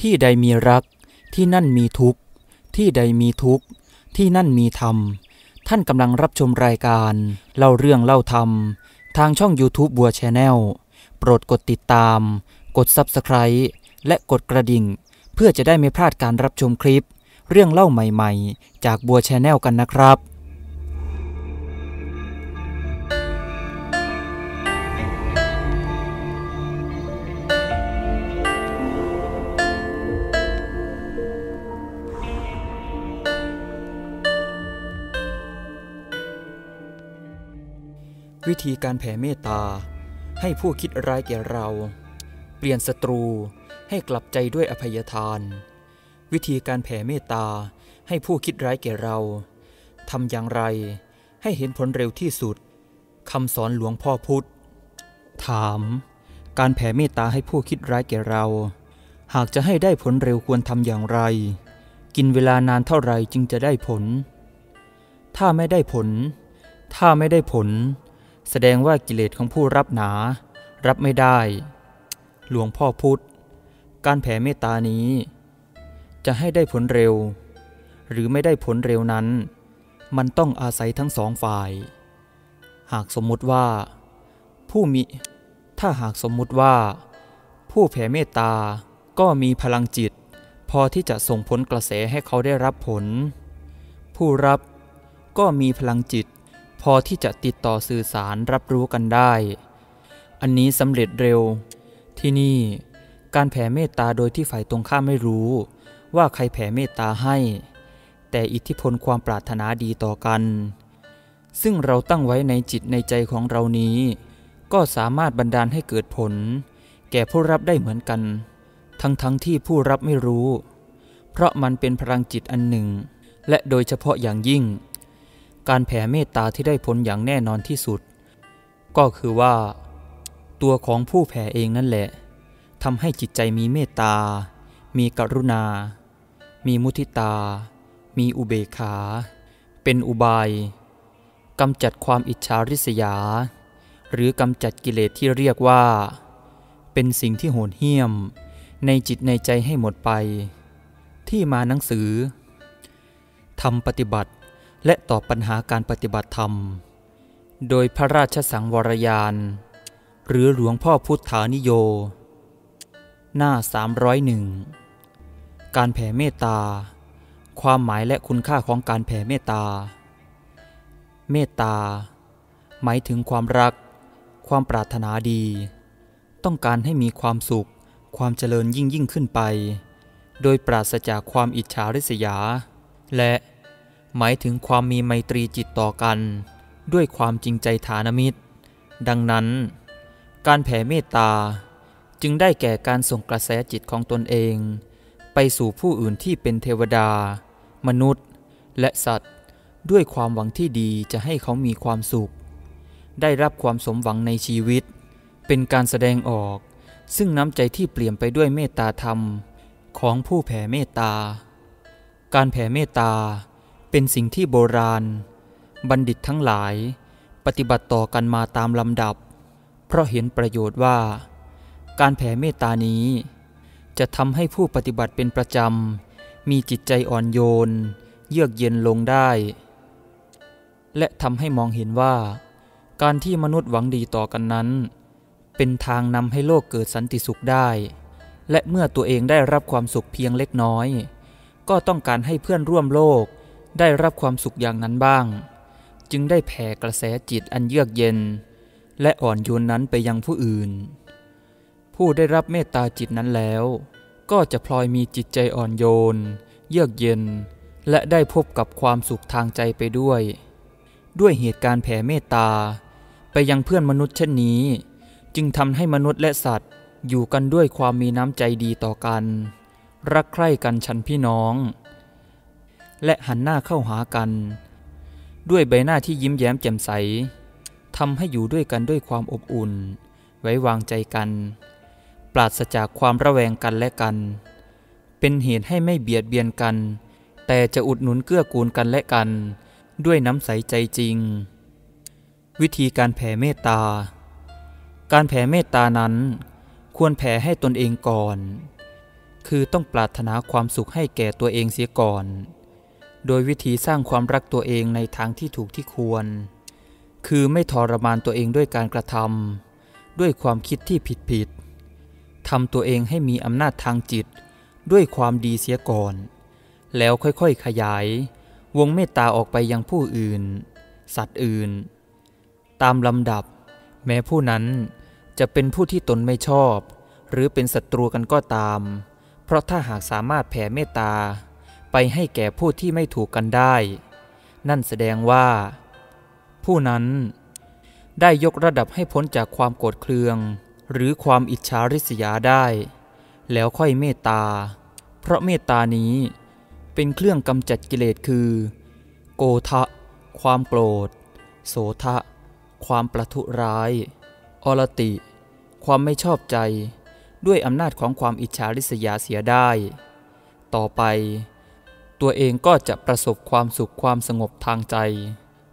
ที่ใดมีรัก ที่นั่นมีทุกข์ ที่ใดมีทุกข์ ที่นั่นมีธรรม ท่านกำลังรับชมรายการ เล่าเรื่องเล่าธรรม ทางช่อง YouTube บัว Channel โปรดกดติดตาม กด Subscribe และกดกระดิ่ง เพื่อจะได้ไม่พลาดการรับชมคลิป เรื่องเล่าใหม่ๆ จากบัว Channel กันนะครับ วิธีการแผ่เมตตา ให้ผู้คิดร้ายแก่เรา เปลี่ยนศัตรูให้กลับใจด้วยอภัยทาน วิธีการแผ่เมตตาให้ผู้คิดร้ายแก่เราทำอย่างไรให้เห็นผลเร็วที่สุดคำสอนหลวงพ่อพุธถาม การแผ่เมตตาให้ผู้คิดร้ายแก่เรา หากจะให้ได้ผลเร็วควรทำอย่างไร กินเวลานานเท่าไหร่จึงจะได้ผล ถ้าไม่ได้ผล ถ้าไม่ได้ผล แสดงว่ากิเลสของผู้รับหนา รับไม่ได้ หลวงพ่อพุธการแผ่เมตตานี้ จะให้ได้ผลเร็ว หรือไม่ได้ผลเร็วนั้น มันต้องอาศัยทั้งสองฝ่าย หากสมมุติว่า ผู้มี ถ้าหากสมมุติว่า ผู้แผ่เมตตาก็มีพลังจิต พอที่จะส่งผลกระแสให้เขาได้รับผล ผู้รับก็มีพลังจิต พอที่จะติดต่อสื่อสารรับรู้กันได้ อันนี้สำเร็จเร็ว ที่นี่ การแผ่เมตตาโดยที่ฝ่ายตรงข้ามไม่รู้ ว่าใครแผ่เมตตาให้ แต่อิทธิพลความปรารถนาดีต่อกัน ซึ่งเราตั้งไว้ในจิตในใจของเรานี้ ก็สามารถบันดาลให้เกิดผล แก่ผู้รับได้เหมือนกัน ทั้งทั้งที่ผู้รับไม่รู้ เพราะมันเป็นพลังจิตอันหนึ่ง และโดยเฉพาะอย่างยิ่ง การแผ่เมตตาที่ได้ผลอย่างแน่นอนที่สุด ก็คือว่า ตัวของผู้แผ่เองนั่นแหละทำให้จิตใจมีเมตตา มีกรุณา มีมุทิตา มีอุเบกขา เป็นอุบายกำจัดความอิจฉาริษยา หรือกำจัดกิเลสที่เรียกว่า เป็นสิ่งที่โหดเหี้ยม ในจิตในใจให้หมดไป ที่มาหนังสือทำปฏิบัติ และตอบปัญหาการปฏิบัติธรรม โดยพระราชสังวรยาน หรือหลวงพ่อพุทธานิโย หน้า 301 การแผ่เมตตา ความหมายและคุณค่าของการแผ่เมตตา เมตตา หมายถึงความรัก ความปรารถนาดี ต้องการให้มีความสุข ความเจริญยิ่งยิ่งขึ้นไป โดยปราศจากความอิจฉาริษยา และ หมายถึงความมีไมตรีจิตต่อกัน ด้วยความจริงใจฐานมิตร ดังนั้น การแผ่เมตตาจึงได้แก่การส่งกระแสจิตของตนเอง ไปสู่ผู้อื่นที่เป็นเทวดา มนุษย์ และสัตว์ ด้วยความหวังที่ดีจะให้เขามีความสุข ได้รับความสมหวังในชีวิต เป็นการแสดงออก ซึ่งน้ำใจที่เปลี่ยนไปด้วยเมตตาธรรมของผู้แผ่เมตตา การแผ่เมตตา เป็นสิ่งที่โบราณ บัณฑิตทั้งหลาย ปฏิบัติต่อกันมาตามลำดับ เพราะเห็นประโยชน์ว่า การแผ่เมตตานี้ จะทำให้ผู้ปฏิบัติเป็นประจำ มีจิตใจอ่อนโยน เยือกเย็นลงได้ และทำให้มองเห็นว่า การที่มนุษย์หวังดีต่อกันนั้น เป็นทางนำให้โลกเกิดสันติสุขได้ และเมื่อตัวเองได้รับความสุขเพียงเล็กน้อย ก็ต้องการให้เพื่อนร่วมโลก ได้รับความสุขอย่างนั้นบ้าง จึงได้แผ่กระแสจิตอันเยือกเย็น และอ่อนโยนนั้นไปยังผู้อื่น ผู้ได้รับเมตตาจิตนั้นแล้ว ก็จะพลอยมีจิตใจอ่อนโยน เยือกเย็น และได้พบกับความสุขทางใจไปด้วย ด้วยเหตุการณ์แผ่เมตตา ไปยังเพื่อนมนุษย์เช่นนี้ จึงทำให้มนุษย์และสัตว์อยู่กันด้วยความมีน้ำใจดีต่อกัน รักใคร่กันชันพี่น้อง และหันหน้าเข้าหากัน ด้วยใบหน้าที่ยิ้มแย้มแจ่มใสทำให้อยู่ด้วยกันด้วยความอบอุ่น ไว้วางใจกัน ปราศจากความระแวงกันและกัน เป็นเหตุให้ไม่เบียดเบียนกัน แต่จะอุดหนุนเกื้อกูลกันและกัน ด้วยน้ำใสใจจริง วิธีการแผ่เมตตา การแผ่เมตตานั้นควรแผ่ให้ตนเองก่อน คืคือต้องปรารถนาความสุขให้แก่ตัวเองเสียก่อน โดยวิธีสร้างความรักตัวเองในทางที่ถูกที่ควร คือไม่ทรมานตัวเองด้วยการกระทำด้วยความคิดที่ผิดผิดทำตัวเองให้มีอำนาจทางจิต ด้วยความดีเสียก่อน แล้วค่อยๆขยาย วงเมตตาออกไปยังผู้อื่น สัตว์อื่น ตามลำดับ แม้ผู้นั้นจะเป็นผู้ที่ตนไม่ชอบ หรือเป็นศัตรูกันก็ตาม เพราะถ้าหากสามารถแผ่เมตตา ไปให้แก่ผู้ที่ไม่ถูกกันได้ นั่นแสดงว่า ผู้นั้นได้ยกระดับให้พ้นจากความโกรธเคือง หรือความอิจฉาริษยาได้ แล้วค่อยเมตตา เพราะเมตตานี้เป็นเครื่องกำจัดกิเลสคือ โกทะ ความโกรธ โสทะ ความประทุร้าย อรติ ความไม่ชอบใจ ด้วยอำนาจของความอิจฉาริษยาเสียได้ ต่อไป ตัวเองก็จะประสบความสุขความสงบทางใจ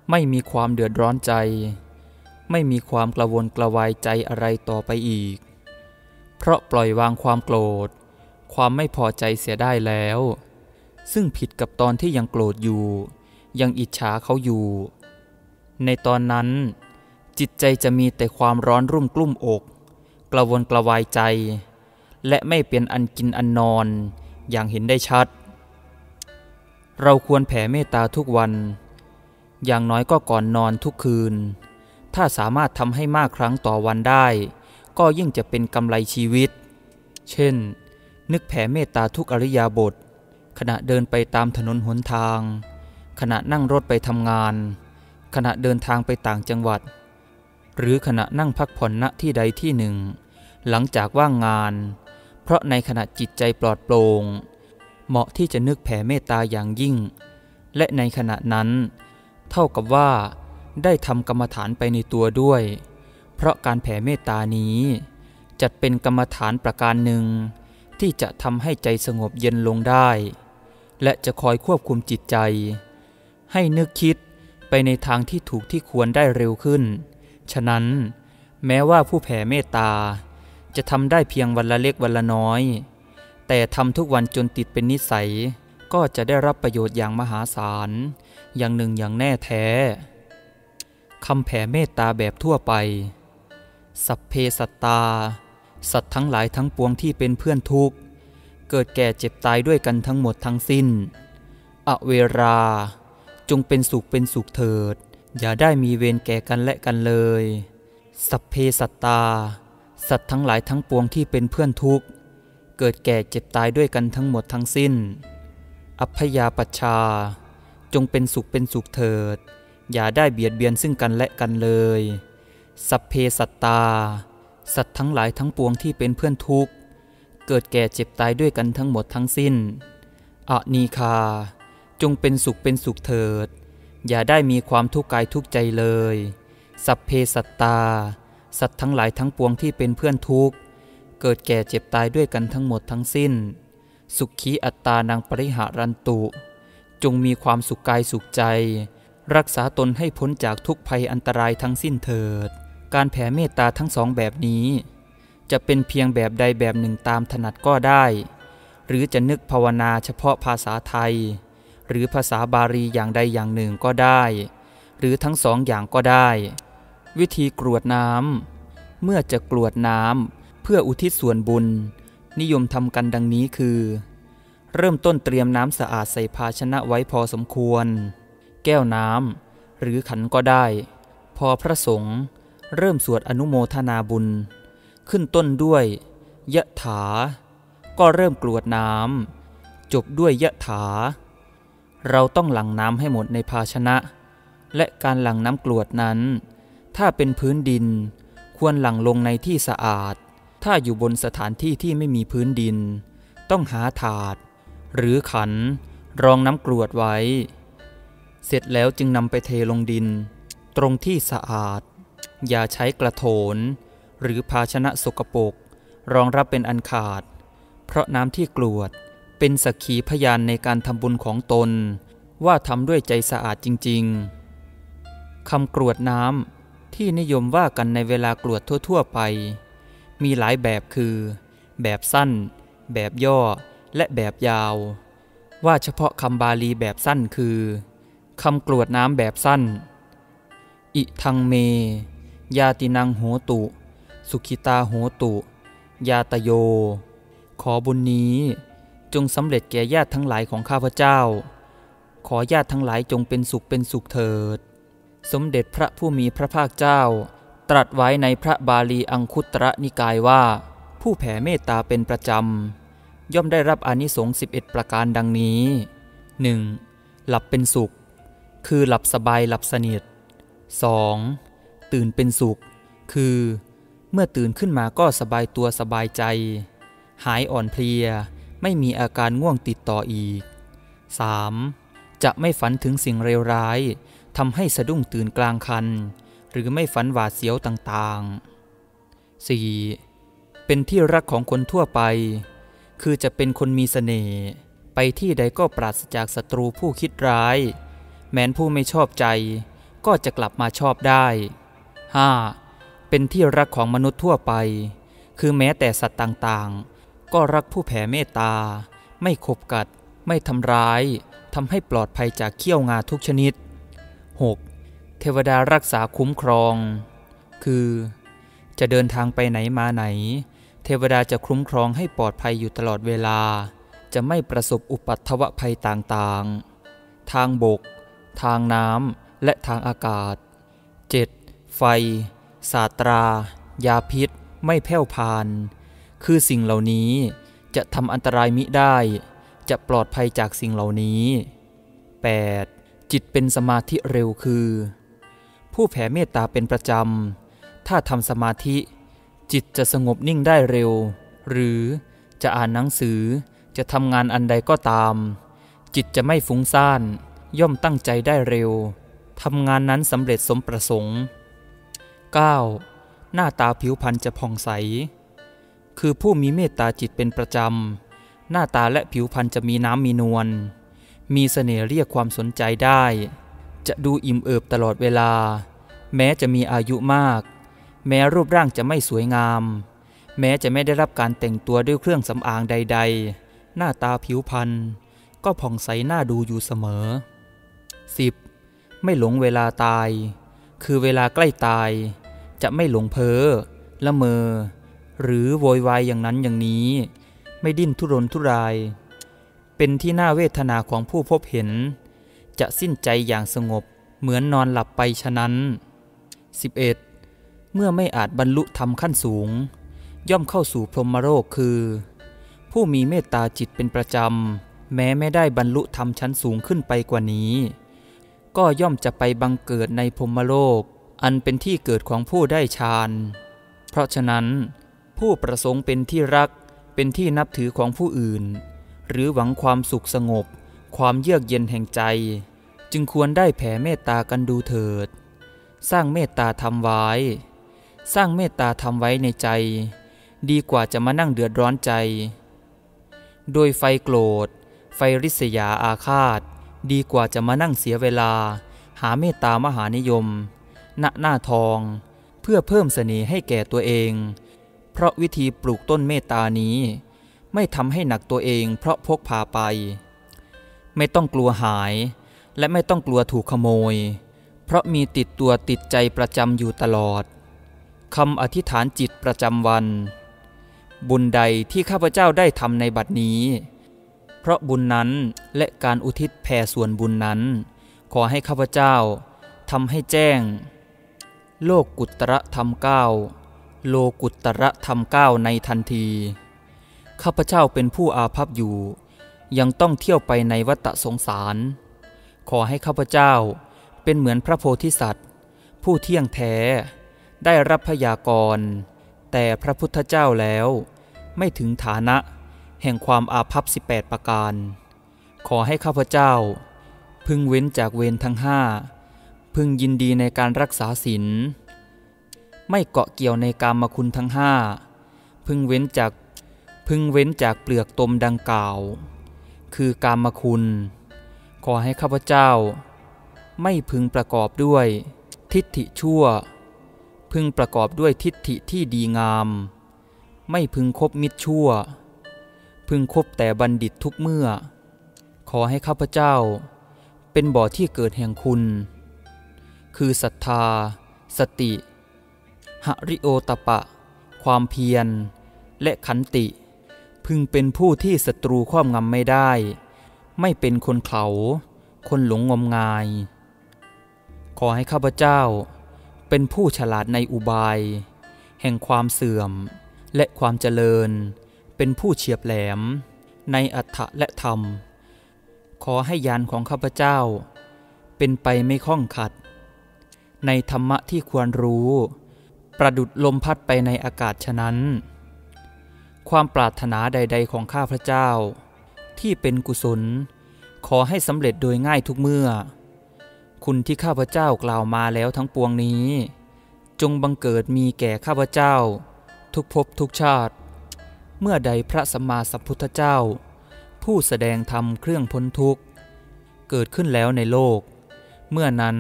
ไม่มีความเดือดร้อนใจ ไม่มีความกระวนกระวายใจอะไรต่อไปอีก เพราะปล่อยวางความโกรธ ความไม่พอใจเสียได้แล้ว ซึ่งผิดกับตอนที่ยังโกรธอยู่ ยังอิจฉาเขาอยู่ ในตอนนั้น จิตใจจะมีแต่ความร้อนรุ่มกลุ่มอก กระวนกระวายใจ และไม่เป็นอันกินอันนอนอย่างเห็นได้ชัด เราควรแผ่เมตตาทุกวัน อย่างน้อยก็ก่อนนอนทุกคืน ถ้าสามารถทำให้มากครั้งต่อวันได้ ก็ยิ่งจะเป็นกำไรชีวิต เช่น นึกแผ่เมตตาทุกอริยาบท ขณะเดินไปตามถนนหนทาง ขณะนั่งรถไปทำงาน ขณะเดินทางไปต่างจังหวัด หรือขณะนั่งพักผ่อนณที่ใดที่หนึ่ง หลังจากว่างงาน เพราะในขณะจิตใจปลอดโปร่ง เหมาะที่จะนึกแผ่เมตตาอย่างยิ่ง และในขณะนั้น เท่ากับว่า ได้ทำกรรมฐานไปในตัวด้วย เพราะการแผ่เมตตานี้ จัดเป็นกรรมฐานประการหนึ่ง ที่จะทำให้ใจสงบเย็นลงได้ และจะคอยควบคุมจิตใจ ให้นึกคิดไปในทางที่ถูกที่ควรได้เร็วขึ้น ฉะนั้น แม้ว่าผู้แผ่เมตตา จะทำได้เพียงวันละเล็กวันละน้อย แต่ทำทุกวันจนติดเป็นนิสัย ก็จะได้รับประโยชน์อย่างมหาศาล อย่างหนึ่งอย่างแน่แท้คำแผ่เมตตาแบบทั่วไป สัพเพสัตตา สัตว์ทั้งหลายทั้งปวงที่เป็นเพื่อนทุกข์ เกิดแก่เจ็บตายด้วยกันทั้งหมดทั้งสิ้น อเวรา จงเป็นสุขเป็นสุขเถิด อย่าได้มีเวรแก่กันและกันเลย สัพเพสัตตา สัตว์ทั้งหลายทั้งปวงที่เป็นเพื่อนทุกข์ เกิดแก่เจ็บตายด้วยกันทั้งหมดทั้งสิ้น อัพยาปัชชา จงเป็นสุขเป็นสุขเถิด อย่าได้เบียดเบียนซึ่งกันและกันเลย สัพเพสัตตา สัตว์ทั้งหลายทั้งปวงที่เป็นเพื่อนทุกข์ เกิดแก่เจ็บตายด้วยกันทั้งหมดทั้งสิ้น อนีคา จงเป็นสุขเป็นสุขเถิด อย่าได้มีความทุกข์กายทุกข์ใจเลย สัพเพสัตตา สัตว์ทั้งหลายทั้งปวงที่เป็นเพื่อนทุกข์ เกิดแก่เจ็บตายด้วยกันทั้งหมดทั้งสิ้น สุขีอัตตานังปริหารันตุ จงมีความสุขกายสุขใจ รักษาตนให้พ้นจากทุกภัยอันตรายทั้งสิ้นเถิด การแผ่เมตตาทั้งสองแบบนี้ จะเป็นเพียงแบบใดแบบหนึ่งตามถนัดก็ได้ หรือจะนึกภาวนาเฉพาะภาษาไทย หรือภาษาบาลีอย่างใดอย่างหนึ่งก็ได้ หรือทั้งสองอย่างก็ได้ วิธีกรวดน้ำเมื่อจะกรวดน้ำ พื่ออุทิศส่วนบุญ นิยมทำกันดังนี้คือ เริ่มต้นเตรียมน้ำสะอาดใส่ภาชนะไว้พอสมควร แก้วน้ำหรือขันก็ได้ พอพระสงฆ์เริ่มสวดอนุโมทนาบุญ ขึ้นต้นด้วยยะถา ก็เริ่มกรวดน้ำจบด้วยยะถา เราต้องหลั่งน้ำให้หมดในภาชนะ และการหลั่งน้ำกรวดนั้น ถ้าเป็นพื้นดินควรหลั่งลงในที่สะอาด ถ้าอยู่บนสถานที่ที่ไม่มีพื้นดิน ต้องหาถาด หรือขัน รองน้ำกรวดไว้ เสร็จแล้วจึงนำไปเทลงดิน ตรงที่สะอาด อย่าใช้กระโถน หรือภาชนะสกปรกรองรับเป็นอันขาด เพราะน้ำที่กรวดเป็นสักขีพยานในการทำบุญของตน ว่าทำด้วยใจสะอาดจริง ๆคำกรวดน้ำที่นิยมว่ากันในเวลากรวดทั่ว ๆ ไป มีหลายแบบคือ แบบสั้น แบบย่อ และแบบยาว ว่าเฉพาะคำบาลีแบบสั้นคือคำกรวดน้ำแบบสั้น อิทังเม ยาตินังโหตุ สุขิตาโหตุ ยาตโย ขอบุญนี้จงสำเร็จแก่ญาติทั้งหลายของข้าพเจ้า ขอญาติทั้งหลายจงเป็นสุขเป็นสุขเถิด สมเด็จพระผู้มีพระภาคเจ้า ตรัสไว้ในพระบาลีอังคุตระนิกายว่า ผู้แผ่เมตตาเป็นประจำ ย่อมได้รับอนิสงส์11 ประการดังนี้ 1. หลับเป็นสุข คือหลับสบายหลับสนิท 2. ตื่นเป็นสุข คือ เมื่อตื่นขึ้นมาก็สบายตัวสบายใจ หายอ่อนเพลียไม่มีอาการง่วงติดต่ออีก 3. จะไม่ฝันถึงสิ่งเลวร้ายทำให้สะดุ้งตื่นกลางคัน หรือไม่ฝันหวาดเสียวต่างๆ 4. เป็นที่รักของคนทั่วไป คือจะเป็นคนมีสเสน่ห์ ไปที่ใดก็ปราศจากศัตรูผู้คิดร้าย แม้นผู้ไม่ชอบใจ ก็จะกลับมาชอบได้ 5. เป็นที่รักของมนุษย์ทั่วไป คือแม้แต่สัตว์ต่างๆ ก็รักผู้แผ่เมตตา ไม่ขบกัด ไม่ทำร้ายทำให้ปลอดภัยจากเขี้ยวงาทุกชนิด 6. เทวดารักษาคุ้มครอง คือ จะเดินทางไปไหนมาไหน เทวดาจะคุ้มครองให้ปลอดภัยอยู่ตลอดเวลา จะไม่ประสบอุปัตถวภัยต่างๆ ทางบก ทางน้ำ และทางอากาศ 7. ไฟ สาตรา ยาพิษ ไม่แผ่วพาน คือสิ่งเหล่านี้จะทำอันตรายมิได้ จะปลอดภัยจากสิ่งเหล่านี้ 8. จิตเป็นสมาธิเร็วคือ ผู้แผ่เมตตาเป็นประจำ ถ้าทำสมาธิ จิตจะสงบนิ่งได้เร็ว หรือจะอ่านหนังสือจะทำงานอันใดก็ตาม จิตจะไม่ฟุ้งซ่าน ย่อมตั้งใจได้เร็วทำงานนั้นสำเร็จสมประสงค์ 9. หน้าตาผิวพรรณจะผ่องใส คือผู้มีเมตตาจิตเป็นประจำ หน้าตาและผิวพรรณจะมีน้ำมีนวล มีเสน่ห์เรียกความสนใจได้ จะดูอิ่มเอิบตลอดเวลา แม้จะมีอายุมาก แม้รูปร่างจะไม่สวยงาม แม้จะไม่ได้รับการแต่งตัวด้วยเครื่องสำอางใด ๆ หน้าตาผิวพรรณก็ผ่องใสน่าดูอยู่เสมอ 10. ไม่หลงเวลาตาย คือเวลาใกล้ตาย จะไม่หลงเพ้อละเมอ หรือโวยวายอย่างนั้นอย่างนี้ ไม่ดิ้นทุรนทุราย เป็นที่น่าเวทนาของผู้พบเห็น จะสิ้นใจอย่างสงบเหมือนนอนหลับไปฉะนั้น 11. เมื่อไม่อาจบรรลุธรรมขั้นสูง ย่อมเข้าสู่พรหมโลกคือ ผู้มีเมตตาจิตเป็นประจำ แม้ไม่ได้บรรลุธรรมชั้นสูงขึ้นไปกว่านี้ ก็ย่อมจะไปบังเกิดในพรหมโลก อันเป็นที่เกิดของผู้ได้ฌานเพราะฉะนั้น ผู้ประสงค์เป็นที่รักเป็นที่นับถือของผู้อื่น หรือหวังความสุขสงบ ความเยือกเย็นแห่งใจ จึงควรได้แผ่เมตตากันดูเถิด สร้างเมตตาทำไว้ สร้างเมตตาทำไว้ในใจ ดีกว่าจะมานั่งเดือดร้อนใจ โดยไฟโกรธ ไฟริษยาอาฆาต ดีกว่าจะมานั่งเสียเวลา หาเมตตามหานิยม ณ หน้าทอง เพื่อเพิ่มเสน่ห์ให้แก่ตัวเอง เพราะวิธีปลูกต้นเมตตานี้ ไม่ทำให้หนักตัวเองเพราะพกพาไป ไม่ต้องกลัวหาย และไม่ต้องกลัวถูกขโมย เพราะมีติดตัวติดใจประจำอยู่ตลอดคำอธิษฐานจิตประจำวัน บุญใดที่ข้าพเจ้าได้ทำในบัดนี้ เพราะบุญนั้นและการอุทิศแผ่ส่วนบุญนั้น ขอให้ข้าพเจ้าทำให้แจ้ง โลกกุตระธรรมเก้าโลกุตระธรรมเก้าในทันที ข้าพเจ้าเป็นผู้อาภัพอยู่ ยังต้องเที่ยวไปในวัฏสงสาร ขอให้ข้าพเจ้า เป็นเหมือนพระโพธิสัตว์ ผู้เที่ยงแท้ ได้รับพยากรณ์แต่พระพุทธเจ้าแล้ว ไม่ถึงฐานะแห่งความอาภัพ18 ประการ ขอให้ข้าพเจ้า พึงเว้นจากเวรทั้งห้าพึงยินดีในการรักษาศีลไม่เกาะเกี่ยวในกามคุณทั้งห้าพึงเว้นจากพึงเว้นจากเปลือกตมดังกล่าว คือกามคุณ ขอให้ข้าพเจ้า ไม่พึงประกอบด้วย ทิฏฐิชั่ว พึงประกอบด้วยทิฏฐิที่ดีงาม ไม่พึงคบมิตรชั่ว พึงคบแต่บัณฑิตทุกเมื่อ ขอให้ข้าพเจ้า เป็นบ่อที่เกิดแห่งคุณ คือศรัทธา สติหริโอตปะ ความเพียร และขันติ พึงเป็นผู้ที่ศัตรูครอบงำไม่ได้ ไม่เป็นคนเขา คนหลงงมงาย ขอให้ข้าพเจ้า เป็นผู้ฉลาดในอุบาย แห่งความเสื่อมและความเจริญ เป็นผู้เฉียบแหลม ในอัฏฐะและธรรม ขอให้ยานของข้าพเจ้า เป็นไปไม่ข้องขัด ในธรรมะที่ควรรู้ ประดุดลมพัดไปในอากาศฉะนั้น ความปรารถนาใด ๆ ของข้าพเจ้า ที่เป็นกุศล ขอให้สำเร็จโดยง่ายทุกเมื่อ คุณที่ข้าพเจ้ากล่าวมาแล้วทั้งปวงนี้ จงบังเกิดมีแก่ข้าพเจ้า ทุกภพทุกชาติ เมื่อใดพระสัมมาสัมพุทธเจ้า ผู้แสดงธรรมเครื่องพ้นทุกข์ เกิดขึ้นแล้วในโลก เมื่อนั้น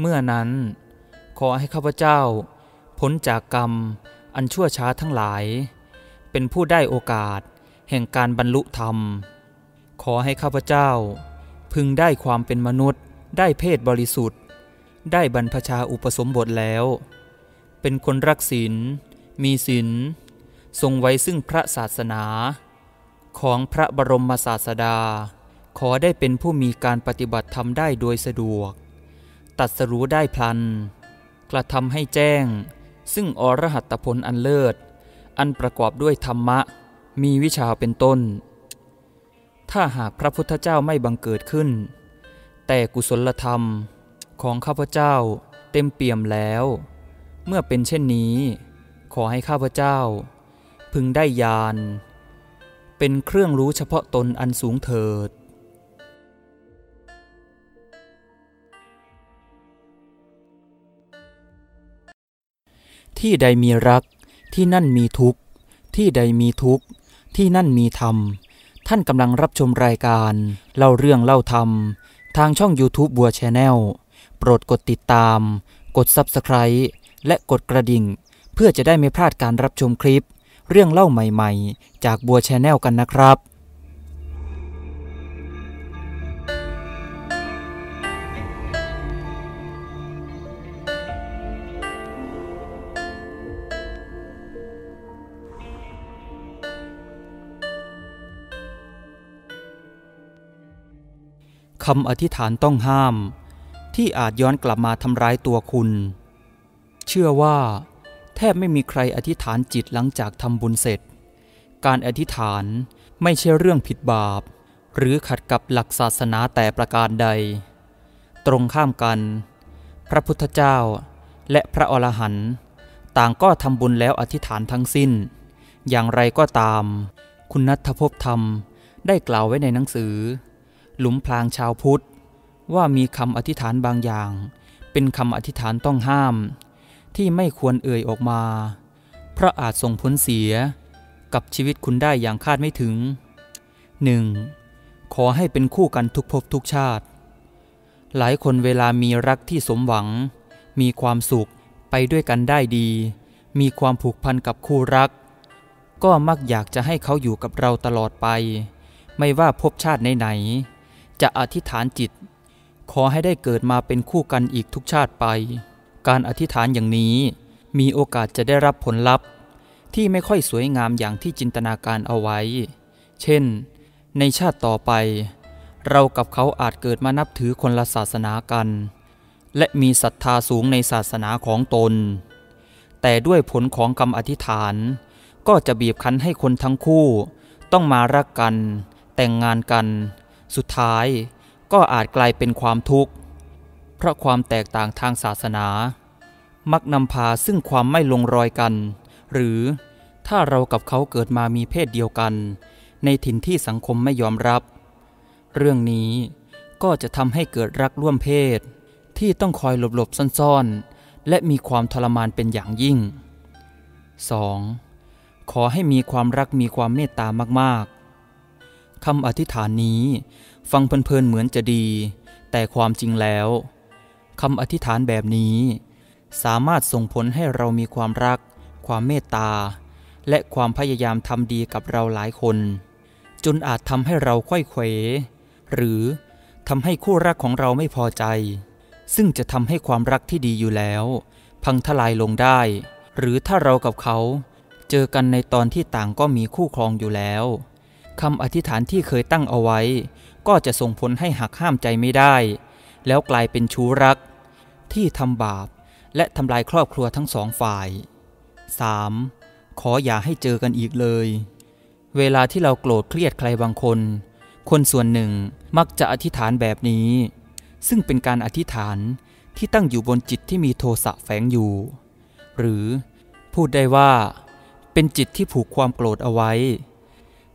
เมื่อนั้น ขอให้ข้าพเจ้า พ้นจากกรรมอันชั่วช้าทั้งหลาย เป็นผู้ได้โอกาสแห่งการบรรลุธรรม ขอให้ข้าพเจ้า พึงได้ความเป็นมนุษย์ ได้เพศบริสุทธิ์ ได้บรรพชาอุปสมบทแล้ว เป็นคนรักศีล มีศีล ทรงไว้ซึ่งพระศาสนา ของพระบรมศาสดา ขอได้เป็นผู้มีการปฏิบัติธรรมได้โดยสะดวก ตัดสรู้ได้พลัน กระทำให้แจ้ง ซึ่งอรหัตผลอันเลิศ อันประกอบด้วยธรรมะ มีวิชาเป็นต้น ถ้าหากพระพุทธเจ้าไม่บังเกิดขึ้น แต่กุศลธรรมของข้าพเจ้าเต็มเปี่ยมแล้ว เมื่อเป็นเช่นนี้ ขอให้ข้าพเจ้า พึงได้ญาณเป็นเครื่องรู้เฉพาะตนอันสูงเถิด ที่ใดมีรักที่นั่นมีทุกข์ ที่ใดมีทุกข์ ที่นั่นมีธรรม ท่านกำลังรับชมรายการ เล่าเรื่องเล่าธรรม ทางช่อง YouTube บัวแชนแนลโปรดกดติดตาม กด Subscribe และกดกระดิ่ง เพื่อจะได้ไม่พลาดการรับชมคลิป เรื่องเล่าใหม่ๆ จากบัว Channel กันนะครับ คำอธิษฐานต้องห้าม ที่อาจย้อนกลับมาทำร้ายตัวคุณ เชื่อว่า แทบไม่มีใครอธิษฐานจิตหลังจากทำบุญเสร็จ การอธิษฐานไม่ใช่เรื่องผิดบาป หรือขัดกับหลักศาสนาแต่ประการใด ตรงข้ามกัน พระพุทธเจ้าและพระอรหันต์ต่างก็ทำบุญแล้วอธิษฐานทั้งสิ้น อย่างไรก็ตาม คุณนัทภพธรรมได้กล่าวไว้ในหนังสือ หลุมพรางชาวพุทธ ว่ามีคำอธิษฐานบางอย่าง เป็นคำอธิษฐานต้องห้าม ที่ไม่ควรเอ่ยออกมา เพราะอาจส่งผลเสีย กับชีวิตคุณได้อย่างคาดไม่ถึง 1. ขอให้เป็นคู่กันทุกภพทุกชาติ หลายคนเวลามีรักที่สมหวัง มีความสุขไปด้วยกันได้ดี มีความผูกพันกับคู่รัก ก็มักอยากจะให้เขาอยู่กับเราตลอดไป ไม่ว่าภพชาติไหนๆ จะอธิษฐานจิต ขอให้ได้เกิดมาเป็นคู่กันอีกทุกชาติไป การอธิษฐานอย่างนี้มีโอกาสจะได้รับผลลัพธ์ ที่ไม่ค่อยสวยงามอย่างที่จินตนาการเอาไว้ เช่น ในชาติต่อไป เรากับเขาอาจเกิดมานับถือคนละศาสนากัน และมีศรัทธาสูงในศาสนาของตน แต่ด้วยผลของคำอธิษฐาน ก็จะบีบคั้นให้คนทั้งคู่ ต้องมารักกัน แต่งงานกัน สุดท้ายก็อาจกลายเป็นความทุกข์ เพราะความแตกต่างทางศาสนา มักนำพาซึ่งความไม่ลงรอยกัน หรือถ้าเรากับเขาเกิดมามีเพศเดียวกัน ในถิ่นที่สังคมไม่ยอมรับ เรื่องนี้ก็จะทำให้เกิดรักร่วมเพศ ที่ต้องคอยหลบๆซ่อนๆ และมีความทรมานเป็นอย่างยิ่ง 2. ขอให้มีความรักมีความเมตตามากๆ คำอธิษฐานนี้ ฟังเพลินๆเหมือนจะดี แต่ความจริงแล้วคำอธิษฐานแบบนี้ สามารถส่งผลให้เรามีความรัก ความเมตตา และความพยายามทำดีกับเราหลายคน จนอาจทำให้เราค่อยเขวหรือทำให้คู่รักของเราไม่พอใจ ซึ่งจะทำให้ความรักที่ดีอยู่แล้ว พังทลายลงได้ หรือถ้าเรากับเขา เจอกันในตอนที่ต่างก็มีคู่ครองอยู่แล้ว คำอธิษฐานที่เคยตั้งเอาไว้ ก็จะส่งผลให้หักห้ามใจไม่ได้ แล้วกลายเป็นชู้รัก ที่ทำบาปและทำลายครอบครัวทั้งสองฝ่าย 3. ขออย่าให้เจอกันอีกเลย เวลาที่เราโกรธเครียดใครบางคน คนส่วนหนึ่งมักจะอธิษฐานแบบนี้ ซึ่งเป็นการอธิษฐานที่ตั้งอยู่บนจิตที่มีโทสะแฝงอยู่ หรือพูดได้ว่า เป็นจิตที่ผูกความโกรธเอาไว้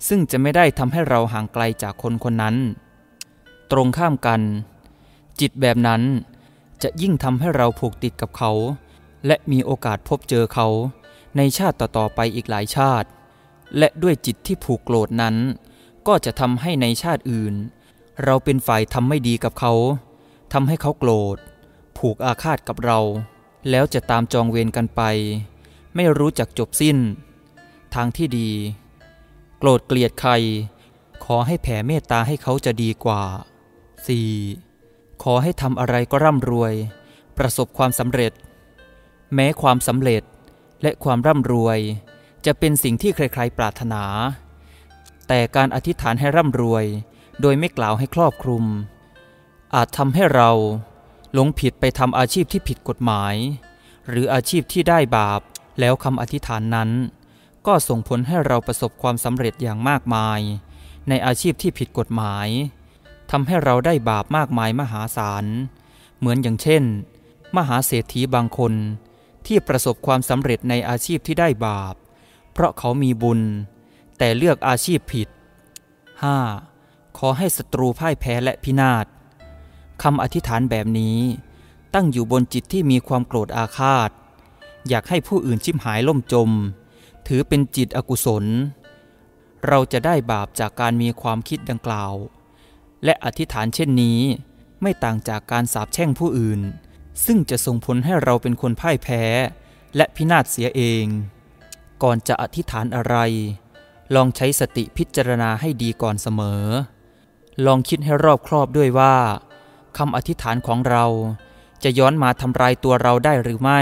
ซึ่งจะไม่ได้ทำให้เราห่างไกลจากคนคนนั้น ตรงข้ามกัน จิตแบบนั้นจะยิ่งทำให้เราผูกติดกับเขา และมีโอกาสพบเจอเขา ในชาติต่อๆไปอีกหลายชาติ และด้วยจิตที่ผูกโกรธนั้น ก็จะทำให้ในชาติอื่น เราเป็นฝ่ายทำไม่ดีกับเขาทำให้เขาโกรธ ผูกอาฆาตกับเรา แล้วจะตามจองเวรกันไป ไม่รู้จักจบสิ้น ทางที่ดี โกรธเกลียดใคร ขอให้แผ่เมตตาให้เขาจะดีกว่า 4. ขอให้ทำอะไรก็ร่ำรวย ประสบความสำเร็จ แม้ความสำเร็จและความร่ำรวย จะเป็นสิ่งที่ใครๆปรารถนา แต่การอธิษฐานให้ร่ำรวย โดยไม่กล่าวให้ครอบคลุม อาจทำให้เราหลงผิดไปทำอาชีพที่ผิดกฎหมาย หรืออาชีพที่ได้บาปแล้วคำอธิษฐานนั้น ก็ส่งผลให้เราประสบความสำเร็จอย่างมากมาย ในอาชีพที่ผิดกฎหมายทำให้เราได้บาปมากมายมหาศาล เหมือนอย่างเช่น มหาเศรษฐีบางคน ที่ประสบความสำเร็จในอาชีพที่ได้บาป เพราะเขามีบุญ แต่เลือกอาชีพผิด 5. ขอให้ศัตรูพ่ายแพ้และพินาศคำอธิษฐานแบบนี้ ตั้งอยู่บนจิตที่มีความโกรธอาฆาต อยากให้ผู้อื่นชิมหายล่มจม ถือเป็นจิตอกุศล เราจะได้บาปจากการมีความคิดดังกล่าว และอธิษฐานเช่นนี้ ไม่ต่างจากการสาปแช่งผู้อื่น ซึ่งจะส่งผลให้เราเป็นคนพ่ายแพ้ และพินาศเสียเอง ก่อนจะอธิษฐานอะไร ลองใช้สติพิจารณาให้ดีก่อนเสมอ ลองคิดให้รอบครอบด้วยว่าคำอธิษฐานของเราจะย้อนมาทำลายตัวเราได้หรือไม่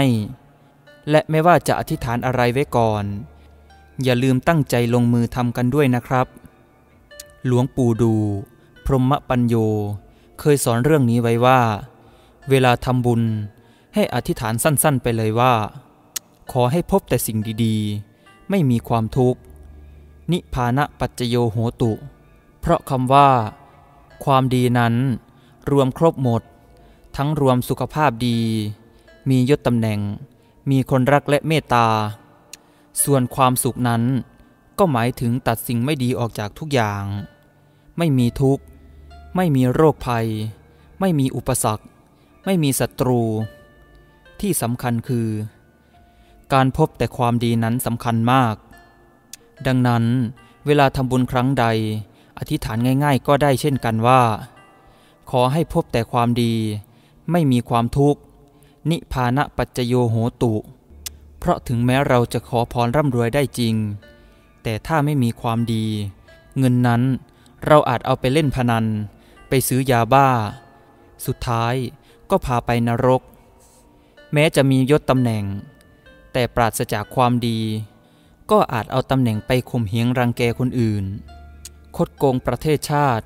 และไม่ว่าจะอธิษฐานอะไรไว้ก่อน อย่าลืมตั้งใจลงมือทำกันด้วยนะครับ หลวงปู่ดู พรหมปัญโย เคยสอนเรื่องนี้ไว้ว่า เวลาทำบุญให้อธิษฐานสั้นๆ ไปเลยว่า ขอให้พบแต่สิ่งดีๆ ไม่มีความทุกข์ นิพานะปัจจโยโหตุ เพราะคำว่า ความดีนั้นรวมครบหมด ทั้งรวมสุขภาพดี มียศตำแหน่ง มีคนรักและเมตตา ส่วนความสุขนั้น ก็หมายถึงตัดสิ่งไม่ดีออกจากทุกอย่าง ไม่มีทุกข์ ไม่มีโรคภัย ไม่มีอุปสรรค ไม่มีศัตรู ที่สำคัญคือ การพบแต่ความดีนั้นสำคัญมาก ดังนั้นเวลาทำบุญครั้งใด อธิษฐานง่าย ๆ ก็ได้เช่นกันว่า ขอให้พบแต่ความดี ไม่มีความทุกข์ นิพานะปัจจโยโหตุ เพราะถึงแม้เราจะขอพรร่ำรวยได้จริง แต่ถ้าไม่มีความดี เงินนั้นเราอาจเอาไปเล่นพนัน ไปซื้อยาบ้า สุดท้ายก็พาไปนรก แม้จะมียศตำแหน่ง แต่ปราศจากความดี ก็อาจเอาตำแหน่งไปข่มเหงรังแกคนอื่น คดโกงประเทศชาติ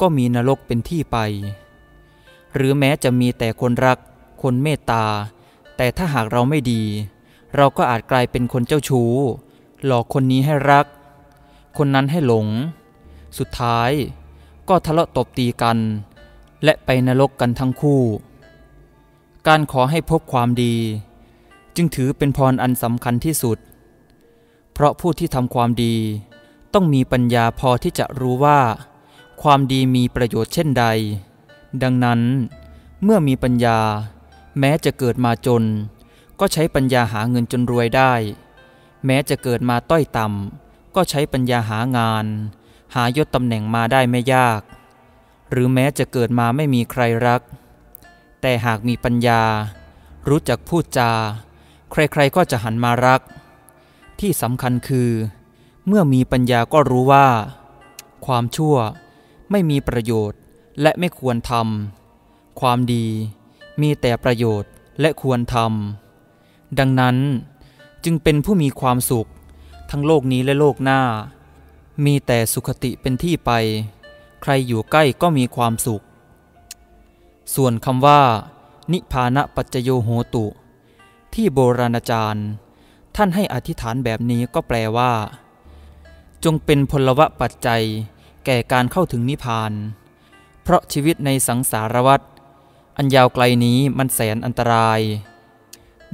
ก็มีนรกเป็นที่ไป หรือแม้จะมีแต่คนรัก คนเมตตา แต่ถ้าหากเราไม่ดี เราก็อาจกลายเป็นคนเจ้าชู้ หลอกคนนี้ให้รัก คนนั้นให้หลง สุดท้ายก็ทะเลาะตบตีกัน และไปนรกกันทั้งคู่ การขอให้พบความดี จึงถือเป็นพรอันสำคัญที่สุด เพราะผู้ที่ทำความดี ต้องมีปัญญาพอที่จะรู้ว่า ความดีมีประโยชน์เช่นใด ดังนั้น เมื่อมีปัญญา แม้จะเกิดมาจน ก็ใช้ปัญญาหาเงินจนรวยได้ แม้จะเกิดมาต้อยต่ำก็ใช้ปัญญาหางาน หายศตำแหน่งมาได้ไม่ยาก หรือแม้จะเกิดมาไม่มีใครรัก แต่หากมีปัญญา รู้จักพูดจา ใครๆก็จะหันมารัก ที่สำคัญคือ เมื่อมีปัญญาก็รู้ว่า ความชั่วไม่มีประโยชน์และไม่ควรทำความดีมีแต่ประโยชน์และควรทำ ดังนั้นจึงเป็นผู้มีความสุข ทั้งโลกนี้และโลกหน้า มีแต่สุขติเป็นที่ไป ใครอยู่ใกล้ก็มีความสุข ส่วนคำว่า นิพานะปัจจโยโหตุ ที่โบราณอาจารย์ ท่านให้อธิษฐานแบบนี้ก็แปลว่า จงเป็นพลวะปัจจัยแก่การเข้าถึงนิพพาน เพราะชีวิตในสังสารวัฏอันยาวไกลนี้มันแสนอันตราย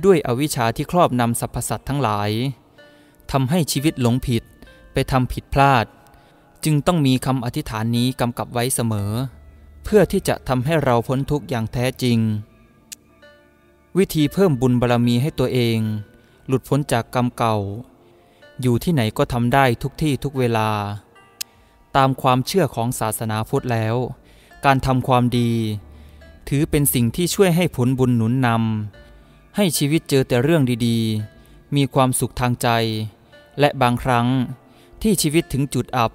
ด้วยอวิชชาที่ครอบนำสรรพสัตว์ทั้งหลายทำให้ชีวิตหลงผิดไปทำผิดพลาด จึงต้องมีคำอธิษฐานนี้กำกับไว้เสมอ เพื่อที่จะทำให้เราพ้นทุกข์อย่างแท้จริง วิธีเพิ่มบุญบารรมีให้ตัวเอง หลุดพ้นจากกรรมเก่า อยู่ที่ไหนก็ทำได้ทุกที่ทุกเวลา ตามความเชื่อของศาสนาพุทธแล้ว การทำความดี ถือเป็นสิ่งที่ช่วยให้ผลบุญหนุนนำ ให้ชีวิตเจอแต่เรื่องดีๆ มีความสุขทางใจ และบางครั้งที่ชีวิตถึงจุดอับ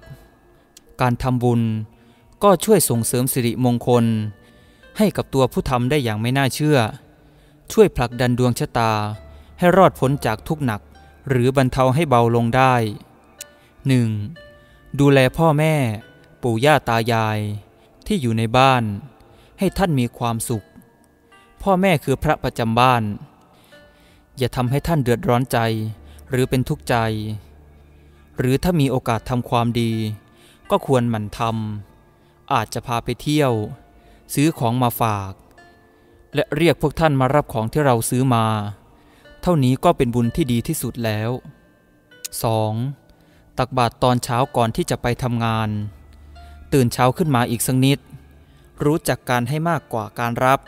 การทำบุญก็ช่วยส่งเสริมสิริมงคล ให้กับตัวผู้ทำได้อย่างไม่น่าเชื่อ ช่วยผลักดันดวงชะตาให้รอดพ้นจากทุกข์หนัก หรือบรรเทาให้เบาลงได้ 1. ดูแลพ่อแม่ ปู่ย่าตายาย ที่อยู่ในบ้าน ให้ท่านมีความสุข พ่อแม่คือพระประจำบ้าน อย่าทำให้ท่านเดือดร้อนใจ หรือเป็นทุกข์ใจ หรือถ้ามีโอกาสทำความดี ก็ควรหมั่นทำอาจจะพาไปเที่ยว ซื้อของมาฝาก และเรียกพวกท่านมารับของที่เราซื้อมา เท่านี้ก็เป็นบุญที่ดีที่สุดแล้ว 2. ตักบาตรตอนเช้าก่อนที่จะไปทำงาน ตื่นเช้าขึ้นมาอีกสักนิด รู้จักการให้มากกว่าการรับ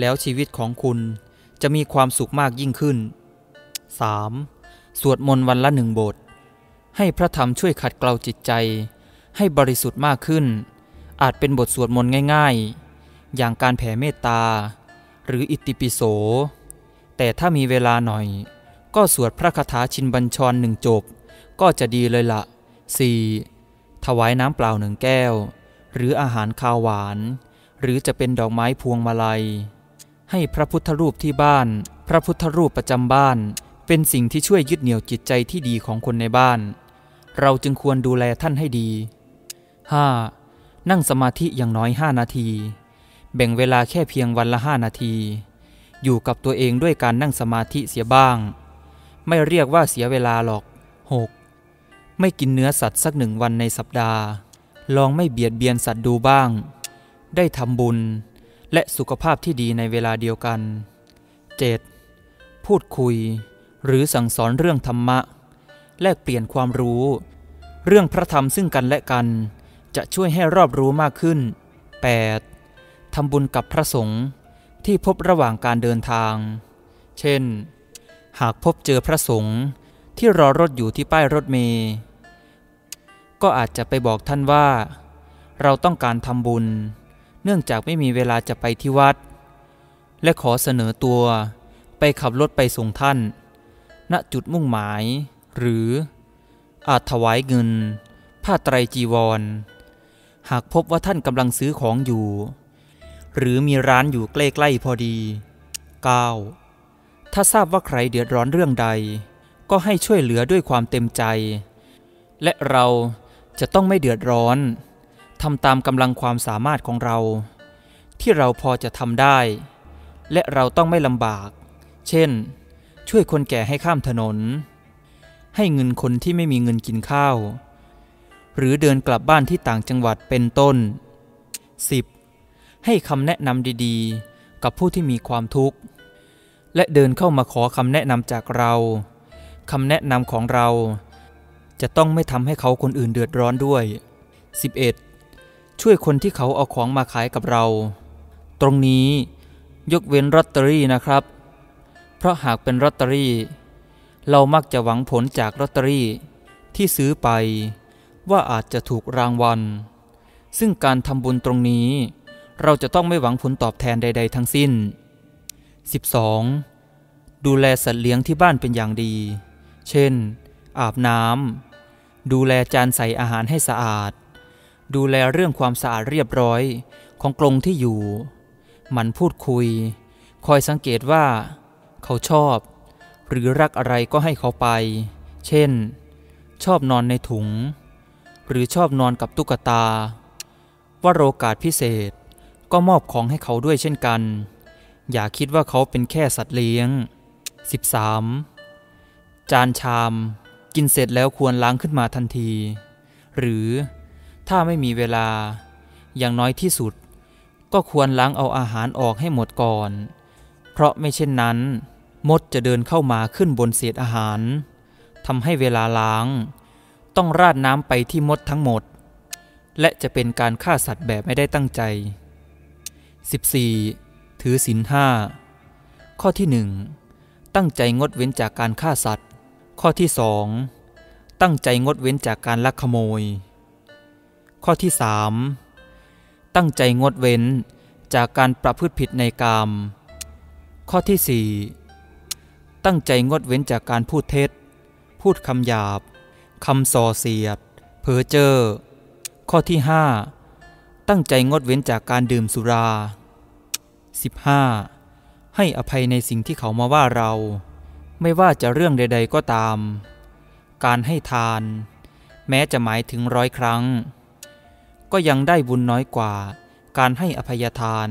แล้วชีวิตของคุณจะมีความสุขมากยิ่งขึ้น 3. สวดมนต์วันละหนึ่งบท ให้พระธรรมช่วยขัดเกลาจิตใจ ให้บริสุทธิ์มากขึ้น อาจเป็นบทสวดมนต์ง่ายๆ อย่างการแผ่เมตตา หรืออิติปิโส แต่ถ้ามีเวลาหน่อย ก็สวดพระคาถาชินบัญชรหนึ่งจบ ก็จะดีเลยละ 4. ถวายน้ำเปล่าหนึ่งแก้ว หรืออาหารคาวหวาน หรือจะเป็นดอกไม้พวงมาลัย ให้พระพุทธรูปที่บ้าน พระพุทธรูปประจำบ้าน เป็นสิ่งที่ช่วยยึดเหนี่ยวจิตใจที่ดีของคนในบ้าน เราจึงควรดูแลท่านให้ดี 5. นั่งสมาธิอย่างน้อย 5 นาที แบ่งเวลาแค่เพียงวันละ 5 นาที อยู่กับตัวเองด้วยการนั่งสมาธิเสียบ้าง ไม่เรียกว่าเสียเวลาหรอก 6. ไม่กินเนื้อสัตว์สักหนึ่งวันในสัปดาห์ ลองไม่เบียดเบียนสัตว์ดูบ้าง ได้ทำบุญ และสุขภาพที่ดีในเวลาเดียวกัน 7. พูดคุย หรือสั่งสอนเรื่องธรรมะ แลกเปลี่ยนความรู้ เรื่องพระธรรมซึ่งกันและกัน จะช่วยให้รอบรู้มากขึ้น 8. ทำบุญกับพระสงฆ์ที่พบระหว่างการเดินทาง เช่น หากพบเจอพระสงฆ์ที่รอรถอยู่ที่ป้ายรถเมย์ก็อาจจะไปบอกท่านว่า เราต้องการทำบุญ เนื่องจากไม่มีเวลาจะไปที่วัด และขอเสนอตัวไปขับรถไปส่งท่าน ณจุดมุ่งหมาย หรืออาจถวายเงิน ผ้าไตรจีวร หากพบว่าท่านกำลังซื้อของอยู่ หรือมีร้านอยู่ใกล้ๆพอดี 9. ถ้าทราบว่าใครเดือดร้อนเรื่องใด ก็ให้ช่วยเหลือด้วยความเต็มใจ และเราจะต้องไม่เดือดร้อน ทำตามกำลังความสามารถของเรา ที่เราพอจะทำได้ และเราต้องไม่ลำบาก เช่น ช่วยคนแก่ให้ข้ามถนน ให้เงินคนที่ไม่มีเงินกินข้าว หรือเดินกลับบ้านที่ต่างจังหวัดเป็นต้น 10. ให้คำแนะนำดีๆ กับผู้ที่มีความทุกข์ และเดินเข้ามาขอคำแนะนำจากเราคำแนะนำของเราจะต้องไม่ทำให้เขาคนอื่นเดือดร้อนด้วย 11. ช่วยคนที่เขาเอาของมาขายกับเรา ตรงนี้ยกเว้นลอตเตอรี่นะครับ เพราะหากเป็นลอตเตอรี่ เรามักจะหวังผลจากลอตเตอรี่ ที่ซื้อไปว่าอาจจะถูกรางวัล ซึ่งการทำบุญตรงนี้ เราจะต้องไม่หวังผลตอบแทนใด ๆ ทั้งสิ้น 12. ดูแลสัตว์เลี้ยงที่บ้านเป็นอย่างดี เช่น อาบน้ำดูแลจานใส่อาหารให้สะอาด ดูแลเรื่องความสะอาดเรียบร้อยของกรงที่อยู่ มันพูดคุย คอยสังเกตว่า เขาชอบ หรือรักอะไรก็ให้เขาไป เช่น ชอบนอนในถุง หรือชอบนอนกับตุ๊กตา ว่าโอกาสพิเศษก็มอบของให้เขาด้วยเช่นกัน อย่าคิดว่าเขาเป็นแค่สัตว์เลี้ยง 13. จานชาม กินเสร็จแล้วควรล้างขึ้นมาทันที หรือ ถ้าไม่มีเวลา อย่างน้อยที่สุด ก็ควรล้างเอาอาหารออกให้หมดก่อน เพราะไม่เช่นนั้น มดจะเดินเข้ามาขึ้นบนเศษอาหารทำให้เวลาล้าง ต้องราดน้ำไปที่มดทั้งหมด และจะเป็นการฆ่าสัตว์แบบไม่ได้ตั้งใจ 14. ถือศีลห้าข้อที่ 1 ตั้งใจงดเว้นจากการฆ่าสัตว์ ข้อที่ 2 ตั้งใจงดเว้นจากการลักขโมย ข้อที่3ตั้งใจงดเว้นจากการประพฤติผิดในกาม ข้อที่ 4 ตั้งใจงดเว้นจากการพูดเท็จ พูดคำหยาบคำส่อเสียด เพ้อเจ้อข้อที่ 5 ตั้งใจงดเว้นจากการดื่มสุรา 15. ให้อภัยในสิ่งที่เขามาว่าเรา ไม่ว่าจะเรื่องใด ๆก็ตาม การให้ทาน แม้จะหมายถึงร้อยครั้ง ก็ยังได้บุญน้อยกว่า การให้อภัยทาน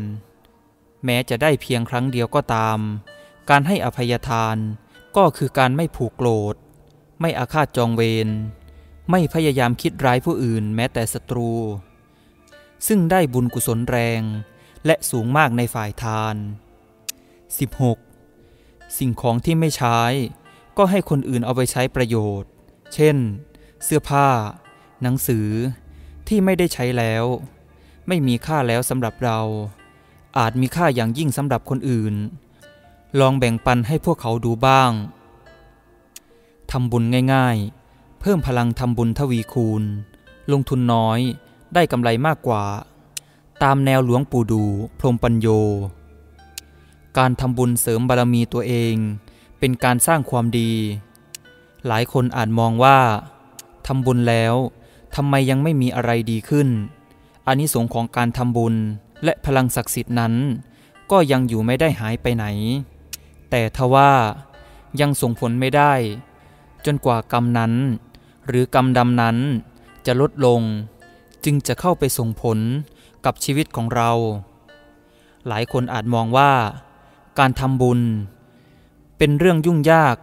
แม้จะได้เพียงครั้งเดียวก็ตาม การให้อภัยทานก็คือการไม่ผูกโกรธ ไม่อาฆาตจองเวร ไม่พยายามคิดร้ายผู้อื่นแม้แต่ศัตรู ซึ่งได้บุญกุศลแรง และสูงมากในฝ่ายทาน 16. สิ่งของที่ไม่ใช้ ก็ให้คนอื่นเอาไปใช้ประโยชน์ เช่น เสื้อผ้า หนังสือ ที่ไม่ได้ใช้แล้ว ไม่มีค่าแล้วสำหรับเรา อาจมีค่าอย่างยิ่งสำหรับคนอื่น ลองแบ่งปันให้พวกเขาดูบ้างทำบุญง่ายๆ เพิ่มพลังทำบุญทวีคูณ ลงทุนน้อยได้กำไรมากกว่า ตามแนวหลวงปู่ดู พรมปัญโย การทำบุญเสริมบารมีตัวเอง เป็นการสร้างความดี หลายคนอาจมองว่าทำบุญแล้ว ทำไมยังไม่มีอะไรดีขึ้นอานิสงส์ของการทำบุญและพลังศักดิ์สิทธิ์นั้น ก็ยังอยู่ไม่ได้หายไปไหน แต่ทว่ายังส่งผลไม่ได้ จนกว่ากรรมนั้น หรือกรรมดำนั้นจะลดลง จึงจะเข้าไปส่งผลกับชีวิตของเรา หลายคนอาจมองว่า การทำบุญ เป็นเรื่องยุ่งยาก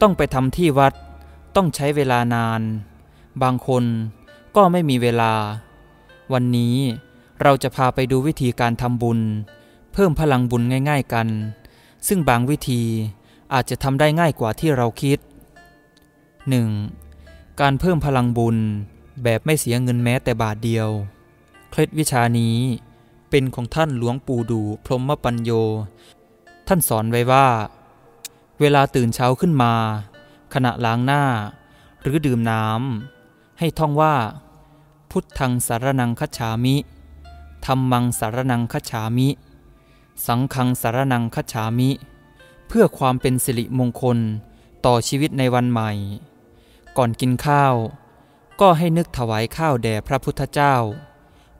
ต้องไปทำที่วัด ต้องใช้เวลานาน บางคน ก็ไม่มีเวลา วันนี้เราจะพาไปดูวิธีการทำบุญ เพิ่มพลังบุญง่าย ๆกัน ซึ่งบางวิธีอาจจะทำได้ง่ายกว่าที่เราคิด 1. การเพิ่มพลังบุญแบบไม่เสียเงินแม้แต่บาทเดียว เคล็ดวิชานี้เป็นของท่านหลวงปู่ดูพรหมปัญโย ท่านสอนไว้ว่า เวลาตื่นเช้าขึ้นมา ขณะล้างหน้า หรือดื่มน้ำ ให้ท่องว่า พุทธังสารนังคัจฉามิธรรมังสารนังคัจฉามิ สังฆังสารนังคัจฉามิ เพื่อความเป็นสิริมงคลต่อชีวิตในวันใหม่ ก่อนกินข้าว ก็ให้นึกถวายข้าวแด่พระพุทธเจ้า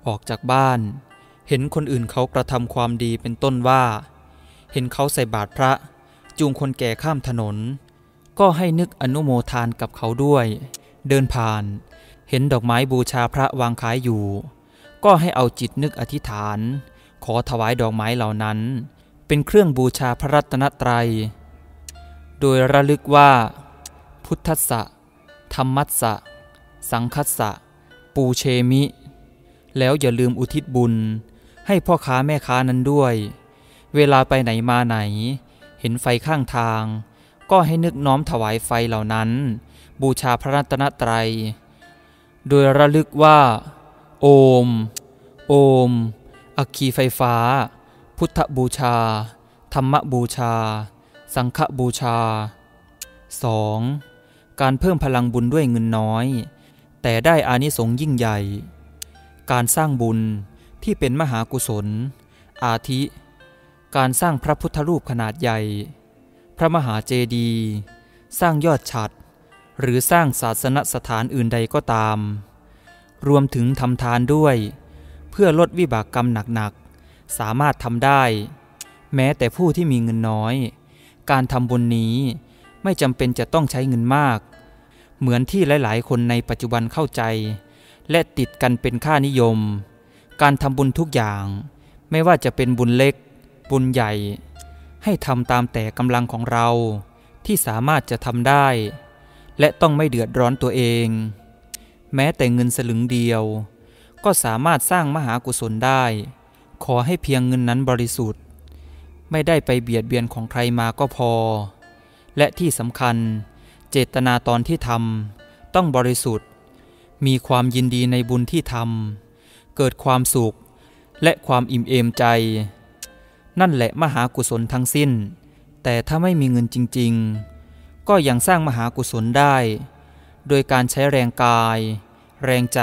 ออกจากบ้าน เห็นคนอื่นเขากระทำความดีเป็นต้นว่า เห็นเขาใส่บาตรพระจูงคนแก่ข้ามถนน ก็ให้นึกอนุโมทานกับเขาด้วย เดินผ่าน เห็นดอกไม้บูชาพระวางขายอยู่ ก็ให้เอาจิตนึกอธิษฐาน ขอถวายดอกไม้เหล่านั้น เป็นเครื่องบูชาพระรัตนตรัย โดยระลึกว่า พุทธะธรรมัสสะ สังคัสสะ ปูเชมิ แล้วอย่าลืมอุทิศบุญ ให้พ่อค้าแม่ค้านั้นด้วย เวลาไปไหนมาไหน เห็นไฟข้างทาง ก็ให้นึกน้อมถวายไฟเหล่านั้น บูชาพระรัตนตรัย โดยระลึกว่า โอม โอม อัคคีไฟฟ้า พุทธบูชา ธรรมบูชา สังฆบูชา 2. การเพิ่มพลังบุญด้วยเงินน้อย แต่ได้อานิสงส์ยิ่งใหญ่ การสร้างบุญที่เป็นมหากุศล อาทิ การสร้างพระพุทธรูปขนาดใหญ่ พระมหาเจดีย์สร้างยอดฉัด หรือสร้างศาสนสถานอื่นใดก็ตาม รวมถึงทำทานด้วย เพื่อลดวิบากกรรมหนักๆ สามารถทำได้ แม้แต่ผู้ที่มีเงินน้อย การทำบุญนี้ไม่จำเป็นจะต้องใช้เงินมาก เหมือนที่หลายๆ คนในปัจจุบันเข้าใจ และติดกันเป็นค่านิยม การทำบุญทุกอย่าง ไม่ว่าจะเป็นบุญเล็ก บุญใหญ่ ให้ทำตามแต่กำลังของเราที่สามารถจะทำได้ และต้องไม่เดือดร้อนตัวเอง แม้แต่เงินสลึงเดียว ก็สามารถสร้างมหากุศลได้ ขอให้เพียงเงินนั้นบริสุทธิ์ ไม่ได้ไปเบียดเบียนของใครมาก็พอ และที่สำคัญ เจตนาตอนที่ทำต้องบริสุทธิ์ มีความยินดีในบุญที่ทำเกิดความสุข และความอิ่มเอมใจ นั่นแหละมหากุศลทั้งสิ้น แต่ถ้าไม่มีเงินจริง ๆ ก็ยังสร้างมหากุศลได้ โดยการใช้แรงกาย แรงใจ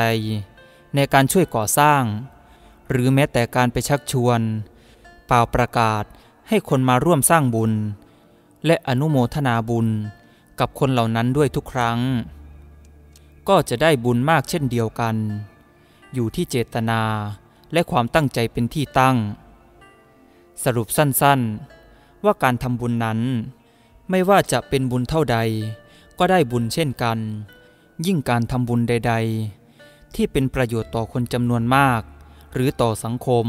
ในการช่วยก่อสร้าง หรือแม้แต่การไปชักชวน เป่าประกาศให้คนมาร่วมสร้างบุญ และอนุโมทนาบุญกับคนเหล่านั้นด้วยทุกครั้ง ก็จะได้บุญมากเช่นเดียวกัน อยู่ที่เจตนาและความตั้งใจเป็นที่ตั้ง สรุปสั้นๆ ว่าการทำบุญนั้น ไม่ว่าจะเป็นบุญเท่าใด ก็ได้บุญเช่นกัน ยิ่งการทำบุญใด ๆ ที่เป็นประโยชน์ต่อคนจำนวนมาก หรือต่อสังคม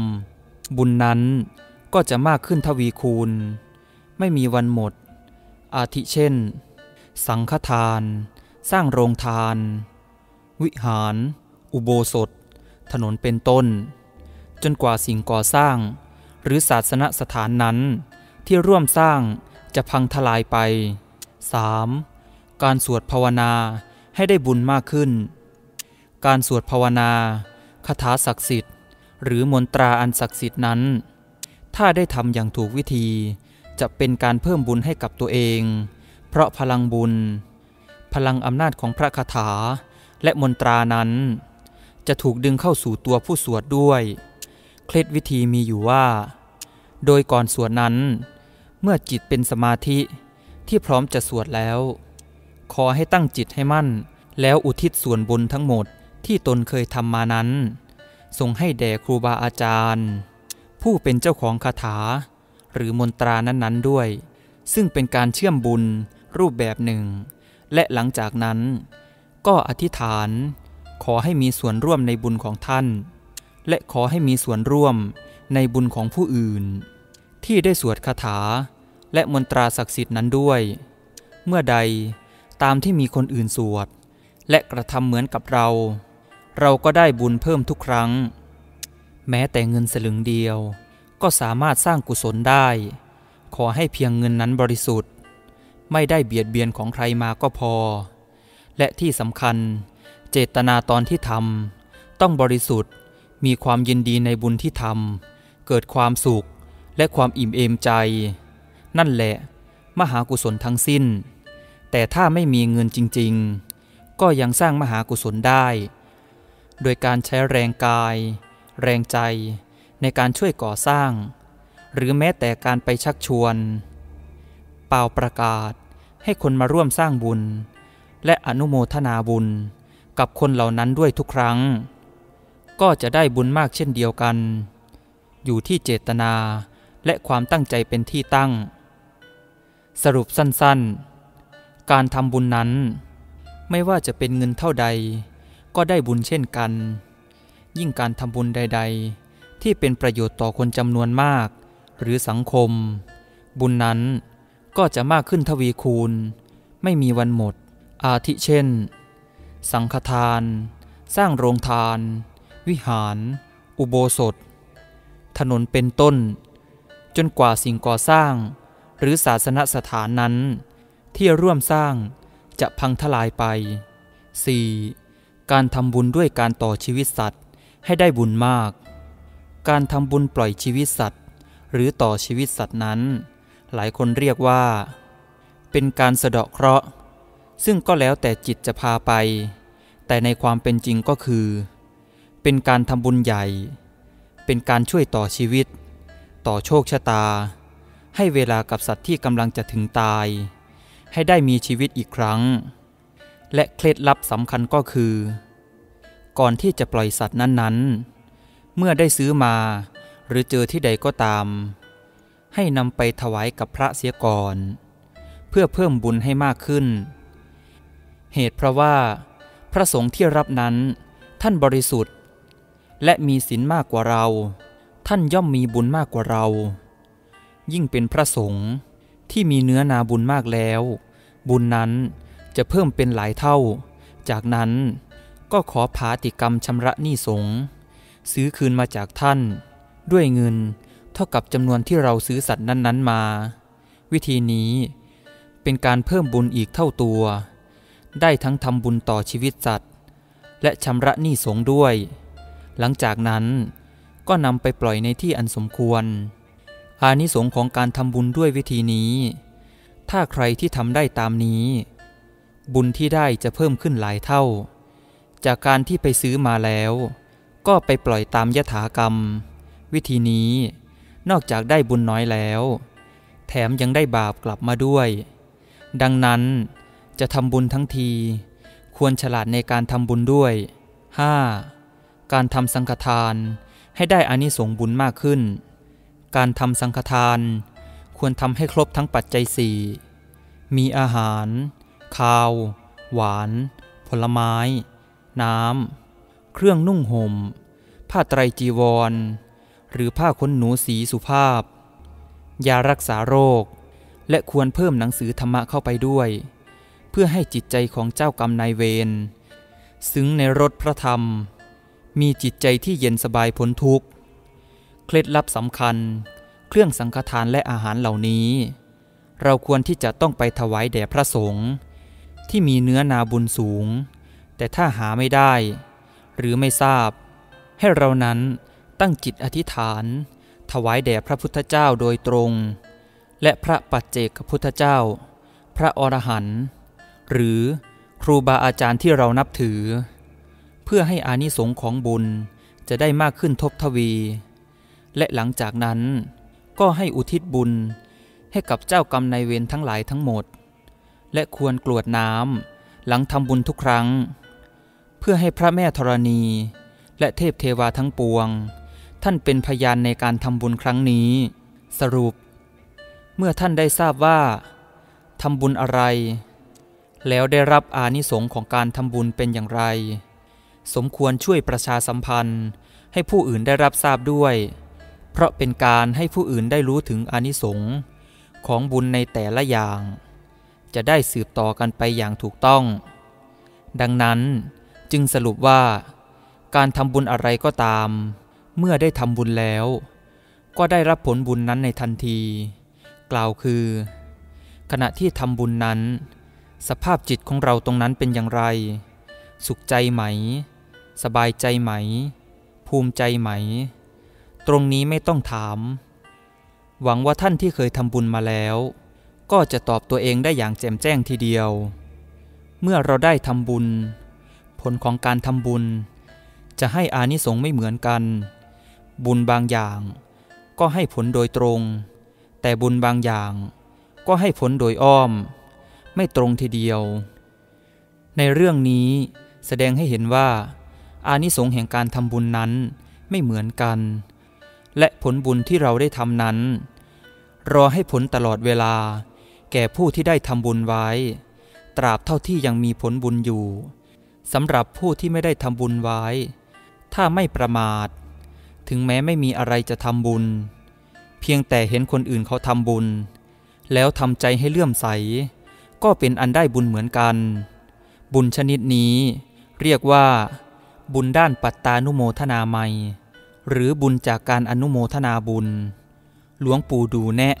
บุญนั้นก็จะมากขึ้นทวีคูณ ไม่มีวันหมด อาทิเช่น สังฆทาน สร้างโรงทาน วิหาร อุโบสถ ถนนเป็นต้น จนกว่าสิ่งก่อสร้าง หรือศาสนสถานนั้นที่ร่วมสร้าง จะพังทลายไป 3. การสวดภาวนาให้ได้บุญมากขึ้น การสวดภาวนาคาถาศักดิ์สิทธิ์ หรือมนตราอันศักดิ์สิทธิ์นั้น ถ้าได้ทำอย่างถูกวิธีจะเป็นการเพิ่มบุญให้กับตัวเอง เพราะพลังบุญ พลังอำนาจของพระคาถาและมนตรานั้น จะถูกดึงเข้าสู่ตัวผู้สวดด้วย เคล็ดวิธีมีอยู่ว่า โดยก่อนสวดนั้น เมื่อจิตเป็นสมาธิที่พร้อมจะสวดแล้ว ขอให้ตั้งจิตให้มั่น แล้วอุทิศส่วนบุญทั้งหมดที่ตนเคยทำมานั้นส่งให้แด่ครูบาอาจารย์ ผู้เป็นเจ้าของคาถา หรือมนตรานั้นๆด้วย ซึ่งเป็นการเชื่อมบุญรูปแบบหนึ่ง และหลังจากนั้น ก็อธิษฐาน ขอให้มีส่วนร่วมในบุญของท่าน และขอให้มีส่วนร่วมในบุญของผู้อื่น ที่ได้สวดคาถา และมนตราศักดิ์สิทธิ์นั้นด้วย เมื่อใดตามที่มีคนอื่นสวด และกระทำเหมือนกับเรา เราก็ได้บุญเพิ่มทุกครั้ง แม้แต่เงินสลึงเดียว ก็สามารถสร้างกุศลได้ ขอให้เพียงเงินนั้นบริสุทธิ์ ไม่ได้เบียดเบียนของใครมาก็พอ และที่สำคัญ เจตนาตอนที่ทำต้องบริสุทธิ์มีความยินดีในบุญที่ทำเกิดความสุข และความอิ่มเอมใจ นั่นแหละ มหากุศลทั้งสิ้น แต่ถ้าไม่มีเงินจริง ๆ ก็ยังสร้างมหากุศลได้ โดยการใช้แรงกาย แรงใจ ในการช่วยก่อสร้าง หรือแม้แต่การไปชักชวน เป่าประกาศให้คนมาร่วมสร้างบุญ และอนุโมทนาบุญกับคนเหล่านั้นด้วยทุกครั้ง ก็จะได้บุญมากเช่นเดียวกัน อยู่ที่เจตนา และความตั้งใจเป็นที่ตั้ง สรุปสั้นๆ การทำบุญนั้น ไม่ว่าจะเป็นเงินเท่าใด ก็ได้บุญเช่นกัน ยิ่งการทำบุญใด ๆ ที่เป็นประโยชน์ต่อคนจำนวนมาก หรือสังคม บุญนั้นก็จะมากขึ้นทวีคูณ ไม่มีวันหมด อาทิเช่น สังฆทาน สร้างโรงทาน วิหาร อุโบสถ ถนนเป็นต้น จนกว่าสิ่งก่อสร้าง หรือศาสนสถานนั้น ที่ร่วมสร้างจะพังทลายไป 4. การทำบุญด้วยการต่อชีวิตสัตว์ให้ได้บุญมาก การทำบุญปล่อยชีวิตสัตว์ หรือต่อชีวิตสัตว์นั้น หลายคนเรียกว่า เป็นการสะเดาะเคราะห์ ซึ่งก็แล้วแต่จิตจะพาไป แต่ในความเป็นจริงก็คือ เป็นการทำบุญใหญ่ เป็นการช่วยต่อชีวิต ต่อโชคชะตา ให้เวลากับสัตว์ที่กำลังจะถึงตาย ให้ได้มีชีวิตอีกครั้ง และเคล็ดลับสำคัญก็คือ ก่อนที่จะปล่อยสัตว์นั้นๆ เมื่อได้ซื้อมาหรือเจอที่ใดก็ตาม ให้นำไปถวายกับพระเสียก่อน เพื่อเพิ่มบุญให้มากขึ้น เหตุเพราะว่า พระสงฆ์ที่รับนั้นท่านบริสุทธิ์ และมีศีลมากกว่าเรา ท่านย่อมมีบุญมากกว่าเรา ยิ่งเป็นพระสงฆ์ที่มีเนื้อนาบุญมากแล้ว บุญนั้นจะเพิ่มเป็นหลายเท่า จากนั้นก็ขอผาติกรรมชำระหนี้สงฆ์ซื้อคืนมาจากท่าน ด้วยเงินเท่ากับจำนวนที่เราซื้อสัตว์นั้นๆมา วิธีนี้เป็นการเพิ่มบุญอีกเท่าตัว ได้ทั้งทำบุญต่อชีวิตสัตว์ และชำระหนี้สงฆ์ด้วย หลังจากนั้น ก็นำไปปล่อยในที่อันสมควร อานิสงส์ของการทำบุญด้วยวิธีนี้ ถ้าใครที่ทำได้ตามนี้ บุญที่ได้จะเพิ่มขึ้นหลายเท่า จากการที่ไปซื้อมาแล้ว ก็ไปปล่อยตามยถากรรม วิธีนี้ นอกจากได้บุญน้อยแล้ว แถมยังได้บาปกลับมาด้วย ดังนั้นจะทำบุญทั้งที ควรฉลาดในการทำบุญด้วย 5. การทำสังฆทาน ให้ได้อานิสงส์บุญมากขึ้น การทำสังฆทาน ควรทำให้ครบทั้งปัจจัยสี่มีอาหาร ข้าว หวาน ผลไม้ น้ำ เครื่องนุ่งหม่ม ผ้าไตรจีวร หรือผ้าขนหนูสีสุภาพ ยารักษาโรค และควรเพิ่มหนังสือธรรมะเข้าไปด้วย เพื่อให้จิตใจของเจ้ากรรมนายเวร ซึ้งในรถพระธรรม มีจิตใจที่เย็นสบายพ้นทุกข์ เคล็ดลับสำคัญ เครื่องสังฆทานและอาหารเหล่านี้ เราควรที่จะต้องไปถวายแด่พระสงฆ์ที่มีเนื้อนาบุญสูง แต่ถ้าหาไม่ได้ หรือไม่ทราบ ให้เรานั้นตั้งจิตอธิษฐาน ถวายแด่พระพุทธเจ้าโดยตรง และพระปัจเจกพุทธเจ้า พระอรหันต์หรือครูบาอาจารย์ที่เรานับถือ เพื่อให้อานิสงส์ของบุญจะได้มากขึ้นทบทวี และหลังจากนั้นก็ให้อุทิศบุญให้กับเจ้ากรรมนายเวรทั้งหลายทั้งหมด และควรกรวดน้ำหลังทำบุญทุกครั้ง เพื่อให้พระแม่ธรณี และเทพเทวาทั้งปวง ท่านเป็นพยานในการทำบุญครั้งนี้ สรุป เมื่อท่านได้ทราบว่าทำบุญอะไร แล้วได้รับอานิสงส์ของการทำบุญเป็นอย่างไร สมควรช่วยประชาสัมพันธ์ ให้ผู้อื่นได้รับทราบด้วย เพราะเป็นการให้ผู้อื่นได้รู้ถึงอนิสงส์ของบุญในแต่ละอย่าง จะได้สืบต่อกันไปอย่างถูกต้อง ดังนั้นจึงสรุปว่า การทำบุญอะไรก็ตาม เมื่อได้ทำบุญแล้ว ก็ได้รับผลบุญนั้นในทันที กล่าวคือ ขณะที่ทำบุญนั้น สภาพจิตของเราตรงนั้นเป็นอย่างไร สุขใจไหม สบายใจไหม ภูมิใจไหม ตรงนี้ไม่ต้องถาม หวังว่าท่านที่เคยทำบุญมาแล้ว ก็จะตอบตัวเองได้อย่างแจ่มแจ้งทีเดียว เมื่อเราได้ทำบุญ ผลของการทำบุญ จะให้อานิสงส์ไม่เหมือนกัน บุญบางอย่าง ก็ให้ผลโดยตรง แต่บุญบางอย่าง ก็ให้ผลโดยอ้อม ไม่ตรงทีเดียว ในเรื่องนี้แสดงให้เห็นว่า อานิสงส์แห่งการทำบุญนั้นไม่เหมือนกัน และผลบุญที่เราได้ทำนั้น รอให้ผลตลอดเวลา แก่ผู้ที่ได้ทำบุญไว้ ตราบเท่าที่ยังมีผลบุญอยู่สำหรับผู้ที่ไม่ได้ทำบุญไว้ ถ้าไม่ประมาท ถึงแม้ไม่มีอะไรจะทำบุญ เพียงแต่เห็นคนอื่นเขาทำบุญ แล้วทำใจให้เลื่อมใส ก็เป็นอันได้บุญเหมือนกัน บุญชนิดนี้เรียกว่า บุญด้านปัตตานุโมทนาไมหรือบุญจากการอนุโมทนาบุญ หลวงปู่ดูแนะ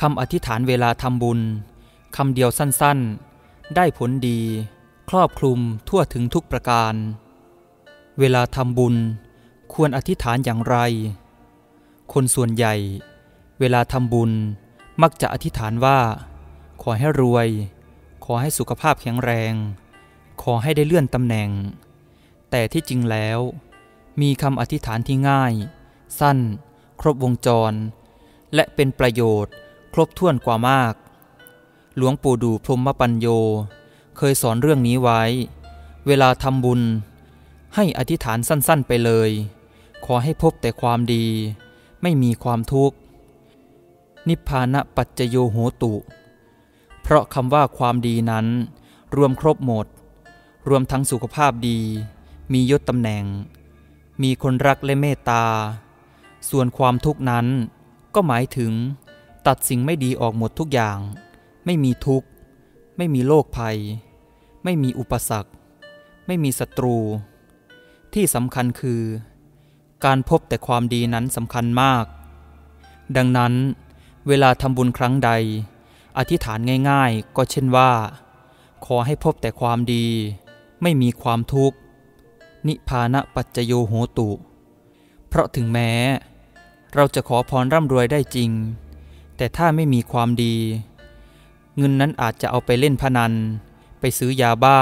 คำอธิษฐานเวลาทำบุญคำเดียวสั้นๆ ได้ผลดี ครอบคลุมทั่วถึงทุกประการ เวลาทำบุญควรอธิษฐานอย่างไร คนส่วนใหญ่ เวลาทำบุญมักจะอธิษฐานว่า ขอให้รวย ขอให้สุขภาพแข็งแรง ขอให้ได้เลื่อนตำแหน่ง แต่ที่จริงแล้ว มีคำอธิษฐานที่ง่าย สั้น ครบวงจร และเป็นประโยชน์ ครบถ้วนกว่ามาก หลวงปู่ดูพรหมปัญโย เคยสอนเรื่องนี้ไว้ เวลาทำบุญ ให้อธิษฐานสั้นๆไปเลย ขอให้พบแต่ความดี ไม่มีความทุกข์ นิพพานะปัจจโยโหตุ เพราะคำว่าความดีนั้น รวมครบหมดรวมทั้งสุขภาพดี มียศตำแหน่ง มีคนรักและเมตตา ส่วนความทุกข์นั้น ก็หมายถึง ตัดสิ่งไม่ดีออกหมดทุกอย่าง ไม่มีทุกข์ ไม่มีโรคภัย ไม่มีอุปสรรค ไม่มีศัตรู ที่สำคัญคือ การพบแต่ความดีนั้นสำคัญมาก ดังนั้นเวลาทำบุญครั้งใด อธิษฐานง่าย ๆ ก็เช่นว่า ขอให้พบแต่ความดี ไม่มีความทุกข์ นิพานะปัจจโยโหตุ เพราะถึงแม้ เราจะขอพรร่ำรวยได้จริง แต่ถ้าไม่มีความดี เงินนั้นอาจจะเอาไปเล่นพนัน ไปซื้อยาบ้า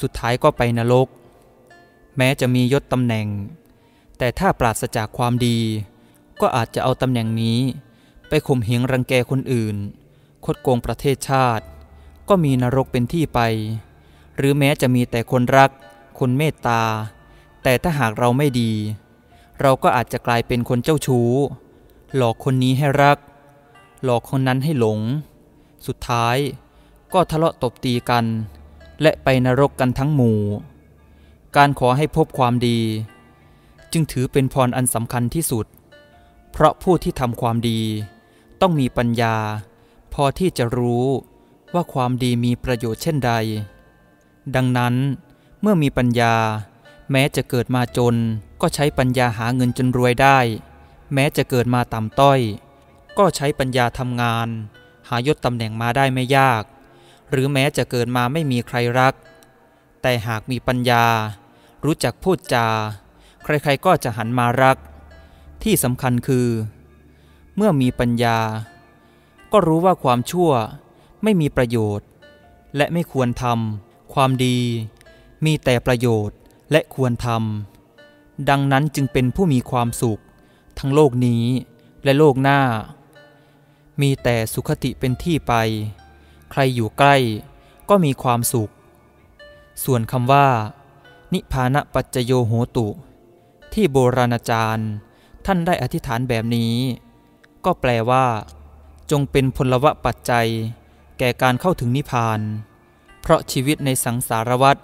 สุดท้ายก็ไปนรก แม้จะมียศตำแหน่ง แต่ถ้าปราศจากความดี ก็อาจจะเอาตำแหน่งนี้ ไปข่มเหงรังแกคนอื่น คดโกงประเทศชาติ ก็มีนรกเป็นที่ไป หรือแม้จะมีแต่คนรัก คนเมตตา แต่ถ้าหากเราไม่ดี เราก็อาจจะกลายเป็นคนเจ้าชู้ หลอกคนนี้ให้รัก หลอกคนนั้นให้หลง สุดท้ายก็ทะเลาะตบตีกัน และไปนรกกันทั้งหมู่ การขอให้พบความดี จึงถือเป็นพรอันสำคัญที่สุด เพราะผู้ที่ทำความดี ต้องมีปัญญา พอที่จะรู้ว่าความดีมีประโยชน์เช่นใด ดังนั้น มื่อมีปัญญา แม้จะเกิดมาจน ก็ใช้ปัญญาหาเงินจนรวยได้ แม้จะเกิดมาต่ำต้อย ก็ใช้ปัญญาทำงาน หายศตำแหน่งมาได้ไม่ยาก หรือแม้จะเกิดมาไม่มีใครรัก แต่หากมีปัญญา รู้จักพูดจา ใครๆก็จะหันมารัก ที่สำคัญคือ เมื่อมีปัญญา ก็รู้ว่าความชั่วไม่มีประโยชน์ และไม่ควรทำความดี มีแต่ประโยชน์และควรทำดังนั้นจึงเป็นผู้มีความสุข ทั้งโลกนี้และโลกหน้า มีแต่สุขติเป็นที่ไป ใครอยู่ใกล้ก็มีความสุข ส่วนคำว่า นิพานะปัจจโยโหตุ ที่โบราณอาจารย์ท่านได้อธิษฐานแบบนี้ ก็แปลว่า จงเป็นพลวะปัจจัย แก่การเข้าถึงนิพพาน เพราะชีวิตในสังสารวัฏ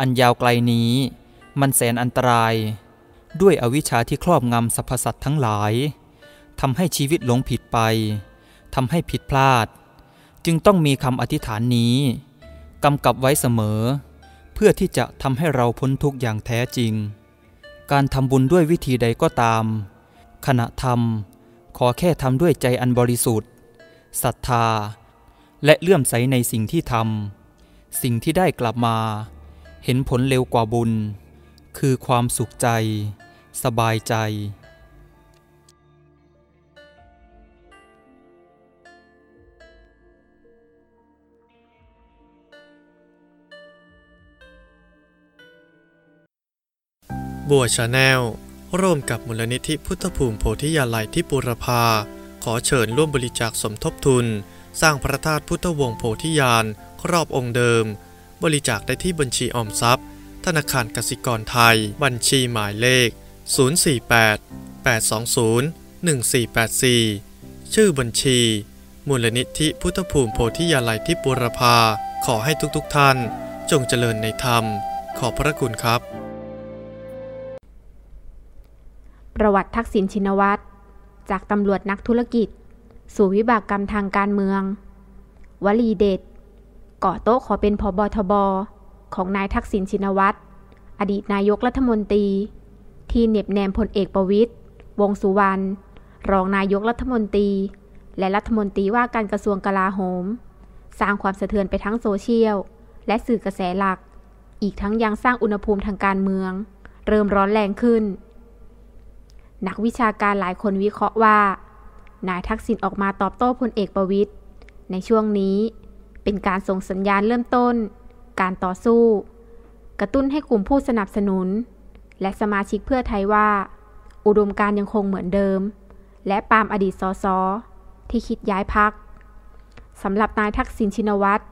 อันยาวไกลนี้ มันแสนอันตราย ด้วยอวิชชาที่ครอบงำสรรพสัตว์ทั้งหลายทำให้ชีวิตหลงผิดไปทำให้ผิดพลาด จึงต้องมีคำอธิษฐานนี้กำกับไว้เสมอ เพื่อที่จะทำให้เราพ้นทุกข์อย่างแท้จริง การทำบุญด้วยวิธีใดก็ตาม ขณะทำขอแค่ทำด้วยใจอันบริสุทธิ์ศรัทธา และเลื่อมใสในสิ่งที่ทำสิ่งที่ได้กลับมา เห็นผลเร็วกว่าบุญ คือความสุขใจ สบายใจ บัว Channel ร่วมกับมูลนิธิพุทธภูมิโพธิยาลัยที่ปุรพา ขอเชิญร่วมบริจาคสมทบทุน สร้างพระธาตุพุทธวงศ์โพธิญาณครอบองค์เดิม บริจาคได้ที่บัญชีออมทรัพย์ ธนาคารกสิกรไทย บัญชีหมายเลข 048 820 1484 ชื่อบัญชี มูลนิธิพุทธภูมิโพธิยาลัยที่ปุรพา ขอให้ทุกๆท่าน จงเจริญในธรรม ขอบพระคุณครับ ประวัติทักษิณชินวัตร จากตำรวจนักธุรกิจ สู่วิบากกรรมทางการเมือง วลีเด็ด ก่อโต๊ะขอเป็นพบทบของนายทักษิณชินวัตร อดีตนายกรัฐมนตรี ที่เน็บแนมพลเอกประวิตย์วงสุวรรณ รองนายกรัฐมนตรี และรัฐมนตรีว่าการกระทรวงกลาโหม สร้างความสะเทือนไปทั้งโซเชียล และสื่อกระแสหลัก อีกทั้งยังสร้างอุณหภูมิทางการเมือง เริ่มร้อนแรงขึ้น นักวิชาการหลายคนวิเคราะห์ว่า นายทักษิณออกมาตอบโต้พลเอกประวิตย์ในช่วงนี้ เป็นการส่งสัญญาณเริ่มต้น การต่อสู้ กระตุ้นให้กลุ่มผู้สนับสนุน และสมาชิกเพื่อไทยว่า อุดมการยังคงเหมือนเดิม และปามอดีตสสที่คิดย้ายพักสำหรับนายทักษิณชินวัตร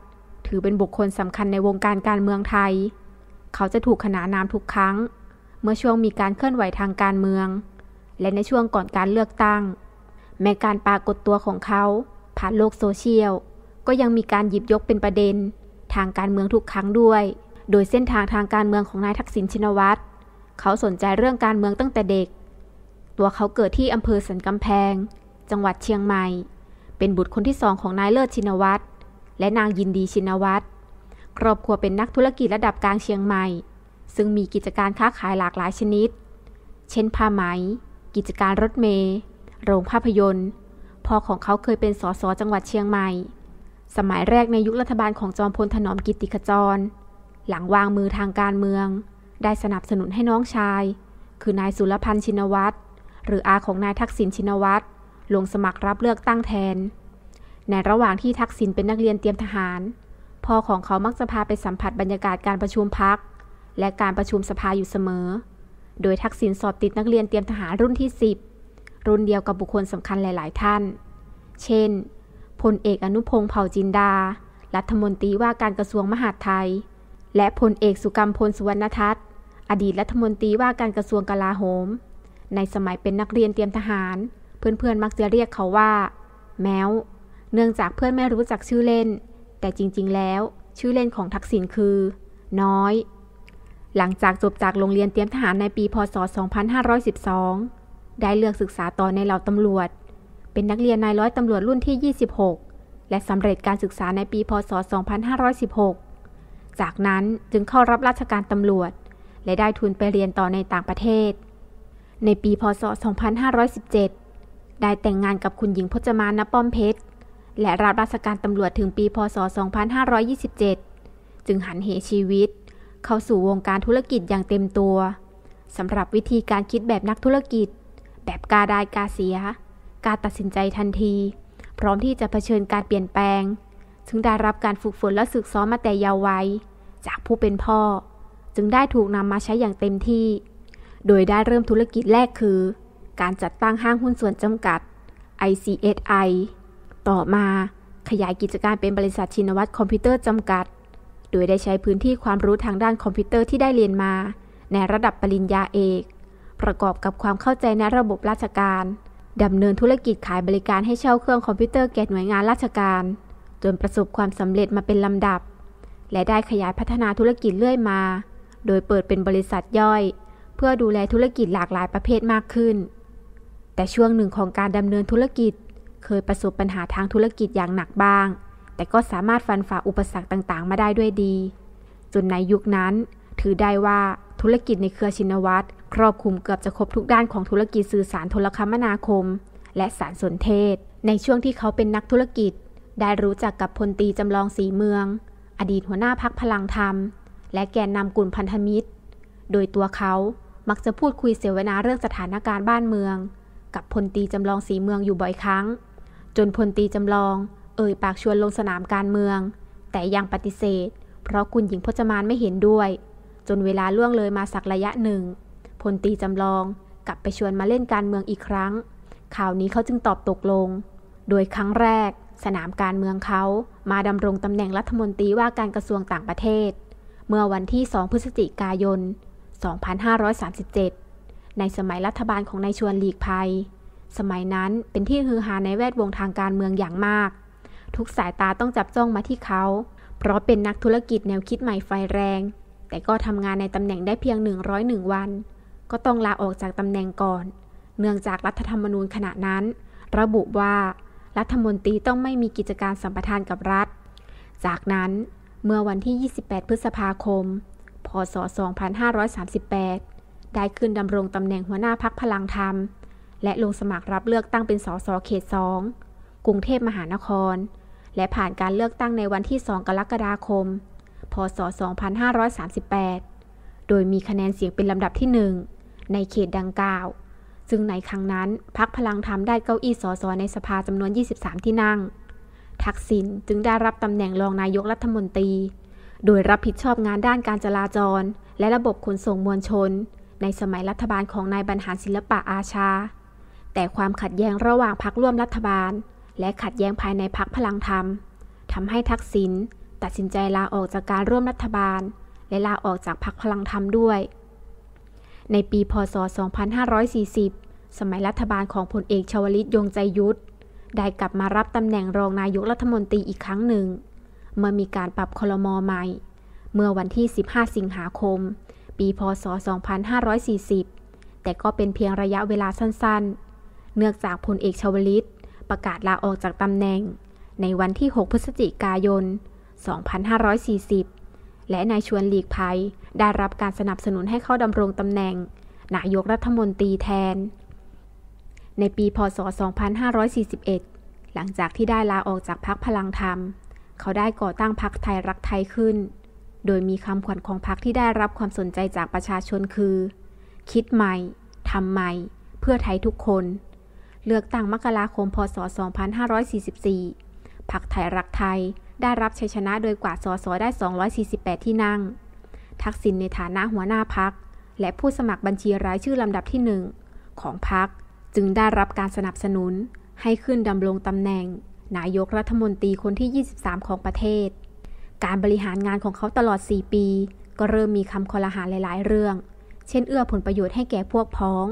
ถือเป็นบุคคลสำคัญในวงการการเมืองไทย เขาจะถูกขนานนามทุกครั้ง เมื่อช่วงมีการเคลื่อนไหวทางการเมือง และในช่วงก่อนการเลือกตั้ง แม้การปรากฏตัวของเขาผ่านโลกโซเชียล ก็ยังมีการหยิบยกเป็นประเด็น ทางการเมืองทุกครั้งด้วย โดยเส้นทางทางการเมืองของนายทักษิณชินวัตร เขาสนใจเรื่องการเมืองตั้งแต่เด็ก ตัวเขาเกิดที่อำเภอสันกำแพง จังหวัดเชียงใหม่ เป็นบุตรคนที่สองของนายเลิศชินวัตร และนางยินดีชินวัตร ครอบครัวเป็นนักธุรกิจระดับกลางเชียงใหม่ ซึ่งมีกิจการค้าขายหลากหลายชนิด เช่นผ้าไหม กิจการรถเมล์ โรงภาพยนตร์ พ่อของเขาเคยเป็นสสจังหวัดเชียงใหม่ สมัยแรกในยุครัฐบาลของจอมพลถนอมกิติขจร หลังวางมือทางการเมือง ได้สนับสนุนให้น้องชาย คือนายสุรพันธ์ชินวัตรหรืออาของนายทักษิณชินวัตรลงสมัครรับเลือกตั้งแทน ในระหว่างที่ทักษิณเป็นนักเรียนเตรียมทหารพ่อของเขามักจะพาไปสัมผัสบรรยากาศการประชุมพัก และการประชุมสภาอยู่เสมอ โดยทักษิณสอบติดนักเรียนเตรียมทหารรุ่นที่ 10 รุ่นเดียวกับบุคคลสำคัญหลาย ๆ ท่าน เช่น พลเอกอนุพงษ์เผ่าจินดา รัฐมนตรีว่าการกระทรวงมหาดไทย และพลเอกสุกรรมพลสุวรรณทัศน์ อดีตรัฐมนตรีว่าการกระทรวงกลาโหม ในสมัยเป็นนักเรียนเตรียมทหาร เพื่อนๆมักจะเรียกเขาว่า แมว เนื่องจากเพื่อนไม่รู้จักชื่อเล่น แต่จริงๆ แล้วชื่อเล่นของทักษิณคือ น้อย หลังจากจบจากโรงเรียนเตรียมทหารในปี พศ 2512 ได้เลือกศึกษาต่อในเหล่าตำรวจ เป็นนักเรียนนายร้อยตำรวจรุ่นที่ 26 และสำเร็จการศึกษาในปีพศ 2516 จากนั้นจึงเข้ารับราชการตำรวจ และได้ทุนไปเรียนต่อในต่างประเทศ ในปีพศ 2517 ได้แต่งงานกับคุณหญิงพจมานณป้อมเพชร และรับราชการตำรวจถึงปีพศ 2527 จึงหันเหชีวิต เข้าสู่วงการธุรกิจอย่างเต็มตัวสำหรับวิธีการคิดแบบนักธุรกิจ แบบกาได้กาเสีย การตัดสินใจทันที พร้อมที่จะเผชิญการเปลี่ยนแปลง ซึ่งได้รับการฝึกฝนและศึกซ้อมมาแต่เยาว์วัยจากผู้เป็นพ่อ จึงได้ถูกนำมาใช้อย่างเต็มที่ โดยได้เริ่มธุรกิจแรกคือ การจัดตั้งห้างหุ้นส่วนจำกัด ICSI ต่อมาขยายกิจการเป็นบริษัทชินวัตรคอมพิวเตอร์จำกัด โดยได้ใช้พื้นที่ความรู้ทางด้านคอมพิวเตอร์ที่ได้เรียนมา ในระดับปริญญาเอก ประกอบกับความเข้าใจในระบบราชการ ดำเนินธุรกิจขายบริการให้เช่าเครื่องคอมพิวเตอร์แก่หน่วยงานราชการ จนประสบความสำเร็จมาเป็นลำดับ และได้ขยายพัฒนาธุรกิจเรื่อยมา โดยเปิดเป็นบริษัทย่อย เพื่อดูแลธุรกิจหลากหลายประเภทมากขึ้น แต่ช่วงหนึ่งของการดำเนินธุรกิจ เคยประสบปัญหาทางธุรกิจอย่างหนักบ้าง แต่ก็สามารถฟันฝ่าอุปสรรคต่างๆ มาได้ด้วยดี จนในยุคนั้น ถือได้ว่าธุรกิจในเครือชินวัตร ครอบคลุมเกือบจะครบทุกด้านของธุรกิจสื่อสารโทรคมนาคม และสารสนเทศ ในช่วงที่เขาเป็นนักธุรกิจ ได้รู้จักกับพลตีจำลองสีเมือง อดีตหัวหน้าพักพลังธรรม และแกนนำกลุ่มพันธมิตร โดยตัวเขามักจะพูดคุยเสวนาเรื่องสถานการณ์บ้านเมือง กับพลตีจำลองสีเมืองอยู่บ่อยครั้ง จนพลตีจำลอง เอ่ยปากชวนลงสนามการเมือง แต่ยังปฏิเสธ เพราะคุณหญิงพจมานไม่เห็นด้วย จนเวลาล่วงเลยมาสักระยะหนึ่ง พลตีจำลองกลับไปชวนมาเล่นการเมืองอีกครั้ง ข่าวนี้เขาจึงตอบตกลง โดยครั้งแรก สนามการเมืองเขามาดำรงตำแหน่งรัฐมนตรีว่าการกระทรวงต่างประเทศ เมื่อวันที่ 2 พฤศจิกายน 2537 ในสมัยรัฐบาลของนายชวนหลีกภัย สมัยนั้นเป็นที่ฮือฮาในแวดวงทางการเมืองอย่างมาก ทุกสายตาต้องจับจ้องมาที่เขา เพราะเป็นนักธุรกิจแนวคิดใหม่ไฟแรง แต่ก็ทำงานในตำแหน่งได้เพียง 101 วัน ก็ต้องลาออกจากตำแหน่งก่อน เนื่องจากรัฐธรรมนูญขณะนั้น ระบุว่า รัฐมนตรีต้องไม่มีกิจการสัมปทานกับรัฐ จากนั้นเมื่อวันที่ 28 พฤษภาคม พศ 2538 ได้ขึ้นดำรงตำแหน่งหัวหน้าพักพลังธรรม และลงสมัครรับเลือกตั้งเป็นสสเขต 2 กรุงเทพมหานคร และผ่านการเลือกตั้งในวันที่ 2 กรกฎาคม พศ 2538 โดยมีคะแนนเสียงเป็นลำดับที่ 1 ในเขตดังกล่าว ซึ่งในครั้งนั้นพักพลังธรรมได้เก้าอี้สสในสภาจำนวน 23 ที่นั่ง ทักษิณจึงได้รับตำแหน่งรองนายกรัฐมนตรี โดยรับผิดชอบงานด้านการจราจร และระบบขนส่งมวลชน ในสมัยรัฐบาลของนายบรรหารศิลปะอาชา แต่ความขัดแย้งระหว่างพักร่วมรัฐบาล และขัดแย้งภายในพักพลังธรรมทำให้ทักษิณตัดสินใจลาออกจากการร่วมรัฐบาล และลาออกจากพรรคพลังธรรมด้วย ในปีพศ 2540 สมัยรัฐบาลของพลเอกชวลิตยงใจยุทธ ได้กลับมารับตำแหน่งรองนายกรัฐมนตรีอีกครั้งหนึ่ง เมื่อมีการปรับคลมอใหม่ เมื่อวันที่ 15 สิงหาคม ปีพศ 2540 แต่ก็เป็นเพียงระยะเวลาสั้นๆ เนื่องจากพลเอกชวลิตประกาศลาออกจากตำแหน่ง ในวันที่ 6 พฤศจิกายน 2540 และนายชวนหลีกภัย ได้รับการสนับสนุนให้เข้าดำรงตำแหน่ง นายกรัฐมนตรีแทน ในปีพศ 2541 หลังจากที่ได้ลาออกจากพักพลังธรรม เขาได้ก่อตั้งพักไทยรักไทยขึ้น โดยมีคำขวัญของพักที่ได้รับความสนใจจากประชาชนคือ คิดใหม่ทำใหม่ เพื่อไทยทุกคน เลือกตั้งมกราคม พศ 2544พักไทยรักไทย ได้รับชัยชนะโดยกว่าสสได้ 248 ที่นั่ง ทักษิณในฐานะหัวหน้าพัก และผู้สมัครบัญชีรายชื่อลำดับที่หนึ่งของพักจึงได้รับการสนับสนุน ให้ขึ้นดำรงตำแหน่ง นายกรัฐมนตรีคนที่ 23 ของประเทศ การบริหารงานของเขาตลอด 4 ปี ก็เริ่มมีคำคอรหาหลาย ๆ เรื่อง เช่น เอื้อผลประโยชน์ให้แก่พวกพ้อง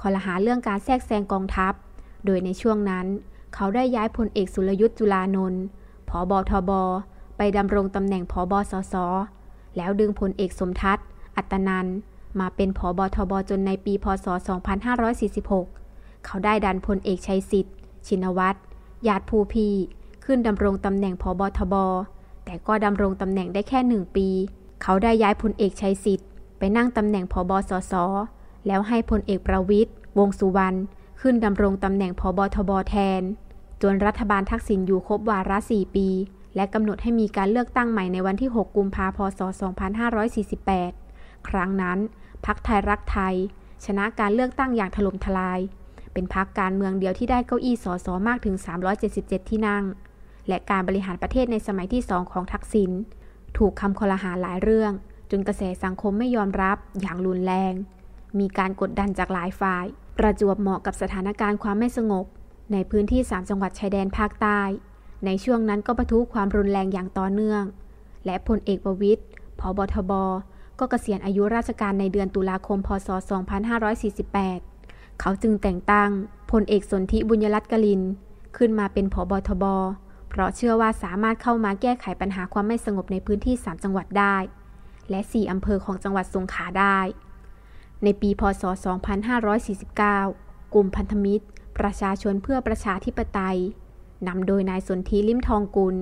คอรหาเรื่องการแทรกแซงกองทัพ โดยในช่วงนั้น เขาได้ย้ายพลเอกสุรยุทธ์จุลานนท์ ผอบอทบไปดำรงตำแหน่งผอบอสสแล้วดึงพลเอกสมทัศน์ อัตนัน มาเป็นผอบอทบจนในปีพศ 2546 เขาได้ดันพลเอกชัยสิทธิ์ ชินวัตรญาติภูพี ขึ้นดำรงตำแหน่งผอบอทบแต่ก็ดำรงตำแหน่งได้แค่หนึ่งปี เขาได้ย้ายพลเอกชัยสิทธิ์ ไปนั่งตำแหน่งผอบอสสแล้วให้พลเอกประวิตยวงสุวรรณขึ้นดำรงตำแหน่งผอบอทบแทน จนรัฐบาลทักษิณอยู่ครบวาระ 4 ปี และกำหนดให้มีการเลือกตั้งใหม่ในวันที่ 6 กุมภาพันธ์พศ2548 ครั้งนั้นพักไทยรักไทย ชนะการเลือกตั้งอย่างถล่มทลาย เป็นพักการเมืองเดียวที่ได้เก้าอี้สสมากถึง 377 ที่นั่ง และการบริหารประเทศในสมัยที่สองของทักษิณถูกคำคอรหาหลายเรื่อง จนกระแสสังคมไม่ยอมรับอย่างรุนแรง มีการกดดันจากหลายฝ่าย ประจวบเหมาะกับสถานการณ์ความไม่สงบ ในพื้นที่ 3 จังหวัดชายแดนภาคใต้ ในช่วงนั้นก็ประทุความรุนแรงอย่างต่อเนื่อง และพลเอกประวิตยพบทบ ก็เกษียณอายุราชการในเดือนตุลาคม พศ 2548 เขาจึงแต่งตั้งพลเอกสนธิบุญยรัตน์กลิน ขึ้นมาเป็นผบทบ เพราะเชื่อว่าสามารถเข้ามาแก้ไขปัญหาความไม่สงบในพื้นที่ 3 จังหวัดได้ และ 4 อำเภอของจังหวัดสงขลาได้ ในปี พศ 2549 กลุ่มพันธมิตร ประชาชนเพื่อประชาธิปไตยนำโดยนายสนธิลิมทองกุล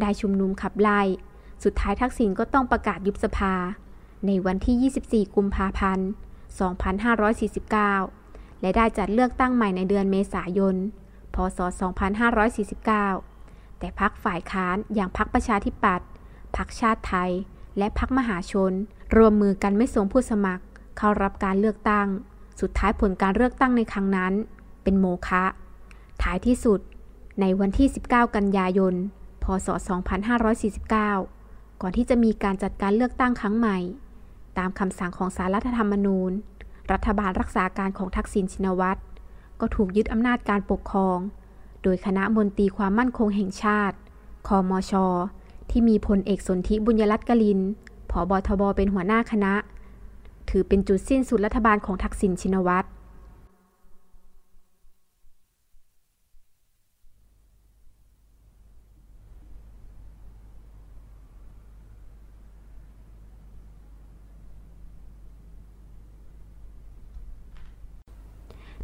ได้ชุมนุมขับไล่ สุดท้ายทักษิณก็ต้องประกาศยุบสภา ในวันที่ 24 กุมภาพันธ์ 2549 และได้จัดเลือกตั้งใหม่ในเดือนเมษายน พศ 2549 แต่พักฝ่ายค้านอย่างพักประชาธิปัตย์พักชาติไทย และพักมหาชน รวมมือกันไม่ส่งผู้สมัคร เข้ารับการเลือกตั้ง สุดท้ายผลการเลือกตั้งในครั้งนั้น เป็นโมฆะท้ายที่สุด ในวันที่ 19 กันยายน พศ 2549 ก่อนที่จะมีการจัดการเลือกตั้งครั้งใหม่ ตามคำสั่งของสารรัฐธรรมนูญ รัฐบาลรักษาการของทักษิณชินวัตร ก็ถูกยึดอำนาจการปกครอง โดยคณะมนตรีความมั่นคงแห่งชาติ คอมชที่มีพลเอกสนธิบุญยรัตน์กลินผอบทบเป็นหัวหน้าคณะ ถือเป็นจุดสิ้นสุดรัฐบาลของทักษิณชินวัตร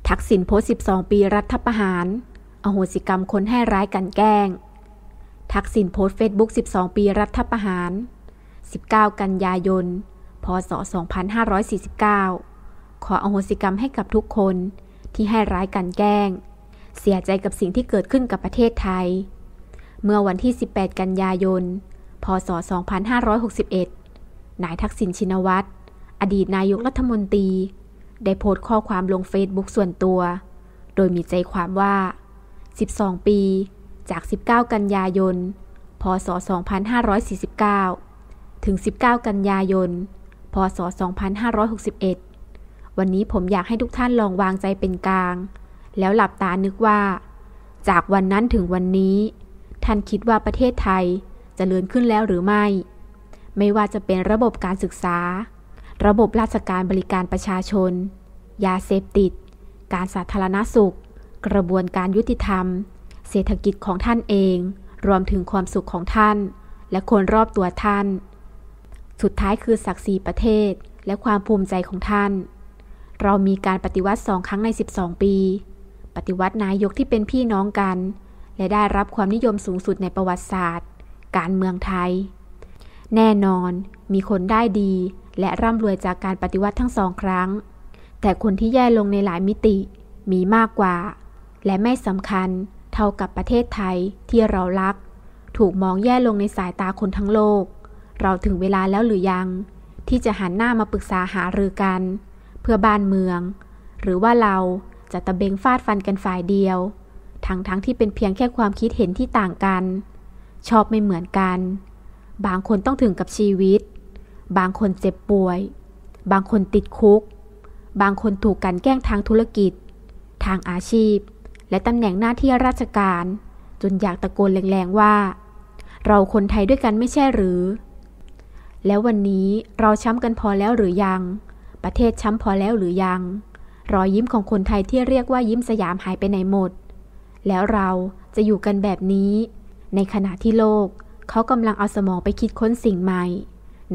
ทักษิณโพสต์12 ปีรัฐประหาร อโหสิกรรมคนให้ร้ายกันแกล้ง ทักษิณโพสต์เฟซบุ๊ก12 ปีรัฐประหาร 19 กันยายน พศ 2549 ขออโหสิกรรมให้กับทุกคนที่ให้ร้ายกันแกล้ง เสียใจกับสิ่งที่เกิดขึ้นกับประเทศไทย เมื่อวันที่ 18 กันยายน พศ 2561 นายทักษิณชินวัตร อดีตนายกรัฐมนตรี ได้โพสต์ข้อความลงเฟซบุ๊กส่วนตัว โดยมีใจความว่า 12 ปี จาก 19 กันยายน พศ 2549 ถึง 19 กันยายน พศ 2561 วันนี้ผมอยากให้ทุกท่านลองวางใจเป็นกลาง แล้วหลับตานึกว่า จากวันนั้นถึงวันนี้ ท่านคิดว่าประเทศไทยจเจริญขึ้นแล้วหรือไม่ ไม่ว่าจะเป็นระบบการศึกษา ระบบราชการบริการประชาชน ยาเสพติด การสาธารณสุข กระบวนการยุติธรรม เศรษฐกิจของท่านเอง รวมถึงความสุขของท่าน และคนรอบตัวท่าน สุดท้ายคือศักดิ์ศรีประเทศและความภูมิใจของท่าน เรามีการปฏิวัติสองครั้งใน 12 ปี ปฏิวัตินายกที่เป็นพี่น้องกัน และได้รับความนิยมสูงสุดในประวัติศาสตร์ การเมืองไทย แน่นอน มีคนได้ดี และร่ำรวยจากการปฏิวัติทั้งสองครั้ง แต่คนที่แย่ลงในหลายมิติมีมากกว่า และไม่สำคัญเท่ากับประเทศไทยที่เรารัก ถูกมองแย่ลงในสายตาคนทั้งโลก เราถึงเวลาแล้วหรือยัง ที่จะหันหน้ามาปรึกษาหารือกัน เพื่อบ้านเมือง หรือว่าเราจะตะเบงฟาดฟันกันฝ่ายเดียว ทั้งทั้งที่เป็นเพียงแค่ความคิดเห็นที่ต่างกัน ชอบไม่เหมือนกัน บางคนต้องถึงกับชีวิต บางคนเจ็บป่วย บางคนติดคุก บางคนถูกกันแกล้งทางธุรกิจ ทางอาชีพ และตำแหน่งหน้าที่ราชการ จนอยากตะโกนแรงๆว่า เราคนไทยด้วยกันไม่ใช่หรือ แล้ววันนี้เราช้ำกันพอแล้วหรือยัง ประเทศช้ำพอแล้วหรือยัง รอยยิ้มของคนไทยที่เรียกว่ายิ้มสยามหายไปไหนหมด แล้วเราจะอยู่กันแบบนี้ ในขณะที่โลกเขากำลังเอาสมองไปคิดค้นสิ่งใหม่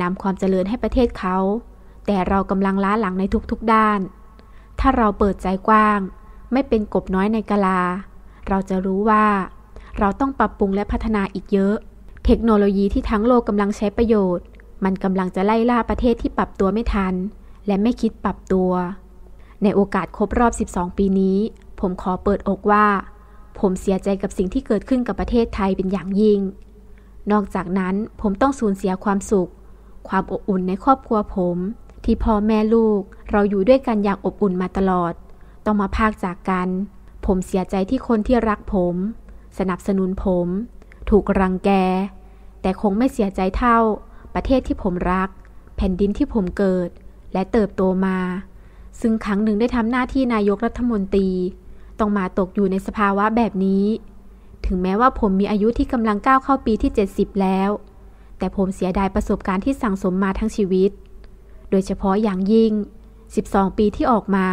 นำความเจริญให้ประเทศเขา แต่เรากำลังล้าหลังในทุกๆด้าน ถ้าเราเปิดใจกว้าง ไม่เป็นกบน้อยในกะลา เราจะรู้ว่า เราต้องปรับปรุงและพัฒนาอีกเยอะ เทคโนโลยีที่ทั้งโลกกำลังใช้ประโยชน์ มันกำลังจะไล่ล่าประเทศที่ปรับตัวไม่ทัน และไม่คิดปรับตัว ในโอกาสครบรอบ 12 ปีนี้ ผมขอเปิดอกว่า ผมเสียใจกับสิ่งที่เกิดขึ้นกับประเทศไทยเป็นอย่างยิ่งนอกจากนั้นผมต้องสูญเสียความสุข ความอบอุ่นในครอบครัวผม ที่พ่อแม่ลูก เราอยู่ด้วยกันอย่างอบอุ่นมาตลอด ต้องมาพากจากกัน ผมเสียใจที่คนที่รักผม สนับสนุนผม ถูกรังแก แต่คงไม่เสียใจเท่า ประเทศที่ผมรัก แผ่นดินที่ผมเกิด และเติบโตมา ซึ่งครั้งหนึ่งได้ทำหน้าที่นายกรัฐมนตรี ต้องมาตกอยู่ในสภาวะแบบนี้ ถึงแม้ว่าผมมีอายุที่กำลังก้าวเข้าปีที่ 70 แล้ว แต่ผมเสียดายประสบการณ์ที่สั่งสมมาทั้งชีวิต โดยเฉพาะอย่างยิ่ง 12 ปีที่ออกมา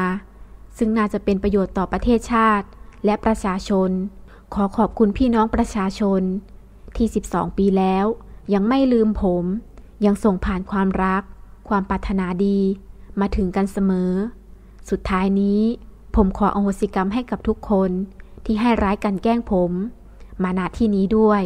ซึ่งน่าจะเป็นประโยชน์ต่อประเทศชาติ และประชาชน ขอขอบคุณพี่น้องประชาชน ที่ 12 ปีแล้ว ยังไม่ลืมผม ยังส่งผ่านความรัก ความปรารถนาดี มาถึงกันเสมอ สุดท้ายนี้ ผมขออโหสิกรรมให้กับทุกคนที่ให้ร้ายกันแกล้งผม มาณที่นี้ด้วย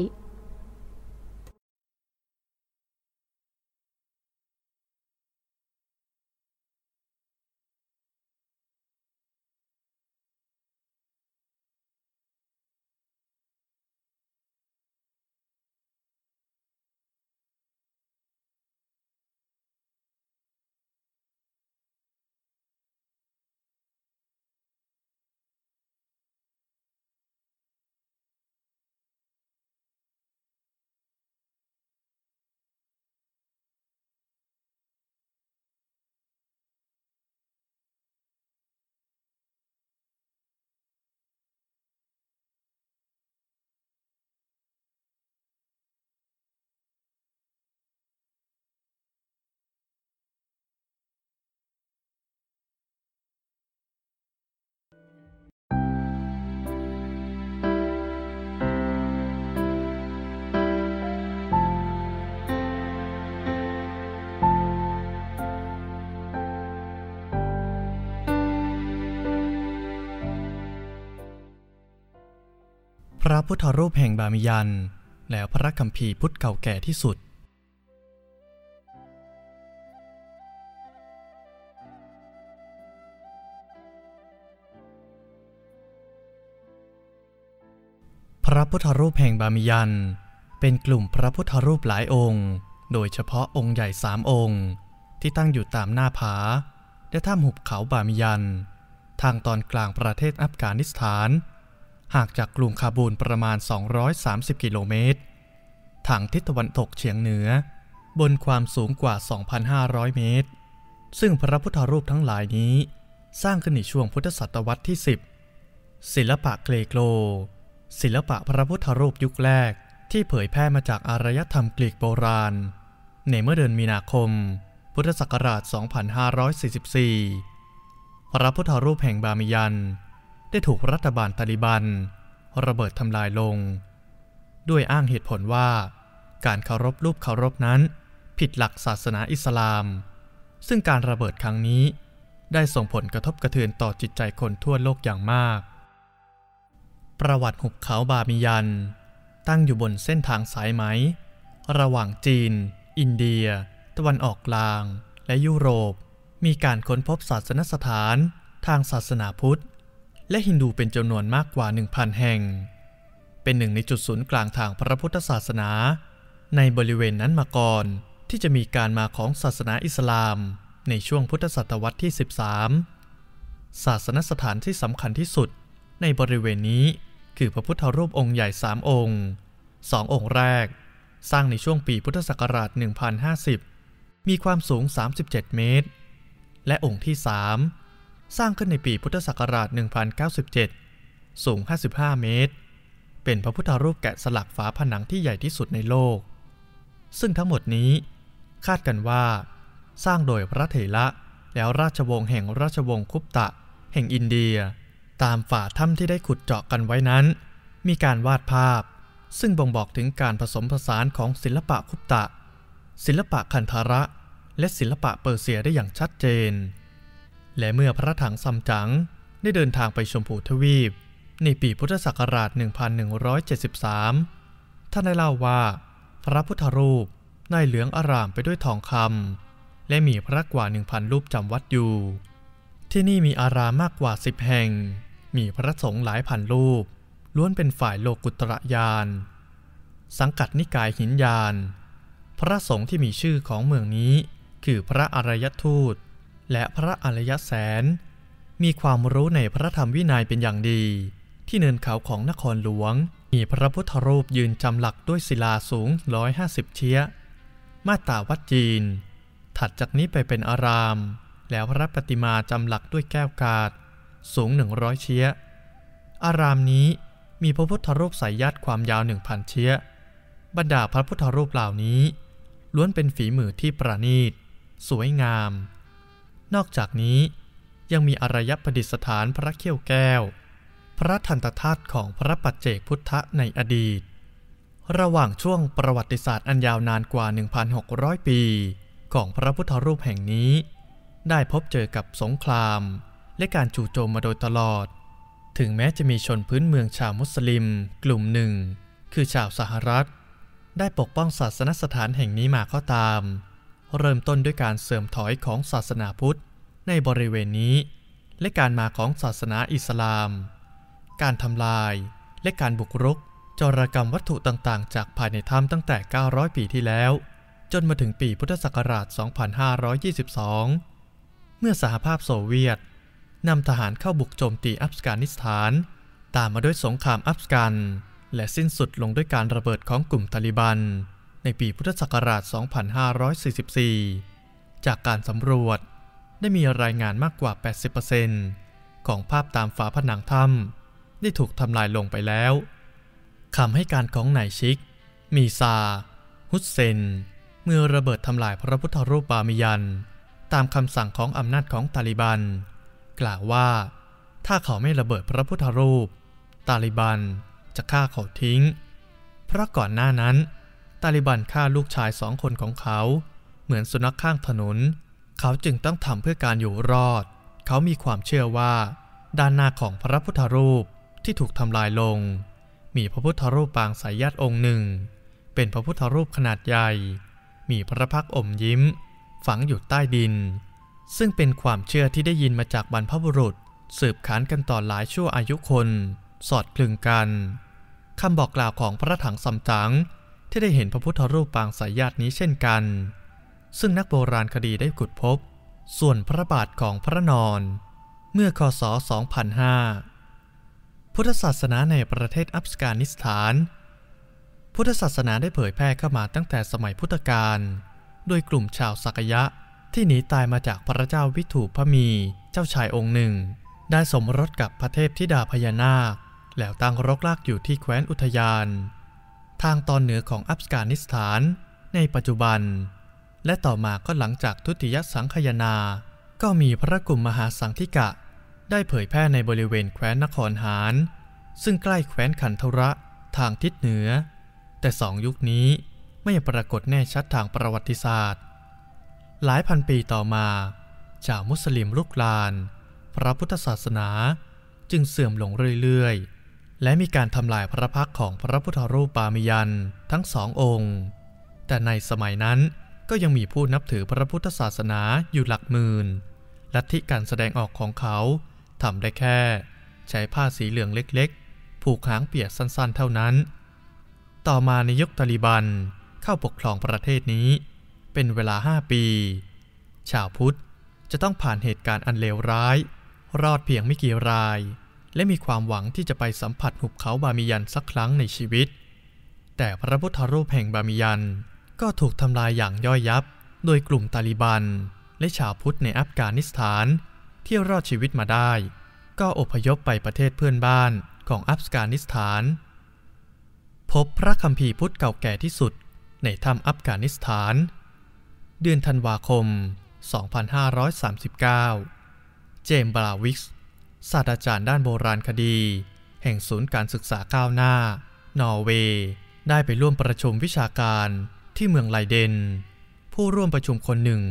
พระพุทธรูปแห่งบามิยัน แล้วพระคัมภีร์พุทธเก่าแก่ที่สุด พระพุทธรูปแห่งบามิยัน เป็นกลุ่มพระพุทธรูปหลายองค์ โดยเฉพาะองค์ใหญ่สามองค์ ที่ตั้งอยู่ตามหน้าผา และถ้ำหุบเขาบามิยัน ทางตอนกลางประเทศอัฟกานิสถาน ห่างจากกรุงคาบูลประมาณ 230 กิโลเมตร ทางทิศตะวันตกเฉียงเหนือ บนความสูงกว่า 2,500 เมตร ซึ่งพระพุทธรูปทั้งหลายนี้ สร้างขึ้นในช่วงพุทธศตวรรษที่ 10 ศิลปะเกรโกลศิลปะพระพุทธรูปยุคแรกที่เผยแพร่มาจากอารยธรรมกรีกโบราณ ในเมื่อเดือนมีนาคม พุทธศักราช 2544 พระพุทธรูปแห่งบามิยัน ได้ถูกรัฐบาลตาลิบัน ระเบิดทำลายลง ด้วยอ้างเหตุผลว่า การเคารพรูปเคารพนั้น ผิดหลักศาสนาอิสลาม ซึ่งการระเบิดครั้งนี้ได้ส่งผลกระทบกระเทือนต่อจิตใจคนทั่วโลกอย่างมาก ประวัติหุบเขาบามิยัน ตั้งอยู่บนเส้นทางสายไหม ระหว่างจีน อินเดีย ตะวันออกกลาง และยุโรป มีการค้นพบศาสนสถาน ทางศาสนาพุทธ และฮินดูเป็นจำนวนมากกว่า 1,000 แห่ง เป็นหนึ่งในจุดศูนย์กลางทางพระพุทธศาสนา ในบริเวณนั้นมาก่อนที่จะมีการมาของศาสนาอิสลาม ในช่วงพุทธศตวรรษที่ 13 ศาสนสถานที่สำคัญที่สุดในบริเวณนี้คือพระพุทธรูปองค์ใหญ่สามองค์สององค์แรก สร้างในช่วงปีพุทธศักราช 1050 มีความสูง 37 เมตร และองค์ที่สาม สร้างขึ้นในปีพุทธศักราช 1097 สูง 55 เมตร เป็นพระพุทธรูปแกะสลักฝาผนังที่ใหญ่ที่สุดในโลก ซึ่งทั้งหมดนี้คาดกันว่า สร้างโดยพระเถระแล้วราชวงศ์แห่งราชวงศ์คุปตะ แห่งอินเดีย ตามฝาถ้ำที่ได้ขุดเจาะกันไว้นั้น มีการวาดภาพ ซึ่งบ่งบอกถึงการผสมผสานของศิลปะคุปตะ ศิลปะคันธาระ และศิลปะเปอร์เซียได้อย่างชัดเจน และเมื่อพระถังซัมจั๋งได้เดินทางไปชมพูทวีป ในปีพุทธศักราช 1173 ท่านได้เล่าว่า พระพุทธรูปได้เหลืองอารามไปด้วยทองคำและมีพระกว่า 1,000 รูปจำวัดอยู่ ที่นี่มีอารามมากกว่า 10 แห่ง มีพระสงฆ์หลายพันรูป ล้วนเป็นฝ่ายโลกุตระยาน สังกัดนิกายหินยาน พระสงฆ์ที่มีชื่อของเมืองนี้คือพระอารยทูต และพระอารยแสน มีความรู้ในพระธรรมวินัยเป็นอย่างดี ที่เนินเขาของนครหลวง มีพระพุทธรูปยืนจำหลักด้วยศิลาสูง 150 เชียมาตาวัดจีน ถัดจากนี้ไปเป็นอาราม แล้วพระปฏิมาจำหลักด้วยแก้วกาดสูง 100 เชียอารามนี้มีพระพุทธรูปสายยัดความยาว 1,000 เชียบรรดาพระพุทธรูปเหล่านี้ ล้วนเป็นฝีมือที่ประณีต สวยงาม นอกจากนี้ยังมีอารยประดิษฐานพระเขี้ยวแก้ว พระทันตธาตุของพระปัจเจกพุทธในอดีต ระหว่างช่วงประวัติศาสตร์อันยาวนานกว่า 1,600 ปี ของพระพุทธรูปแห่งนี้ ได้พบเจอกับสงคราม และการจู่โจมมาโดยตลอด ถึงแม้จะมีชนพื้นเมืองชาวมุสลิม กลุ่มหนึ่ง คือชาวสหรัฐ ได้ปกป้องศาสนสถานแห่งนี้มาก็ตาม เริ่มต้นด้วยการเสื่อมถอยของศาสนาพุทธในบริเวณนี้ และการมาของศาสนาอิสลาม การทำลายและการบุกรุกจรกรรมวัตถุต่างๆ จากภายในถ้ำตั้งแต่ 900 ปีที่แล้ว จนมาถึงปีพุทธศักราช 2522 เมื่อสหภาพโซเวียตนำทหารเข้าบุกโจมตีอัฟกานิสถาน ตามมาด้วยสงครามอัฟกัน และสิ้นสุดลงด้วยการระเบิดของกลุ่มตาลิบัน ในปีพุทธศักราช 2544 จากการสำรวจได้มีรายงานมากกว่า 80%ของภาพตามฝาผนังถ้ำได้ถูกทำลายลงไปแล้วคำให้การของนายชิก มีซา ฮุสเซน เมื่อระเบิดทำลายพระพุทธรูปบามิยัน ตามคำสั่งของอำนาจของตาลิบัน กล่าวว่า ถ้าเขาไม่ระเบิดพระพุทธรูป ตาลิบันจะฆ่าเขาทิ้ง เพราะก่อนหน้านั้น ตาลิบันฆ่าลูกชายสองคนของเขา เหมือนสุนัขข้างถนน เขาจึงต้องทำเพื่อการอยู่รอด เขามีความเชื่อว่า ด้านหน้าของพระพุทธรูปที่ถูกทำลายลง มีพระพุทธรูปปางสายญาติองค์หนึ่ง เป็นพระพุทธรูปขนาดใหญ่ มีพระพักอมยิ้ม ฝังอยู่ใต้ดิน ซึ่งเป็นความเชื่อที่ได้ยินมาจากบรรพบุรุษ สืบขานกันต่อหลายชั่วอายุคน สอดคลึงกันคำบอกกล่าวของพระถังซัมจั๋ง ที่ได้เห็นพระพุทธรูปปางสายญาตินี้เช่นกัน ซึ่งนักโบราณคดีได้ขุดพบ ส่วนพระบาทของพระนอน เมื่อคศ 2005 พุทธศาสนาในประเทศอัฟกานิสถาน พุทธศาสนาได้เผยแพร่เข้ามาตั้งแต่สมัยพุทธกาลโดยกลุ่มชาวสักยะที่หนีตายมาจากพระเจ้าวิถูพมี เจ้าชายองค์หนึ่ง ได้สมรสกับพระเทพธิดาพญานาค แล้วตั้งรกรากอยู่ที่แคว้นอุทยาน ทางตอนเหนือของอัฟกานิสถานในปัจจุบัน และต่อมาก็หลังจากทุติยสังคยนา ก็มีพระกลุ่มมหาสังธิกะ ได้เผยแพร่ในบริเวณแคว้นนครหารซึ่งใกล้แคว้นขันธระทางทิศเหนือ แต่สองยุคนี้ไม่ปรากฏแน่ชัดทางประวัติศาสตร์ หลายพันปีต่อมาชาวมุสลิมลุกลาน พระพุทธศาสนาจึงเสื่อมลงเรื่อยๆ และมีการทำลายพระพักของพระพุทธรูปปามิยันทั้งสององค์ แต่ในสมัยนั้นก็ยังมีผู้นับถือพระพุทธศาสนาอยู่หลักหมื่น ลัทธิการแสดงออกของเขาทำได้แค่ ใช้ผ้าสีเหลืองเล็กๆ ผูกหางเปียกสั้นๆ เท่านั้น ต่อมาในยุคตาลิบันเข้าปกครองประเทศนี้ เป็นเวลาห้าปี ชาวพุทธจะต้องผ่านเหตุการณ์อันเลวร้าย รอดเพียงไม่กี่ราย และมีความหวังที่จะไปสัมผัสหุบเขาบามิยันสักครั้งในชีวิต แต่พระพุทธรูปแห่งบามิยันก็ถูกทำลายอย่างย่อยยับ โดยกลุ่มตาลิบัน และชาวพุทธในอัฟกานิสถานที่รอดชีวิตมาได้ ก็อพยพไปประเทศเพื่อนบ้านของอัฟกานิสถาน พบพระคัมภีร์พุทธเก่าแก่ที่สุดในถ้ำอัฟกานิสถาน เดือนธันวาคม 2539 เจมส์บราวิกส์ ศาสตราจารย์ด้านโบราณคดี แห่งศูนย์การศึกษาก้าวหน้า นอร์เวย์ ได้ไปร่วมประชุมวิชาการที่เมืองไลเดน ผู้ร่วมประชุมคนหนึ่ง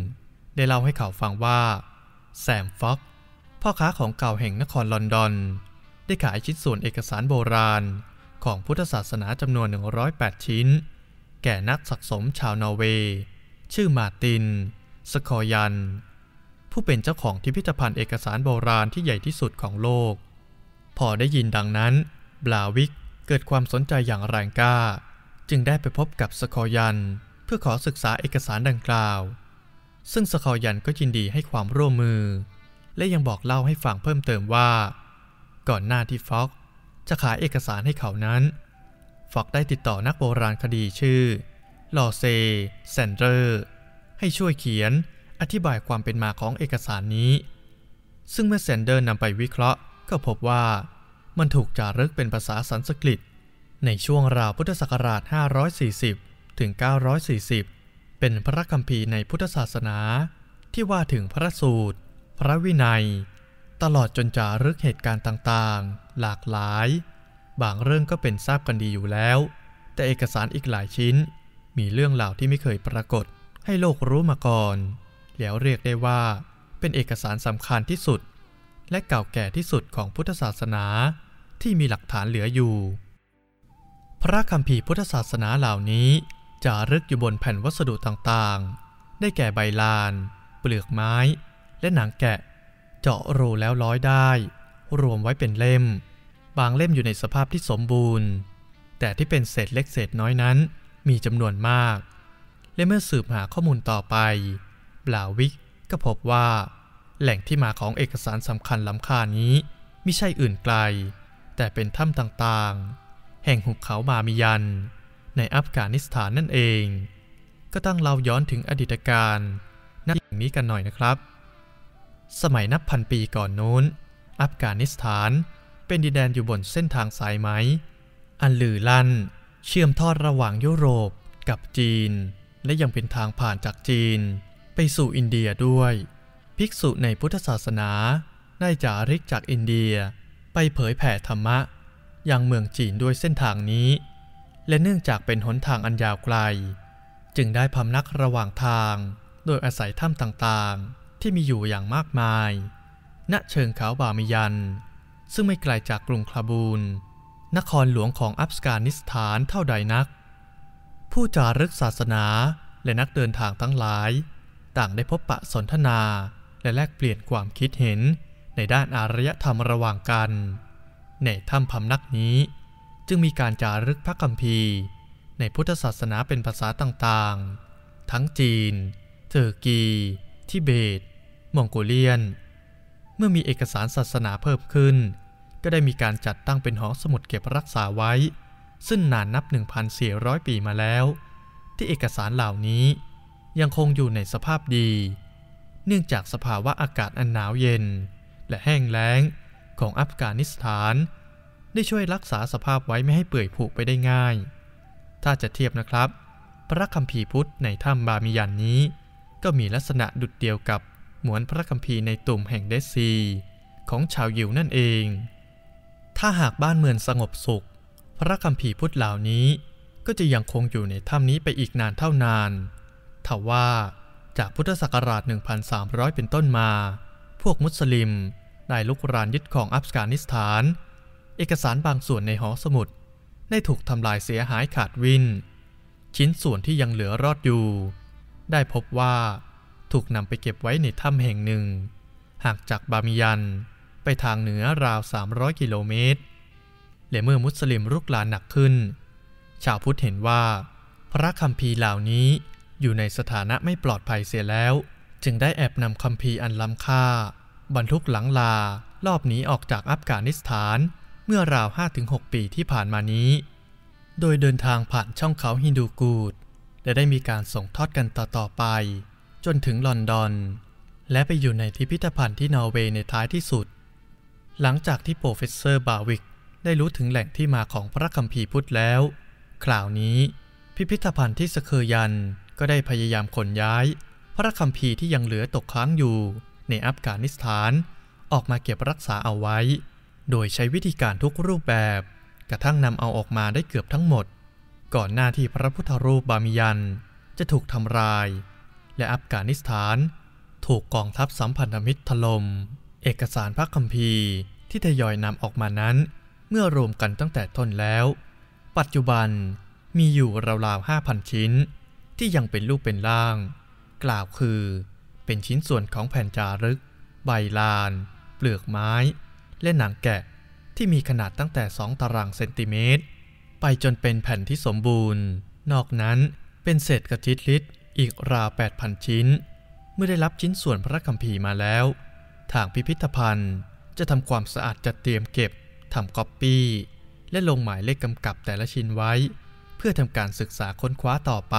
ได้เล่าให้เขาฟังว่า แซมฟ็อกพ่อค้าของเก่าแห่งนครลอนดอน ได้ขายชิ้นส่วนเอกสารโบราณของพุทธศาสนาจำนวน 108 ชิ้น แก่นักสะสมชาวนอร์เวย์ ชื่อมาติน สคอยัน ผู้เป็นเจ้าของพิพิธภัณฑ์เอกสารโบราณที่ใหญ่ที่สุดของโลก พอได้ยินดังนั้น บลาวิกเกิดความสนใจอย่างแรงกล้า จึงได้ไปพบกับสคอยัน เพื่อขอศึกษาเอกสารดังกล่าว ซึ่งสคอยันก็ยินดีให้ความร่วมมือ และยังบอกเล่าให้ฟังเพิ่มเติมว่า ก่อนหน้าที่ฟ็อกจะขายเอกสารให้เขานั้นฟ็อกได้ติดต่อนักโบราณคดีชื่อลอเซแซนเดอร์ ให้ช่วยเขียน อธิบายความเป็นมาของเอกสารนี้ ซึ่งเมื่อแซนเดอร์นำไปวิเคราะห์ ก็พบว่ามันถูกจารึกเป็นภาษาสันสกฤต ในช่วงราวพุทธศักราช 540 ถึง 940 เป็นพระคัมภีร์ในพุทธศาสนา ที่ว่าถึงพระสูตร พระวินัย ตลอดจนจารึกเหตุการณ์ต่างๆ หลากหลาย บางเรื่องก็เป็นทราบกันดีอยู่แล้ว แต่เอกสารอีกหลายชิ้น มีเรื่องราวที่ไม่เคยปรากฏให้โลกรู้มาก่อน แล้วเรียกได้ว่าเป็นเอกสารสำคัญที่สุด และเก่าแก่ที่สุดของพุทธศาสนาที่มีหลักฐานเหลืออยู่ พระคัมภีร์พุทธศาสนาเหล่านี้จารึกอยู่บนแผ่นวัสดุต่างๆ ได้แก่ใบลาน เปลือกไม้ และหนังแกะ เจาะรูแล้วร้อยได้ รวมไว้เป็นเล่ม บางเล่มอยู่ในสภาพที่สมบูรณ์ แต่ที่เป็นเศษเล็กเศษน้อยนั้นมีจำนวนมาก และเมื่อสืบหาข้อมูลต่อไป บลาวิกก็พบว่า แหล่งที่มาของเอกสารสำคัญล้ำค่านี้ไม่ใช่อื่นไกล แต่เป็นถ้ำต่างๆ แห่งหุบเขามามิยัน ในอัฟกานิสถานนั่นเอง ก็ต้องเล่าย้อนถึงอดีตการนักอย่างนี้กันหน่อยนะครับ สมัยนับพันปีก่อนโน้น อัฟกานิสถานเป็นดินแดนอยู่บนเส้นทางสายไหม อันลือลั่น เชื่อมทอดระหว่างยุโรปกับจีน และยังเป็นทางผ่านจากจีน ไปสู่อินเดียด้วย ภิกษุในพุทธศาสนาได้จาริกจากอินเดียไปเผยแผ่ธรรมะ ยังเมืองจีนด้วยเส้นทางนี้ และเนื่องจากเป็นหนทางอันยาวไกล จึงได้พำนักระหว่างทาง โดยอาศัยถ้ำต่างๆ ที่มีอยู่อย่างมากมาย ณเชิงเขาบามิยัน ซึ่งไม่ไกลจากกรุงคาบูล นครหลวงของอัฟกานิสถานเท่าใดนัก ผู้จารึกศาสนาและนักเดินทางทั้งหลาย ต่างได้พบปะสนทนา และแลกเปลี่ยนความคิดเห็นในด้านอารยธรรมระหว่างกัน ในถ้ำพำนักนี้ จึงมีการจารึกพระคัมภีร์ ในพุทธศาสนาเป็นภาษาต่างๆ ทั้งจีนเทอร์กี ทิเบต มองโกเลียน เมื่อมีเอกสารศาสนาเพิ่มขึ้น ก็ได้มีการจัดตั้งเป็นหอสมุดเก็บรักษาไว้ ซึ่งนานนับ 1,400 ปีมาแล้ว ที่เอกสารเหล่านี้ ยังคงอยู่ในสภาพดี เนื่องจากสภาวะอากาศอันหนาวเย็น และแห้งแล้งของอัฟกานิสถาน ได้ช่วยรักษาสภาพไว้ไม่ให้เปื่อยผุไปได้ง่าย ถ้าจะเทียบนะครับ พระคัมภีร์พุทธในถ้ำบามิยันนี้ ก็มีลักษณะดุดเดียวกับหมวนพระคัมภีร์ในตุ่มแห่งเดซี ของชาวยิวนั่นเอง ถ้าหากบ้านเมืองสงบสุข พระคัมภีร์พุทธเหล่านี้ก็จะยังคงอยู่ในถ้ำนี้ไปอีกนานเท่านาน ทว่า จากพุทธศักราช 1,300 เป็นต้นมา พวกมุสลิมได้ลุกรานยึดของอัฟกานิสถาน เอกสารบางส่วนในหอสมุดได้ถูกทำลายเสียหายขาดวิน ชิ้นส่วนที่ยังเหลือรอดอยู่ ได้พบว่าถูกนำไปเก็บไว้ในถ้ำแห่งหนึ่งห่างจากบามิยันไปทางเหนือราว 300 กิโลเมตร และเมื่อมุสลิมรุกรานหนักขึ้น ชาวพุทธเห็นว่า พระคัมภีร์เหล่านี้ อยู่ในสถานะไม่ปลอดภัยเสียแล้ว จึงได้แอบนำคัมภีร์อันล้ำค่า บรรทุกหลังลา รอบหนีออกจากอัฟกานิสถานเมื่อราว 5-6 ปีที่ผ่านมานี้ โดยเดินทางผ่านช่องเขาฮินดูกูชและได้มีการส่งทอดกันต่อๆไป จนถึงลอนดอน และไปอยู่ในพิพิธภัณฑ์ที่นอร์เวย์ในท้ายที่สุด หลังจากที่ Professor บาวิกได้รู้ถึงแหล่งที่มาของพระคัมภีร์พุทธแล้ว คราวนี้ พิพิธภัณฑ์ที่สเคยัน ก็ได้พยายามขนย้าย พระคัมภีร์ที่ยังเหลือตกค้างอยู่ ในอัฟกานิสถาน ออกมาเก็บรักษาเอาไว้ โดยใช้วิธีการทุกรูปแบบ กระทั่งนำเอาออกมาได้เกือบทั้งหมด ก่อนหน้าที่พระพุทธรูปบามิยัน จะถูกทำลาย และอัฟกานิสถาน ถูกกองทัพสัมพันธมิตรถลม่มเอกสารพระคัมภีร์ที่ทยอยนำออกมานั้น เมื่อรวมกันตั้งแต่ต้นแล้ว ปัจจุบันมีอยู่ราวๆ5,000 ชิ้น ที่ยังเป็นรูปเป็นร่าง กล่าวคือเป็นชิ้นส่วนของแผ่นจารึก ใบลาน เปลือกไม้ และหนังแกะที่มีขนาดตั้งแต่ 2 ตารางเซนติเมตร ไปจนเป็นแผ่นที่สมบูรณ์ นอกนั้นเป็นเศษกระจิตลิตอีกราว 8,000 ชิ้น เมื่อได้รับชิ้นส่วนพระคัมภีร์มาแล้ว ทางพิพิธภัณฑ์จะทำความสะอาดจัดเตรียมเก็บทำก๊อปปี้และลงหมายเลขกำกับแต่ละชิ้นไว้ เพื่อทำการศึกษาค้นคว้าต่อไป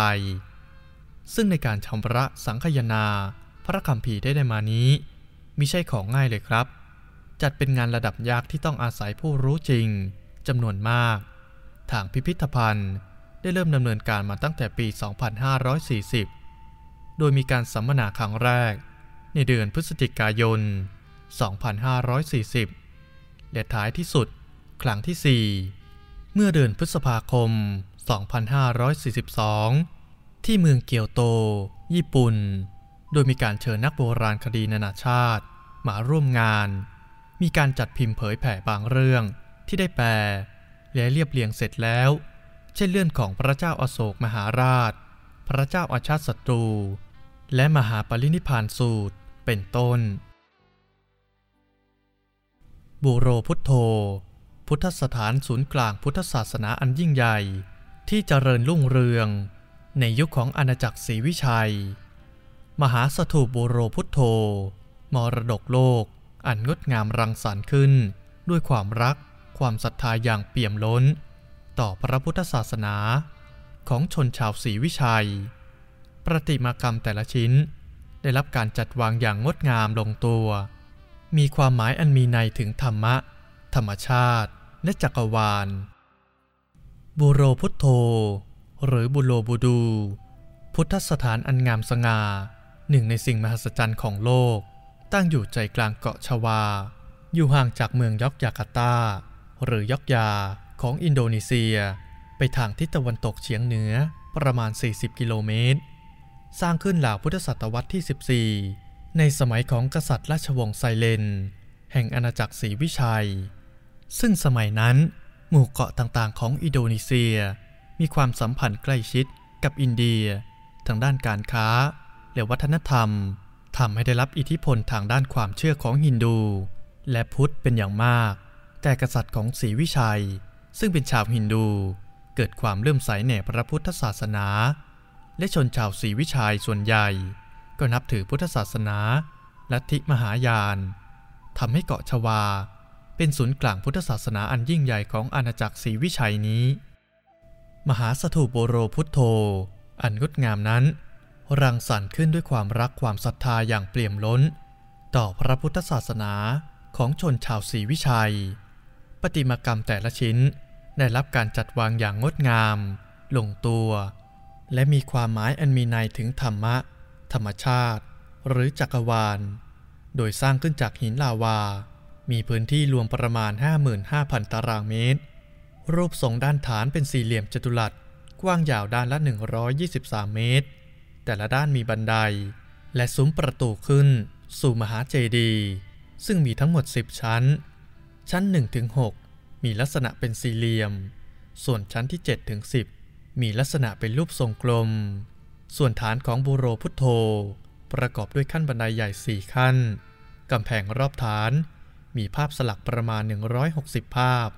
ซึ่งในการชำระสังคยนา พระคัมภีร์ได้ได้มานี้มิใช่ของง่ายเลยครับ จัดเป็นงานระดับยากที่ต้องอาศัยผู้รู้จริงจำนวนมาก ทางพิพิธภัณฑ์ได้เริ่มดำเนินการมาตั้งแต่ปี 2540 โดยมีการสัมมนาครั้งแรก ในเดือนพฤศจิกายน 2540 และท้ายที่สุดครั้งที่ 4 เมื่อเดือนพฤษภาคม 2542 ที่เมืองเกียวโต ญี่ปุ่น โดยมีการเชิญนักโบราณคดีนานาชาติ มาร่วมงาน มีการจัดพิมพ์เผยแผ่บางเรื่องที่ได้แปล และเรียบเรียงเสร็จแล้ว เช่นเรื่องของพระเจ้าอาโศกมหาราช พระเจ้าอาชาติศัตรู และมหาปรินิพานสูตร เป็นต้น บูโรพุทโธ พุทธสถานศูนย์กลางพุทธศาสนาอันยิ่งใหญ่ ที่เจริญรุ่งเรือง ในยุคของอาณาจักรศรีวิชัย มหาสถูปโบโรพุทโธ มรดกโลก อันงดงามรังสรรค์ขึ้น ด้วยความรัก ความศรัทธาอย่างเปี่ยมล้น ต่อพระพุทธศาสนา ของชนชาวศรีวิชัย ประติมากรรมแต่ละชิ้น ได้รับการจัดวางอย่างงดงามลงตัว มีความหมายอันมีในถึงธรรมะ ธรรมชาติ และจักรวาลบุโรพุทโธ หรือบุโลบูดู พุทธสถานอันงามสง่าหนึ่งในสิ่งมหัศจรรย์ของโลก ตั้งอยู่ใจกลางเกาะชวา อยู่ห่างจากเมืองยอกยาการ์ตา หรือยอกยาของอินโดนีเซีย ไปทางทิศตะวันตกเฉียงเหนือประมาณ 40 กิโลเมตร สร้างขึ้นราวพุทธศตวรรษที่ 14 ในสมัยของกษัตริย์ราชวงศ์ไศเลนทร์ แห่งอาณาจักรศรีวิชัย ซึ่งสมัยนั้น หมู่เกาะต่างๆของอินโดนีเซีย มีความสัมพันธ์ใกล้ชิดกับอินเดีย ทางด้านการค้า และวัฒนธรรมทำให้ได้รับอิทธิพลทางด้านความเชื่อของฮินดู และพุทธเป็นอย่างมาก แต่กษัตริย์ของศรีวิชัย ซึ่งเป็นชาวฮินดู เกิดความเลื่อมใสในพระพุทธศาสนา และชนชาวศรีวิชัยส่วนใหญ่ ก็นับถือพุทธศาสนาลัทธิมหายานทำให้เกาะชวา เป็นศูนย์กลางพุทธศาสนาอันยิ่งใหญ่ของอาณาจักรศรีวิชัยนี้ มหาสถูปโบโรพุทโธ อันงดงามนั้น รังสรรค์ขึ้นด้วยความรักความศรัทธาอย่างเปี่ยมล้น ต่อพระพุทธศาสนาของชนชาวศรีวิชัย ปฏิมากรรมแต่ละชิ้นได้รับการจัดวางอย่างงดงาม ลงตัว และมีความหมายอันมีในถึงธรรมะ ธรรมชาติ หรือจักรวาล โดยสร้างขึ้นจากหินลาวา มีพื้นที่รวมประมาณ 55,000 ตารางเมตร รูปทรงด้านฐานเป็นสี่เหลี่ยมจัตุรัส กว้างยาวด้านละ 123 เมตร แต่ละด้านมีบันได และซุ้มประตูขึ้น สู่มหาเจดีย์ซึ่งมีทั้งหมด 10 ชั้น ชั้น 1-6 มีลักษณะเป็นสี่เหลี่ยม ส่วนชั้นที่ 7-10 มีลักษณะเป็นรูปทรงกลม ส่วนฐานของบูโรพุทโธ ประกอบด้วยขั้นบันไดใหญ่ 4 ขั้น กำแพงรอบฐาน มีภาพสลักประมาณ 160 ภาพ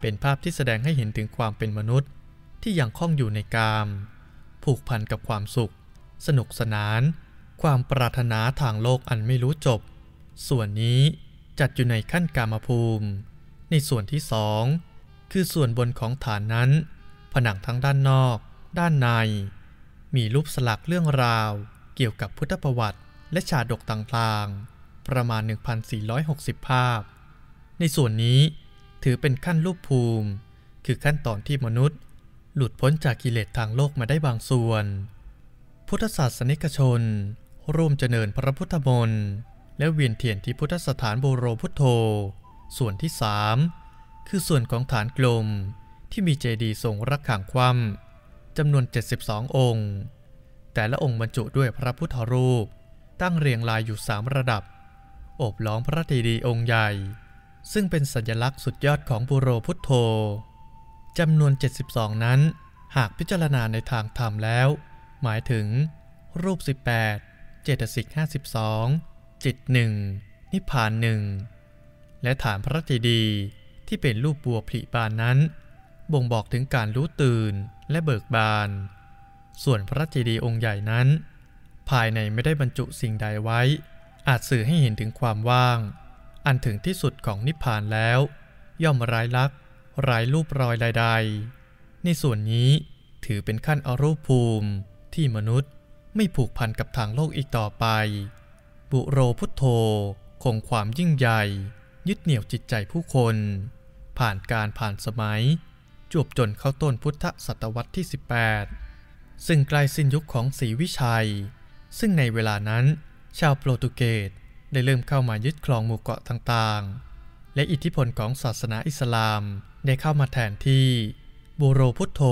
เป็นภาพที่แสดงให้เห็นถึงความเป็นมนุษย์ ที่ยังคล้องอยู่ในกาม ผูกพันกับความสุข สนุกสนาน ความปรารถนาทางโลกอันไม่รู้จบ ส่วนนี้จัดอยู่ในขั้นกามภูมิ ในส่วนที่สองคือส่วนบนของฐานนั้น ผนังทั้งด้านนอก ด้านใน มีรูปสลักเรื่องราว เกี่ยวกับพุทธประวัติ และชาดกต่างๆประมาณ 1,460 ภาพ ในส่วนนี้ ถือเป็นขั้นรูปภูมิ คือขั้นตอนที่มนุษย์ หลุดพ้นจากกิเลสทางโลกมาได้บางส่วน พุทธศาสนิกชน ร่วมเจริญพระพุทธมนต์และเวียนเทียนที่พุทธสถานโบโรพุทโธ ส่วนที่สามคือส่วนของฐานกลมที่มีเจดีย์ทรงรักขังคว่ำจำนวน 72 องค์ แต่ละองค์บรรจุด้วยพระพุทธรูป ตั้งเรียงรายอยู่สามระดับโอบล้อมพระเจดีย์องค์ใหญ่ ซึ่งเป็นสัญลักษณ์สุดยอดของบุโรพุทโธจำนวน 72 นั้น หากพิจารณาในทางธรรมแล้ว หมายถึง รูป 18 เจตสิก 52 จิตหนึ่งนิพพานหนึ่งและฐานพระเจดีย์ที่เป็นรูปบัวผลิบานนั้น บ่งบอกถึงการรู้ตื่นและเบิกบาน ส่วนพระเจดีย์องค์ใหญ่นั้น ภายในไม่ได้บรรจุสิ่งใดไว้ อาจสื่อให้เห็นถึงความว่าง อันถึงที่สุดของนิพพานแล้ว ย่อมร้ายลักษณ์ไร้รูปรอยใดๆ ในส่วนนี้ถือเป็นขั้นอรูปภูมิ ที่มนุษย์ไม่ผูกพันกับทางโลกอีกต่อไป บุโรพุทโธคงความยิ่งใหญ่ ยึดเหนี่ยวจิตใจผู้คน ผ่านการผ่านสมัย จวบจนเข้าต้นพุทธศตวรรษที่ 18 ซึ่งใกล้สิ้นยุคของศรีวิชัย ซึ่งในเวลานั้น ชาวโปรตุเกส ได้เริ่มเข้ามายึดครองหมู่เกาะต่างๆ และอิทธิพลของศาสนาอิสลามได้เข้ามาแทนที่บูโรพุทโธ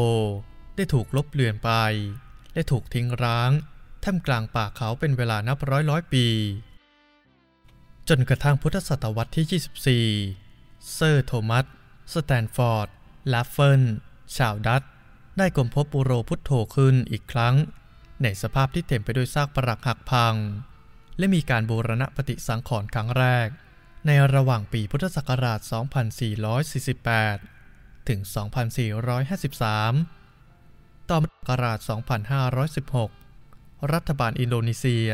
ได้ถูกลบเลือนไป และถูกทิ้งร้างท่ามกลางป่าเขาเป็นเวลานับร้อยร้อยปี จนกระทั่งพุทธศตวรรษที่ 24 เซอร์โทมัส สแตนฟอร์ด ราฟเฟิลส์ชาวดัตช์ได้ค้นพบบูโรพุทโธขึ้นอีกครั้ง ในสภาพที่เต็มไปด้วยซากปรักหักพัง และมีการบูรณะปฏิสังขรณ์ครั้งแรก ในระหว่างปีพุทธศักราช 2448 ถึง 2453 ต่อมาศักราช 2516 รัฐบาลอินโดนีเซีย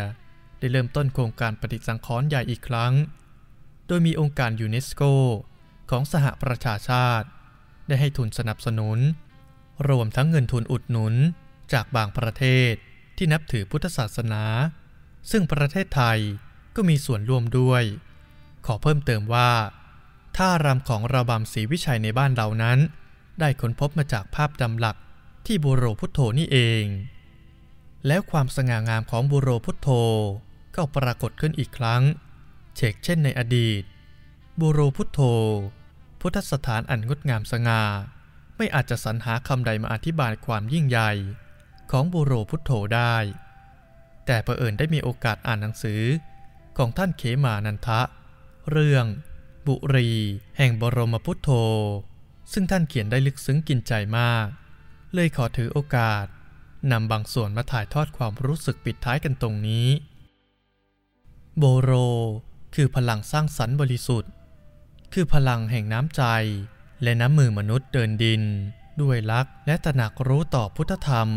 ได้เริ่มต้นโครงการปฏิสังขรณ์ใหญ่อีกครั้ง โดยมีองค์การยูเนสโกของสหประชาชาติ ได้ให้ทุนสนับสนุน รวมทั้งเงินทุนอุดหนุนจากบางประเทศที่นับถือพุทธศาสนา ซึ่งประเทศไทยก็มีส่วนร่วมด้วย ขอเพิ่มเติมว่าท่ารำของระบำศรีวิชัยในบ้านเรานั้น ได้ค้นพบมาจากภาพจำหลักที่บูโรพุทโธนี่เอง แล้วความสง่างามของบูโรพุทโธก็ปรากฏขึ้นอีกครั้ง เชกเช่นในอดีตบูโรพุทโธ พุทธสถานอันงดงามสง่าไม่อาจจะสรรหาคำใดมาอธิบายความยิ่งใหญ่ ของบูโรพุทโธได้ แต่เผอิญได้มีโอกาสอ่านหนังสือ ของท่านเขมานันทะ เรื่อง บุรี แห่งบรมพุทโธ ซึ่งท่านเขียนได้ลึกซึ้งกินใจมาก เลยขอถือโอกาสนำบางส่วนมาถ่ายทอดความรู้สึกปิดท้ายกันตรงนี้ โบโร คือพลังสร้างสรรค์บริสุทธิ์ คือพลังแห่งน้ำใจ และน้ำมือมนุษย์เดินดิน ด้วยรักและตระหนักรู้ต่อพุทธธรรม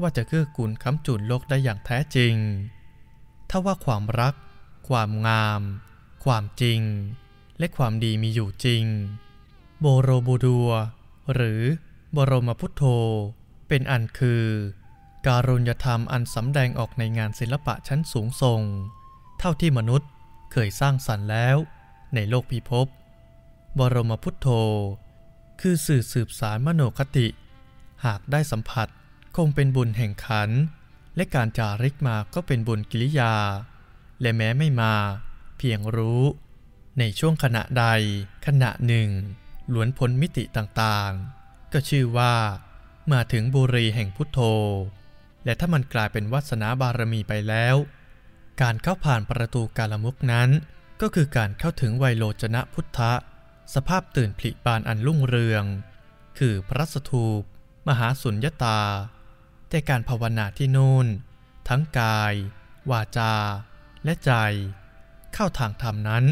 ว่าจะเกื้อกูลค้ำจุนโลกได้อย่างแท้จริง ถ้าว่าความรัก ความงาม ความจริง และความดีมีอยู่จริง โบโรบูดัว หรือบรมพุทโธ เป็นอันคือ การุญยธรรมอันสำแดงออกในงานศิลปะชั้นสูงส่ง เท่าที่มนุษย์เคยสร้างสรรค์แล้ว ในโลกพิภพ บรมพุทโธ คือสื่อสืบสารมโนคติ หากได้สัมผัส คงเป็นบุญแห่งขัน และการจาริกมาก็เป็นบุญกิริยา และแม้ไม่มา เพียงรู้ ในช่วงขณะใด ขณะหนึ่งล้วนพ้นมิติต่างๆ ก็ชื่อว่า มาถึงบุรีแห่งพุทโธ และถ้ามันกลายเป็นวัสนาบารมีไปแล้ว การเข้าผ่านประตูกาลมุกนั้น ก็คือการเข้าถึงไวยโลจนะพุทธะ สภาพตื่นผลิบานอันรุ่งเรือง คือพระสถูป มหาสุญญตา แต่การภาวนาที่นู่น ทั้งกาย วาจา และใจ เข้าทางธรรมนั้น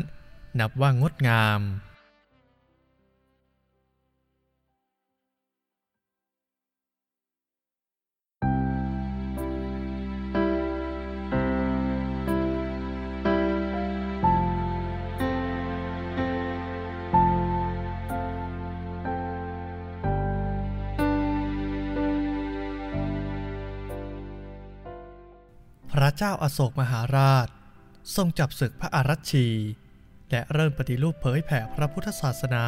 นับว่างดงาม พระเจ้าอาโศกมหาราช ทรงจับศึกพระอารัชชี และเริ่มปฏิรูปเผยแผ่พระพุทธศาสนา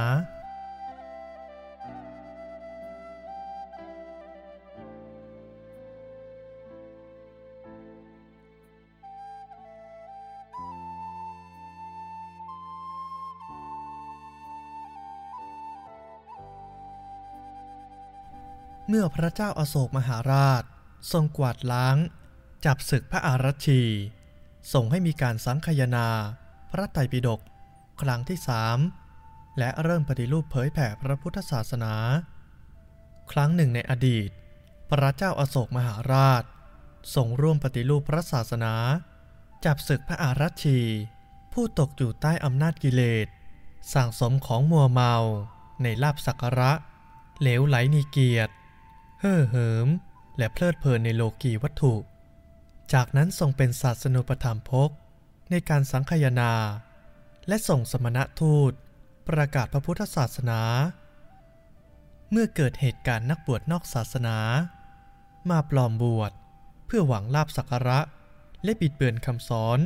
เมื่อพระเจ้าอาโศกมหาราช ทรงกวาดล้าง จับศึกพระอารัชี ส่งให้มีการสังคายนา พระไตรปิฎกครั้งที่สามและเริ่มปฏิรูปเผยแผ่พระพุทธศาสนา ครั้งหนึ่งในอดีต พระเจ้าอาโศกมหาราชทรงร่วมปฏิรูปพระศาสนา จับศึกพระอารัชี ผู้ตกอยู่ใต้อำนาจกิเลสสั่งสมของมัวเมาในลาบสักระ เหลวไหลนีเกียรติเฮ่อเหิม และเพลิดเพลินในโลกีวัตถุ จากนั้นทรงเป็นศาสนุปถัมภกในการสังคยนา และส่งสมณทูต ประกาศพระพุทธศาสนา เมื่อเกิดเหตุการณ์นักบวชนอกศาสนา มาปลอมบวชเพื่อหวังลาบสักการะ และบิดเบือนคำสอน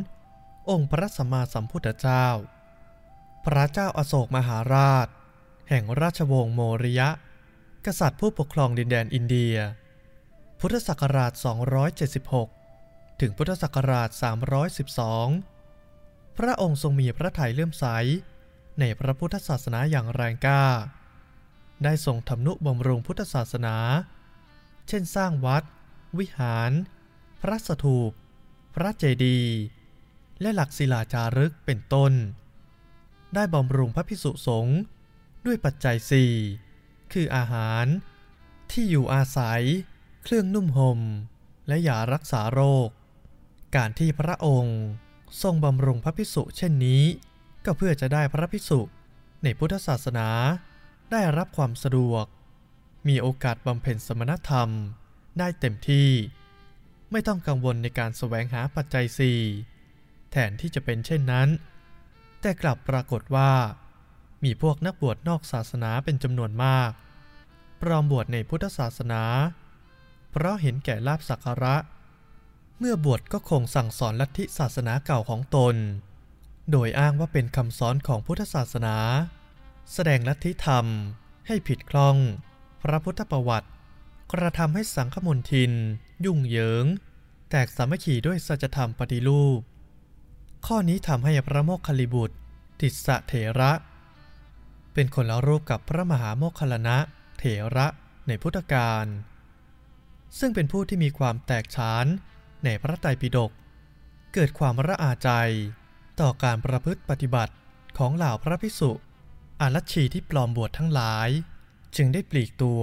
องค์พระสัมมาสัมพุทธเจ้า พระเจ้าอาโศกมหาราช แห่งราชวงศ์โมริยะ กษัตริย์ผู้ปกครองดินแดนอินเดีย พุทธศักราช 276 ถึงพุทธศักราช 312 พระองค์ทรงมีพระทัยเลื่อมใส ในพระพุทธศาสนาอย่างแรงกล้า ได้ทรงทำนุบำรุงพุทธศาสนา เช่นสร้างวัด วิหาร พระสถูป พระเจดีย์และหลักศิลาจารึกเป็นต้น ได้บำรุงพระพิสุสงฆ์ด้วยปัจจัยสี่คืออาหาร ที่อยู่อาศัย เครื่องนุ่มห่ม และยารักษาโรค การที่พระองค์ทรงบำรุงพระพิสุเช่นนี้ ก็เพื่อจะได้พระพิสุในพุทธศาสนาได้รับความสะดวก มีโอกาสบำเพ็ญสมณธรรมได้เต็มที่ ไม่ต้องกังวลในการแสวงหาปัจจัยสี่แทนที่จะเป็นเช่นนั้น แต่กลับปรากฏว่า มีพวกนักบวชนอกศาสนาเป็นจำนวนมาก ปลอมบวชในพุทธศาสนา เพราะเห็นแก่ลาบสักการะ เมื่อบวชก็คงสั่งสอนลัทธิศาสนาเก่าของตน โดยอ้างว่าเป็นคำสอนของพุทธศาสนา แสดงลัทธิธรรมให้ผิดคล่อง พระพุทธประวัติ กระทำให้สังฆมนทิน ยุ่งเหยิง แตกสามัคคีด้วยสัจธรรมปฏิรูป ข้อนี้ทำให้พระโมคคัลลิบุตร ติสสะเถระ เป็นคนละรูปกับพระมหาโมคคัลลนะเถระในพุทธกาลซึ่งเป็นผู้ที่มีความแตกฉาน ในพระไตรปิฎกเกิดความระอาใจ ต่อการประพฤติปฏิบัติของเหล่าพระภิกษุอารัชชีที่ปลอมบวชทั้งหลาย จึงได้ปลีกตัว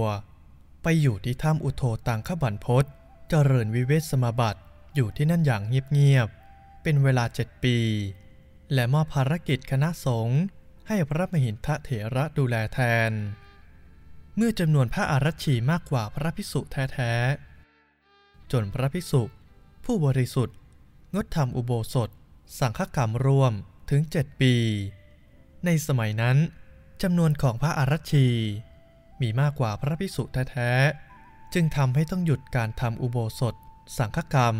ไปอยู่ที่ถ้ำอุโทตังขบันพศเจริญวิเวสสมาบัติอยู่ที่นั่นอย่างเงียบๆเป็นเวลาเจ็ดปี และมอบภารกิจคณะสงฆ์ให้พระมหินทะเถระดูแลแทน เมื่อจำนวนพระอารัชชีมากกว่าพระภิกษุแท้ๆจนพระภิกษุ ผู้บริสุทธิ์ งดทำอุโบสถ สังฆกรรมร่วมถึงเจ็ดปี ในสมัยนั้นจำนวนของพระอารัชี มีมากกว่าพระภิกษุแท้ๆจึงทำให้ต้องหยุดการทำอุโบสถ สังฆกรรม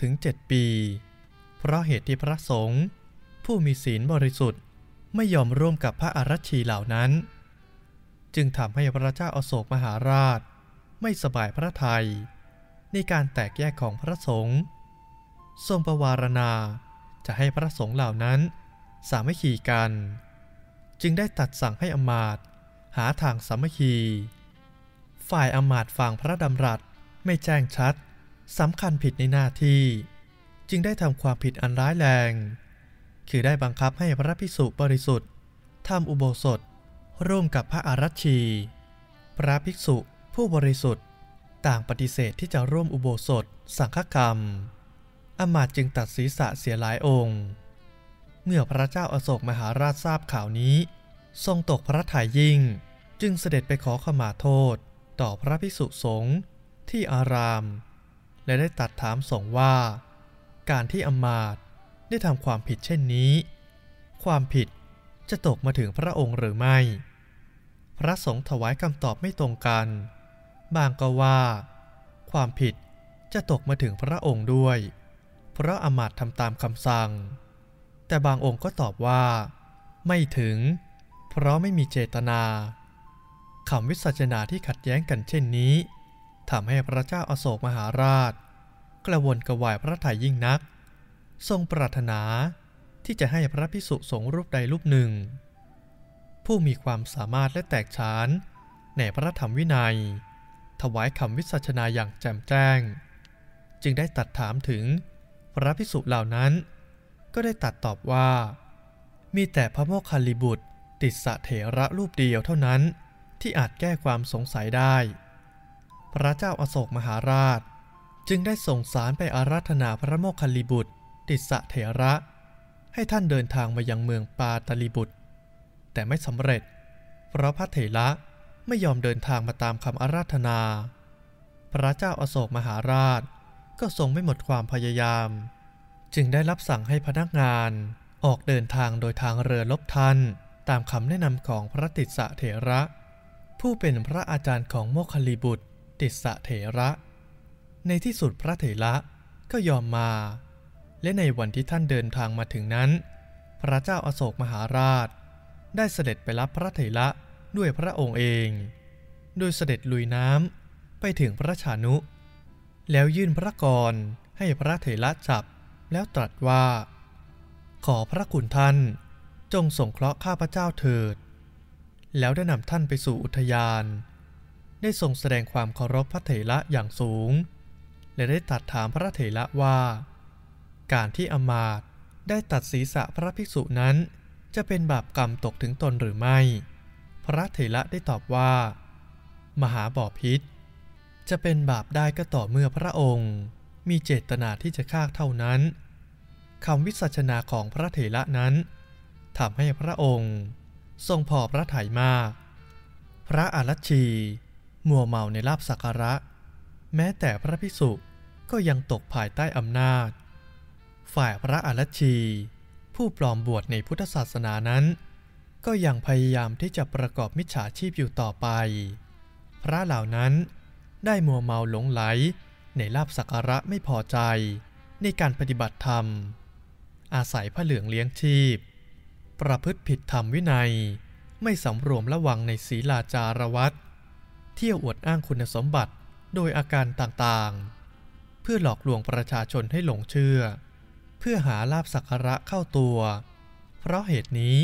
ถึงเจ็ดปี เพราะเหตุที่พระสงฆ์ผู้มีศีลบริสุทธิ์ไม่ยอมร่วมกับพระอารัชชีเหล่านั้น จึงทำให้พระเจ้าอาโศกมหาราช ไม่สบายพระทยัย ในการแตกแยกของพระสงฆ์ทรงประวารณาจะให้พระสงฆ์เหล่านั้น สามัคคีกัน จึงได้ตัดสั่งให้อมาตหาทางสามัคคี ฝ่ายอมาตฟังพระดำรัสไม่แจ้งชัดสำคัญผิดในหน้าที่ จึงได้ทำความผิดอันร้ายแรง คือได้บังคับให้พระภิกษุบริสุทธิ์ทำอุโบสถร่วมกับพระอารัชชีพระภิกษุผู้บริสุทธิ์ ต่างปฏิเสธที่จะร่วมอุโบสถ สังฆกรรม อมาตจึงตัดศีรษะเสียหลายองค์ เมื่อพระเจ้าอาโศกมหาราชทราบข่าวนี้ ทรงตกพระทัยยิ่ง จึงเสด็จไปขอขมาโทษ ต่อพระภิกษุสงฆ์ที่อาราม และได้ตัดถามสงว่า การที่อมาตได้ทำความผิดเช่นนี้ ความผิดจะตกมาถึงพระองค์หรือไม่ พระสงฆ์ถวายคำตอบไม่ตรงกัน บางก็ว่า ความผิดจะตกมาถึงพระองค์ด้วย เพราะอมาตย์ทำตามคำสั่ง แต่บางองค์ก็ตอบว่า ไม่ถึง เพราะไม่มีเจตนาคำวิสัชนาที่ขัดแย้งกันเช่นนี้ทำให้พระเจ้าอาโศกมหาราช กระวนกระวายพระทัยยิ่งนัก ทรงปรารถนาที่จะให้พระพิสุสงรูปใดรูปหนึ่ง ผู้มีความสามารถและแตกฉานในพระธรรมวินัย ถวายคำวิสัชนาอย่างแจ่มแจ้ง จึงได้ตัดถามถึงพระพิสุเหล่านั้น ก็ได้ตัดตอบว่า มีแต่พระโมคคัลลิบุตร ติดสะเถระรูปเดียวเท่านั้น ที่อาจแก้ความสงสัยได้ พระเจ้าอาโศกมหาราช จึงได้ส่งสารไปอาราธนาพระโมคคัลลิบุตร ติดสะเถระ ให้ท่านเดินทางมายังเมืองปาตลีบุตร แต่ไม่สำเร็จ เพราะพระเถระ ไม่ยอมเดินทางมาตามคำอาราธนา พระเจ้าอาโศกมหาราช ก็ทรงไม่หมดความพยายาม จึงได้รับสั่งให้พนักงานออกเดินทางโดยทางเรือลบทัน ตามคำแนะนำของพระติสสะเถระ ผู้เป็นพระอาจารย์ของโมคคลีบุตร ติสสะเถระ ในที่สุดพระเถระก็ยอมมา และในวันที่ท่านเดินทางมาถึงนั้น พระเจ้าอาโศกมหาราช ได้เสด็จไปรับพระเถระ ด้วยพระองค์เอง โดยเสด็จลุยน้ำไปถึงพระชานุ แล้วยื่นพระกรให้พระเถระจับแล้วตรัสว่า ขอพระคุณท่านจงสงเคราะห์ข้าพเจ้าเถิด แล้วได้นำท่านไปสู่อุทยาน ได้ทรงแสดงความเคารพพระเถระอย่างสูง และได้ตัดถามพระเถระว่า การที่อมาตย์ได้ตัดศีรษะพระภิกษุนั้นจะเป็นบาปกรรมตกถึงตนหรือไม่ พระเถระได้ตอบว่า มหาบอพิษ จะเป็นบาปได้ก็ต่อเมื่อพระองค์ มีเจตนาที่จะฆ่าเท่านั้นคำวิสัชนาของพระเถระนั้นทำให้พระองค์ ทรงพอพระทัยมาก พระอารัชชี มัวเมาในลาบสักการะ แม้แต่พระพิสุก็ยังตกภายใต้อำนาจ ฝ่ายพระอารัชชี ผู้ปลอมบวชในพุทธศาสนานั้น ก็ยังพยายามที่จะประกอบมิจฉาชีพอยู่ต่อไป พระเหล่านั้นได้มัวเมาหลงไหล ในลาบสักการะไม่พอใจ ในการปฏิบัติธรรม อาศัยพระเหลืองเลี้ยงชีพ ประพฤติผิดธรรมวินัย ไม่สำรวมระวังในศีลาจารวัตเที่ยวอวดอ้างคุณสมบัติโดยอาการต่างๆ เพื่อหลอกลวงประชาชนให้หลงเชื่อ เพื่อหาลาบสักการะเข้าตัว เพราะเหตุนี้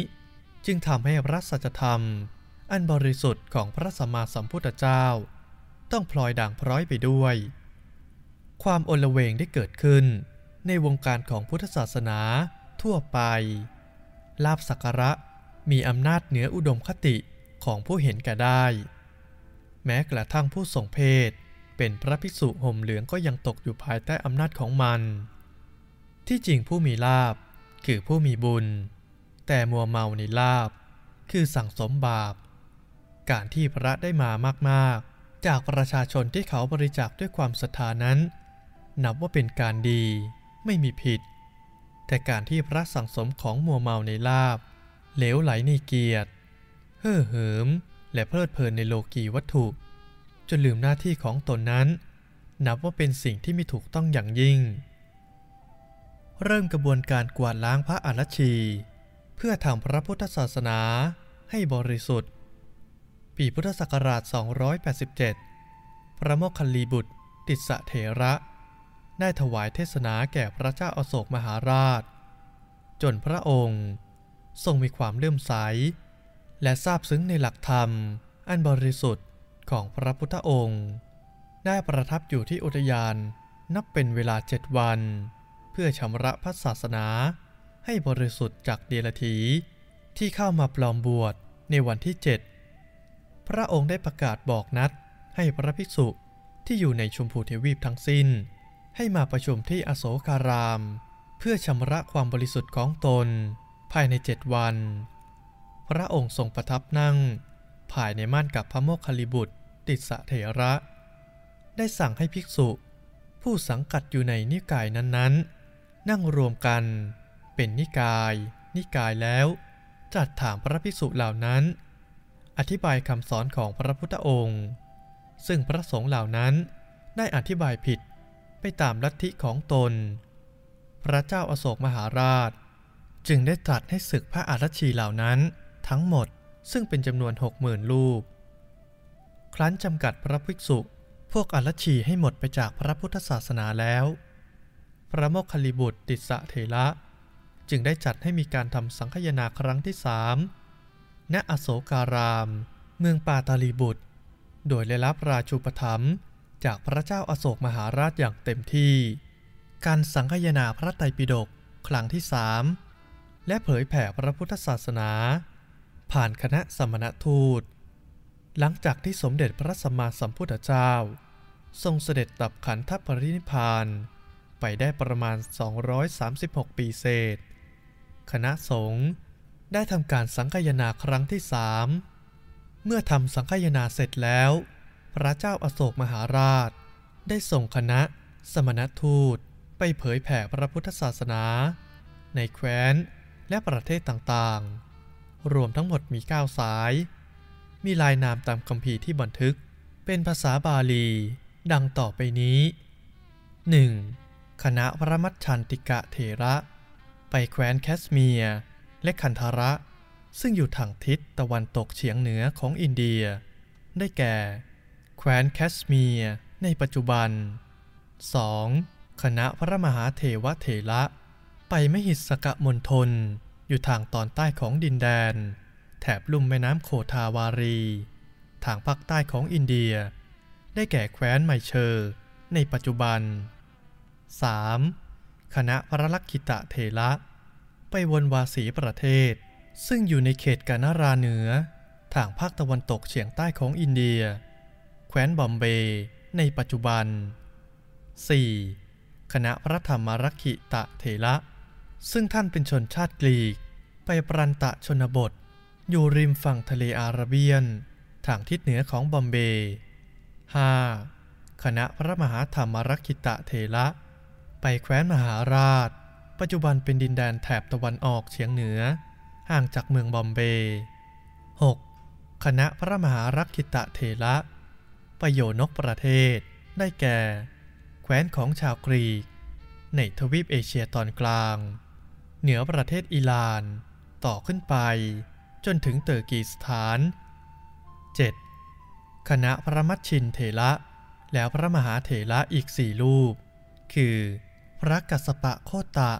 จึงทำให้พระสัจธรรม อันบริสุทธิ์ของพระสัมมาสัมพุทธเจ้า ต้องพลอยด่างพร้อยไปด้วย ความโอลเวงได้เกิดขึ้น ในวงการของพุทธศาสนาทั่วไป ลาบสักการะมีอำนาจเหนืออุดมคติของผู้เห็นแก่ได้ แม้กระทั่งผู้ส่งเพศ เป็นพระภิกษุห่มเหลืองก็ยังตกอยู่ภายใต้อำนาจของมัน ที่จริงผู้มีลาบคือผู้มีบุญ แต่มัวเมาในลาบ คือสั่งสมบาป การที่พระได้มามากๆ จากประชาชนที่เขาบริจาคด้วยความศรัทธานั้น นับว่าเป็นการดีไม่มีผิด แต่การที่พระสังสมของมัวเมาในลาบ เหลวไหลในเกียรติเฮ่อเหิม และเพลิดเพลินในโลกีวัตถุ จนลืมหน้าที่ของตนนั้น นับว่าเป็นสิ่งที่ไม่ถูกต้องอย่างยิ่ง เริ่มกระบวนการกวาดล้างพระอรัชี พื่อทำพระพุทธศาสนาให้บริสุทธิ์ ปีพุทธศักราช 287 พระโมคคัลลีบุตร ติสะเถระ ได้ถวายเทศนาแก่พระเจ้าอาโศกมหาราช จนพระองค์ทรงมีความเลื่อมใส และทราบซึ้งในหลักธรรม อันบริสุทธิ์ของพระพุทธองค์ ได้ประทับอยู่ที่อุทยานนับเป็นเวลาเจ็ดวัน เพื่อชำระพระศาสนา ให้บริสุทธิ์จากเดลถีที่เข้ามาปลอมบวชในวันที่เจ็ดพระองค์ได้ประกาศบอกนัดให้พระภิกษุที่อยู่ในชมพูเทวีปทั้งสิ้น ให้มาประชุมที่อโศการาม เพื่อชำระความบริสุทธิ์ของตน ภายในเจ็ดวัน พระองค์ทรงประทับนั่ง ภายในม่านกับพระโมคคัลลิบุตร ติสะเถระ ได้สั่งให้ภิกษุ ผู้สังกัดอยู่ในนิกายนั้นๆนั่งรวมกัน เป็นนิกาย นิกายแล้วตรัสถามพระภิกษุเหล่านั้น อธิบายคำสอนของพระพุทธองค์ ซึ่งพระสงฆ์เหล่านั้นได้อธิบายผิดไปตามลัทธิของตน พระเจ้าอาโศกมหาราช จึงได้ตรัสให้ศึกพระอารัชีเหล่านั้นทั้งหมดซึ่งเป็นจำนวนหกหมื่นรูป ครั้นจำกัดพระภิกษุพวกอารัชีให้หมดไปจากพระพุทธศาสนาแล้ว พระโมคคัลลิบุตรติสสะเถระ จึงได้จัดให้มีการทำสังฆยนาครั้งที่สามณอโศการาม เมืองปาตาลีบุตร โดยได้รับราชูปถัมภ์จากพระเจ้าอาโศกมหาราชอย่างเต็มที่ การสังฆยนาพระไตรปิฎกครั้งที่สามและเผยแผ่พระพุทธศาสนา ผ่านคณะสมณทูต หลังจากที่สมเด็จพระสัมมาสัมพุทธเจ้า ทรงเสด็จดับขันธปรินิพพาน ไปได้ประมาณ 236 ปีเศษ คณะสงฆ์ได้ทำการสังฆยนาครั้งที่สามเมื่อทำสังฆยนาเสร็จแล้ว พระเจ้าอโศกมหาราช ได้ส่งคณะสมณทูตไปเผยแผ่พระพุทธศาสนา ในแคว้นและประเทศต่างๆ รวมทั้งหมดมี 9 สาย มีรายนามตามคัมภีร์ที่บันทึกเป็นภาษาบาลี ดังต่อไปนี้ 1. คณะพระมัชชันติกะเถระ ไปแคว้นแคชเมียร์และคันธาระ ซึ่งอยู่ทางทิศตะวันตกเฉียงเหนือของอินเดีย ได้แก่ แคว้นแคชเมียร์ในปัจจุบัน 2. คณะพระมหาเทวเถระ ไปมหิสกะมณฑลอยู่ทางตอนใต้ของดินแดน แถบลุ่มแม่น้ำโคทาวารี ทางภาคใต้ของอินเดีย ได้แก่แคว้นไมเซอร์ ในปัจจุบัน 3. คณะพระลักขิตะเถระไปวนวาสีประเทศ ซึ่งอยู่ในเขตกานาราเหนือ ทางภาคตะวันตกเฉียงใต้ของอินเดีย แคว้นบอมเบย์ในปัจจุบัน 4. คณะพระธรรมรักขิตะเถระซึ่งท่านเป็นชนชาติกรีก ไปปรันตะชนบท อยู่ริมฝั่งทะเลอาระเบียน ทางทิศเหนือของบอมเบย์ 5. คณะพระมหาธรรมรักขิตะเถระ ไปแคว้นมหาราช ปัจจุบันเป็นดินแดนแถบตะวันออกเฉียงเหนือ ห่างจากเมืองบอมเบย์ 6. คณะพระมหารักขิตะเถระไปโยนกประเทศ ได้แก่ แคว้นของชาวกรีก ในทวีปเอเชียตอนกลาง เหนือประเทศอิหร่าน ต่อขึ้นไป จนถึงเตอร์กีสถาน 7. คณะพระมัชชินเถระแล้วพระมหาเถระอีกสี่รูป คือ พระกัสสปะโคตะ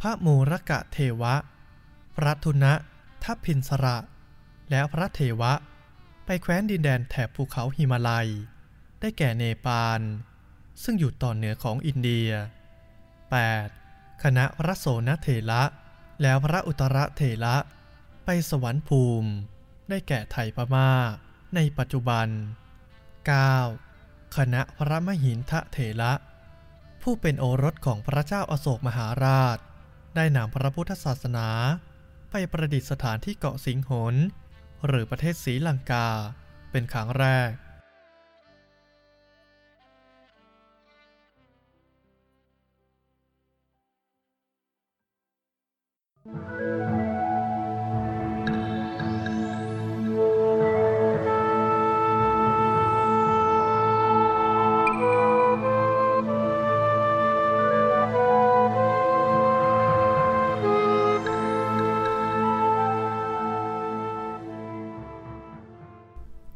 พระมูรกะเทวะ พระทุนะทัพพินสระ แล้วพระเทวะ ไปแคว้นดินแดนแถบภูเขาหิมาลัย ได้แก่เนปาล ซึ่งอยู่ตอนเหนือของอินเดีย 8. คณะพระโสนเถระ แล้วพระอุตระเถระ ไปสวรรค์ภูมิ ได้แก่ไทยพม่า ในปัจจุบัน 9. คณะพระมหินทะเถระ ผู้เป็นโอรสของพระเจ้าอาโศกมหาราช ได้นำพระพุทธศาสนา ไปประดิษฐานที่เกาะสิงหน หรือประเทศศรีลังกา เป็นครั้งแรก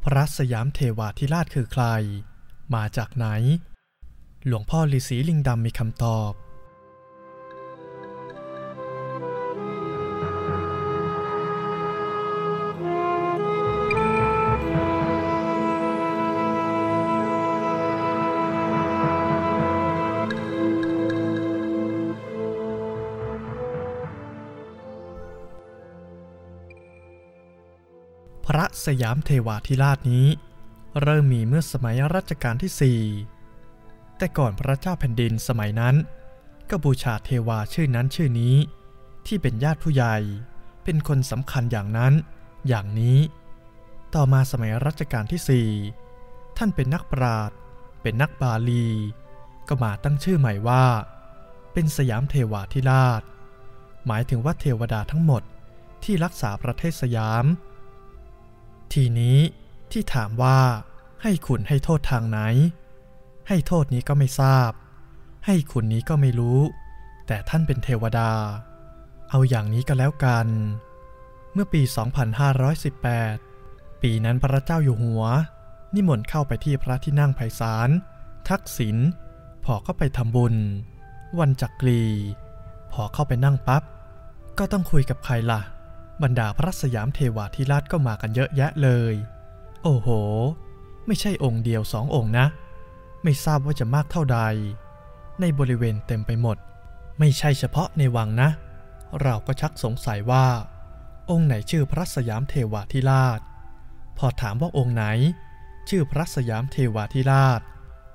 พระสยามเทวาธิราชคือใคร มาจากไหน หลวงพ่อฤาษีลิงดำมีคำตอบ สยามเทวาธิราชนี้ เริ่มมีเมื่อสมัยรัชกาลที่ 4 แต่ก่อนพระเจ้าแผ่นดินสมัยนั้น ก็บูชาเทวาชื่อนั้นชื่อนี้ ที่เป็นญาติผู้ใหญ่ เป็นคนสำคัญอย่างนั้น อย่างนี้ ต่อมาสมัยรัชกาลที่ 4 ท่านเป็นนักปราชญ์เป็นนักบาลี ก็มาตั้งชื่อใหม่ว่า เป็นสยามเทวาธิราช หมายถึงว่าเทวดาทั้งหมดที่รักษาประเทศสยาม ทีนี้ที่ถามว่าให้ขุนให้โทษทางไหน ให้โทษนี้ก็ไม่ทราบ ให้ขุนนี้ก็ไม่รู้ แต่ท่านเป็นเทวดา เอาอย่างนี้ก็แล้วกัน เมื่อปี 2518 ปีนั้นพระเจ้าอยู่หัว นิมนต์เข้าไปที่พระที่นั่งไพศาลทักษิณพอเข้าไปทำบุญ วันจักรี พอเข้าไปนั่งปับ๊บก็ต้องคุยกับใครล่ะ บรรดาพระสยามเทวาธิราชก็มากันเยอะแยะเลย โอ้โห ไม่ใช่องค์เดียวสององค์นะ ไม่ทราบว่าจะมากเท่าใด ในบริเวณเต็มไปหมด ไม่ใช่เฉพาะในวังนะ เราก็ชักสงสัยว่า องค์ไหนชื่อพระสยามเทวาธิราช พอถามว่าองค์ไหน ชื่อพระสยามเทวาธิราช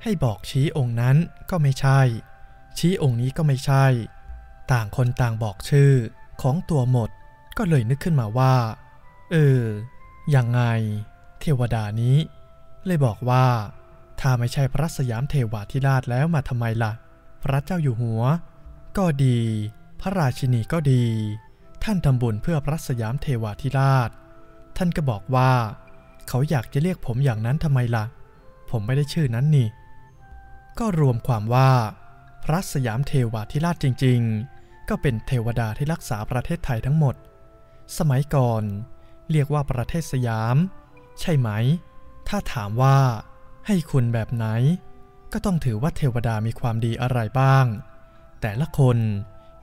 ให้บอกชี้องค์นั้นก็ไม่ใช่ ชี้องค์นี้ก็ไม่ใช่ ต่างคนต่างบอกชื่อของตัวหมด ก็เลยนึกขึ้นมาว่า เออ ยังไง เทวดานี้ เลยบอกว่า ถ้าไม่ใช่พระสยามเทวาธิราชแล้วมาทำไมล่ะ พระเจ้าอยู่หัว ก็ดี พระราชินีก็ดี ท่านทำบุญเพื่อพระสยามเทวาธิราช ท่านก็บอกว่า เขาอยากจะเรียกผมอย่างนั้นทำไมล่ะ ผมไม่ได้ชื่อนั้นนี่ ก็รวมความว่า พระสยามเทวาธิราชจริง ๆ ก็เป็นเทวดาที่รักษาประเทศไทยทั้งหมด สมัยก่อน เรียกว่าประเทศสยาม ใช่ไหม ถ้าถามว่า ให้คุณแบบไหน ก็ต้องถือว่าเทวดามีความดีอะไรบ้าง แต่ละคน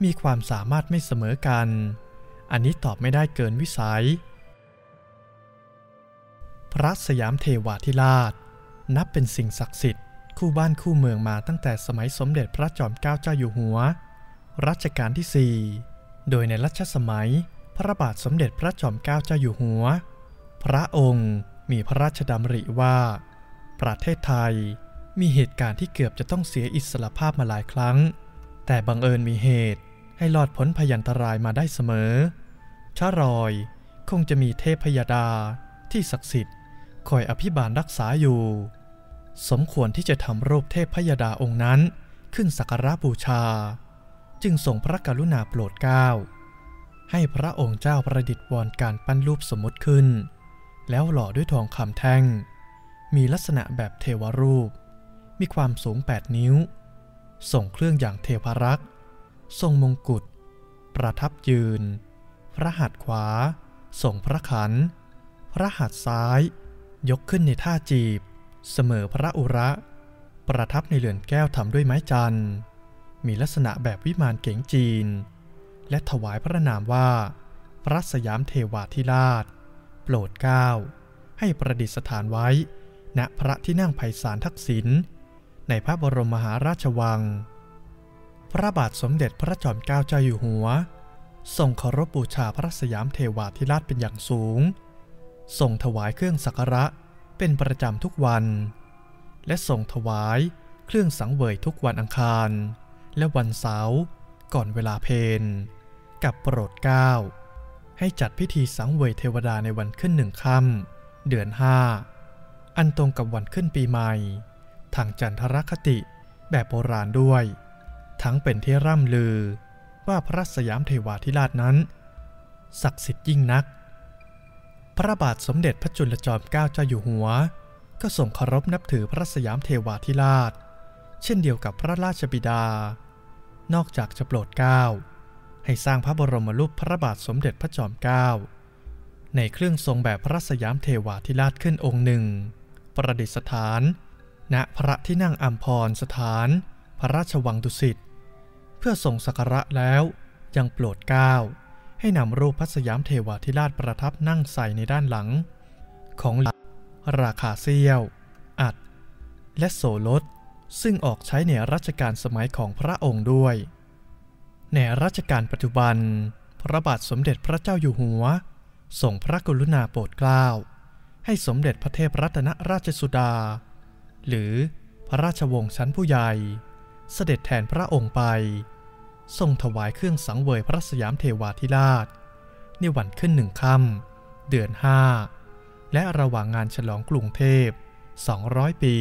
มีความสามารถไม่เสมอกัน อันนี้ตอบไม่ได้เกินวิสัย พระสยามเทวาธิราช นับเป็นสิ่งศักดิ์สิทธิ์คู่บ้านคู่เมืองมาตั้งแต่สมัยสมเด็จพระจอมเกล้าเจ้าอยู่หัว รัชกาลที่ 4 โดยในรัชสมัย พระบาทสมเด็จพระจอมเกล้าเจ้าอยู่หัว พระองค์มีพระราชดำริว่า ประเทศไทยมีเหตุการณ์ที่เกือบจะต้องเสียอิสรภาพมาหลายครั้ง แต่บังเอิญมีเหตุให้รอดพ้นพยันตรายมาได้เสมอชารอยคงจะมีเทพพยดาที่ศักดิ์สิทธิ์คอยอภิบาลรักษาอยู่ สมควรที่จะทำรูปเทพพยดาองค์นั้นขึ้นสักการะบูชา จึงส่งพระกรุณาโปรดเกล้า ให้พระองค์เจ้าประดิษฐ์วรการปั้นรูปสมมติขึ้น แล้วหล่อด้วยทองคำแท่ง มีลักษณะแบบเทวรูป มีความสูง 8 นิ้ว ส่งเครื่องอย่างเทพรักษ์ ทรงมงกุฎ ประทับยืน พระหัตถ์ขวา ส่งพระขัน พระหัตถ์ซ้าย ยกขึ้นในท่าจีบ เสมอพระอุระ ประทับในเรือนแก้วทำด้วยไม้จันทร์ มีลักษณะแบบวิมานเก๋งจีน และถวายพระนามว่า พระสยามเทวาธิราช โปรดเกล้าให้ประดิษฐานไว้ ณพระที่นั่งไพศาลทักษิณในพระบรมมหาราชวัง พระบาทสมเด็จพระจอมเกล้าเจ้าอยู่หัวทรงเคารพบูชาพระสยามเทวาธิราชเป็นอย่างสูงทรงถวายเครื่องสักการะเป็นประจำทุกวัน และทรงถวายเครื่องสังเวยทุกวันอังคาร และวันเสาร์ก่อนเวลาเพลน กับโปรดเกล้าให้จัดพิธีสังเวยเทวดาในวันขึ้นหนึ่งค่ำเดือนห้าอันตรงกับวันขึ้นปีใหม่ ทางจันทรคติแบบโบราณด้วย ทั้งเป็นที่ร่ำลือว่าพระสยามเทวาธิราชนั้น ศักดิ์สิทธิ์ยิ่งนัก พระบาทสมเด็จพระจุลจอมเกล้าเจ้าอยู่หัว ก็ส่งเคารพนับถือพระสยามเทวาธิราช เช่นเดียวกับพระราชบิดา นอกจากจะโปรดเกล้า ให้สร้างพระบรมรูปพระบาทสมเด็จพระจอมเกล้าในเครื่องทรงแบบพระสยามเทวาธิราชขึ้นองค์หนึ่ง ประดิษฐาน ณพระที่นั่งอัมพรสถาน พระราชวังดุสิต เพื่อทรงสักการะแล้วยังโปรดเกล้าให้นำรูปพระสยามเทวาธิราชประทับนั่งใส่ในด้านหลัง ของราคาเซี่ยว อัด และโสรถซึ่งออกใช้ในรัชกาลสมัยของพระองค์ด้วย ในรัชกาลปัจจุบัน พระบาทสมเด็จพระเจ้าอยู่หัวส่งพระกรุณาโปรดเกล้า ให้สมเด็จพระเทพรัตนราชสุดา หรือพระราชวงศ์ชั้นผู้ใหญ่ เสด็จแทนพระองค์ไป ทรงถวายเครื่องสังเวยพระสยามเทวาธิราช ในวันขึ้นหนึ่งค่ำเดือนห้าและระหว่างงานฉลองกรุงเทพ 200 ปี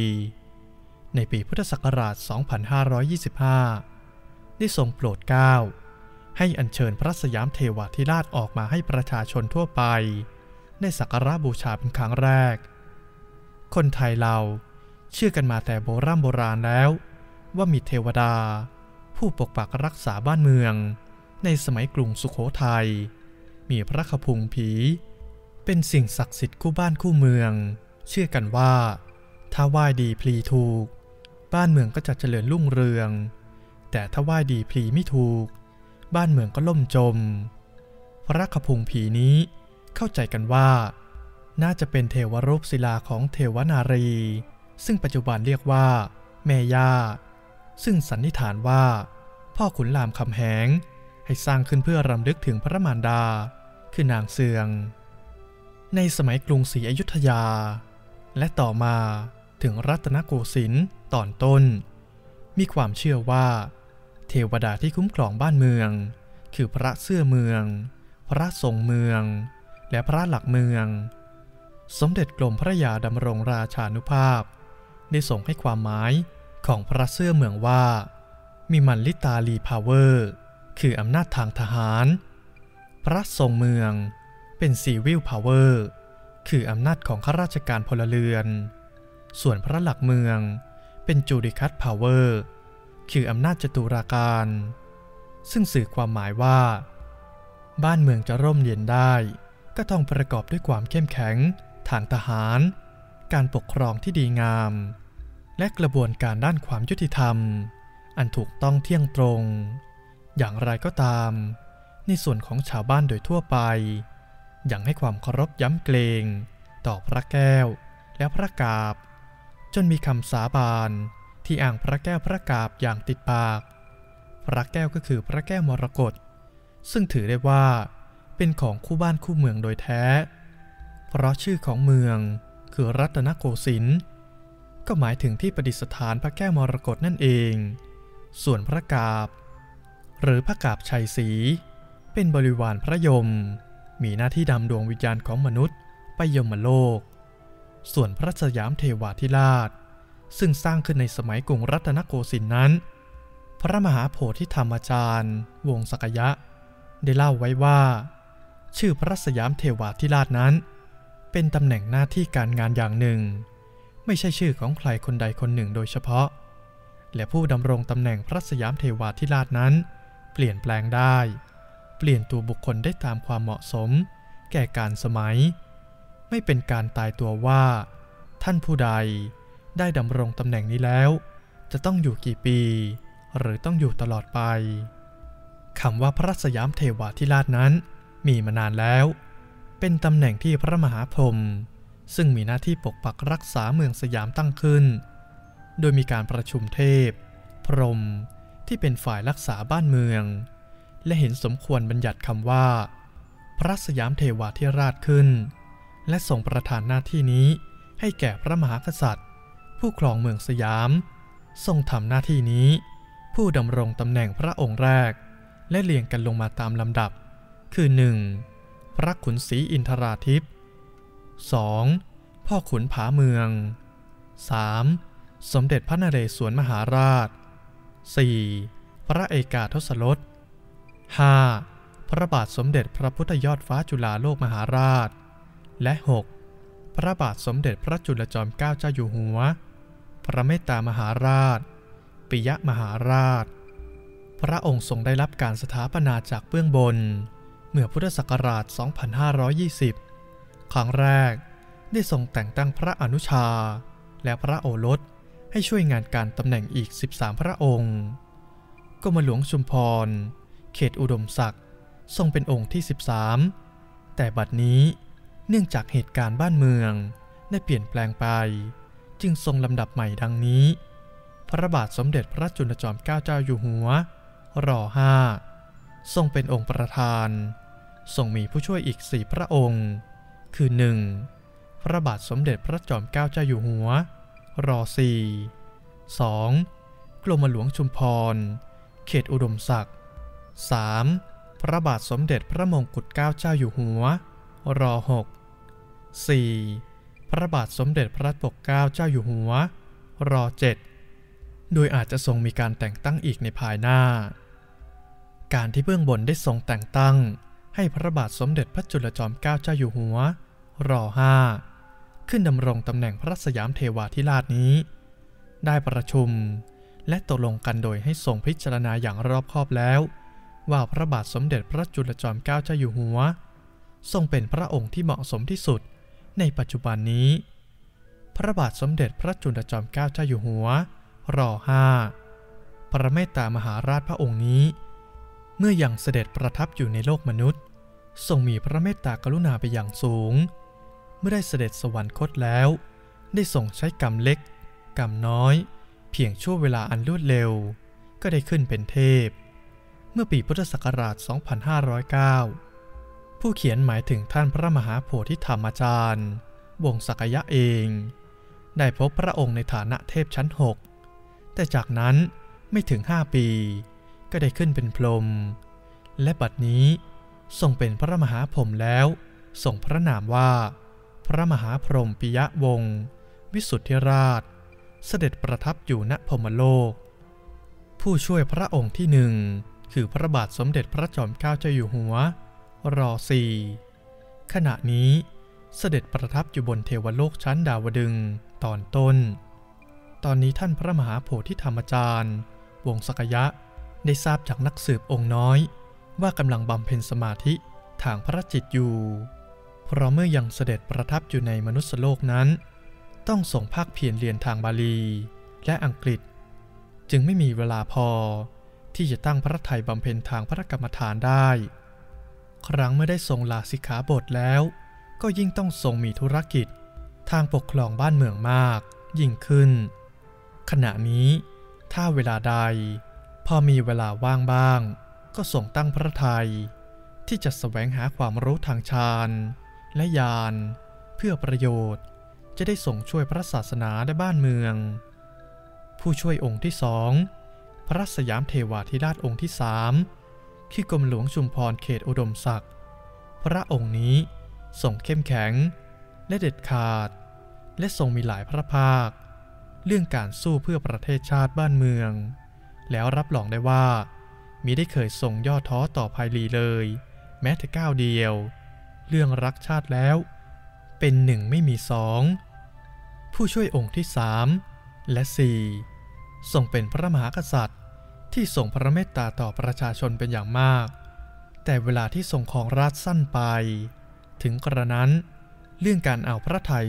ในปีพุทธศักราช 2525 ได้ทรงโปรดเกล้าให้อัญเชิญพระสยามเทวาธิราชออกมาให้ประชาชนทั่วไปได้สักการะบูชาเป็นครั้งแรก คนไทยเราเชื่อกันมาแต่โบราณโบราณแล้ว ว่ามีเทวดา ผู้ปกปักรักษาบ้านเมือง ในสมัยกรุงสุขโขทยัยมีพระขพุงผี เป็นสิ่งศักดิ์สิทธิ์คู่บ้านคู่เมือง เชื่อกันว่า ถ้าไหว้ดีพลีถูก บ้านเมืองก็จะเจริญรุ่งเรือง แต่ถ้าไหว้ดีพลีไม่ถูก บ้านเมืองก็ล่มจม พระขพงผีนี้เข้าใจกันว่า น่าจะเป็นเทวรูปศิลาของเทวนารี ซึ่งปัจจุบันเรียกว่า แม่ย่า ซึ่งสันนิษฐานว่า พ่อขุนรามคำแหง ให้สร้างขึ้นเพื่อรำลึกถึงพระมารดา คือนางเสือง ในสมัยกรุงศรีอยุธยา และต่อมาถึงรัตนโกสินทร์ตอนต้น มีความเชื่อว่า เทวดาที่คุ้มครองบ้านเมือง คือพระเสื้อเมือง พระทรงเมือง และพระหลักเมือง สมเด็จกรมพระยาดำรงราชานุภาพ ได้ส่งให้ความหมายของพระเสื้อเมืองว่า มี military power คืออำนาจทางทหาร พระทรงเมืองเป็น civil power คืออำนาจของข้าราชการพลเรือน ส่วนพระหลักเมืองเป็น judicial power คืออำนาจตุลาการ ซึ่งสื่อความหมายว่า บ้านเมืองจะร่มเย็นได้ ก็ต้องประกอบด้วยความเข้มแข็งทางทหาร การปกครองที่ดีงาม และกระบวนการด้านความยุติธรรม อันถูกต้องเที่ยงตรง อย่างไรก็ตาม ในส่วนของชาวบ้านโดยทั่วไปยังให้ความเคารพย้ำเกรงต่อพระแก้วและพระกาบ จนมีคำสาบาน ที่อ่างพระแก้วพระกาบอย่างติดปาก พระแก้วก็คือพระแก้วมรกตซึ่งถือได้ว่า เป็นของคู่บ้านคู่เมืองโดยแท้ เพราะชื่อของเมืองคือรัตนโกสินทร์ก็หมายถึงที่ประดิษฐานพระแก้วมรกตนั่นเอง ส่วนพระกาบ หรือพระกาบชัยศรีเป็นบริวารพระยม มีหน้าที่ดำดวงวิญญาณของมนุษย์ไปยมโลก ส่วนพระสยามเทวาธิราช ซึ่งสร้างขึ้นในสมัยกรุงรัตนโกสินทร์นั้น พระมหาโพธิธรรมอาจารย์ วงศักยะ ได้เล่าไว้ว่า ชื่อพระสยามเทวาธิราชนั้น เป็นตำแหน่งหน้าที่การงานอย่างหนึ่ง ไม่ใช่ชื่อของใครคนใดคนหนึ่งโดยเฉพาะ และผู้ดำรงตำแหน่งพระสยามเทวาธิราชนั้น เปลี่ยนแปลงได้ เปลี่ยนตัวบุคคลได้ตามความเหมาะสม แก่การสมัย ไม่เป็นการตายตัวว่า ท่านผู้ใด ได้ดำรงตำแหน่งนี้แล้ว จะต้องอยู่กี่ปี หรือต้องอยู่ตลอดไปคำว่าพระสยามเทวาธิราชนั้น มีมานานแล้ว เป็นตำแหน่งที่พระมหาพรหมซึ่งมีหน้าที่ปกปักรักษาเมืองสยามตั้งขึ้น โดยมีการประชุมเทพ พรหมที่เป็นฝ่ายรักษาบ้านเมือง และเห็นสมควรบัญญัติคำว่า พระสยามเทวาธิราชขึ้น และส่งประทานหน้าที่นี้ให้แก่พระมหากษัตริย์ ผู้ครองเมืองสยาม ทรงทำหน้าที่นี้ ผู้ดำรงตำแหน่งพระองค์แรก และเรียงกันลงมาตามลำดับ คือ 1. พระขุนศรีอินทราทิพย์ 2. พ่อขุนผาเมือง 3. สมเด็จพระนเรศวรมหาราช 4. พระเอกาทศรส 5. พระบาทสมเด็จพระพุทธยอดฟ้าจุฬาโลกมหาราช และ 6. พระบาทสมเด็จพระจุลจอมเกล้าเจ้าอยู่หัว พระเมตตามหาราช ปิยมหาราช พระองค์ทรงได้รับการสถาปนาจากเบื้องบน เมื่อพุทธศักราช 2520 ครั้งแรกได้ทรงแต่งตั้งพระอนุชา และพระโอรสให้ช่วยงานการตำแหน่งอีก 13 พระองค์กรมหลวงชุมพร เขตอุดมศักดิ์ทรงเป็นองค์ที่ 13 แต่บัดนี้เนื่องจากเหตุการณ์บ้านเมืองได้เปลี่ยนแปลงไป จึงทรงลำดับใหม่ดังนี้ พระบาทสมเด็จพระจุลจอมเกล้าเจ้าอยู่หัวรอห้าทรงเป็นองค์ประธาน ทรงมีผู้ช่วยอีกสี่พระองค์ คือ 1. พระบาทสมเด็จพระจอมเกล้าเจ้าอยู่หัวรอสี่สองกรมหลวงชุมพร เขตอุดมศักดิ์ 3. พระบาทสมเด็จพระมงกุฎเกล้าเจ้าอยู่หัวรอหก 4. พระบาทสมเด็จพระปกเกล้าเจ้าอยู่หัว รอเจ็ดโดยอาจจะทรงมีการแต่งตั้งอีกในภายหน้า การที่เบื้องบนได้ทรงแต่งตั้ง ให้พระบาทสมเด็จพระจุลจอมเกล้าเจ้าอยู่หัว รอห้าขึ้นดำรงตำแหน่งพระสยามเทวาธิราชนี้ ได้ประชุมและตกลงกันโดยให้ทรงพิจารณาอย่างรอบคอบแล้ว ว่าพระบาทสมเด็จพระจุลจอมเกล้าเจ้าอยู่หัว ทรงเป็นพระองค์ที่เหมาะสมที่สุด ในปัจจุบันนี้ พระบาทสมเด็จพระจุลจอมเกล้าเจ้าอยู่หัว รอห้าพระเมตตามหาราชพระองค์นี้ เมื่อยังเสด็จประทับอยู่ในโลกมนุษย์ ทรงมีพระเมตตากรุณาไปอย่างสูง เมื่อได้เสด็จสวรรคตแล้ว ได้ทรงใช้กรรมเล็ก กรรมน้อย เพียงชั่วเวลาอันรวดเร็ว ก็ได้ขึ้นเป็นเทพ เมื่อปีพุทธศักราช 2509 ผู้เขียนหมายถึงท่านพระมหาโพธิธรรมอาจารย์ วงศักยะเอง ได้พบพระองค์ในฐานะเทพชั้นหกแต่จากนั้นไม่ถึงห้าปี ก็ได้ขึ้นเป็นพรหมและบัดนี้ทรงเป็นพระมหาพรหมแล้วส่งพระนามว่า พระมหาพรหมปิยะวงศ์วิสุทธิราช เสด็จประทับอยู่ณพมโลก ผู้ช่วยพระองค์ที่หนึ่งคือพระบาทสมเด็จพระจอมเกล้าเจ้าอยู่หัว รอสีขณะนี้เสด็จประทับอยู่บนเทวโลกชั้นดาวดึงตอนต้น ตอนนี้ท่านพระมหาโพธิธรรมจารย์ วงศกยะได้ทราบจากนักสืบองค์น้อย ว่ากำลังบำเพ็ญสมาธิทางพระจิตอยู่ เพราะเมื่อยังเสด็จประทับอยู่ในมนุษยโลกนั้น ต้องส่งภาคเพียรเรียนทางบาลี และอังกฤษ จึงไม่มีเวลาพอที่จะตั้งพระไทยบำเพ็ญทางพระกรรมฐานได้ ครั้งเมื่อได้ทรงลาสิกขาบทแล้ว ก็ยิ่งต้องทรงมีธุรกิจ ทางปกครองบ้านเมืองมาก ยิ่งขึ้น ขณะนี้ ถ้าเวลาใด พอมีเวลาว่างบ้าง ก็ส่งตั้งพระทัยที่จะสแสวงหาความรู้ทางฌานและญาณเพื่อประโยชน์จะได้ส่งช่วยพระศาสนาและบ้านเมือง ผู้ช่วยองค์ที่สอง พระสยามเทวาธิราชองค์ที่สาม ที่กรมหลวงชุมพรเขตอุดมศักดิ์พระองค์นี้ส่งเข้มแข็ง และเด็ดขาด และทรงมีหลายพระภาค เรื่องการสู้เพื่อประเทศชาติบ้านเมือง แล้วรับรองได้ว่ามิได้เคยทรงย่อท้อต่อภัยรีเลย แม้แต่ก้าวเดียว เรื่องรักชาติแล้ว เป็นหนึ่งไม่มีสองผู้ช่วยองค์ที่สามและสี่ทรงเป็นพระมหากษัตริย์ ที่ทรงพระเมตตาต่อประชาชนเป็นอย่างมาก แต่เวลาที่ทรงของราชสั้นไป ถึงกระนั้น เรื่องการเอาพระไทย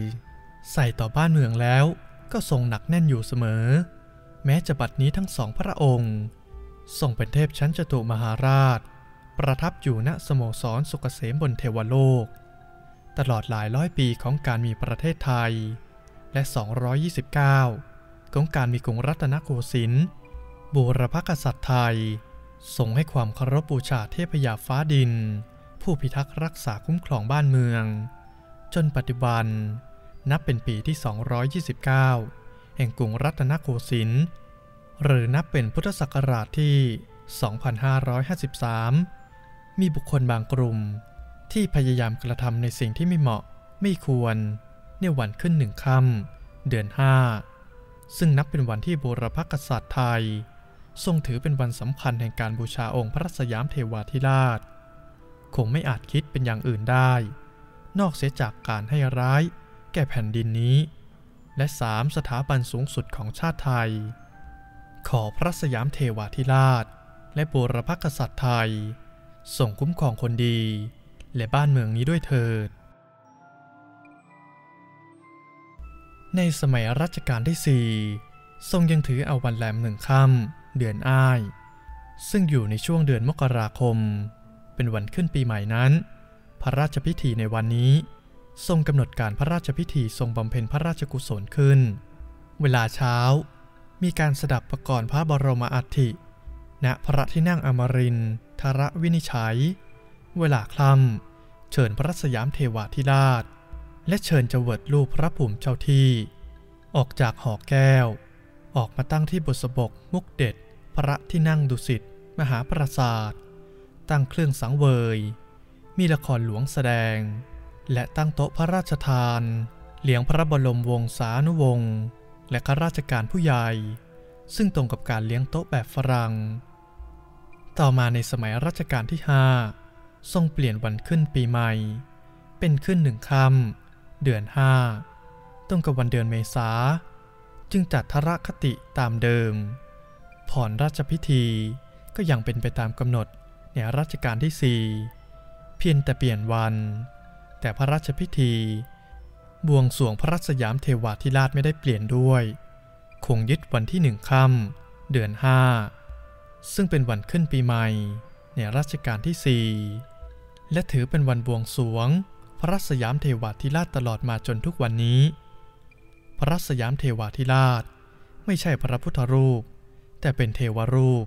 ใส่ต่อบ้านเมืองแล้วก็ทรงหนักแน่นอยู่เสมอ แม้จะบัดนี้ทั้งสองพระองค์ทรงเป็นเทพชั้นจตุมหาราช ประทับอยู่ณสโมสรสุกเกษมบนเทวโลก ตลอดหลายร้อยปีของการมีประเทศไทย และ 229 ของการมีกรุงรัตนโกสินทร์ บูรพกษัตริย์ไทยทรงให้ความเคารพบูชาเทพยาฟ้าดิน ผู้พิทักษ์รักษาคุ้มครองบ้านเมือง จนปัจจุบันนับเป็นปีที่ 229 แห่งกรุงรัตนโกสินทร์หรือนับเป็นพุทธศักราชที่ 2553 มีบุคคลบางกลุ่ม ที่พยายามกระทำในสิ่งที่ไม่เหมาะไม่ควร ในวันขึ้นหนึ่งค่ำเดือน 5 ซึ่งนับเป็นวันที่บูรพกษัตริย์ไทย ทรงถือเป็นวันสำคัญแห่งการบูชาองค์พระสยามเทวาธิราช คงไม่อาจคิดเป็นอย่างอื่นได้ นอกเสียจากการให้ร้าย แก่แผ่นดินนี้ และสามสถาบันสูงสุดของชาติไทย ขอพระสยามเทวาธิราช และบูรพกษัตริย์ไทยส่งคุ้มครองคนดี และบ้านเมืองนี้ด้วยเถิด ในสมัยรัชกาลที่สี่ทรงยังถือเอาวันแรมหนึ่งค่ำ เดือนอ้าย ซึ่งอยู่ในช่วงเดือนมกราคม เป็นวันขึ้นปีใหม่นั้น พระราชพิธีในวันนี้ ทรงกำหนดการพระราชพิธีทรงบำเพ็ญพระราชกุศลขึ้น เวลาเช้า มีการสดับประกรณ์พระบรมอัฐิณพระที่นั่งอมรินทรวินิจฉัย เวลาคล่ำเชิญพระสยามเทวาธิราช และเชิญจเวิดรูปพระภูมิเจ้าที่ ออกจากหอแก้ว ออกมาตั้งที่บุษบกมุกเด็ด พระที่นั่งดุสิตมหาปราสาท ตั้งเครื่องสังเวย มีละครหลวงแสดง และตั้งโต๊ะพระราชทาน เลี้ยงพระบรมวงศานุวงศ์และข้าราชการผู้ใหญ่ ซึ่งตรงกับการเลี้ยงโต๊ะแบบฝรั่ง ต่อมาในสมัยรัชกาลที่ 5 ทรงเปลี่ยนวันขึ้นปีใหม่ เป็นขึ้นหนึ่งค่ำเดือนห้าตรงกับวันเดือนเมษา จึงจัดทรคติตามเดิม ผ่อนราชพิธีก็ยังเป็นไปตามกำหนดในรัชกาลที่ 4 เพียงแต่เปลี่ยนวัน แต่พระราชพิธี บวงสรวงพระรัชยามเทวาธิราชไม่ได้เปลี่ยนด้วย คงยึดวันที่หนึ่งค่ำเดือนห้าซึ่งเป็นวันขึ้นปีใหม่ในรัชกาลที่ 4 และถือเป็นวันบวงสรวง พระรัชยามเทวาธิราชตลอดมาจนทุกวันนี้ พระรัชยามเทวาธิราช ไม่ใช่พระพุทธรูป แต่เป็นเทวรูป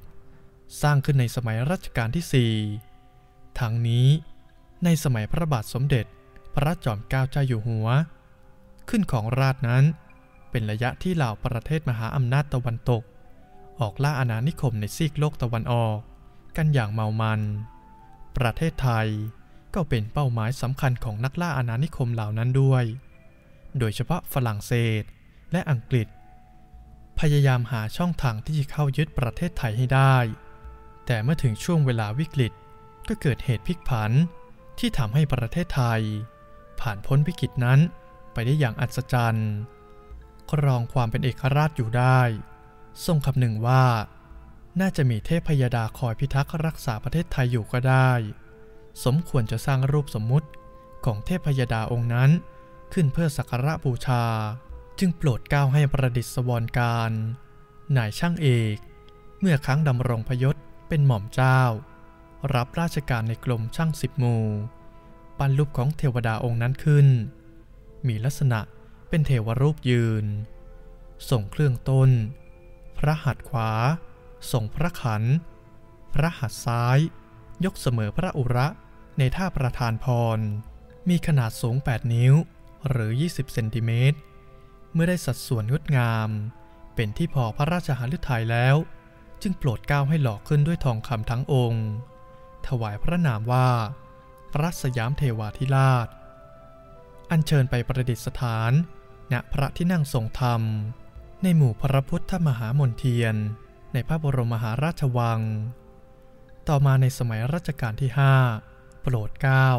สร้างขึ้นในสมัยรัชกาลที่4ทั้งนี้ในสมัยพระบาทสมเด็จพระจอมเกล้าเจ้าอยู่หัว ขึ้นของราชนั้นเป็นระยะที่เหล่าประเทศมหาอำนาจตะวันตก ออกล่าอาณานิคมในซีกโลกตะวันออก กันอย่างเมามัน ประเทศไทยก็เป็นเป้าหมายสำคัญของนักล่าอาณานิคมเหล่านั้นด้วย โดยเฉพาะฝรั่งเศสและอังกฤษ พยายามหาช่องทางที่จะเข้ายึดประเทศไทยให้ได้ แต่เมื่อถึงช่วงเวลาวิกฤตก็เกิดเหตุพลิกผันที่ทำให้ประเทศไทย ผ่านพ้นวิกฤตนั้นไปได้อย่างอัศจรรย์ ครองความเป็นเอกราชอยู่ได้ ทรงคำหนึ่งว่า น่าจะมีเทพพยดาคอยพิทักษ์รักษาประเทศไทยอยู่ก็ได้ สมควรจะสร้างรูปสมมุติของเทพพยดาองค์นั้นขึ้นเพื่อสักการะบูชา จึงโปรดเกล้าให้ประดิษฐวรการนายช่างเอก เมื่อครั้งดำรงพยศเป็นหม่อมเจ้า รับราชการในกรมช่างสิบหมู่ปั้นรูปของเทวดาองค์นั้นขึ้น มีลักษณะเป็นเทวรูปยืน ส่งเครื่องต้น พระหัตถ์ขวา ส่งพระขัน พระหัตถ์ซ้าย ยกเสมอพระอุระในท่าประธานพร มีขนาดสูง 8 นิ้วหรือ 20 เซนติเมตร เมื่อได้สัดส่วนงดงาม เป็นที่พอพระราชหฤทัยแล้ว จึงโปรดเกล้าให้หล่อขึ้นด้วยทองคำทั้งองค์ ถวายพระนามว่า พระสยามเทวาธิราช อัญเชิญไปประดิษฐานณพระที่นั่งทรงธรรม ในหมู่พระพุทธมหามนเทียน ในพระบรมมหาราชวัง ต่อมาในสมัยรัชกาลที่ 5 โปรดเกล้า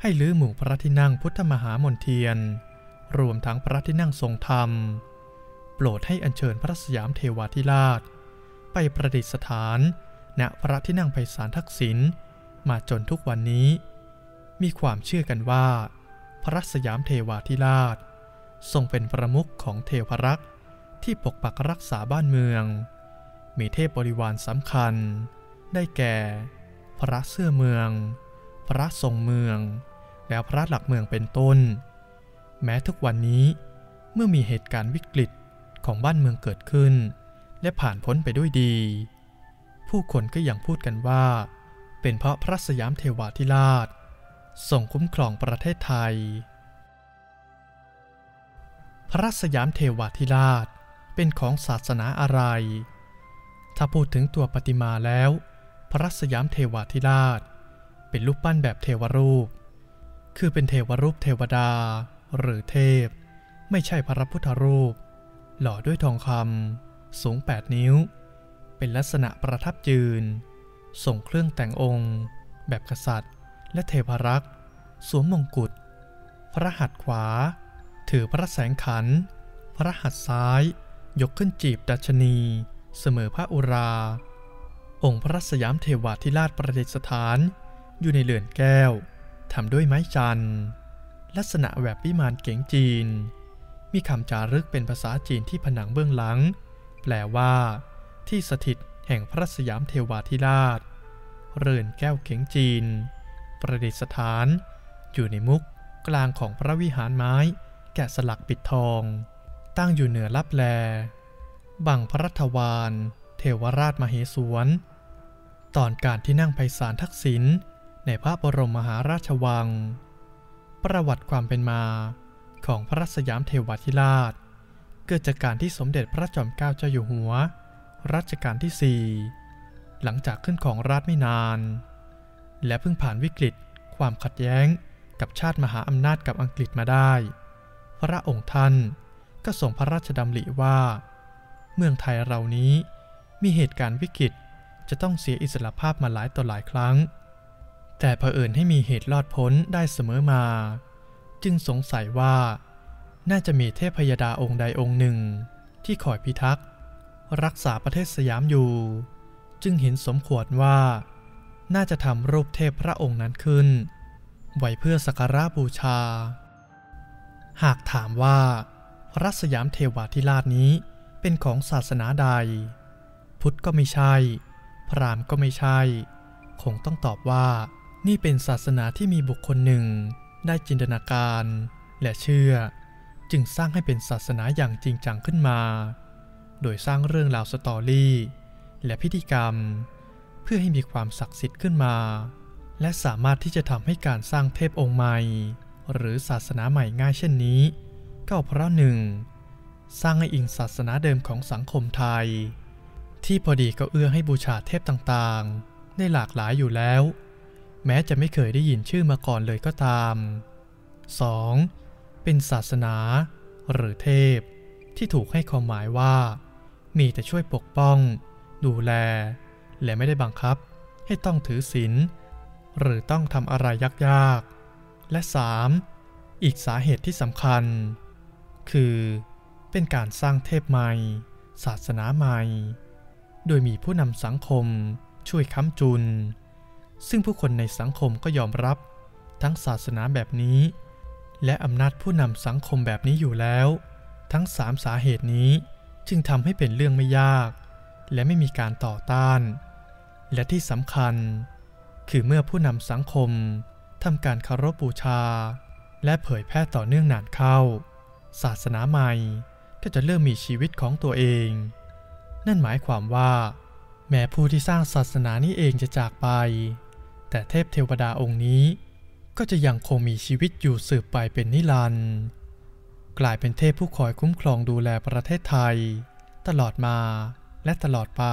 ให้ลื้อหมู่พระที่นั่งพุทธมหามนเทียน รวมทั้งพระที่นั่งทรงธรรม โปรดให้อัญเชิญพระสยามเทวาธิราช ไปประดิษฐาน ณพระที่นั่งไพศาลทักษิณมาจนทุกวันนี้ มีความเชื่อกันว่า พระสยามเทวาธิราช ทรงเป็นประมุขของเทพรักษ์ที่ปกปักรักษาบ้านเมือง มีเทพบริวารสำคัญ ได้แก่ พระเสื้อเมือง พระทรงเมือง และพระหลักเมืองเป็นต้น แม้ทุกวันนี้เมื่อมีเหตุการณ์วิกฤตของบ้านเมืองเกิดขึ้น และผ่านพ้นไปด้วยดี ผู้คนก็ยังพูดกันว่า เป็นเพราะพระสยามเทวาธิราชทรงคุ้มครองประเทศไทย พระสยามเทวาธิราชเป็นของศาสนาอะไร ถ้าพูดถึงตัวปฏิมาแล้ว พระสยามเทวาธิราช เป็นรูปปั้นแบบเทวรูป คือเป็นเทวรูปเทวดา หรือเทพ ไม่ใช่พระพุทธรูป หล่อด้วยทองคำสูง 8 นิ้ว เป็นลักษณะประทับยืน ส่งเครื่องแต่งองค์ แบบกษัตริย์ และเทพรักษ์สวมมงกุฎ พระหัตถ์ขวา ถือพระแสงขัน พระหัตถ์ซ้าย ยกขึ้นจีบดัชนี เสมอพระอุรา องค์พระสยามเทวาธิราชประดิษฐาน อยู่ในเรือนแก้วทำด้วยไม้จันทร์ ลักษณะแบบวิมานเก๋งจีน มีคำจารึกเป็นภาษาจีนที่ผนังเบื้องหลัง แปลว่า ที่สถิตแห่งพระสยามเทวาธิราช เรือนแก้วเข็งจีน ประดิษฐาน อยู่ในมุกกลางของพระวิหารไม้ แกะสลักปิดทอง ตั้งอยู่เหนือลับแล บังพระรัตวานเทวราชมเหสวน ตอนการที่นั่งไพศาลทักษิณในพระบรมมหาราชวัง ประวัติความเป็นมาของพระสยามเทวาธิราช เกิดจากการที่สมเด็จพระจอมเกล้าเจ้าอยู่หัว รัชกาลที่ 4 หลังจากขึ้นของราชไม่นาน และเพิ่งผ่านวิกฤตความขัดแย้งกับชาติมหาอำนาจกับอังกฤษมาได้ พระองค์ท่านก็ส่งพระราชดำริว่า เมืองไทยเรานี้มีเหตุการณ์วิกฤตจะต้องเสียอิสรภาพมาหลายต่อหลายครั้ง แต่เผอิญให้มีเหตุรอดพ้นได้เสมอมา จึงสงสัยว่า น่าจะมีเทพยดาองค์ใดองค์หนึ่ง ที่คอยพิทักษ์ รักษาประเทศสยามอยู่ จึงเห็นสมควรว่า น่าจะทำรูปเทพพระองค์นั้นขึ้น ไว้เพื่อสักการะบูชา หากถามว่า พระสยามเทวาธิราชนี้เป็นของศาสนาใด พุทธก็ไม่ใช่ พราหมณ์ก็ไม่ใช่ คงต้องตอบว่า นี่เป็นศาสนาที่มีบุคคลหนึ่ง ได้จินตนาการ และเชื่อ จึงสร้างให้เป็นศาสนาอย่างจริงจังขึ้นมา โดยสร้างเรื่องราวสตอรี่ และพิธีกรรม เพื่อให้มีความศักดิ์สิทธิ์ขึ้นมา และสามารถที่จะทำให้การสร้างเทพองค์ใหม่ หรือศาสนาใหม่ง่ายเช่นนี้ ก็เพราะหนึ่งสร้างให้อิงศาสนาเดิมของสังคมไทย ที่พอดีก็เอื้อให้บูชาเทพต่างๆ ได้หลากหลายอยู่แล้ว แม้จะไม่เคยได้ยินชื่อมาก่อนเลยก็ตาม 2. เป็นศาสนา หรือเทพ ที่ถูกให้ความหมายว่า มีแต่ช่วยปกป้อง ดูแล และไม่ได้บังคับ ให้ต้องถือศีลหรือต้องทำอะไรยากๆ และ 3. อีกสาเหตุที่สำคัญ คือ เป็นการสร้างเทพใหม่ ศาสนาใหม่ โดยมีผู้นำสังคมช่วยค้ำจุน ซึ่งผู้คนในสังคมก็ยอมรับ ทั้งศาสนาแบบนี้ และอำนาจผู้นำสังคมแบบนี้อยู่แล้ว ทั้งสามสาเหตุนี้จึงทำให้เป็นเรื่องไม่ยาก และไม่มีการต่อต้าน และที่สำคัญ คือเมื่อผู้นำสังคมทำการคารพบูชา และเผยแพร่ต่อเนื่องนานเข้า ศาสนาใหม่ก็จะเริ่มมีชีวิตของตัวเอง นั่นหมายความว่า แม้ผู้ที่สร้างศาสนานี้เองจะจากไป แต่เทพเทวดาองค์นี้ ก็จะยังคงมีชีวิตอยู่สืบไปเป็นนิรันดร์กลายเป็นเทพผู้คอยคุ้มครองดูแลประเทศไทย ตลอดมาและตลอดไป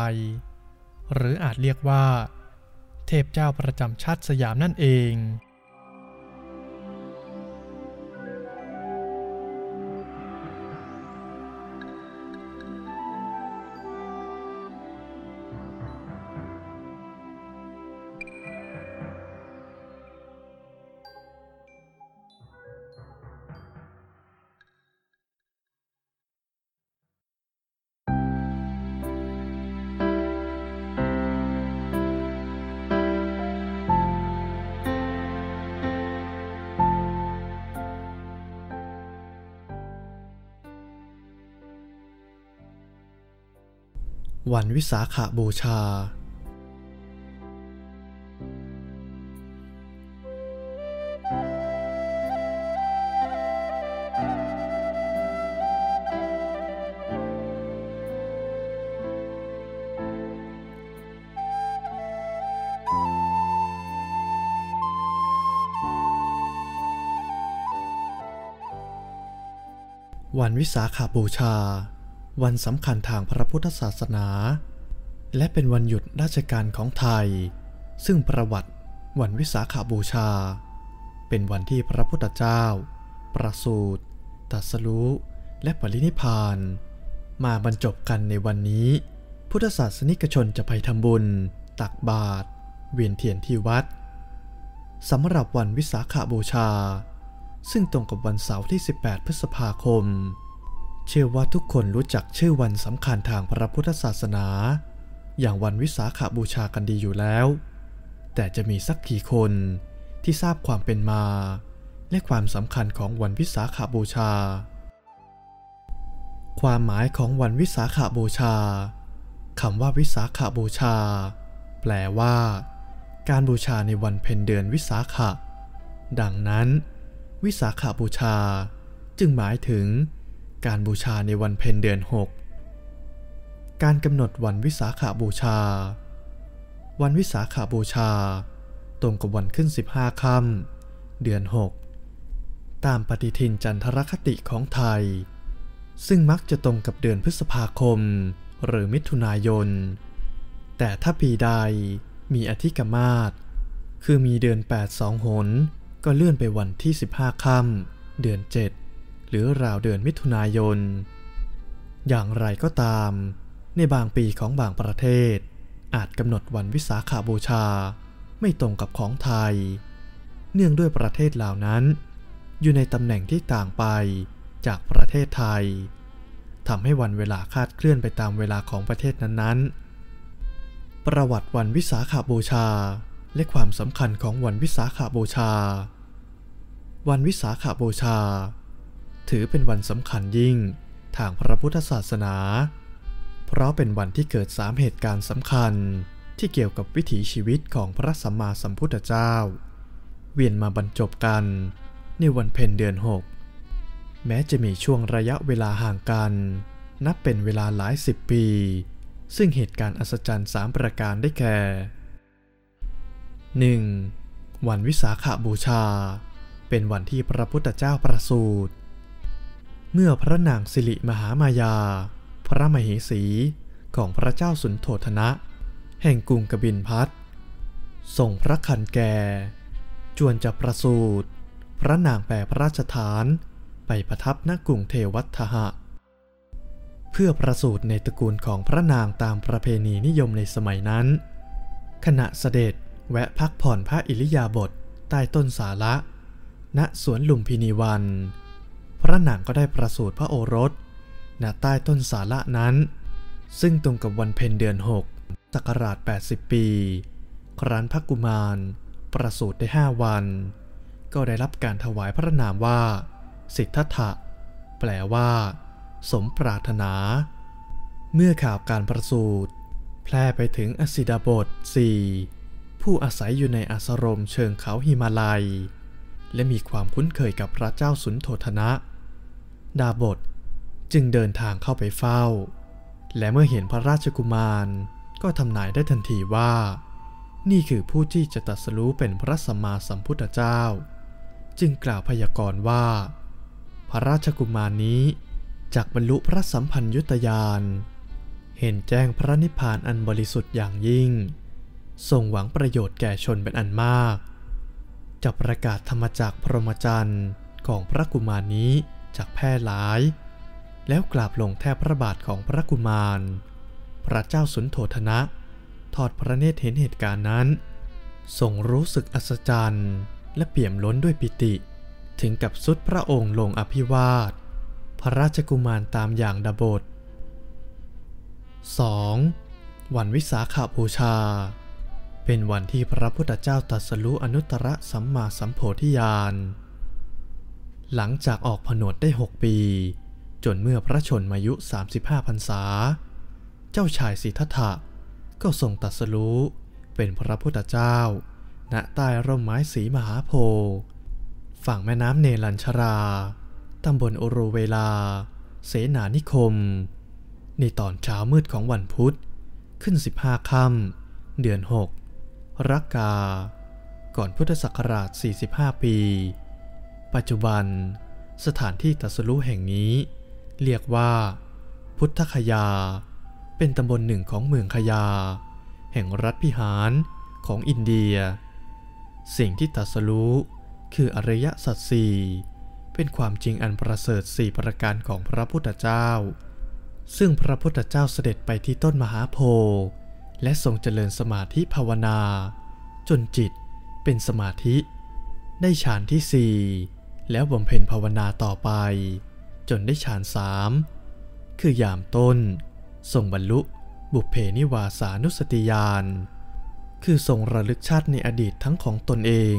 หรืออาจเรียกว่า เทพเจ้าประจำชาติสยามนั่นเอง วันวิสาขาบูชา วันวิสาขาบูชา วันสำคัญทางพระพุทธศาสนา และเป็นวันหยุดราชการของไทย ซึ่งประวัติวันวิสาขาบูชา เป็นวันที่พระพุทธเจ้า ประสูติตรัสรู้และปรินิพาน มาบรรจบกันในวันนี้ พุทธศาสนิกชนจะไปทำบุญ ตักบาตรเวียนเทียนที่วัดสำหรับวันวิสาขาบูชา ซึ่งตรงกับวันเสาร์ที่ 18 พฤษภาคม เชื่อว่าทุกคนรู้จักชื่อวันสำคัญทางพระพุทธศาสนา อย่างวันวิสาขาบูชากันดีอยู่แล้ว แต่จะมีสักกี่คนที่ทราบความเป็นมา และความสำคัญของวันวิสาขาบูชา ความหมายของวันวิสาขาบูชาคำว่าวิสาขาบูชา แปลว่า การบูชาในวันเพ็ญเดือนวิสาขะดังนั้น วิสาขาบูชา จึงหมายถึง การบูชาในวันเพ็ญเดือนหกการกำหนดวันวิสาขาบูชา วันวิสาขาบูชา ตรงกับวันขึ้น 15ค่ำเดือน 6 ตามปฏิทินจันทรคติของไทย ซึ่งมักจะตรงกับเดือนพฤษภาคม หรือมิถุนายน แต่ถ้าปีใดมีอธิกมาศคือมีเดือน8สองหนก็เลื่อนไปวันที่ 15ค่ำเดือน 7 รือราวเดือนมิถุนายน อย่างไรก็ตาม ในบางปีของบางประเทศ อาจกำหนดวันวิสาขาบูชา ไม่ตรงกับของไทย เนื่องด้วยประเทศเหล่านั้น อยู่ในตำแหน่งที่ต่างไปจากประเทศไทยทำให้วันเวลาคาดเคลื่อนไปตามเวลาของประเทศนั้นๆ ประวัติวันวิสาขาบูชา และความสำคัญของวันวิสาขาบูชา วันวิสาขาบูชา ถือเป็นวันสำคัญยิ่ง ทางพระพุทธศาสนา เพราะเป็นวันที่เกิดสามเหตุการณ์สำคัญ ที่เกี่ยวกับวิถีชีวิตของพระสัมมาสัมพุทธเจ้า เวียนมาบรรจบกัน ในวันเพ็ญเดือนหกแม้จะมีช่วงระยะเวลาห่างกัน นับเป็นเวลาหลายสิบปี ซึ่งเหตุการณ์อัศจรรย์สามประการได้แก่ 1. วันวิสาขาบูชา เป็นวันที่พระพุทธเจ้าประสูติ เมื่อพระนางสิริมหามายา พระมเหสีของพระเจ้าสุนโธธนะ แห่งกรุงกบินพัทส่งพระคันแก่ จวนจะประสูติพระนางแปรพระราชฐานไปประทับณกรุงเทวัตหะ เพื่อประสูติในตระกูลของพระนางตามประเพณีนิยมในสมัยนั้น ขณะเสด็จแวะพักผ่อนพระอิริยาบถใต้ต้นสาระ ณสวนลุมพินีวัน พระนางก็ได้ประสูติพระโอรสณใต้ต้นสาระนั้น ซึ่งตรงกับวันเพ็ญเดือนหกศักราช 80 ปี ครั้นพระกุมาร ประสูติได้ห้าวัน ก็ได้รับการถวายพระนามว่า สิทธัตถะ แปลว่า สมปรารถนา เมื่อข่าวการประสูติแพร่ไปถึงอสิดาบทสี่ผู้อาศัยอยู่ในอาสรมเชิงเขาหิมาลัย และมีความคุ้นเคยกับพระเจ้าสุนโธธนะ ดาบทจึงเดินทางเข้าไปเฝ้า และเมื่อเห็นพระราชกุมาร ก็ทำนายได้ทันทีว่า นี่คือผู้ที่จะตรัสรู้เป็นพระสัมมาสัมพุทธเจ้า จึงกล่าวพยากรณ์ว่า พระราชกุมารนี้จากบรรลุพระสัมพันยุตยาน เห็นแจ้งพระนิพพานอันบริสุทธิ์อย่างยิ่งทรงหวังประโยชน์แก่ชนเป็นอันมาก จะประกาศธรรมจักพรหมจรรย์ของพระกุมารนี้ จากแพร่หลาย แล้วกราบลงแทบพระบาทของพระกุมาร พระเจ้าสุนโธธนะ ทอดพระเนตรเห็นเหตุการณ์นั้นทรงรู้สึกอัศจรรย์ และเปี่ยมล้นด้วยปิติ ถึงกับสุดพระองค์ลงอภิวาท พระราชกุมารตามอย่างดบท 2. วันวิสาขาบูชา เป็นวันที่พระพุทธเจ้าตรัสรู้อนุตตรสัมมาสัมโพธิญาณ หลังจากออกผนวดได้ 6 ปี จนเมื่อพระชนมายุ 35พรรษา เจ้าชายสิทธัตถะก็ทรงตัดสรู้เป็นพระพุทธเจ้า ณใต้ร่มไม้สีมหาโพธิ์ฝั่งแม่น้ำเนลัญชรา ตำบลโอโรเวลา เสนานิคม ในตอนเช้ามืดของวันพุธ ขึ้น 15ค่ำเดือน 6 รักกา ก่อนพุทธศักราช 45 ปี ปัจจุบัน สถานที่ตัสรู้แห่งนี้ เรียกว่า พุทธคยา เป็นตำบลหนึ่งของเมืองคยา แห่งรัฐพิหารของอินเดีย สิ่งที่ตัสรู้คืออริยสัจสี่เป็นความจริงอันประเสริฐสี่ประการของพระพุทธเจ้า ซึ่งพระพุทธเจ้าเสด็จไปที่ต้นมหาโพธิ์และทรงเจริญสมาธิภาวนา จนจิตเป็นสมาธิ ได้ฌานที่สี่ แล้วบำเพ็ญภาวนาต่อไป จนได้ฌานสามคือยามต้น ทรงบรรลุ บุพเพนิวาสานุสติญาณคือทรงระลึกชาติในอดีตทั้งของตนเอง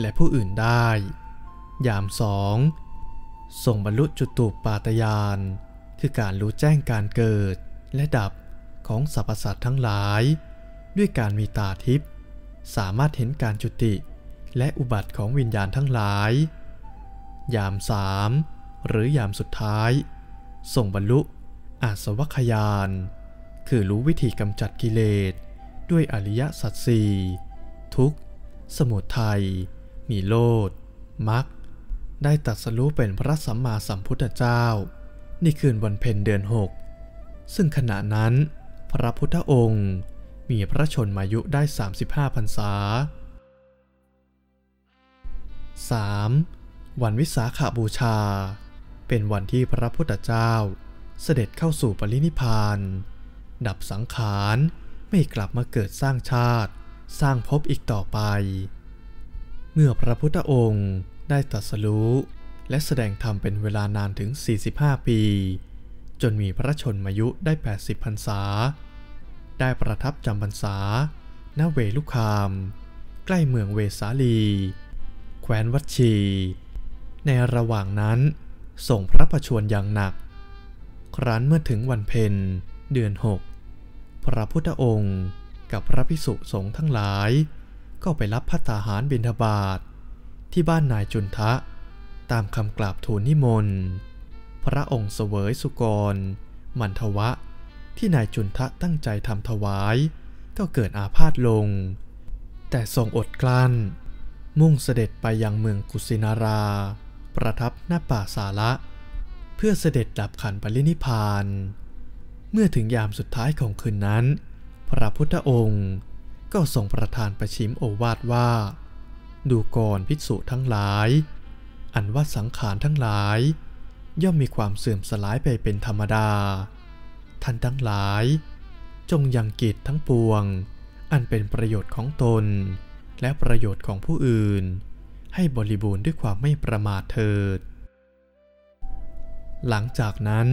และผู้อื่นได้ ยามสองทรงบรรลุจุตูปปาตยาน คือการรู้แจ้งการเกิดและดับของสรรพสัตว์ทั้งหลาย ด้วยการมีตาทิพย์สามารถเห็นการจุติและอุบัติของวิญญาณทั้งหลาย ยามสามหรือยามสุดท้ายส่งบรรลุอาสวัคยาน คือรู้วิธีกำจัดกิเลส ด้วยอริยสัจสี่ทุกสมุทัยมีโลดมักได้ตรัสรู้เป็นพระสัมมาสัมพุทธเจ้า ในคืนวันเพ็ญเดือนหกซึ่งขณะนั้น พระพุทธองค์มีพระชนมายุได้ 35พรรษา 3. วันวิสาขาบูชา เป็นวันที่พระพุทธเจ้า เสด็จเข้าสู่ปรินิพาน ดับสังขารไม่กลับมาเกิดสร้างชาติ สร้างภพอีกต่อไป เมื่อพระพุทธองค์ได้ตรัสรู้และแสดงธรรมเป็นเวลานานถึง 45 ปี จนมีพระชนมายุได้ 80พรรษา ได้ประทับจำพรรษา ณ เวลุคาม ใกล้เมืองเวสาลี แคว้นวัดชี ในระหว่างนั้นส่งพระประชวรอย่างหนัก ครั้นเมื่อถึงวันเพ็ญเดือนหกพระพุทธองค์กับพระพิสุสงฆ์ทั้งหลาย ก็ไปรับพัตตาหารบิณฑบาตทที่บ้านนายจุนทะ ตามคำกราบทูลนิมนต์พระองค์เสวยสุกร มันทวะ ที่นายจุนทะตั้งใจทำถวาย ก็เกิดอาพาธลง แต่ทรงอดกลั้น มุ่งเสด็จไปยังเมืองกุสินารา ประทับหน้าป่าสาระ เพื่อเสด็จดับขันปรินิพาน เมื่อถึงยามสุดท้ายของคืนนั้น พระพุทธองค์ก็ทรงประทานประชิมโอวาทว่า ดูก่อนภิกษุทั้งหลาย อันว่าสังขารทั้งหลาย ย่อมมีความเสื่อมสลายไปเป็นธรรมดา ท่านทั้งหลาย จงยังกิจทั้งปวง อันเป็นประโยชน์ของตน และประโยชน์ของผู้อื่น ให้บริบูรณ์ด้วยความไม่ประมาทเถิด หลังจากนั้น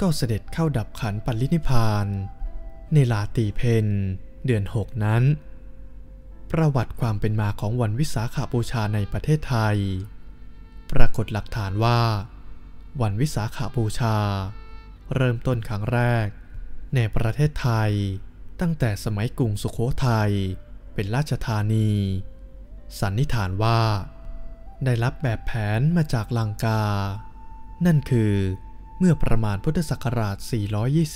ก็เสด็จเข้าดับขันปรินิพพาน ในลาตีเพนเดือนหกนั้น ประวัติความเป็นมาของวันวิสาขาบูชาในประเทศไทย ปรากฏหลักฐานว่า วันวิสาขาบูชา เริ่มต้นครั้งแรก ในประเทศไทยตั้งแต่สมัยกรุงสุขโขทัยเป็นราชธานี สันนิษฐานว่า ได้รับแบบแผนมาจากลังกา นั่นคือเมื่อประมาณพุทธศักราช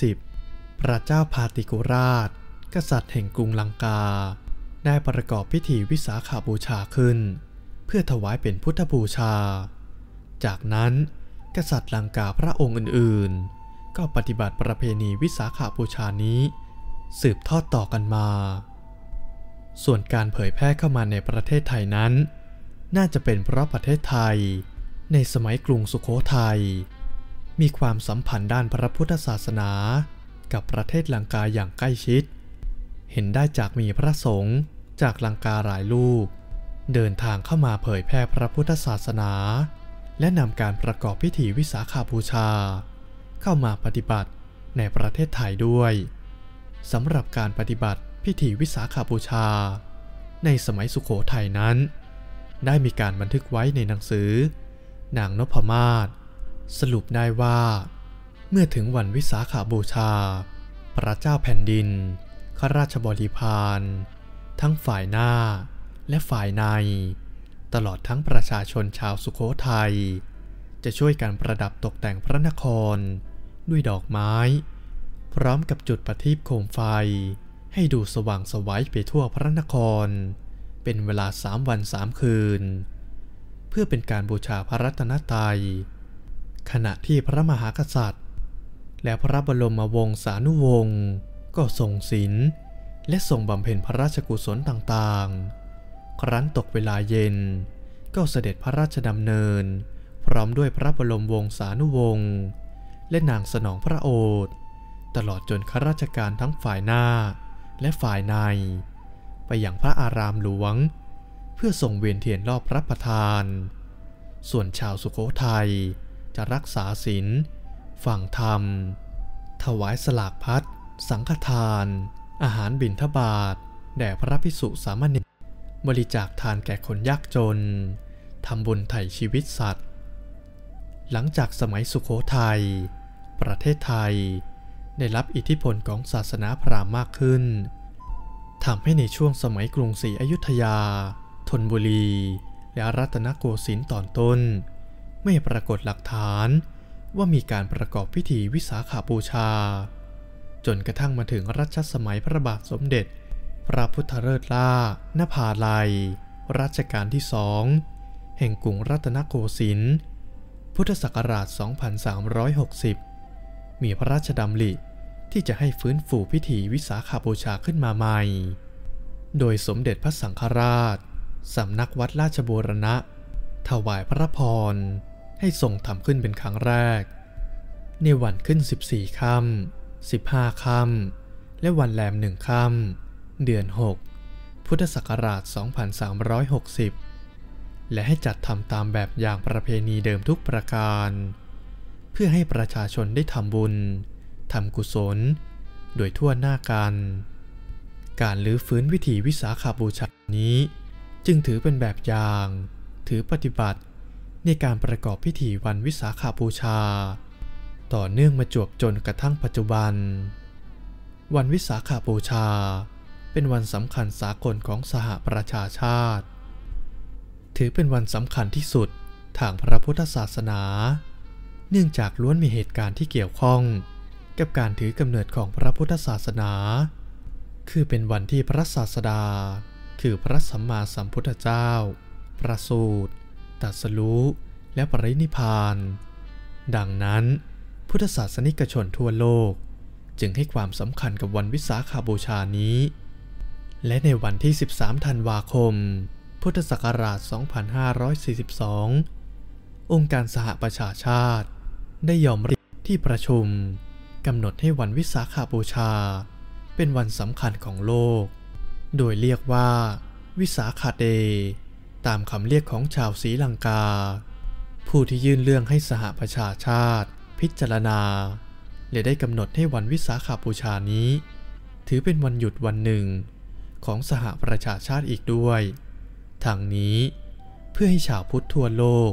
420 พระเจ้าพาติกุราช กษัตริย์แห่งกรุงลังกา ได้ประกอบพิธีวิสาขาบูชาขึ้น เพื่อถวายเป็นพุทธบูชา จากนั้นกษัตริย์ลังกาพระองค์อื่นๆ ก็ปฏิบัติประเพณีวิสาขาบูชานี้ สืบทอดต่อกันมา ส่วนการเผยแพร่เข้ามาในประเทศไทยนั้น น่าจะเป็นเพราะประเทศไทย ในสมัยกรุงสุขโขทัยมีความสัมพันธ์ด้านพระพุทธศาสนา กับประเทศลังกาอย่างใกล้ชิด เห็นได้จากมีพระสงฆ์จากลังกาหลายลูก เดินทางเข้ามาเผยแพร่พระพุทธศาสนา และนำการประกอบพิธีวิสาขาบูชา เข้ามาปฏิบัติในประเทศไทยด้วยสำหรับการปฏิบัติ พิธีวิสาขาบูชา ในสมัยสุขโขทัยนั้น ได้มีการบันทึกไว้ในหนังสือ นางนพมาศสรุปได้ว่า เมื่อถึงวันวิสาขาบูชา พระเจ้าแผ่นดินข้าราชบริพารทั้งฝ่ายหน้าและฝ่ายใน ตลอดทั้งประชาชนชาวสุโขทัยจะช่วยกันประดับตกแต่งพระนคร ด้วยดอกไม้ พร้อมกับจุดประทีปโคมไฟ ให้ดูสว่างสวัยไปทั่วพระนคร เป็นเวลาสามวันสามคืน เพื่อเป็นการบูชาพระรัตนตรัย ขณะที่พระมหากษัตริย์ และพระบรมวงศานุวงศ์ก็ทรงศีลและทรงบำเพ็ญพระราชกุศลต่างๆ ครั้นตกเวลาเย็น ก็เสด็จพระราชดำเนิน พร้อมด้วยพระบรมวงศานุวงศ์และนางสนองพระโอษฐ์ตลอดจนข้าราชการทั้งฝ่ายหน้า และฝ่ายในไปอย่างพระอารามหลวง เพื่อส่งเวียนเทียนรอบพระประธาน ส่วนชาวสุโขทัยจะรักษาศีลฝั่งธรรม ถวายสลากพัดสังฆทาน อาหารบิณฑบาตแด่พระพิสุสามเณรบริจาคทานแก่คนยากจนทำบุญไถ่ชีวิตสัตว์ หลังจากสมัยสุขโขทัย ประเทศไทย ได้รับอิทธิพลของศาสนาพราหมณ์มากขึ้นทำให้ในช่วงสมัยกรุงศรีอยุธยา ธนบุรี และรัตนโกสินทร์ตอนต้น ไม่ปรากฏหลักฐานว่ามีการประกอบพิธีวิสาขาบูชา จนกระทั่งมาถึงรัชสมัยพระบาทสมเด็จ พระพุทธเลิศล่านภาลัย รัชกาลที่สองแห่งกรุงรัตนโกสินทร์พุทธศักราช 2360 มีพระราชดำริ ที่จะให้ฟื้นฟูพิธีวิสาขาบูชาขึ้นมาใหม่ โดยสมเด็จพระสังฆราช สำนักวัดราชบูรณะ ถวายพระพร ให้ทรงทำขึ้นเป็นครั้งแรก ในวันขึ้น 14ค่ำ15ค่ำและวันแรมหนึ่งค่ำเดือน 6 พุทธศักราช 2360 และให้จัดทำตามแบบอย่างประเพณีเดิมทุกประการ เพื่อให้ประชาชนได้ทำบุญ ทำกุศล โดยทั่วหน้ากัน การลื้อฟื้นวิถีวิสาขาบูชานี้ จึงถือเป็นแบบอย่าง ถือปฏิบัติในการประกอบพิธีวันวิสาขาบูชา ต่อเนื่องมาจวบจนกระทั่งปัจจุบัน วันวิสาขาบูชา เป็นวันสำคัญสากลของสหประชาชาติ ถือเป็นวันสำคัญที่สุดทางพระพุทธศาสนา เนื่องจากล้วนมีเหตุการณ์ที่เกี่ยวข้อง กับการถือกำเนิดของพระพุทธศาสนา คือเป็นวันที่พระศาสดา คือพระสัมมาสัมพุทธเจ้า ประสูติตัสรู้และปรินิพาน ดังนั้น พุทธศาสนิกชนทั่วโลก จึงให้ความสำคัญกับวันวิสาขาบูชานี้ และในวันที่ 13 ธันวาคม พุทธศักราช 2542 องค์การสหประชาชาติ ได้ยอมรับที่ประชุม กำหนดให้วันวิสาขาบูชา เป็นวันสำคัญของโลก โดยเรียกว่า วิสาขาเดย์ตามคำเรียกของชาวศรีลังกา ผู้ที่ยื่นเรื่องให้สหประชาชาติ พิจารณาและได้กำหนดให้วันวิสาขาบูชานี้ ถือเป็นวันหยุดวันหนึ่ง ของสหประชาชาติอีกด้วยทางนี้เพื่อให้ชาวพุทธทั่วโลก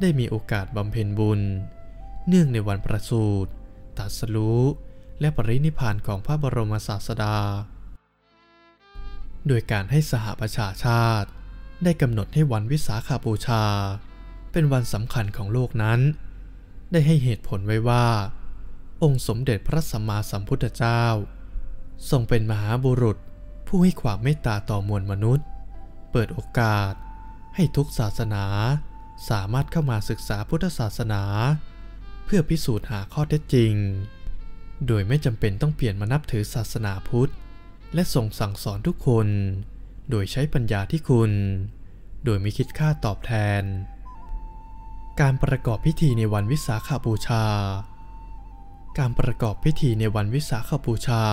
ได้มีโอกาสบำเพ็ญบุญ เนื่องในวันประสูติ ตรัสรู้ และปรินิพานของพระบรมศาสดา โดยการให้สหประชาชาติ ได้กำหนดให้วันวิสาขาบูชา เป็นวันสำคัญของโลกนั้น ได้ให้เหตุผลไว้ว่า องค์สมเด็จพระสัมมาสัมพุทธเจ้า ทรงเป็นมหาบุรุษผู้ให้ความเมตตาต่อมวลมนุษย์ เปิดโอกาสให้ทุกศาสนาสามารถเข้ามาศึกษาพุทธศาสนา พื่อพิสูจน์หาข้อเท็จจริง โดยไม่จำเป็นต้องเปลี่ยนมานับถือศาสนาพุทธ และส่งสั่งสอนทุกคน โดยใช้ปัญญาที่คุณ โดยไม่คิดค่าตอบแทน การประกอบพิธีในวันวิสาขาบูชา การประกอบพิธีในวันวิสาขาบูชา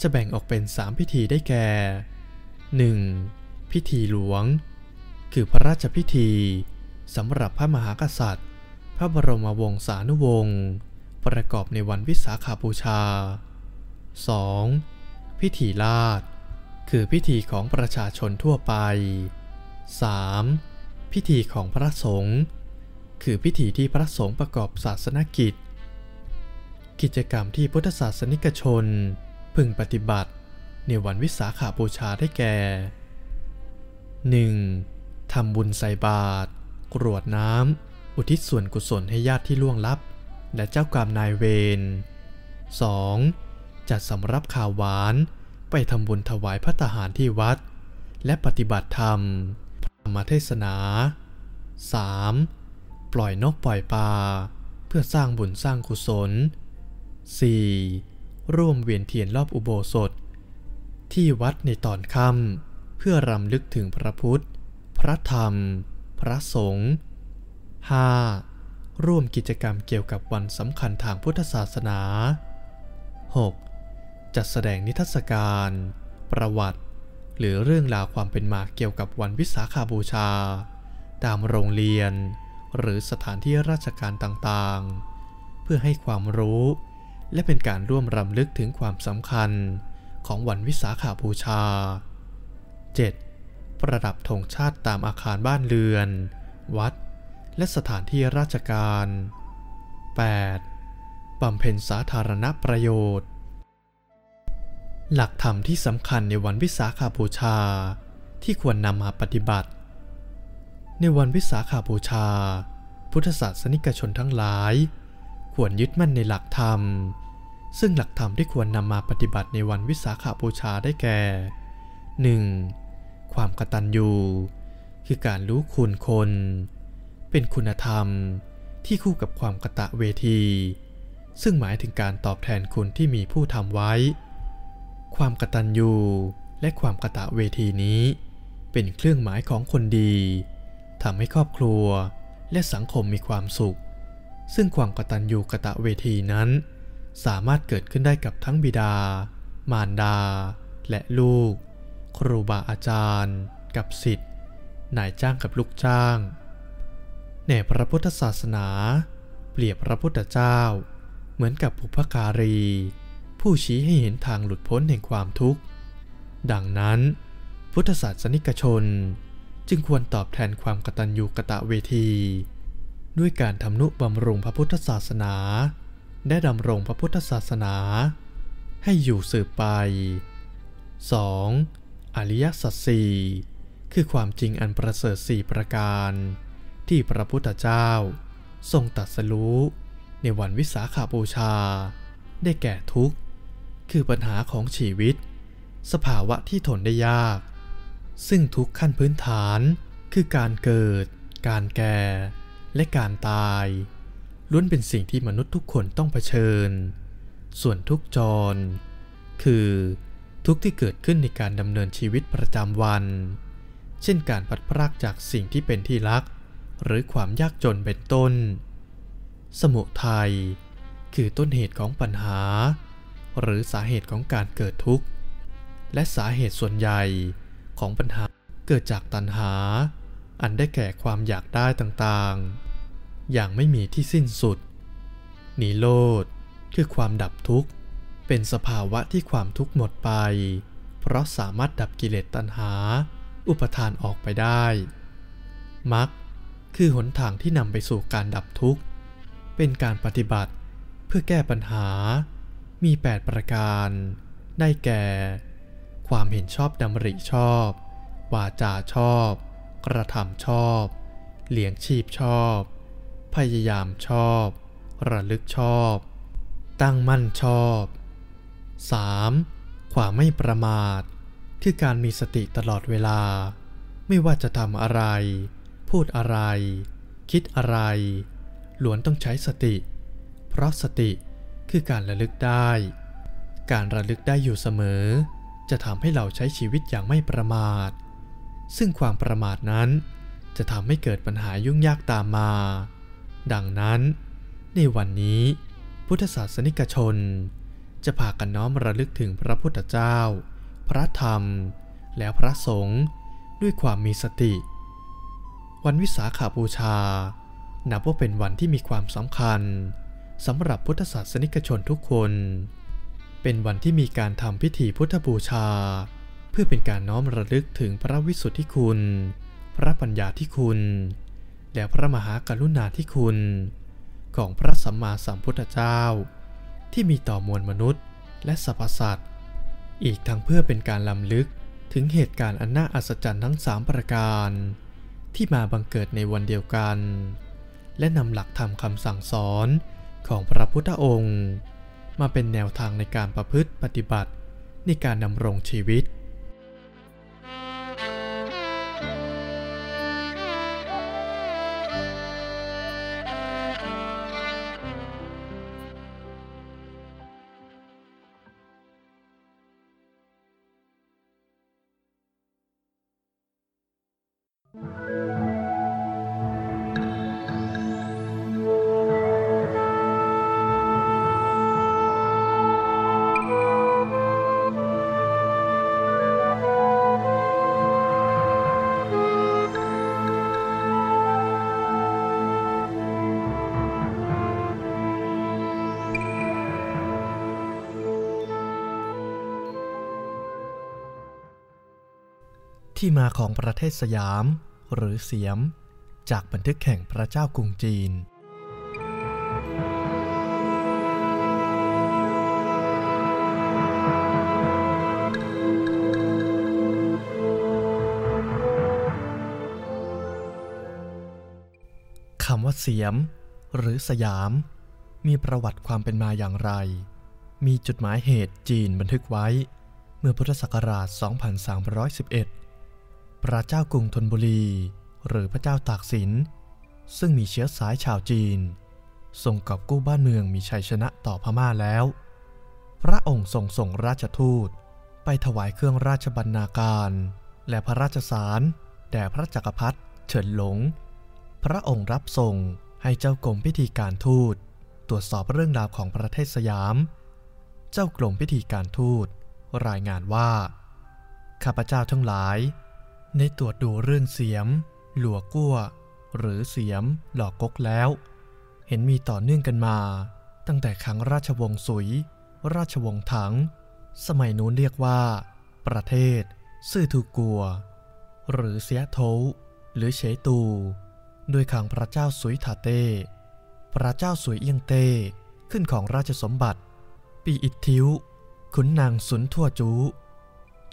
จะแบ่งออกเป็นสามพิธีได้แก่ 1. พิธีหลวง คือพระราชพิธีสำหรับพระมหากษัตริย์ ระบรมวงศานุวงศ์ ประกอบในวันวิสาขาบูชา 2. พิธีลาดคือพิธีของประชาชนทั่วไป 3. พิธีของพระสงฆ์คือพิธีที่พระสงฆ์ประกอบศาสนกิจ กิจกรรมที่พุทธศาสนิกชน พึงปฏิบัติในวันวิสาขาบูชาได้แก่ 1. ทำบุญใส่บาตรกรวดน้ำ อุทิศส่วนกุศลให้ญาติที่ล่วงลับ และเจ้ากรรมนายเวร 2. จัดสำรับข่าวหวาน ไปทำบุญถวายพระทหารที่วัด และปฏิบัติธรรมธรรมเทศนา 3. ปล่อยนกปล่อยปลาเพื่อสร้างบุญสร้างกุศล 4. ร่วมเวียนเทียนรอบอุโบสถ ที่วัดในตอนค่ำเพื่อรำลึกถึงพระพุทธ พระธรรม พระสงฆ์ 5. ร่วมกิจกรรมเกี่ยวกับวันสำคัญทางพุทธศาสนา 6. จัดแสดงนิทรรศการ ประวัติ หรือเรื่องราวความเป็นมาเกี่ยวกับวันวิสาขาบูชา ตามโรงเรียน หรือสถานที่ราชการต่างๆ เพื่อให้ความรู้ และเป็นการร่วมรำลึกถึงความสำคัญของวันวิสาขาบูชา 7. ประดับธงชาติตามอาคารบ้านเรือน วัด และสถานที่ราชการ 8. ปบำเพ็ญสาธารณประโยชน์ หลักธรรมที่สำคัญในวันวิสาขาบูชาที่ควรนำมาปฏิบัติ ในวันวิสาขาบูชา พุทธศาสนิกชนทั้งหลาย ควรยึดมั่นในหลักธรรม ซึ่งหลักธรรมที่ควรนำมาปฏิบัติในวันวิสาขาบูชาได้แก่ 1. ความกตัญญูคือการรู้คุณคน เป็นคุณธรรมที่คู่กับความกะตะเวที ซึ่งหมายถึงการตอบแทนคุณที่มีผู้ทำไว้ ความกตัญญูและความกะตะเวทีนี้ เป็นเครื่องหมายของคนดีทำให้ครอบครัวและสังคมมีความสุข ซึ่งความกตัญญูกะตะเวทีนั้น สามารถเกิดขึ้นได้กับทั้งบิดา มารดา และลูก ครูบาอาจารย์ กับสิทธิ์นายจ้างกับลูกจ้าง ในพระพุทธศาสนา เปรียบพระพุทธเจ้า เหมือนกับบุพการี ผู้ชี้ให้เห็นทางหลุดพ้นแห่งความทุกข์ ดังนั้น พุทธศาสนิกชนจึงควรตอบแทนความกตัญญูกะตะเวที ด้วยการทำนุบำรุงพระพุทธศาสนา ได้ดำรงพระพุทธศาสนา ให้อยู่สืบไป 2. อริยสัจสี่คือความจริงอันประเสริฐสี่ประการ ที่พระพุทธเจ้า ทรงตรัสรู้ในวันวิสาขาบูชา ได้แก่ทุกข์ คือปัญหาของชีวิต สภาวะที่ทนได้ยาก ซึ่งทุกขั้นพื้นฐานคือการเกิด การแก่ และการตายล้วนเป็นสิ่งที่มนุษย์ทุกคนต้องเผชิญ ส่วนทุกจร คือทุกที่เกิดขึ้นในการดำเนินชีวิตประจำวัน เช่นการพัดพรากจากสิ่งที่เป็นที่รัก หรือความยากจนเป็นต้น สมุทัยคือต้นเหตุของปัญหา หรือสาเหตุของการเกิดทุกข์ และสาเหตุส่วนใหญ่ของปัญหาเกิดจากตัณหา อันได้แก่ความอยากได้ต่างๆ อย่างไม่มีที่สิ้นสุด นิโรธคือความดับทุกข์ เป็นสภาวะที่ความทุกข์หมดไป เพราะสามารถดับกิเลสตัณหา อุปทานออกไปได้มรรค คือหนทางที่นำไปสู่การดับทุกข์ เป็นการปฏิบัติเพื่อแก้ปัญหา มี 8 ประการ ได้แก่ ความเห็นชอบดำริชอบ วาจาชอบ กระทำชอบ เลี้ยงชีพชอบ พยายามชอบ ระลึกชอบ ตั้งมั่นชอบ 3. ความไม่ประมาท คือการมีสติตลอดเวลา ไม่ว่าจะทำอะไร พูดอะไร คิดอะไร ล้วนต้องใช้สติ เพราะสติคือการระลึกได้ การระลึกได้อยู่เสมอ จะทำให้เราใช้ชีวิตอย่างไม่ประมาท ซึ่งความประมาทนั้น จะทำให้เกิดปัญหายุ่งยากตามมา ดังนั้น ในวันนี้พุทธศาสนิกชน จะพากันน้อมระลึกถึงพระพุทธเจ้า พระธรรม และพระสงฆ์ด้วยความมีสติ วันวิสาขาบูชา นับว่าเป็นวันที่มีความสำคัญสำหรับพุทธศาสนิกชนทุกคน เป็นวันที่มีการทำพิธีพุทธบูชา เพื่อเป็นการน้อมระลึกถึงพระวิสุทธิคุณ พระปัญญาที่คุณ และพระมหากรุณาธิคุณ ของพระสัมมาสัมพุทธเจ้า ที่มีต่อมวลมนุษย์ และสรรพสัตว์ อีกทั้งเพื่อเป็นการลำลึกถึงเหตุการณ์อันน่าอัศจรรย์ทั้งสามประการ ที่มาบังเกิดในวันเดียวกัน และนำหลักธรรมคำสั่งสอนของพระพุทธองค์ มาเป็นแนวทางในการประพฤติปฏิบัติในการดำรงชีวิต ที่มาของประเทศสยาม หรือเสียม จากบันทึกแห่งพระเจ้ากรุงจีน คำว่าเสียม หรือสยาม มีประวัติความเป็นมาอย่างไร มีจุดหมายเหตุจีนบันทึกไว้ เมื่อพุทธศักราช 2311 พระเจ้ากรุงธนบุรี หรือพระเจ้าตากสิน ซึ่งมีเชื้อสายชาวจีนทรงกอบกู้บ้านเมืองมีชัยชนะต่อพม่าแล้ว พระองค์ทรงส่งราชทูต ไปถวายเครื่องราชบรรณาการ และพระราชสารแด่พระจักรพรรดิเฉินหลง พระองค์รับส่งให้เจ้ากรมพิธีการทูต ตรวจสอบเรื่องราวของประเทศสยาม เจ้ากรมพิธีการทูต รายงานว่า ข้าพเจ้าทั้งหลาย ได้ตรวจดูเรื่องเสียม หลัวกั้ว หรือเสียมหลอกกกแล้ว เห็นมีต่อเนื่องกันมา ตั้งแต่ครั้งราชวงศ์สุย ราชวงศ์ถัง สมัยนู้นเรียกว่า ประเทศ ซื่อทูกัว หรือเสียโทหรือเฉตู โดยขังพระเจ้าสุยถาเต้ พระเจ้าสุยเอียงเต้ขึ้นของราชสมบัติ ปีอิทธิวขุนนางสุนทั่วจู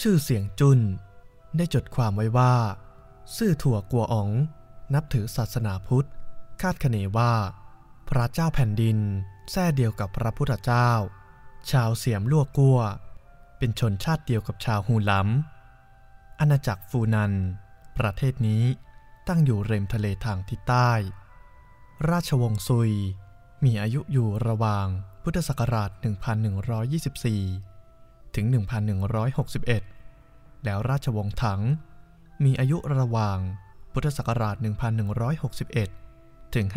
ชื่อเสียงจุน ได้จดความไว้ว่า ซื่อถั่วกัวอ๋อง นับถือศาสนาพุทธ คาดคะเนว่า พระเจ้าแผ่นดินแท้เดียวกับพระพุทธเจ้า ชาวเสียมลั่วกัว เป็นชนชาติเดียวกับชาวฮูลัมอาณาจักรฟูนัน ประเทศนี้ตั้งอยู่ริมทะเลทางทิศใต้ ราชวงศ์ซุย มีอายุอยู่ระหว่างพุทธศักราช 1124 ถึง 1161 แล้วราชวงศ์ถัง มีอายุระหว่าง พุทธศักราช 1161 ถึง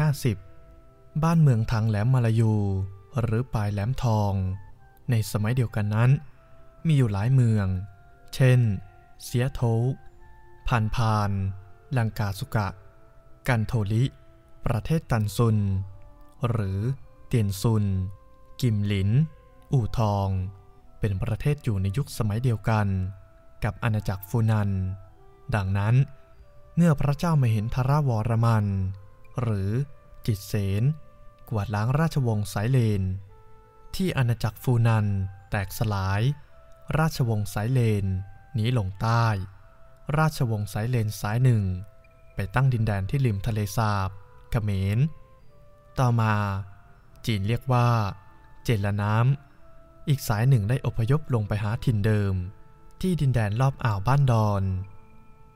50 บ้านเมืองถังแหลมมาลายู หรือปลายแหลมทอง ในสมัยเดียวกันนั้น มีอยู่หลายเมือง เช่น เสียโทพันพาน ลังกาสุกะ กันโทลิ ประเทศตันซุน หรือเตียนซุน กิมหลิน อู่ทอง เป็นประเทศอยู่ในยุคสมัยเดียวกัน กับอาณาจักรฟูนัน ดังนั้น เมื่อพระเจ้ามาเห็นทราวรมัน หรือจิตเสนกวาดล้างราชวงศ์สายเลน ที่อาณาจักรฟูนันแตกสลาย ราชวงศ์สายเลนหนีลงใต้ ราชวงศ์สายเลนสายหนึ่ง ไปตั้งดินแดนที่ริมทะเลสาบเขมร ต่อมาจีนเรียกว่า เจลน้ำอีกสายหนึ่งได้อพยพลงไปหาถิ่นเดิม ที่ดินแดนรอบอ่าวบ้านดอน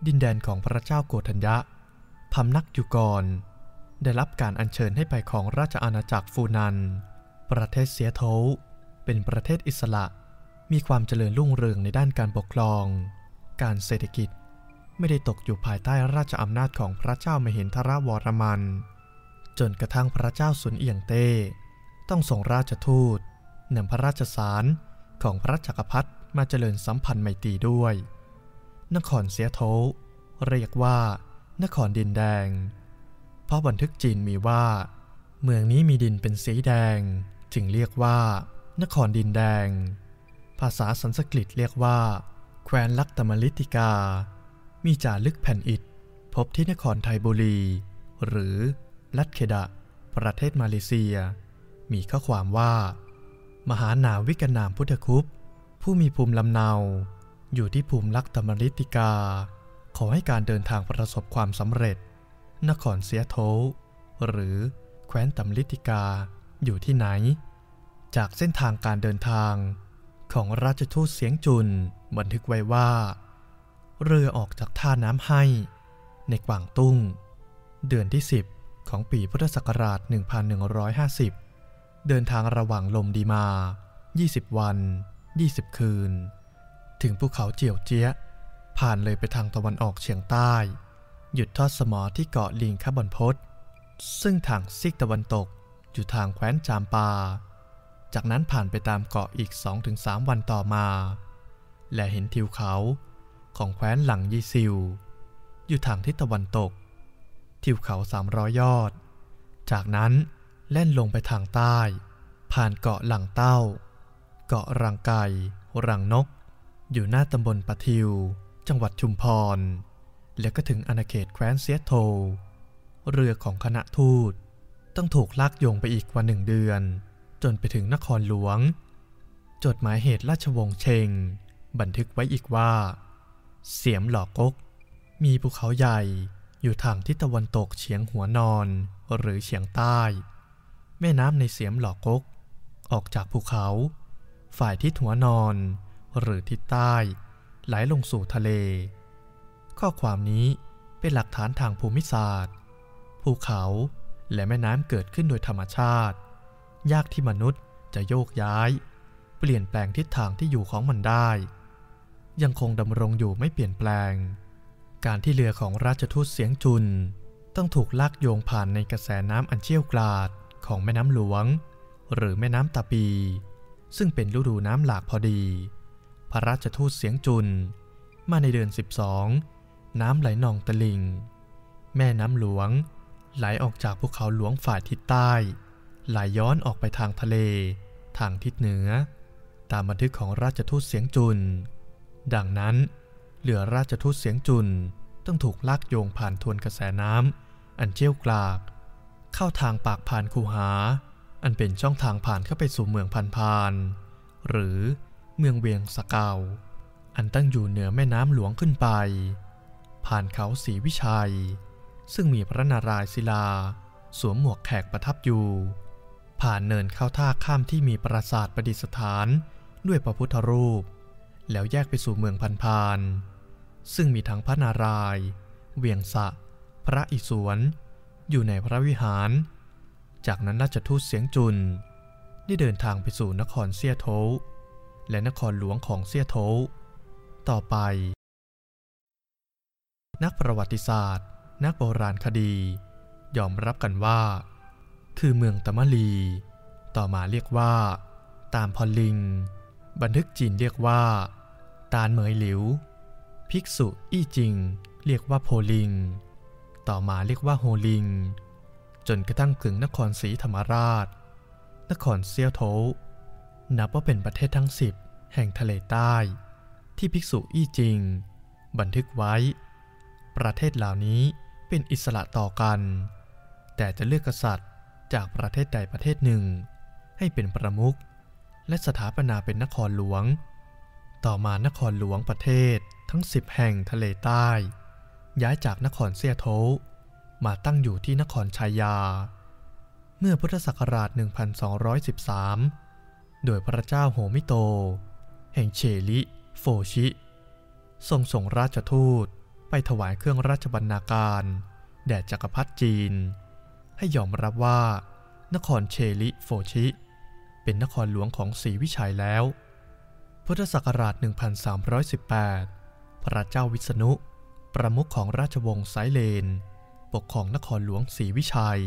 ดินแดนของพระเจ้าโกฏัญญะพำนักอยู่ก่อน ได้รับการอัญเชิญให้ไปของราชอาณาจักรฟูนัน ประเทศเสียโทเป็นประเทศอิสระ มีความเจริญรุ่งเรืองในด้านการปกครอง การเศรษฐกิจไม่ได้ตกอยู่ภายใต้ราชอำนาจของพระเจ้ามหินทรวรมัน จนกระทั่งพระเจ้าสุนเอียงเต้ ต้องส่งราชทูตนำพระราชสารของพระจักรพรรดิ มาเจริญสัมพันธ์ไมตรีด้วย นครเสียโทเรียกว่า นครดินแดง เพราะบันทึกจีนมีว่า เมืองนี้มีดินเป็นสีแดง จึงเรียกว่า นครดินแดง ภาษาสันสกฤตเรียกว่า แคว้นลักตมลิติกา มีจารึกแผ่นอิฐ พบที่นครไทบุรี หรือลัดเคดะ ประเทศมาเลเซีย มีข้อความว่า มหานาวิกนามพุทธคุป ผู้มีภูมิลำเนา อยู่ที่ภูมิลักตมลิติกา ขอให้การเดินทางประสบความสำเร็จ นครเซียโทหรือแคว้นตำลิติกาอยู่ที่ไหน จากเส้นทางการเดินทาง ของราชทูตเสียงจุนบันทึกไว้ว่า เรือออกจากท่าน้ำให้ ในกวางตุ้ง เดือนที่ 10 ของปีพุทธศักราช 1150 เดินทางระหว่างลมดีมา 20 วัน 20 คืน ถึงภูเขาเจียวเจี๊ยะผ่านเลยไปทางตะวันออกเฉียงใต้ หยุดทอดสมอที่เกาะลิงคบอนพศซึ่งทางซีกตะวันตกอยู่ทางแคว้นจามปา จากนั้นผ่านไปตามเกาะอีก 2-3 วันต่อมา และเห็นทิวเขาของแคว้นหลังยีซิว อยู่ทางทิศตะวันตก ทิวเขา300ยอด จากนั้นแล่นลงไปทางใต้ ผ่านเกาะหลังเต้า เกาะรังไก่รังนก อยู่หน้าตำบลปะทิว จังหวัดชุมพร แล้วก็ถึงอาณาเขตแคว้นเซียโทเรือของคณะทูต ต้องถูกลากโยงไปอีกกว่าหนึ่งเดือน จนไปถึงนครหลวง จดหมายเหตุราชวงศ์เชง บันทึกไว้อีกว่า เสียมหลอกกก มีภูเขาใหญ่อยู่ทางทิศตะวันตกเฉียงหัวนอนหรือเฉียงใต้ แม่น้ำในเสียมหลอกกก ออกจากภูเขา ฝ่ายทิศหัวนอน หรือทิศใต้ ไหลลงสู่ทะเล ข้อความนี้เป็นหลักฐานทางภูมิศาสตร์ ภูเขาและแม่น้ำเกิดขึ้นโดยธรรมชาติ ยากที่มนุษย์จะโยกย้าย เปลี่ยนแปลงทิศทางที่อยู่ของมันได้ ยังคงดำรงอยู่ไม่เปลี่ยนแปลง การที่เรือของราชทูตเสียงจุน ต้องถูกลากโยงผ่านในกระแสน้ำอันเชี่ยวกราดของแม่น้ำหลวง หรือแม่น้ำตาปี ซึ่งเป็นฤดูน้ำหลากพอดี พระราชทูตเสียงจุน มาในเดือน 12 น้ำไหลนองตะลิง แม่น้ำหลวง ไหลออกจากภูเขาหลวงฝ่ายทิศใต้ ไหลย้อนออกไปทางทะเล ทางทิศเหนือ ตามบันทึกของราชทูตเสียงจุน ดังนั้นเรือราชทูตเสียงจุนต้องถูกลากโยงผ่านทวนกระแสน้ำอันเชี่ยวกราก เข้าทางปากพานคูหา อันเป็นช่องทางผ่านเข้าไปสู่เมืองพันพาน หรือเมืองเวียงสะเกา อันตั้งอยู่เหนือแม่น้ำหลวงขึ้นไป ผ่านเขาสีวิชัย ซึ่งมีพระนารายณ์ศิลา สวมหมวกแขกประทับอยู่ ผ่านเนินเข้าท่าข้ามที่มีปราสาทประดิษฐานด้วยพระพุทธรูป แล้วแยกไปสู่เมืองพันพาน ซึ่งมีทั้งพระนารายณ์เวียงสะ พระอิศวรอยู่ในพระวิหาร จากนั้นราชทูตเสียงจุน ได้เดินทางไปสู่นครเซียโทและนครหลวงของเซียโทต่อไป นักประวัติศาสตร์ นักโบราณคดี ยอมรับกันว่า คือเมืองตะมะลี ต่อมาเรียกว่า ตามพอลิง บันทึกจีนเรียกว่า ตาลเหมยหลิว ภิกษุอี้จิง เรียกว่าโพลิง ต่อมาเรียกว่าโฮลิง จนกระทั่งถึงนครศรีธรรมราช นครเซียวโถนับว่าเป็นประเทศทั้งสิบแห่งทะเลใต้ ที่ภิกษุอี้จิง บันทึกไว้ ประเทศเหล่านี้เป็นอิสระต่อกัน แต่จะเลือกกษัตริย์จากประเทศใดประเทศหนึ่ง ให้เป็นประมุขและสถาปนาเป็นนครหลวง ต่อมานครหลวงประเทศทั้งสิบแห่งทะเลใต้ ย้ายจากนครเซียโถ มาตั้งอยู่ที่นครชายา เมื่อพุทธศักราช 1213 โดยพระเจ้าโหมิโต แห่งเชลิโฟชิ ทรงส่งราชทูตไปถวายเครื่องราชบรรณาการ แด่จักรพรรดิจีน ให้ยอมรับว่า นครเชลิโฟชิ เป็นนครหลวงของศรีวิชัยแล้ว พุทธศักราช 1318 พระเจ้าวิษณุ ประมุขของราชวงศ์สายเลน ปกครองนครหลวงศรีวิชัย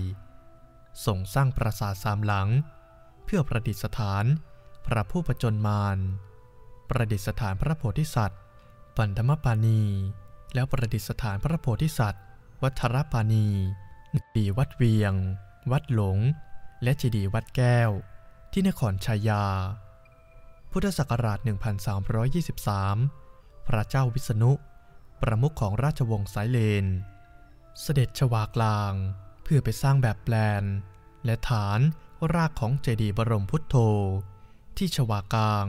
ส่งสร้างปราสาทสามหลัง เพื่อประดิษฐานพระผู้ประจนมารประดิษฐานพระโพธิสัตว์ ปันธมปานี แล้วประดิษฐานพระโพธิสัตว์ วัฒรปานีดีวัดเวียง วัดหลง และเจดีย์วัดแก้ว ที่นครชายา พุทธศักราช 1323 พระเจ้าวิษณุ ประมุขของราชวงศ์สายเลน เสด็จชวากลาง เพื่อไปสร้างแบบแปลน และฐานรากของเจดีย์บรมพุทโธ ที่ชวากลาง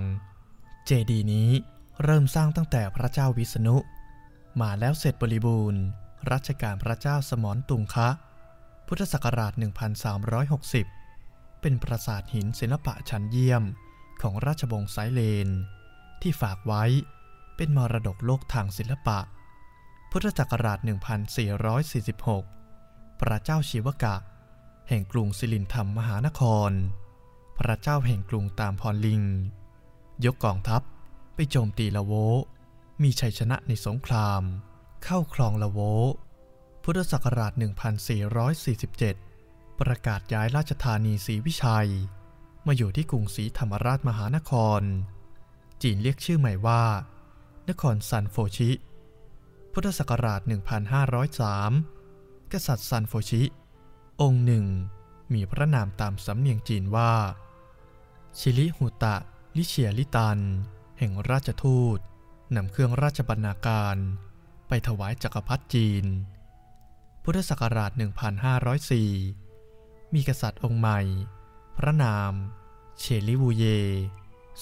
เจดีย์นี้เริ่มสร้างตั้งแต่พระเจ้าวิษณุ มาแล้วเสร็จบริบูรณ์ รัชกาลพระเจ้าสมรตุงคะ พุทธศักราช 1360 เป็นปราสาทหินศิลปะชั้นเยี่ยมของราชวงศ์สายเลน ที่ฝากไว้เป็นมรดกโลกทางศิลปะ พุทธศักราช 1446 พระเจ้าชีวกะ แห่งกรุงสิลินธรรมมหานคร พระเจ้าแห่งกรุงตามพรลิง ยกกองทัพไปโจมตีละโว มีชัยชนะในสงคราม เข้าคลองละโว พุทธศักราช 1447 ประกาศย้ายราชธานีศรีวิชัย มาอยู่ที่กรุงศรีธรรมราชมหานคร จีนเรียกชื่อใหม่ว่า นครซันโฟชิ พุทธศักราช 1503 กษัตริย์ซันโฟชิ องค์หนึ่ง มีพระนามตามสำเนียงจีนว่า ชิลิหุตะ ลิเชียลิตัน แต่งราชทูตนำเครื่องราชบรรณาการ ไปถวายจักรพรรดิจีน พุทธศักราช 1504 มีกษัตริย์องค์ใหม่ พระนาม เชลิวูเย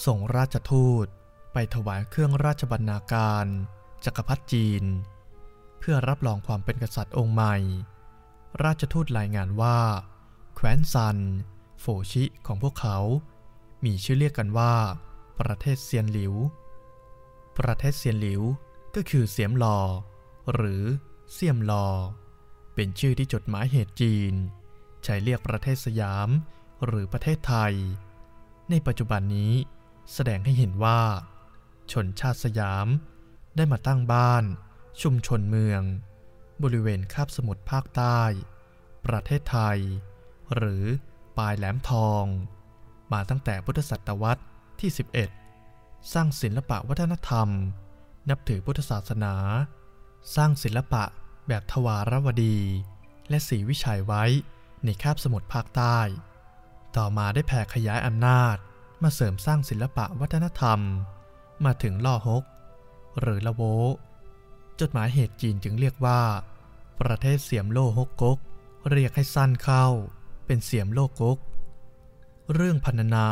ส่งราชทูตไปถวายเครื่องราชบรรณาการ จักรพรรดิจีน เพื่อรับรองความเป็นกษัตริย์องค์ใหม่ ราชทูตรายงานว่า แคว้นซันโฟชิของพวกเขา มีชื่อเรียกกันว่า ประเทศเซียนหลิว ประเทศเซียนหลิวก็คือเสียมลอ หรือเซียมลอ เป็นชื่อที่จดหมายเหตุจีน ใช้เรียกประเทศสยาม หรือประเทศไทย ในปัจจุบันนี้แสดงให้เห็นว่า ชนชาติสยาม ได้มาตั้งบ้าน ชุมชนเมือง บริเวณคาบสมุทรภาคใต้ ประเทศไทย หรือปลายแหลมทอง มาตั้งแต่พุทธศตวรรษที่ 11 สร้างศิลปะวัฒนธรรม นับถือพุทธศาสนา สร้างศิลปะแบบทวารวดี และศรีวิชัยไว้ในคาบสมุทรภาคใต้ ต่อมาได้แผ่ขยายอำนาจมาเสริมสร้างศิลปะวัฒนธรรม มาถึงล่อฮก หรือละโว จดหมายเหตุจีนจึงเรียกว่า ประเทศเสียมโลฮกกก เรียกให้สั้นเข้า เป็นเสียมโลกก เรื่องพันนา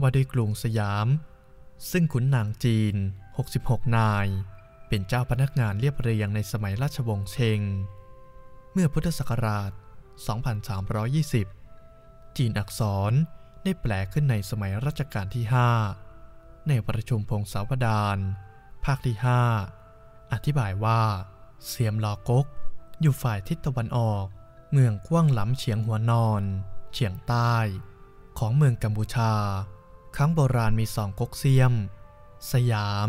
ว่าด้วยกรุงสยาม ซึ่งขุนนางจีน 66 นาย เป็นเจ้าพนักงานเรียบเรียงในสมัยราชวงศ์เชง เมื่อพุทธศักราช 2320 จีนอักษรได้แปลขึ้นในสมัยรัชกาลที่ 5 ในประชุมพงศาวดาร ภาคที่ 5 อธิบายว่า เสียมลอกก อยู่ฝ่ายทิศตะวันออก เมืองกว้างหล้ำเฉียงหัวนอน เฉียงใต้ ของเมืองกัมพูชา ครั้งโบราณมีสองกกเซียม สยาม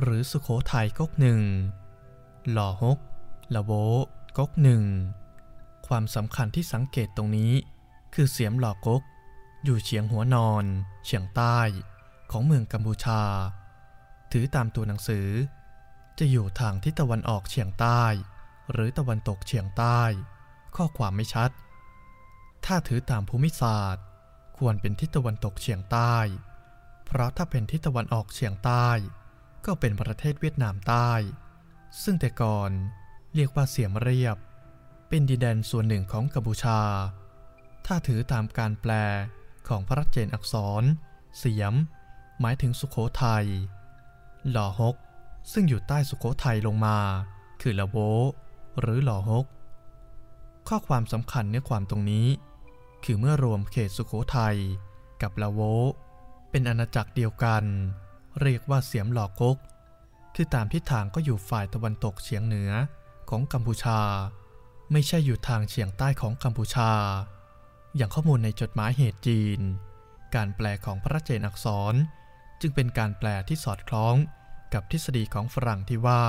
หรือสุโขทัยกกหนึ่งหล่อฮกละโวกกหนึ่งความสำคัญที่สังเกตตรงนี้ คือเสียมหล่อกก อยู่เฉียงหัวนอน เฉียงใต้ ของเมืองกัมพูชา ถือตามตัวหนังสือ จะอยู่ทางทิศตะวันออกเฉียงใต้ หรือตะวันตกเฉียงใต้ ข้อความไม่ชัด ถ้าถือตามภูมิศาสตร์ ควรเป็นทิศตะวันตกเฉียงใต้ เพราะถ้าเป็นทิศตะวันออกเฉียงใต้ ก็เป็นประเทศเวียดนามใต้ ซึ่งแต่ก่อนเรียกว่าเสียมเรียบ เป็นดินแดนส่วนหนึ่งของกัมพูชา ถ้าถือตามการแปลของพระเจนอักษร เสียม หมายถึงสุโขทัย หล่อฮก ซึ่งอยู่ใต้สุโขทัยลงมา คือละโวหรือหล่อฮก ข้อความสำคัญเนื้อความตรงนี้ คือเมื่อรวมเขตสุโขทัยกับละโวเป็นอาณาจักรเดียวกัน เรียกว่าเสียมหล่อกกคือตามทิศทางก็อยู่ฝ่ายตะวันตกเฉียงเหนือของกัมพูชา ไม่ใช่อยู่ทางเฉียงใต้ของกัมพูชา อย่างข้อมูลในจดหมายเหตุจีน การแปลของพระเจนอักษร จึงเป็นการแปลที่สอดคล้องกับทฤษฎีของฝรั่งที่ว่า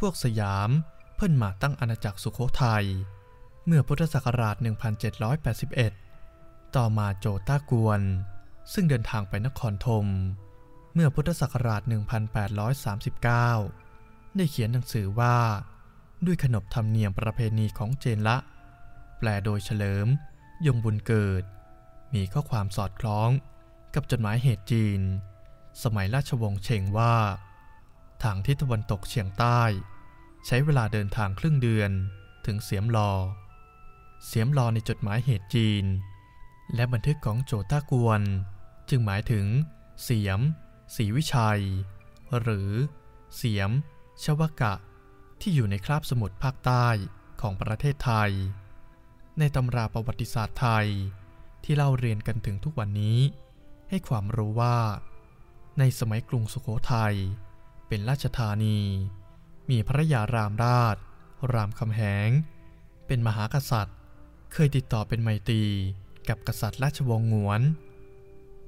พวกสยามเพิ่นมาตั้งอาณาจักรสุโขทัย เมื่อพุทธศักราช 1781 ต่อมาโจต้ากวน ซึ่งเดินทางไปนครธม เมื่อพุทธศักราช 1839 ได้เขียนหนังสือว่า ด้วยขนบธรรมเนียมประเพณีของเจนละ แปลโดยเฉลิม ยงบุญเกิด มีข้อความสอดคล้อง กับจดหมายเหตุจีน สมัยราชวงศ์เชงว่า ทางทิศตะวันตกเฉียงใต้ ใช้เวลาเดินทางครึ่งเดือนถึงเสียมลอ เสียมลอในจดหมายเหตุจีน และบันทึกของโจต้ากวน จึงหมายถึง เสียมศรีวิชัย หรือ เสียม ชวกะ ที่อยู่ในคราบสมุทรภาคใต้ของประเทศไทย ในตำราประวัติศาสตร์ไทยที่เล่าเรียนกันถึงทุกวันนี้ ให้ความรู้ว่า ในสมัยกรุงสุโขทัย เป็นราชธานี มีพระยารามราช รามคำแหง เป็นมหากษัตริย์ เคยติดต่อเป็นไมตรีกับกษัตริย์ราชวงศ์หงวน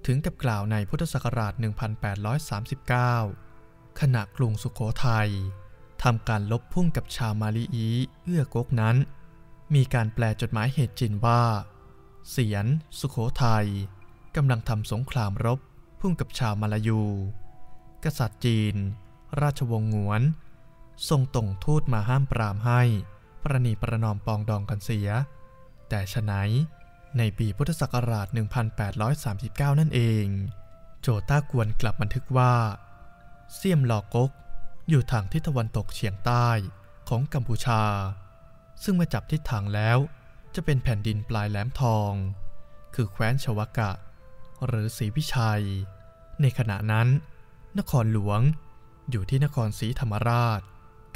ถึงกับกล่าวในพุทธศักราช 1839 ขณะกรุงสุโขทัยทำการลบพุ่งกับชาวมาลีอีเอื้อกกนั้น มีการแปลจดหมายเหตุจินว่า เสียนสุโขทัย กำลังทำสงครามรบพุ่งกับชาวมาลายู กษัตริย์จีน ราชวงศ์งวน ทรงต่งทูตมาห้ามปรามให้ ประนีประนอมปองดองกันเสีย แต่ฉะไหนในปีพุทธศักราช 1839 นั่นเอง โจต้ากวนกลับบันทึกว่าเสียมหลอกกก อยู่ทางทิศตะวันตกเฉียงใต้ของกัมพูชา ซึ่งเมื่อจับทิศทางแล้ว จะเป็นแผ่นดินปลายแหลมทอง คือแคว้นชวกะ หรือศรีวิชัย ในขณะนั้น นครหลวงอยู่ที่นครศรีธรรมราช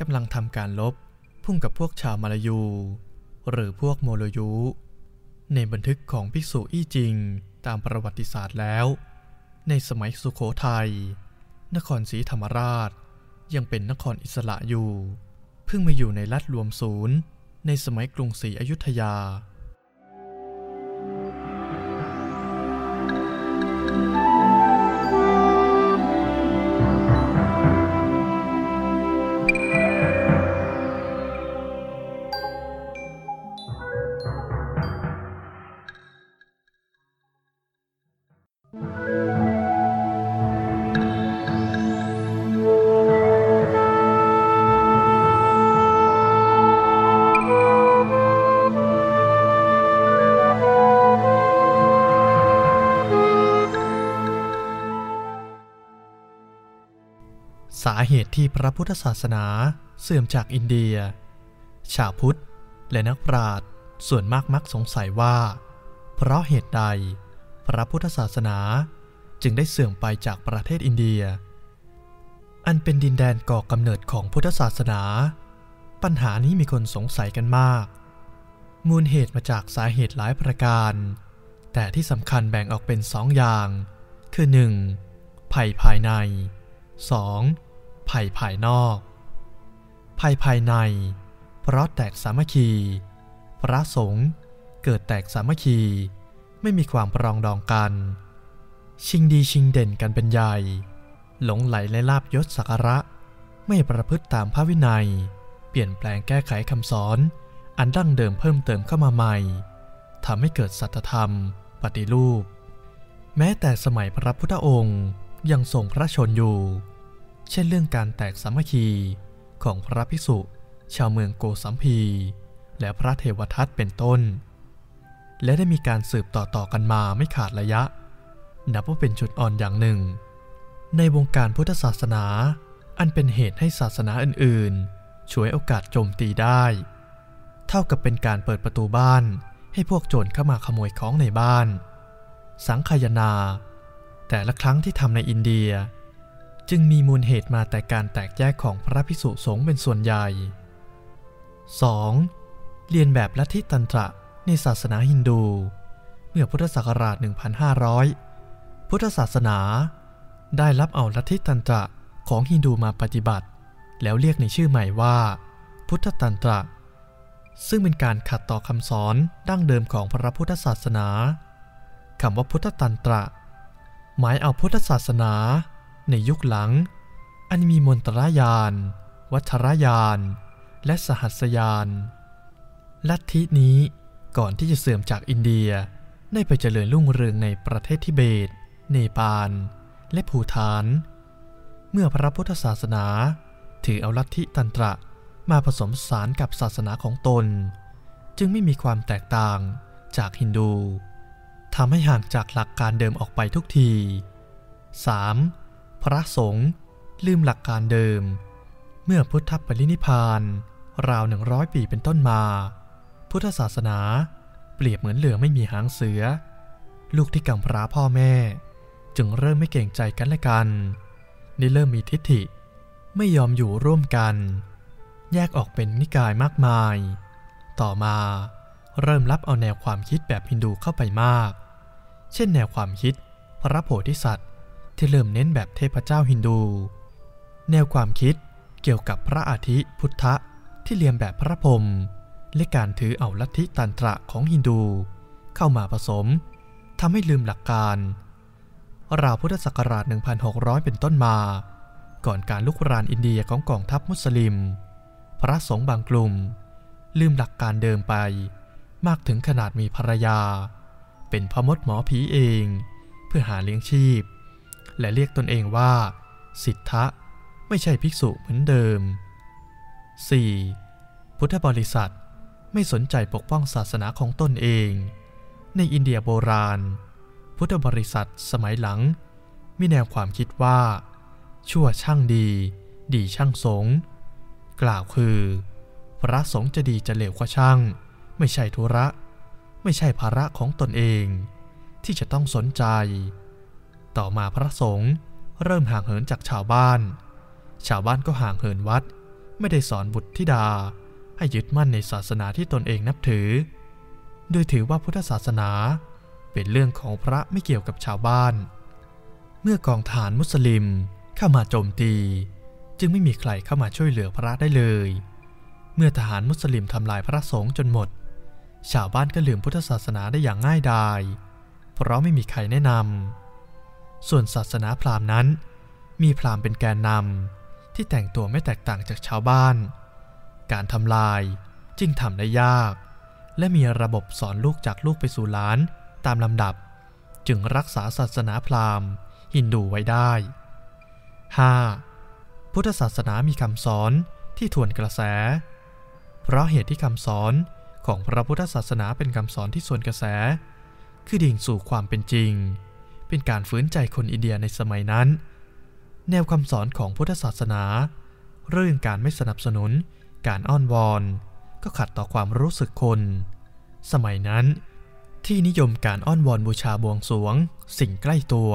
กำลังทำการลบพุ่งกับพวกชาวมาลายู หรือพวกโมโลยูในบันทึกของภิกษุอี้จริงตามประวัติศาสตร์แล้ว ในสมัยสุขโขทยัยนครศรีธรรมราช ยังเป็นนครอิสระอยู่ เพิ่งมาอยู่ในรัฐรวมศูนย์ ในสมัยกรุงศรีอยุธยา ที่พระพุทธศาสนาเสื่อมจากอินเดีย ชาวพุทธและนักปราชญ์ส่วนมากมักสงสัยว่า เพราะเหตุใด พระพุทธศาสนาจึงได้เสื่อมไปจากประเทศอินเดีย อันเป็นดินแดนก่อกำเนิดของพุทธศาสนา ปัญหานี้มีคนสงสัยกันมาก มูลเหตุมาจากสาเหตุหลายประการ แต่ที่สำคัญแบ่งออกเป็นสองอย่าง คือ 1. ภัยภายใน 2. ภัยภายนอก ภัยภายใน เพราะแตกสามัคคี พระสงฆ์เกิดแตกสามัคคี ไม่มีความปรองดองกัน ชิงดีชิงเด่นกันเป็นใหญ่ หลงไหลในลาบยศสักการะ ไม่ประพฤติตามพระวินัย เปลี่ยนแปลงแก้ไขคำสอน อันดั้งเดิมเพิ่มเติมเข้ามาใหม่ทำให้เกิดสัตธรรม ปฏิรูป แม้แต่สมัยพระพุทธองค์ยังทรงพระชนอยู่ เช่นเรื่องการแตกสามัคคีของพระภิกษุ ชาวเมืองโกสัมพี และพระเทวทัตเป็นต้น และได้มีการสืบต่อๆกันมาไม่ขาดระยะ นับว่าเป็นจุดอ่อนอย่างหนึ่ง ในวงการพุทธศาสนา อันเป็นเหตุให้ศาสนาอื่นๆ ช่วยโอกาสโจมตีได้ เท่ากับเป็นการเปิดประตูบ้านให้พวกโจรเข้ามาขโมยของในบ้าน สังคายนา แต่ละครั้งที่ทำในอินเดีย จึงมีมูลเหตุมาแต่การแตกแยกของพระภิกษุสงฆ์เป็นส่วนใหญ่ 2. เรียนแบบลัทธิตันตระในศาสนาฮินดู เมื่อพุทธศักราช 1500 พุทธศาสนา ได้รับเอาลัทธิตันตระของฮินดูมาปฏิบัติ แล้วเรียกในชื่อใหม่ว่า พุทธตันตระ ซึ่งเป็นการขัดต่อคำสอนดั้งเดิมของพระพุทธศาสนาคำว่าพุทธตันตระ หมายเอาพุทธศาสนา ในยุคหลัง อันมีมนตรายาน วัชรยาน และสหัสยาน ลัทธินี้ก่อนที่จะเสื่อมจากอินเดีย ได้ไปเจริญรุ่งเรืองในประเทศทิเบต เนปาล และภูฐาน เมื่อพระพุทธศาสนา ถือเอาลัทธิตันตระมาผสมสารกับศาสนาของตน จึงไม่มีความแตกต่างจากฮินดูทำให้ห่างจากหลักการเดิมออกไปทุกที 3. พระสงฆ์ลืมหลักการเดิม เมื่อพุทธปรินิพพานราวหนึ่งร้อยปีเป็นต้นมา พุทธศาสนาเปรียบเหมือนเหลือไม่มีหางเสือ ลูกที่กำพร้าพ่อแม่ จึงเริ่มไม่เก่งใจกันและกันได้เริ่มมีทิฏฐิไม่ยอมอยู่ร่วมกัน แยกออกเป็นนิกายมากมาย ต่อมาเริ่มรับเอาแนวความคิดแบบฮินดูเข้าไปมาก เช่นแนวความคิดพระโพธิสัตว์ ที่เริ่มเน้นแบบเทพเจ้าฮินดู แนวความคิดเกี่ยวกับพระอาทิพุทธะที่เรียนแบบพระพรหมและการถือเอาลัทธิตันตระของฮินดู เข้ามาผสมทำให้ลืมหลักการราวพุทธศักราช 1600 เป็นต้นมา ก่อนการลุกรานอินเดียของกองทัพมุสลิม พระสงฆ์บางกลุ่ม ลืมหลักการเดิมไป มากถึงขนาดมีภรรยา เป็นพมดหมอผีเอง เพื่อหาเลี้ยงชีพ และเรียกตนเองว่า สิทธะ ไม่ใช่ภิกษุเหมือนเดิม 4. พุทธบริษัทไม่สนใจปกป้องศาสนาของตนเอง ในอินเดียโบราณ พุทธบริษัทสมัยหลัง มีแนวความคิดว่า ชั่วช่างดี ดีช่างสง กล่าวคือ พระสงฆ์จะดีจะเลวก็ช่าง ไม่ใช่ธุระ ไม่ใช่ภาระของตนเอง ที่จะต้องสนใจ ต่อมาพระสงฆ์เริ่มห่างเหินจากชาวบ้าน ชาวบ้านก็ห่างเหินวัด ไม่ได้สอนบุตรธิดา ให้ยึดมั่นในศาสนาที่ตนเองนับถือ โดยถือว่าพุทธศาสนาเป็นเรื่องของพระไม่เกี่ยวกับชาวบ้าน เมื่อกองทหารมุสลิมเข้ามาโจมตี จึงไม่มีใครเข้ามาช่วยเหลือพระได้เลย เมื่อทหารมุสลิมทำลายพระสงฆ์จนหมด ชาวบ้านก็ลืมพุทธศาสนาได้อย่างง่ายดาย เพราะไม่มีใครแนะนำ ส่วนศาสนาพราหมณ์นั้น มีพราหมณ์เป็นแกนนำที่แต่งตัวไม่แตกต่างจากชาวบ้าน การทำลายจึงทำได้ยาก และมีระบบสอนลูกจากลูกไปสู่หลานตามลำดับ จึงรักษาศาสนาพราหมณ์ฮินดูไว้ได้ 5. พุทธศาสนามีคำสอนที่ทวนกระแส เพราะเหตุที่คำสอนของพระพุทธศาสนาเป็นคำสอนที่ส่วนกระแส คือดิ่งสู่ความเป็นจริง เป็นการฟื้นใจคนอินเดียในสมัยนั้น แนวคำสอนของพุทธศาสนา เรื่องการไม่สนับสนุน การอ้อนวอน ก็ขัดต่อความรู้สึกคน สมัยนั้น ที่นิยมการอ้อนวอนบูชาบวงสรวง สิ่งใกล้ตัว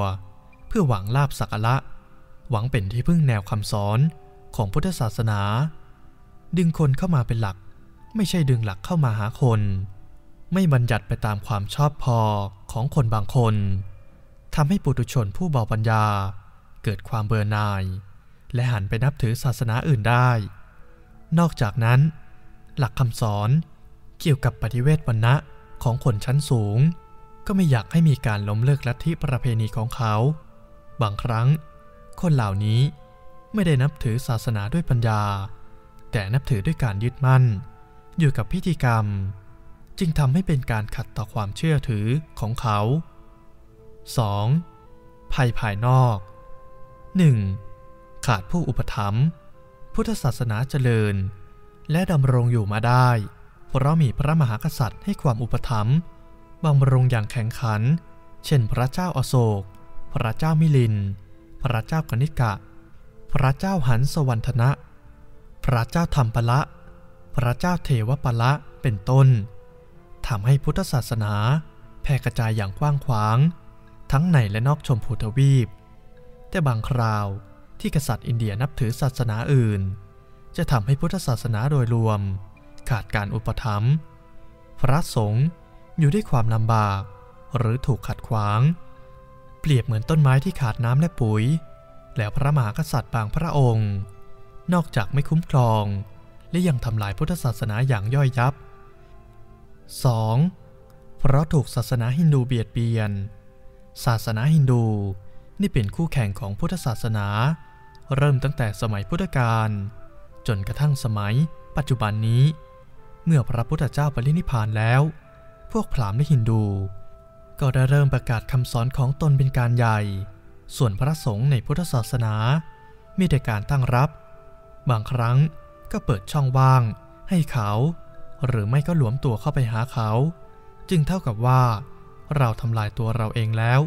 เพื่อหวังลาบสักการะหวังเป็นที่พึ่งแนวคำสอนของพุทธศาสนา ดึงคนเข้ามาเป็นหลัก ไม่ใช่ดึงหลักเข้ามาหาคน ไม่บัญญัติไปตามความชอบพอของคนบางคน ทำให้ปุถุชนผู้เบาปัญญา เกิดความเบื่อหน่าย และหันไปนับถือศาสนาอื่นได้ นอกจากนั้น หลักคำสอนเกี่ยวกับปฏิเวทวรรณะของคนชั้นสูง ก็ไม่อยากให้มีการล้มเลิกลัทธิประเพณีของเขา บางครั้ง คนเหล่านี้ไม่ได้นับถือศาสนาด้วยปัญญา แต่นับถือด้วยการยึดมั่น อยู่กับพิธีกรรม จึงทำให้เป็นการขัดต่อความเชื่อถือของเขา 2. ภัยภายนอก 1. ขาดผู้อุปถัมภ์พุทธศาสนาเจริญ และดำรงอยู่มาได้ เพราะมีพระมหากษัตริย์ให้ความอุปถัมภ์บำรุงอย่างแข็งขัน เช่นพระเจ้าอโศก พระเจ้ามิลิน พระเจ้ากนิกะ พระเจ้าหันสวรรณนะพระเจ้าธรรมปละ พระเจ้าเทวปละเป็นต้นทำให้พุทธศาสนาแพร่กระจายอย่างกว้างขวาง ทั้งในและนอกชมพูทวีป แต่บางคราวที่กษัตริย์อินเดียนับถือศาสนาอื่น จะทำให้พุทธศาสนาโดยรวม ขาดการอุปถัมภ์พระสงฆ์อยู่ด้วยความลำบาก หรือถูกขัดขวาง เปรียบเหมือนต้นไม้ที่ขาดน้ำและปุ๋ย แล้วพระมหากษัตริย์บางพระองค์ นอกจากไม่คุ้มครอง และยังทำลายพุทธศาสนาอย่างย่อยยับ 2. เพราะถูกศาสนาฮินดูเบียดเบียน ศาสนาฮินดู นี่เป็นคู่แข่งของพุทธศาสนา เริ่มตั้งแต่สมัยพุทธกาลจนกระทั่งสมัย ปัจจุบันนี้ เมื่อพระพุทธเจ้าปรินิพานแล้ว พวกพราหมณ์และฮินดู ก็ได้เริ่มประกาศคำสอนของตนเป็นการใหญ่ ส่วนพระสงฆ์ในพุทธศาสนา มีแต่การตั้งรับ บางครั้งก็เปิดช่องว่าง ให้เขา หรือไม่ก็หลวมตัวเข้าไปหาเขา จึงเท่ากับว่า เราทำลายตัวเราเองแล้ว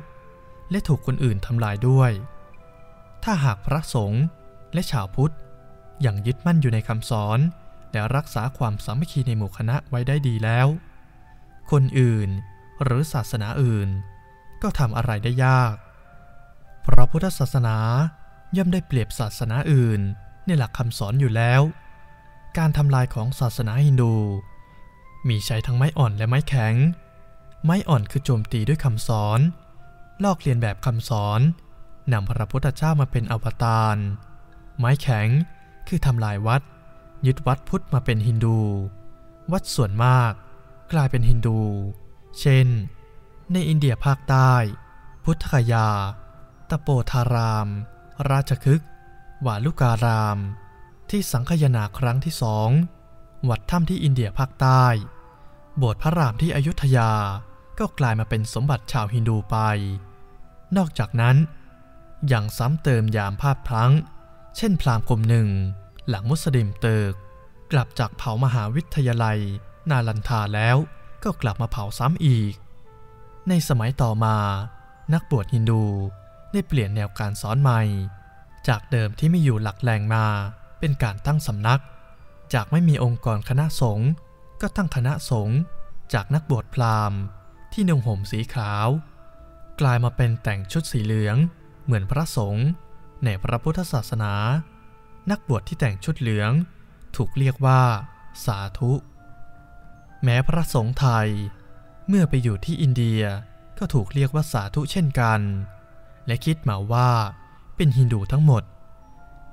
และถูกคนอื่นทำลายด้วย ถ้าหากพระสงฆ์และชาวพุทธยังยึดมั่นอยู่ในคำสอนและรักษาความสามัคคีในหมู่คณะไว้ได้ดีแล้ว คนอื่นหรือศาสนาอื่น ก็ทำอะไรได้ยาก เพราะพุทธศาสนาย่อมได้เปรียบศาสนาอื่น ในหลักคำสอนอยู่แล้ว การทำลายของศาสนาฮินดู มีใช้ทั้งไม้อ่อนและไม้แข็ง ไม้อ่อนคือโจมตีด้วยคำสอน ลอกเลียนแบบคำสอนนำพระพุทธเจ้ามาเป็นอวตาร ไม้แข็งคือทำลายวัด ยึดวัดพุทธมาเป็นฮินดู วัดส่วนมาก กลายเป็นฮินดู เช่น ในอินเดียภาคใต้ พุทธคยาตะโปธาราม ราชคฤห์วาลุการาม ที่สังคยนาครั้งที่สอง วัดถ้ำที่อินเดียภาคใต้ โบสถ์พระรามที่อยุธยา ก็กลายมาเป็นสมบัติชาวฮินดูไป นอกจากนั้น ยังซ้ำเติมยามภาพพลั้ง เช่นพรามณ์กลุ่มหนึ่ง หลังมุสลิมเติก กลับจากเผามหาวิทยาลัย นาลันทาแล้วก็กลับมาเผาซ้ำอีก ในสมัยต่อมา นักบวชฮินดูได้เปลี่ยนแนวการสอนใหม่ จากเดิมที่ไม่อยู่หลักแหล่งมา เป็นการตั้งสำนัก จากไม่มีองค์กรคณะสงฆ์ก็ตั้งคณะสงฆ์จากนักบวชพราหมณ์ ที่นุ่งห่มสีขาว กลายมาเป็นแต่งชุดสีเหลือง เหมือนพระสงฆ์ในพระพุทธศาสนา นักบวชที่แต่งชุดเหลือง ถูกเรียกว่า สาธุ แม้พระสงฆ์ไทย เมื่อไปอยู่ที่อินเดียก็ถูกเรียกว่าสาธุเช่นกัน และคิดมาว่าเป็นฮินดูทั้งหมด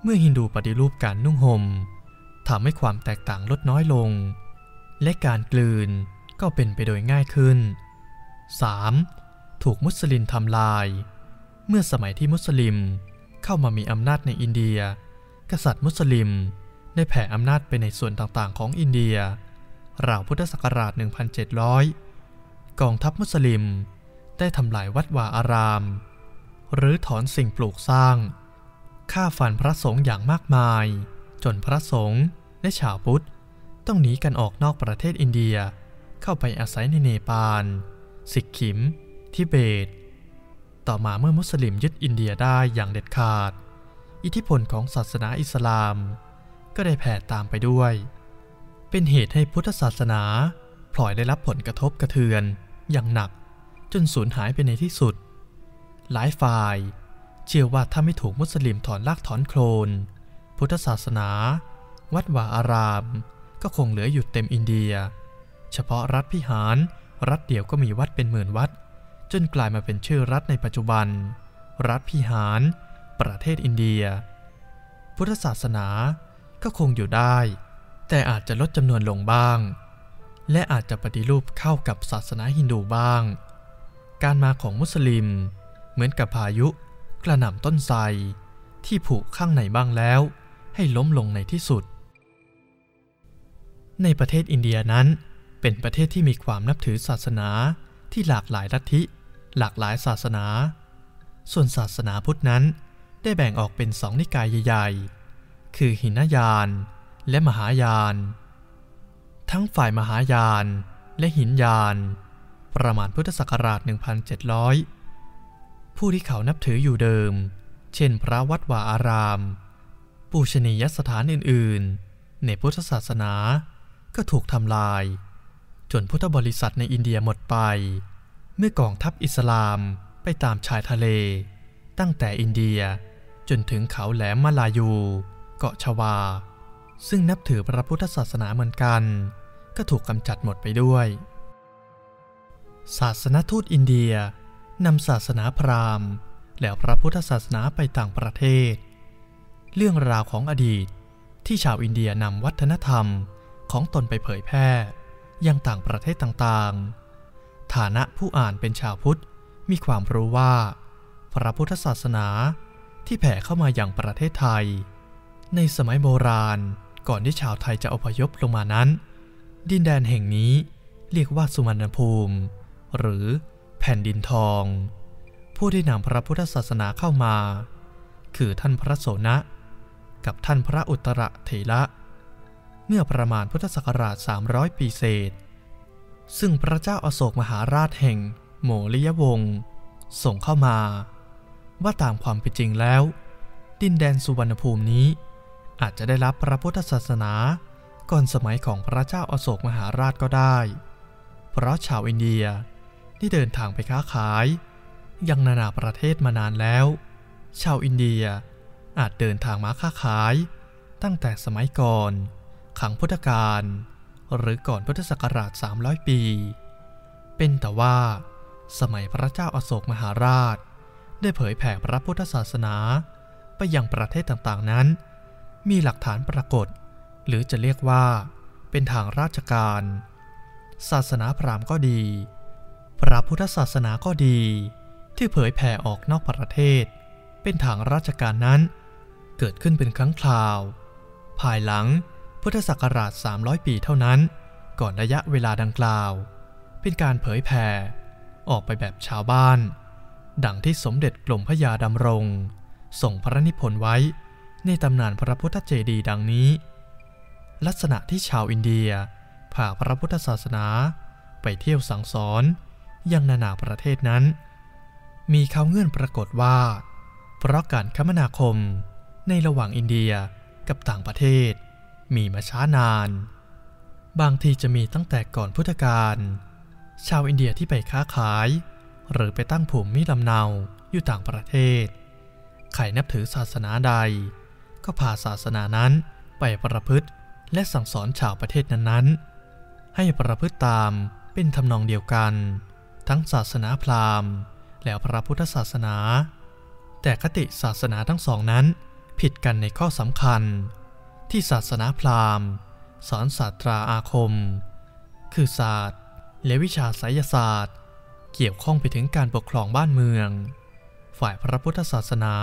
เมื่อฮินดูปฏิรูปการนุ่งห่มทำให้ความแตกต่างลดน้อยลง และการกลืนก็เป็นไปโดยง่ายขึ้น 3. ถูกมุสลิมทำลาย เมื่อสมัยที่มุสลิมเข้ามามีอำนาจในอินเดีย กษัตริย์มุสลิมได้แผ่อำนาจไปในส่วนต่างๆ ของอินเดีย ราวพุทธศักราช 1700 กองทัพมุสลิมได้ทำลายวัดวาอาราม หรือถอนสิ่งปลูกสร้าง ฆ่าฟันพระสงฆ์อย่างมากมาย จนพระสงฆ์และชาวพุทธ ต้องหนีกันออกนอกประเทศอินเดีย เข้าไปอาศัยในเนปาล สิกขิม ทิเบต ต่อมาเมื่อมุสลิมยึดอินเดียได้อย่างเด็ดขาด อิทธิพลของศาสนาอิสลาม ก็ได้แผ่ตามไปด้วย เป็นเหตุให้พุทธศาสนาพลอยได้รับผลกระทบกระเทือนอย่างหนักจนสูญหายไปในที่สุด หลายฝ่าย เชื่อว่าถ้าไม่ถูกมุสลิมถอนลากถอนโคลน พุทธศาสนา วัดวาอาราม ก็คงเหลืออยู่เต็มอินเดีย เฉพาะรัฐพิหาร รัฐเดียวก็มีวัดเป็นหมื่นวัด จนกลายมาเป็นชื่อรัฐในปัจจุบัน รัฐพิหาร ประเทศอินเดีย พุทธศาสนาก็คงอยู่ได้ แต่อาจจะลดจำนวนลงบ้าง และอาจจะปฏิรูปเข้ากับศาสนาฮินดูบ้าง การมาของมุสลิม เหมือนกับพายุกระหน่ำต้นไทรที่ผูกข้างในบ้างแล้ว ให้ล้มลงในที่สุด ในประเทศอินเดียนั้น เป็นประเทศที่มีความนับถือศาสนาที่หลากหลายลัทธิ หลากหลายศาสนา ส่วนศาสนาพุทธนั้นได้แบ่งออกเป็นสองนิกายใหญ่ๆ คือหินยาน และมหายาน ทั้งฝ่ายมหายานและหินยาน ประมาณพุทธศักราช 1700 ผู้ที่เขานับถืออยู่เดิม เช่นพระวัดวาอาราม ปูชนียสถานอื่นๆ ในพุทธศาสนาก็ถูกทำลาย จนพุทธบริษัทในอินเดียหมดไป เมื่อกองทัพอิสลามไปตามชายทะเล ตั้งแต่อินเดียจนถึงเขาแหลมมาลายู เกาะชวา ซึ่งนับถือพระพุทธศาสนาเหมือนกัน ก็ถูกกำจัดหมดไปด้วย ศาสนทูตอินเดียนำศาสนาพราหมณ์ แล้วพระพุทธศาสนาไปต่างประเทศ เรื่องราวของอดีตที่ชาวอินเดียนำวัฒนธรรมของตนไปเผยแพร่ ยังต่างประเทศต่างๆ ฐานะผู้อ่านเป็นชาวพุทธมีความรู้ว่า พระพุทธศาสนาที่แผ่เข้ามาอย่างประเทศไทย ในสมัยโบราณก่อนที่ชาวไทยจะอพยพลงมานั้น ดินแดนแห่งนี้เรียกว่าสุวรรณภูมิ หรือแผ่นดินทอง ผู้ที่นำพระพุทธศาสนาเข้ามา คือท่านพระโสนะ กับท่านพระอุตรเถระ เมื่อประมาณพุทธศักราช 300 ปีเศษ ซึ่งพระเจ้าอาโศกมหาราชแห่งโมริยวงศ์ส่งเข้ามา ว่าตามความเป็นจริงแล้ว ดินแดนสุวรรณภูมินี้ อาจจะได้รับพระพุทธศาสนาก่อนสมัยของพระเจ้าอาโศกมหาราชก็ได้ เพราะชาวอินเดียที่เดินทางไปค้าขาย ยังนานาประเทศมานานแล้ว ชาวอินเดียอาจเดินทางมาค้าขาย ตั้งแต่สมัยก่อน ขังพุทธกาลหรือก่อนพุทธศักราช 300 ปี เป็นแต่ว่าสมัยพระเจ้าอาโศกมหาราช ได้เผยแผ่พระพุทธศาสนา ไปยังประเทศต่างๆนั้น มีหลักฐานปรากฏ หรือจะเรียกว่า เป็นทางราชการ ศาสนาพราหมณ์ก็ดี พระพุทธศาสนาก็ดี ที่เผยแผ่ออกนอกประเทศ เป็นทางราชการนั้น เกิดขึ้นเป็นครั้งคราว ภายหลัง พุทธศักราช 300 ปีเท่านั้น ก่อนระยะเวลาดังกล่าว เป็นการเผยแผ่ออกไปแบบชาวบ้าน ดังที่สมเด็จกรมพระยาดำรง ส่งพระนิพนธ์ไว้ในตำนานพระพุทธเจดีย์ดังนี้ ลักษณะที่ชาวอินเดียพาพระพุทธศาสนาไปเที่ยวสั่งสอนยังนานาประเทศนั้น มีข่าวเงื่อนปรากฏว่า เพราะการคมนาคมในระหว่างอินเดียกับต่างประเทศ มีมาช้านาน บางทีจะมีตั้งแต่ก่อนพุทธกาลชาวอินเดียที่ไปค้าขาย หรือไปตั้งภูมิลำเนาอยู่ต่างประเทศ ใครนับถือศาสนาใด ก็พาศาสนานั้นไปประพฤติและสั่งสอนชาวประเทศนั้นๆ ให้ประพฤติตามเป็นทำนองเดียวกัน ทั้งศาสนาพราหมณ์ และพระพุทธศาสนา แต่คติศาสนาทั้งสองนั้นผิดกันในข้อสำคัญ ที่ศาสนาพราหมณ์ สอนศาสตราอาคม คือศาสตร์ และวิชาไสยศาสตร์ เกี่ยวข้องไปถึงการปกครองบ้านเมือง ฝ่ายพระพุทธศาสนา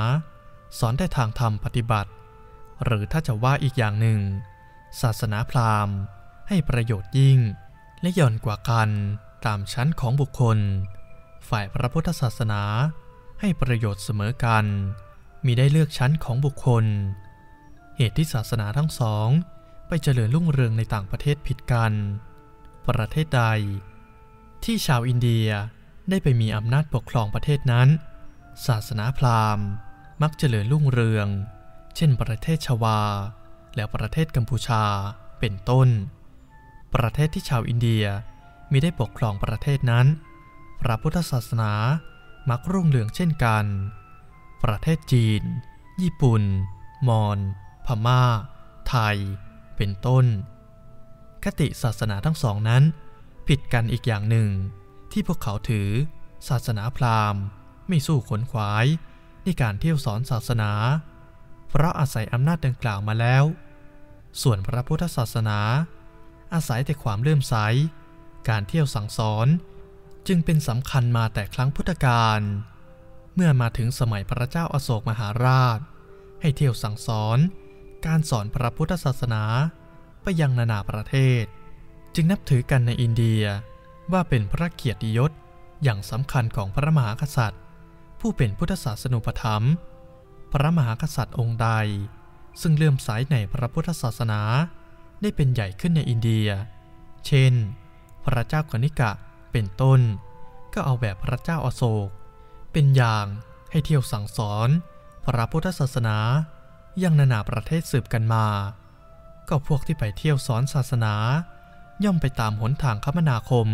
สอนแต่ทางธรรมปฏิบัติ หรือถ้าจะว่าอีกอย่างหนึ่ง ศาสนาพราหมณ์ ให้ประโยชน์ยิ่ง และย่อนกว่ากันตามชั้นของบุคคล ฝ่ายพระพุทธศาสนา ให้ประโยชน์เสมอกันมีได้เลือกชั้นของบุคคล เหตุที่ศาสนาทั้งสอง ไปเจริญรุ่งเรืองในต่างประเทศผิดกัน ประเทศใด ที่ชาวอินเดียได้ไปมีอำนาจปกครองประเทศนั้น ศาสนาพราหมณ์ มักเจริญรุ่งเรือง เช่น ประเทศชวา และประเทศกัมพูชาเป็นต้น ประเทศที่ชาวอินเดียมีได้ปกครองประเทศนั้น พระพุทธศาสนามักรุ่งเรืองเช่นกัน ประเทศจีน ญี่ปุ่น มอญ พม่า ไทย เป็นต้น คติศาสนาทั้งสองนั้น ผิดกันอีกอย่างหนึ่ง ที่พวกเขาถือ ศาสนาพราหมณ์ ไม่สู้ขนขวายในการเที่ยวสอนศาสนา เพราะอาศัยอำนาจดังกล่าวมาแล้ว ส่วนพระพุทธศาสนา อาศัยแต่ความเลื่อมใส การเที่ยวสั่งสอน จึงเป็นสำคัญมาแต่ครั้งพุทธกาล เมื่อมาถึงสมัยพระเจ้าอาโศกมหาราช ให้เที่ยวสั่งสอน การสอนพระพุทธศาสนาไปยังนานาประเทศ จึงนับถือกันในอินเดียว่าเป็นพระเกียรติยศอย่างสำคัญของพระมหากษัตริย์ ผู้เป็นพุทธศาสนุปถัมภ์พระมหากษัตริย์องค์ใด ซึ่งเลื่อมใสในพระพุทธศาสนาได้เป็นใหญ่ขึ้นในอินเดีย เช่น พระเจ้ากนิกะเป็นต้น ก็เอาแบบพระเจ้าอาโศก เป็นอย่างให้เที่ยวสั่งสอน พระพุทธศาสนา ยังนานาประเทศสืบกันมา ก็พวกที่ไปเที่ยวสอนศาสนา ย่อมไปตามหนทางคมนาคม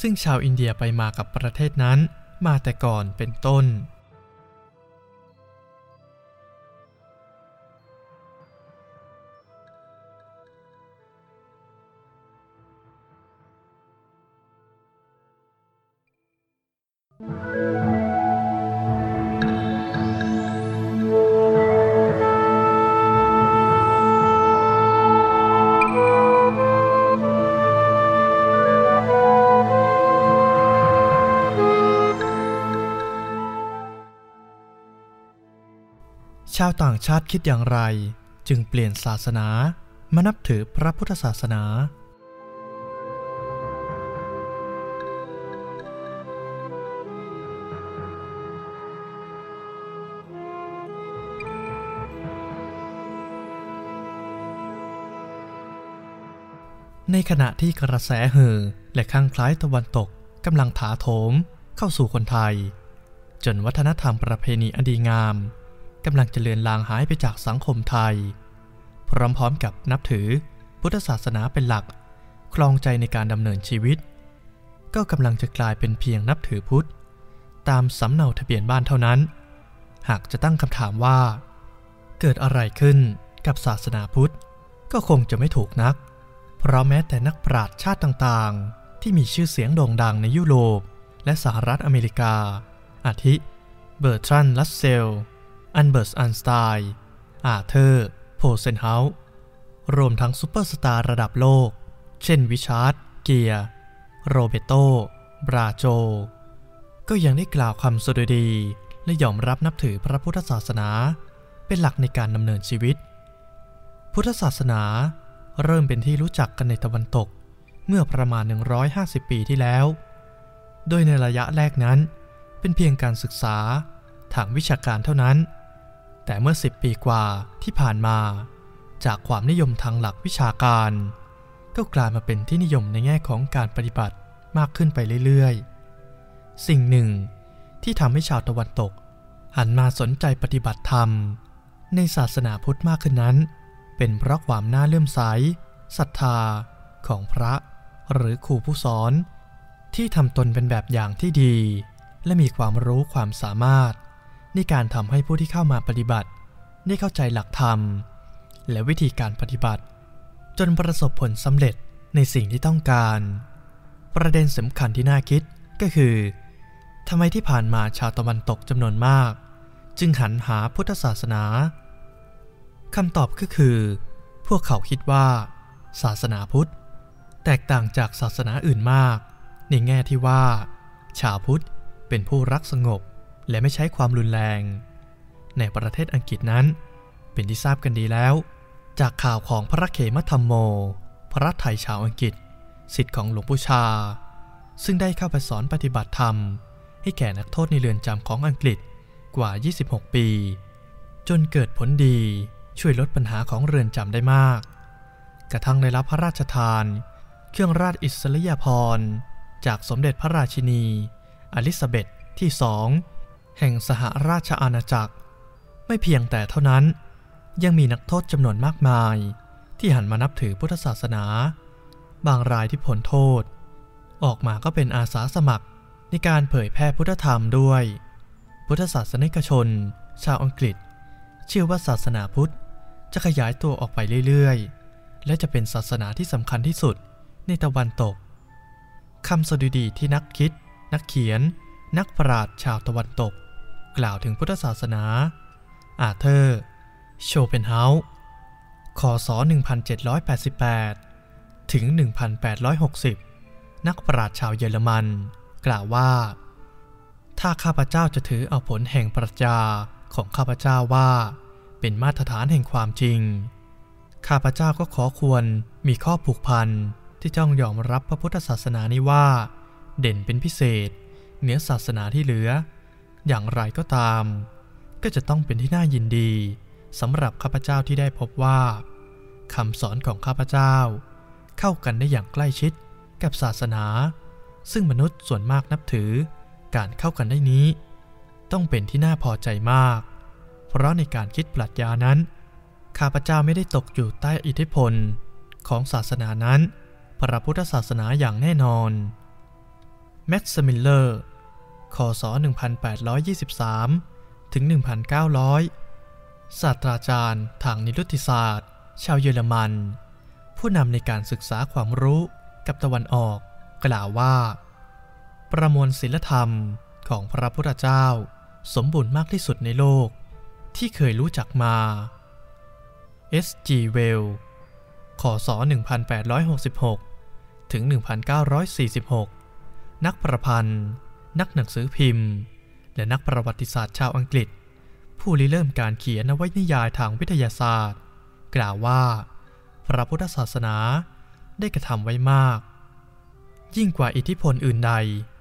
ซึ่งชาวอินเดียไปมากับประเทศนั้นมาแต่ก่อนเป็นต้น ชาวต่างชาติคิดอย่างไร จึงเปลี่ยนศาสนามานับถือพระพุทธศาสนา ในขณะที่กระแสเห่อและข้างคล้ายตะวันตกกำลังถาโถมเข้าสู่คนไทย จนวัฒนธรรมประเพณีอันดีงาม กำลังจะเลือนลางหายไปจากสังคมไทย พร้อมๆกับนับถือพุทธศาสนาเป็นหลัก คลองใจในการดำเนินชีวิต ก็กำลังจะกลายเป็นเพียงนับถือพุทธ ตามสำเนาทะเบียนบ้านเท่านั้น หากจะตั้งคำถามว่า เกิดอะไรขึ้นกับศาสนาพุทธ ก็คงจะไม่ถูกนัก เพราะแม้แต่นักปราชญ์ชาติต่างๆ ที่มีชื่อเสียงโด่งดังในยุโรปและสหรัฐอเมริกา อาทิ เบอร์ทรัน ด์ รัสเซลล์ อัลเบิร์ต ไอน์สไตน์อาเธอร์ โชเพนเฮาเออร์รวมทั้งซูเปอร์สตาร์ระดับโลก เช่นริชาร์ด เกียร์ โรแบร์โต บาโจ ก็ยังได้กล่าวคำสดุดี และยอมรับนับถือพระพุทธศาสนา เป็นหลักในการดำเนินชีวิต พุทธศาสนาเริ่มเป็นที่รู้จักกันในตะวันตกเมื่อประมาณ 150 ปีที่แล้ว โดยในระยะแรกนั้น เป็นเพียงการศึกษาทางวิชาการเท่านั้น แต่เมื่อ 10 ปีกว่าที่ผ่านมา จากความนิยมทางหลักวิชาการ ก็กลายมาเป็นที่นิยมในแง่ของการปฏิบัติมากขึ้นไปเรื่อยๆ สิ่งหนึ่งที่ทำให้ชาวตะวันตก หันมาสนใจปฏิบัติธรรม ในศาสนาพุทธมากขึ้นนั้น เป็นเพราะความน่าเลื่อมใสศรัทธาของพระหรือครูผู้สอน ที่ทำตนเป็นแบบอย่างที่ดี และมีความรู้ความสามารถ ในการทำให้ผู้ที่เข้ามาปฏิบัติ ได้เข้าใจหลักธรรม และวิธีการปฏิบัติ จนประสบผลสำเร็จในสิ่งที่ต้องการ ประเด็นสำคัญที่น่าคิดก็คือทำไมที่ผ่านมาชาวตะวันตกจำนวนมาก จึงหันหาพุทธศาสนาคำตอบก็คือ พวกเขาคิดว่า ศาสนาพุทธ แตกต่างจากศาสนาอื่นมาก ในแง่ที่ว่า ชาวพุทธเป็นผู้รักสงบ และไม่ใช้ความรุนแรง ในประเทศอังกฤษนั้น เป็นที่ทราบกันดีแล้ว จากข่าวของพระเขมธรรมโม พระไทยชาวอังกฤษสิทธิ์ของหลวงปู่ชา ซึ่งได้เข้าไปสอนปฏิบัติธรรม ให้แก่นักโทษในเรือนจำของอังกฤษกว่า 26 ปี จนเกิดผลดีช่วยลดปัญหาของเรือนจำได้มาก กระทั่งได้รับพระราชทาน เครื่องราชอิสริยาภรณ์ จากสมเด็จพระราชินี อลิซาเบธที่สอง แห่งสหราชอาณาจักร ไม่เพียงแต่เท่านั้น ยังมีนักโทษจำนวนมากมาย ที่หันมานับถือพุทธศาสนา บางรายที่ผลโทษ ออกมาก็เป็นอาสาสมัครในการเผยแพร่พุทธธรรมด้วย พุทธศาสนิกชน ชาวอังกฤษ เชื่อว่าศาสนาพุทธ จะขยายตัวออกไปเรื่อยๆ และจะเป็นศาสนาที่สำคัญที่สุดในตะวันตกคำสดุดีที่นักคิด นักเขียน นักปราชญ์ชาวตะวันตก กล่าวถึงพุทธศาสนา อาเธอร์ โชเปนเฮาส์คศ 1788 ถึง 1860 นักปราชญ์ชาวเยอรมัน กล่าวว่า ถ้าข้าพเจ้าจะถือเอาผลแห่งปรัชญาของข้าพเจ้าว่า เป็นมาตรฐานแห่งความจริง ข้าพเจ้าก็ขอควรมีข้อผูกพันที่จ้องยอมรับพระพุทธศาสนานี้ว่า เด่นเป็นพิเศษเหนือศาสนาที่เหลือ อย่างไรก็ตาม ก็จะต้องเป็นที่น่ายินดีสำหรับข้าพเจ้าที่ได้พบว่าคำสอนของข้าพเจ้า เข้ากันได้อย่างใกล้ชิดกับศาสนา ซึ่งมนุษย์ส่วนมากนับถือ การเข้ากันได้นี้ ต้องเป็นที่น่าพอใจมาก เพราะในการคิดปรัชญานั้น ข้าพเจ้าไม่ได้ตกอยู่ใต้อิทธิพลของศาสนานั้น พระพุทธศาสนาอย่างแน่นอน แม็กซ์มิลเลอร์ คศ 1823 ถึง 1900 ศาสตราจารย์ทางนิรุกติศาสตร์ ชาวเยอรมัน ผู้นำในการศึกษาความรู้เกี่ยวกับตะวันออก กล่าวว่า ประมวลศีลธรรมของพระพุทธเจ้า สมบูรณ์มากที่สุดในโลก ที่เคยรู้จักมา S.G. Well ขศ1866 ถึง 1946 นักประพันธ์ นักหนังสือพิมพ์ และนักประวัติศาสตร์ชาวอังกฤษ ผู้ริเริ่มการเขียนนวนิยายทางวิทยาศาสตร์ กล่าวว่า พระพุทธศาสนาได้กระทำไว้มาก ยิ่งกว่าอิทธิพลอื่นใด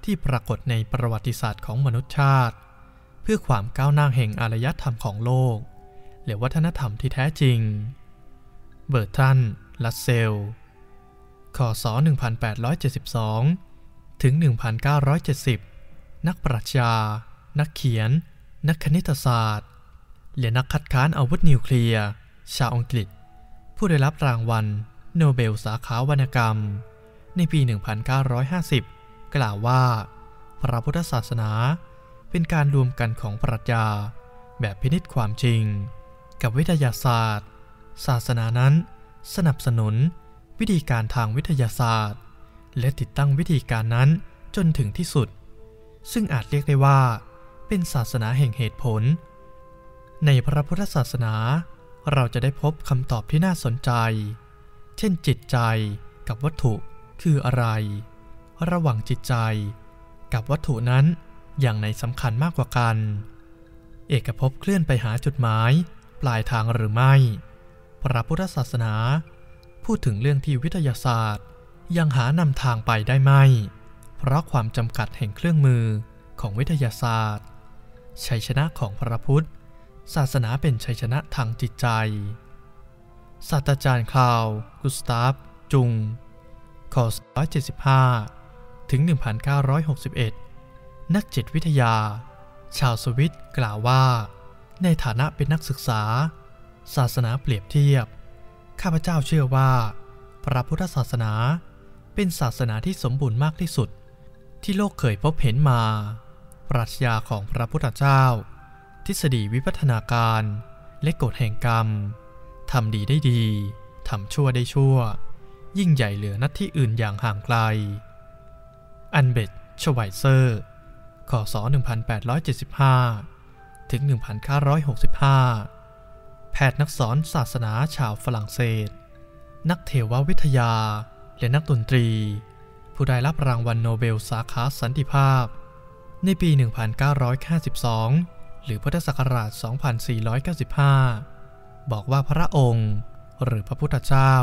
ที่ปรากฏในประวัติศาสตร์ของมนุษยชาติ เพื่อความก้าวหน้าแห่งอารยธรรมของโลก และวัฒนธรรมที่แท้จริง เบอร์ทรันด์ รัสเซลล์ คศ 1872 ถึง 1970 นักปรัชญา นักเขียน นักคณิตศาสตร์ และนักคัดค้านอาวุธนิวเคลียร์ ชาวอังกฤษ ผู้ได้รับรางวัล โนเบลสาขาวรรณกรรม ในปี 1950 กล่าวว่า พระพุทธศาสนาเป็นการรวมกันของปรัชญา แบบพินิษความจริง กับวิทยาศาสตร์ ศาสนานั้น สนับสนุน วิธีการทางวิทยาศาสตร์ และติดตั้งวิธีการนั้นจนถึงที่สุด ซึ่งอาจเรียกได้ว่า เป็นศาสนาแห่งเหตุผล ในพระพุทธศาสนา เราจะได้พบคำตอบที่น่าสนใจ เช่นจิตใจกับวัตถุคืออะไร ระหว่างจิตใจ กับวัตถุนั้นอย่างไหนสำคัญมากกว่ากัน เอกภพเคลื่อนไปหาจุดหมาย ปลายทางหรือไม่ พระพุทธศาสนา พูดถึงเรื่องที่วิทยาศาสตร์ ยังหานำทางไปได้ไหม เพราะความจำกัดแห่งเครื่องมือของวิทยาศาสตร์ ชัยชนะของพระพุทธ ศาสนาเป็นชัยชนะทางจิตใจ ศาสตราจารย์คลาว กุสตาฟ จุงคศ175 ถึง 1961 นักจิตวิทยา ชาวสวิตกล่าวว่า ในฐานะเป็นนักศึกษา ศาสนาเปรียบเทียบ ข้าพเจ้าเชื่อว่า พระพุทธศาสนาเป็นศาสนาที่สมบูรณ์มากที่สุด ที่โลกเคยพบเห็นมา ปรัชญาของพระพุทธเจ้า ทฤษฎีวิพัฒนาการ และกฎแห่งกรรม ทำดีได้ดี ทำชั่วได้ชั่ว ยิ่งใหญ่เหลือนัดที่อื่นอย่างห่างไกล อันเบตชไวเซอร์คศ1875 ถึง 1965 แพทย์นักสอนศาสนาชาวฝรั่งเศส นักเทววิทยา และนักดนตรี ผู้ได้รับรางวัลโนเบลสาขาสันติภาพ ในปี 1952 หรือพุทธศักราช 2495 บอกว่าพระองค์ หรือพระพุทธเจ้า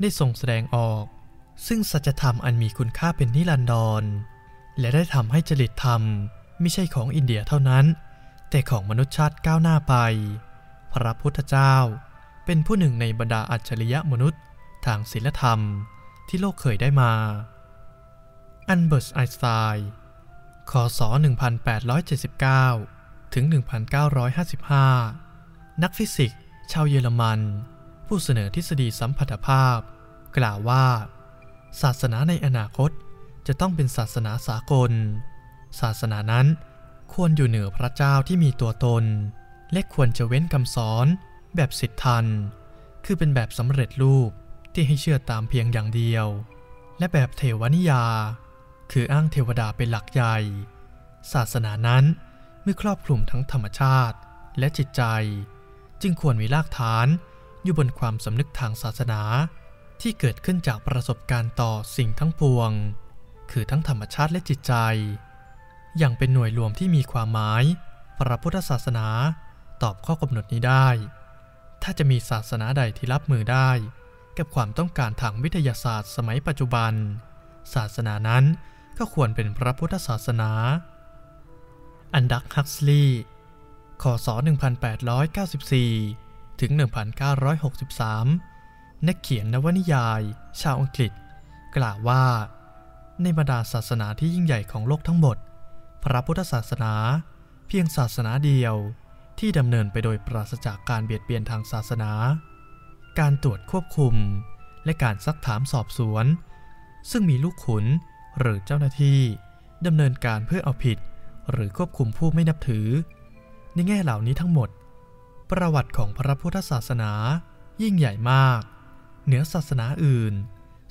ได้ทรงแสดงออก ซึ่งสัจธรรมอันมีคุณค่าเป็นนิรันดร และได้ทำให้จริตธรรมไม่ใช่ของอินเดียเท่านั้น แต่ของมนุษยชาติก้าวหน้าไป พระพุทธเจ้าเป็นผู้หนึ่งในบรรดาอัจฉริยะมนุษย์ทางศีลธรรมที่โลกเคยได้มา อัลเบิร์ตไอน์สไตน์คศ 1879 ถึง 1955 นักฟิสิกส์ ชาวเยอรมัน ผู้เสนอทฤษฎีสัมพัทธภาพ กล่าวว่า ศาสนาในอนาคตจะต้องเป็นศาสนาสากล ศาสนานั้นควรอยู่เหนือพระเจ้าที่มีตัวตน และควรจะเว้นคำสอน แบบสิทธัน คือเป็นแบบสำเร็จรูปที่ให้เชื่อตามเพียงอย่างเดียว และแบบเทวนิยา คืออ้างเทวดาเป็นหลักใหญ่ ศาสนานั้นเมื่อครอบคลุมทั้งธรรมชาติและจิตใจ จึงควรมีรากฐานอยู่บนความสำนึกทางศาสนาที่เกิดขึ้นจากประสบการณ์ต่อสิ่งทั้งปวง คือทั้งธรรมชาติและจิตใจ อย่างเป็นหน่วยรวมที่มีความหมาย พระพุทธศาสนาตอบข้อกำหนดนี้ได้ ถ้าจะมีศาสนาใดที่รับมือได้ กับความต้องการทางวิทยาศาสตร์สมัยปัจจุบัน ศาสนานั้น ก็ควรเป็นพระพุทธศาสนา อันดักฮักสลีย์คศ 1894 ถึง 1963 นักเขียนนวนิยาย ชาวอังกฤษ กล่าวว่า ในบรรดาศาสนาที่ยิ่งใหญ่ของโลกทั้งหมด พระพุทธศาสนาเพียงศาสนาเดียวที่ดำเนินไปโดยปราศจากการเบียดเบียนทางศาสนา การตรวจควบคุม และการซักถามสอบสวน ซึ่งมีลูกขุน หรือเจ้าหน้าที่ดำเนินการเพื่อเอาผิด หรือควบคุมผู้ไม่นับถือ ในแง่เหล่านี้ทั้งหมด ประวัติของพระพุทธศาสนายิ่งใหญ่มาก เหนือศาสนาอื่น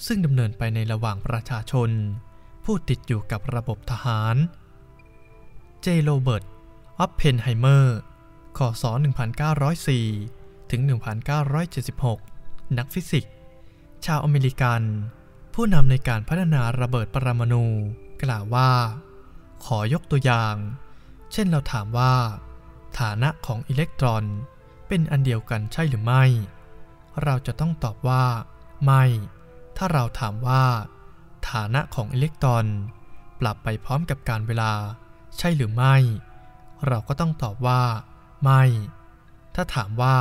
ซึ่งดำเนินไปในระหว่างประชาชน ผู้ติดอยู่กับระบบทหาร เจโรเบิร์ต ออปเพนไฮเมอร์คศ1904 ถึง 1976 นักฟิสิกส์ ชาวอเมริกัน ผู้นำในการพัฒนาระเบิดปรมาณูกล่าวว่า ขอยกตัวอย่าง เช่นเราถามว่า ฐานะของอิเล็กตรอน เป็นอันเดียวกันใช่หรือไม่ เราจะต้องตอบว่า ไม่ ถ้าเราถามว่า ฐานะของอิเล็กตรอน ปรับไปพร้อมกับการเวลา ใช่หรือไม่ เราก็ต้องตอบว่า ไม่ ถ้าถามว่า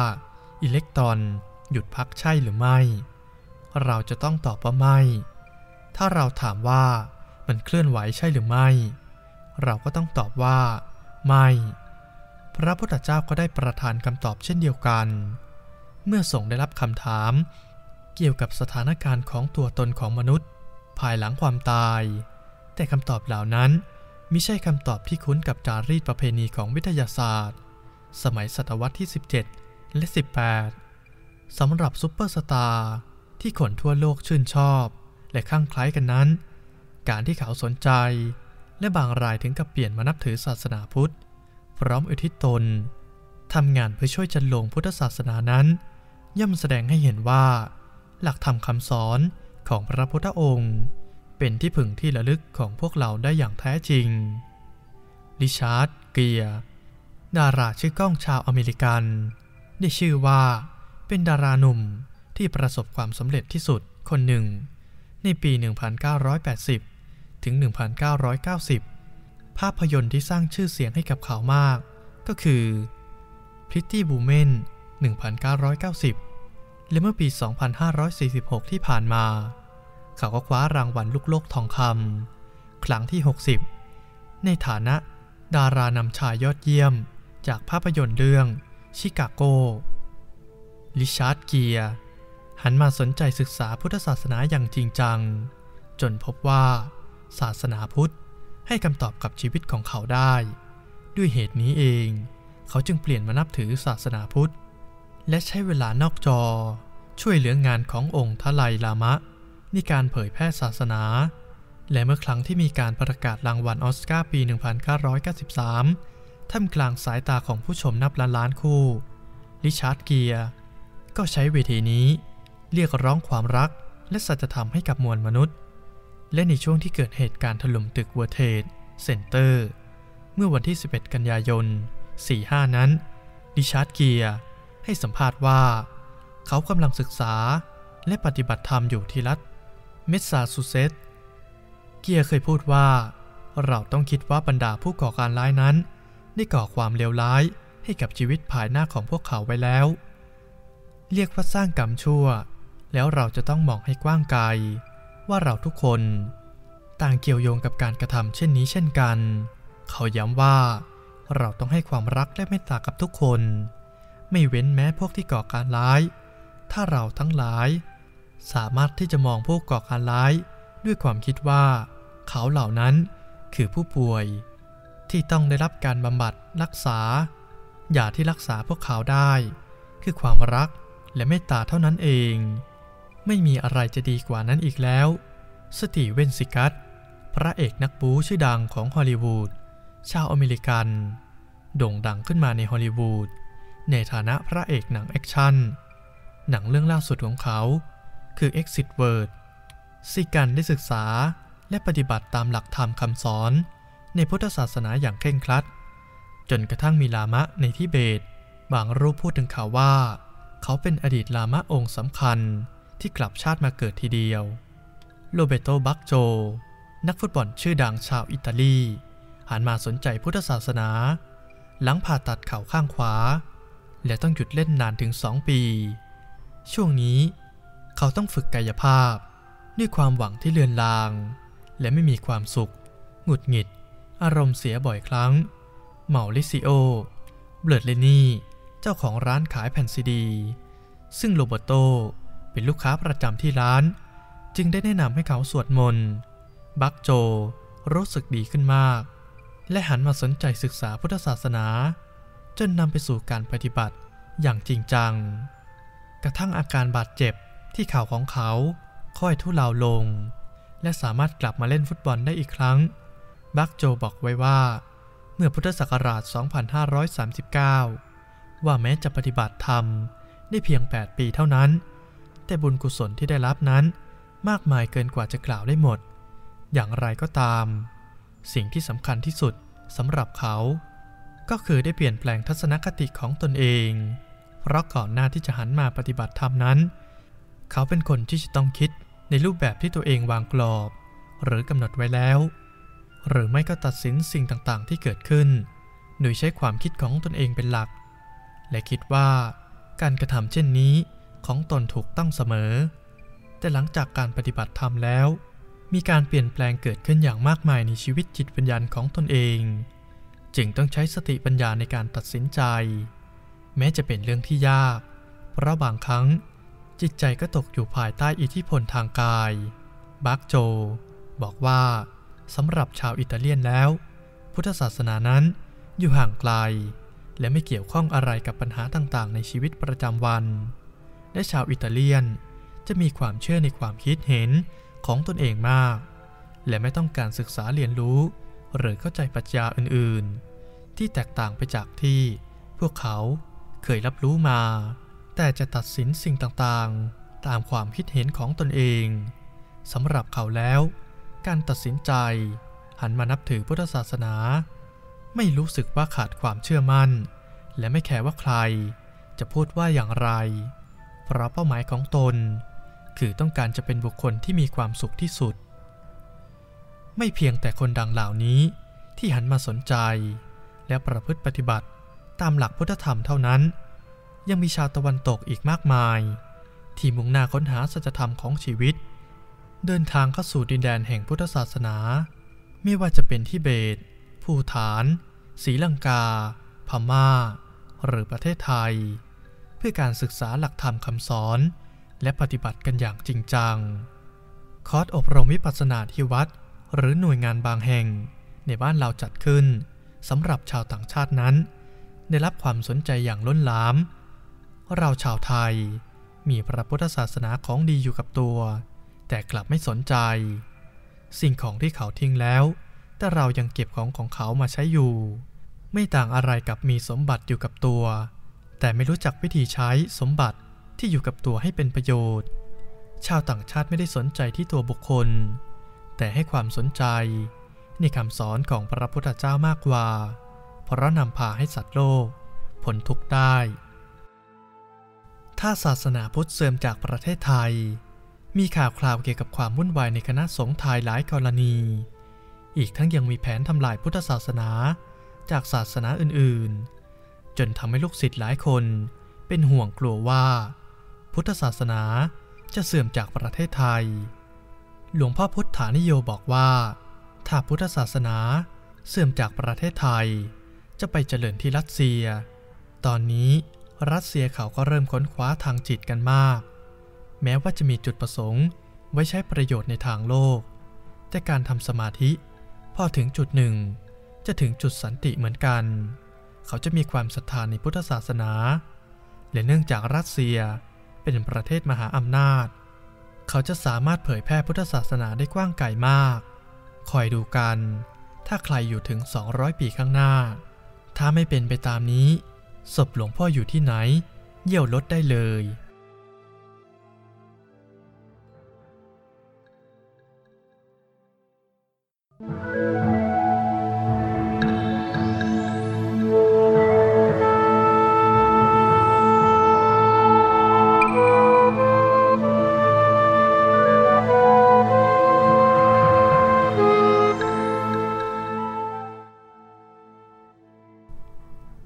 อิเล็กตรอน หยุดพักใช่หรือไม่ เราจะต้องตอบว่าไม่ ถ้าเราถามว่ามันเคลื่อนไหวใช่หรือไม่ เราก็ต้องตอบว่า ไม่ พระพุทธเจ้าก็ได้ประทานคำตอบเช่นเดียวกัน เมื่อทรงได้รับคำถาม เกี่ยวกับสถานการณ์ของตัวตนของมนุษย์ ภายหลังความตาย แต่คำตอบเหล่านั้นมิใช่คำตอบที่คุ้นกับจารีตประเพณีของวิทยาศาสตร์ สมัยศตวรรษที่ 17 และ 18สำหรับซุปเปอร์สตาร์ ที่คนทั่วโลกชื่นชอบ และข้างคล้ายกันนั้น การที่เขาสนใจ และบางรายถึงกับเปลี่ยนมานับถือศาสนาพุทธ พร้อมอุทิศตนทำงานเพื่อช่วยจันลงพุทธศาสนานั้น ย่อมแสดงให้เห็นว่า หลักธรรมคำสอนของพระพุทธองค์ เป็นที่พึงที่ระลึกของพวกเราได้อย่างแท้จริง ริชาร์ด เกียร์ ดาราชื่อกล้องชาวอเมริกัน ได้ชื่อว่าเป็นดาราหนุ่ม ที่ประสบความสำเร็จที่สุดคนหนึ่ง ในปี 1980 ถึง 1990 ภาพยนตร์ที่สร้างชื่อเสียงให้กับเขามาก ก็คือ Pretty Woman 1990 และเมื่อปี 2546 ที่ผ่านมา เขาก็คว้ารางวัลลูกโลกทองคำครั้งที่ 60 ในฐานะดารานำชายยอดเยี่ยม จากภาพยนตร์เรื่องชิคาโก ลิชาร์ดเกียร์ หันมาสนใจศึกษาพุทธศาสนาอย่างจริงจัง จนพบว่า ศาสนาพุทธให้คำตอบกับชีวิตของเขาได้ ด้วยเหตุนี้เอง เขาจึงเปลี่ยนมานับถือศาสนาพุทธ และใช้เวลานอกจอ ช่วยเหลืองานขององค์ทไลลามะในการเผยแพร่ศาสนา และเมื่อครั้งที่มีการประกาศรางวัลออสการ์ปี 1993 ท่ามกลางสายตาของผู้ชมนับล้านล้านคู่ ริชาร์ดเกียร์ก็ใช้เวทีนี้ เรียกร้องความรักและสัจธรรมให้กับมวลมนุษย์ และในช่วงที่เกิดเหตุการณ์ถล่มตึกเวิลด์เทรดเซ็นเตอร์ เมื่อวันที่ 11 กันยายน 45 นั้นริชาร์ดเกียร์ให้สัมภาษณ์ว่า เขากำลังศึกษาและปฏิบัติธรรมอยู่ที่รัฐแมสซาชูเซตส์เกียร์เคยพูดว่า เราต้องคิดว่าบรรดาผู้ก่อการร้ายนั้น ได้ก่อความเลวร้ายให้กับชีวิตภายหน้าของพวกเขาไว้แล้ว เรียกว่าสร้างกรรมชั่ว แล้วเราจะต้องมองให้กว้างไกล ว่าเราทุกคนต่างเกี่ยวโยงกับการกระทำเช่นนี้เช่นกัน เขาย้ำว่า เราต้องให้ความรักและเมตตากับทุกคน ไม่เว้นแม้พวกที่ก่อการร้าย ถ้าเราทั้งหลาย สามารถที่จะมองผู้ก่อการร้าย ด้วยความคิดว่า เขาเหล่านั้นคือผู้ป่วย ที่ต้องได้รับการบำบัดรักษายาที่รักษาพวกเขาได้ คือความรักและเมตตาเท่านั้นเอง ไม่มีอะไรจะดีกว่านั้นอีกแล้ว สตีเวนซีกัล พระเอกนักบู๊ชื่อดังของฮอลลีวูด ชาวอเมริกัน โด่งดังขึ้นมาในฮอลลีวูด ในฐานะพระเอกหนังแอคชั่น หนังเรื่องล่าสุดของเขา คือ Exit Word ซิกันได้ศึกษาและปฏิบัติตามหลักธรรมคำสอน ในพุทธศาสนาอย่างเคร่งครัด จนกระทั่งมีลามะในทิเบต บางรูปพูดถึงเขาว่า เขาเป็นอดีตลามะองค์สำคัญ ที่กลับชาติมาเกิดทีเดียวโรแบร์โตบัจโจ นักฟุตบอลชื่อดังชาวอิตาลีหันมาสนใจพุทธศาสนา หลังผ่าตัดเข่าข้างขวา และต้องหยุดเล่นนานถึงสองปี ช่วงนี้ เขาต้องฝึกกายภาพ ด้วยความหวังที่เลือนลาง และไม่มีความสุข หงุดหงิด อารมณ์เสียบ่อยครั้ง เมาลิซิโอ เบลดเลนี่ เจ้าของร้านขายแผ่นซีดี ซึ่งโรเบโต เป็นลูกค้าประจำที่ร้าน จึงได้แนะนำให้เขาสวดมนต์ บักโจรู้สึกดีขึ้นมาก และหันมาสนใจศึกษาพุทธศาสนา จนนำไปสู่การปฏิบัติอย่างจริงจัง กระทั่งอาการบาดเจ็บที่เข่าของเขาค่อยทุเลาลง และสามารถกลับมาเล่นฟุตบอลได้อีกครั้ง บักโจบอกไว้ว่า เมื่อพุทธศักราช 2539 ว่าแม้จะปฏิบัติธรรมได้เพียง 8 ปีเท่านั้น แต่บุญกุศลที่ได้รับนั้น มากมายเกินกว่าจะกล่าวได้หมด อย่างไรก็ตาม สิ่งที่สำคัญที่สุดสำหรับเขา ก็คือได้เปลี่ยนแปลงทัศนคติของตนเอง เพราะก่อนหน้าที่จะหันมาปฏิบัติธรรมนั้น เขาเป็นคนที่จะต้องคิดในรูปแบบที่ตัวเองวางกรอบ หรือกำหนดไว้แล้ว หรือไม่ก็ตัดสินสิ่งต่างๆ ที่เกิดขึ้น โดยใช้ความคิดของตนเองเป็นหลัก และคิดว่าการกระทำเช่นนี้ ของตนถูกต้องเสมอ แต่หลังจากการปฏิบัติธรรมแล้ว มีการเปลี่ยนแปลงเกิดขึ้นอย่างมากมายในชีวิตจิตวิญญาณของตนเอง จึงต้องใช้สติปัญญาในการตัดสินใจ แม้จะเป็นเรื่องที่ยาก เพราะบางครั้งจิตใจก็ตกอยู่ภายใต้อิทธิพลทางกายบักโจ บอกว่าสำหรับชาวอิตาเลียนแล้ว พุทธศาสนานั้นอยู่ห่างไกล และไม่เกี่ยวข้องอะไรกับปัญหาต่างๆ ในชีวิตประจำวัน และชาวอิตาเลียน จะมีความเชื่อในความคิดเห็นของตนเองมาก และไม่ต้องการศึกษาเรียนรู้ หรือเข้าใจปรัชญาอื่นๆ ที่แตกต่างไปจากที่พวกเขาเคยรับรู้มา แต่จะตัดสินสิ่งต่างๆ ตามความคิดเห็นของตนเองสำหรับเขาแล้ว การตัดสินใจ หันมานับถือพุทธศาสนา ไม่รู้สึกว่าขาดความเชื่อมั่น และไม่แคร์ว่าใคร จะพูดว่าอย่างไร เพราะเป้าหมายของตน คือต้องการจะเป็นบุคคลที่มีความสุขที่สุด ไม่เพียงแต่คนดังเหล่านี้ที่หันมาสนใจ และประพฤติปฏิบัติตามหลักพุทธธรรมเท่านั้น ยังมีชาวตะวันตกอีกมากมาย ที่มุ่งหน้าค้นหาสัจธรรมของชีวิต เดินทางเข้าสู่ดินแดนแห่งพุทธศาสนา ไม่ว่าจะเป็นทิเบต ภูฐานศรีลังกา พม่า หรือประเทศไทย เพื่อการศึกษาหลักธรรมคำสอน และปฏิบัติกันอย่างจริงจัง คอร์สอบรมวิปัสสนาที่วัด หรือหน่วยงานบางแห่ง ในบ้านเราจัดขึ้นสำหรับชาวต่างชาตินั้น ได้รับความสนใจอย่างล้นหลาม เราชาวไทย มีพระพุทธศาสนาของดีอยู่กับตัว แต่กลับไม่สนใจ สิ่งของที่เขาทิ้งแล้ว แต่เรายังเก็บของของเขามาใช้อยู่ ไม่ต่างอะไรกับมีสมบัติอยู่กับตัว แต่ไม่รู้จักวิธีใช้สมบัติที่อยู่กับตัวให้เป็นประโยชน์ ชาวต่างชาติไม่ได้สนใจที่ตัวบุคคล แต่ให้ความสนใจในคำสอนของพระพุทธเจ้ามากกว่า เพราะนำพาให้สัตว์โลกผลทุกข์ได้ ถ้าศาสนาพุทธเสื่อมจากประเทศไทย มีข่าวคราวเกี่ยวกับความวุ่นวายในคณะสงฆ์ไทยหลายกรณี อีกทั้งยังมีแผนทำลายพุทธศาสนาจากศาสนาอื่นๆ จนทำให้ลูกศิษย์หลายคน เป็นห่วงกลัวว่า พุทธศาสนาจะเสื่อมจากประเทศไทย หลวงพ่อพุทธานิโยบอกว่า ถ้าพุทธศาสนาเสื่อมจากประเทศไทย จะไปเจริญที่รัสเซีย ตอนนี้รัสเซียเขาก็เริ่มค้นคว้าทางจิตกันมาก แม้ว่าจะมีจุดประสงค์ไว้ใช้ประโยชน์ในทางโลก แต่การทำสมาธิพอถึงจุดหนึ่ง จะถึงจุดสันติเหมือนกัน เขาจะมีความศรัทธาในพุทธศาสนา และเนื่องจากรัสเซียเป็นประเทศมหาอำนาจ เขาจะสามารถเผยแพร่พุทธศาสนาได้กว้างไกลมาก คอยดูกัน ถ้าใครอยู่ถึง 200 ปีข้างหน้า ถ้าไม่เป็นไปตามนี้ศพหลวงพ่ออยู่ที่ไหน เยี่ยวรถได้เลย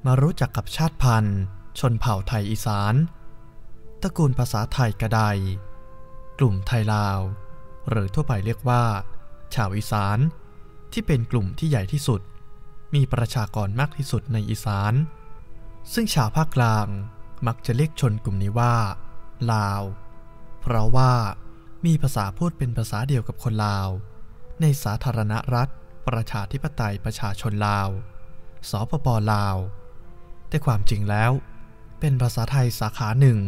มารู้จักกับชาติพันธุ์ ชนเผ่าไทยอีสาน ตระกูลภาษาไทยกระได กลุ่มไทยลาว หรือทั่วไปเรียกว่า ชาวอีสาน ที่เป็นกลุ่มที่ใหญ่ที่สุด มีประชากรมากที่สุดในอีสาน ซึ่งชาวภาคกลางมักจะเรียกชนกลุ่มนี้ว่า ลาว เพราะว่ามีภาษาพูดเป็นภาษาเดียวกับคนลาว ในสาธารณรัฐ ประชาธิปไตยประชาชนลาว สปปลาว แต่ความจริงแล้ว เป็นภาษาไทยสาขาหนึ่ง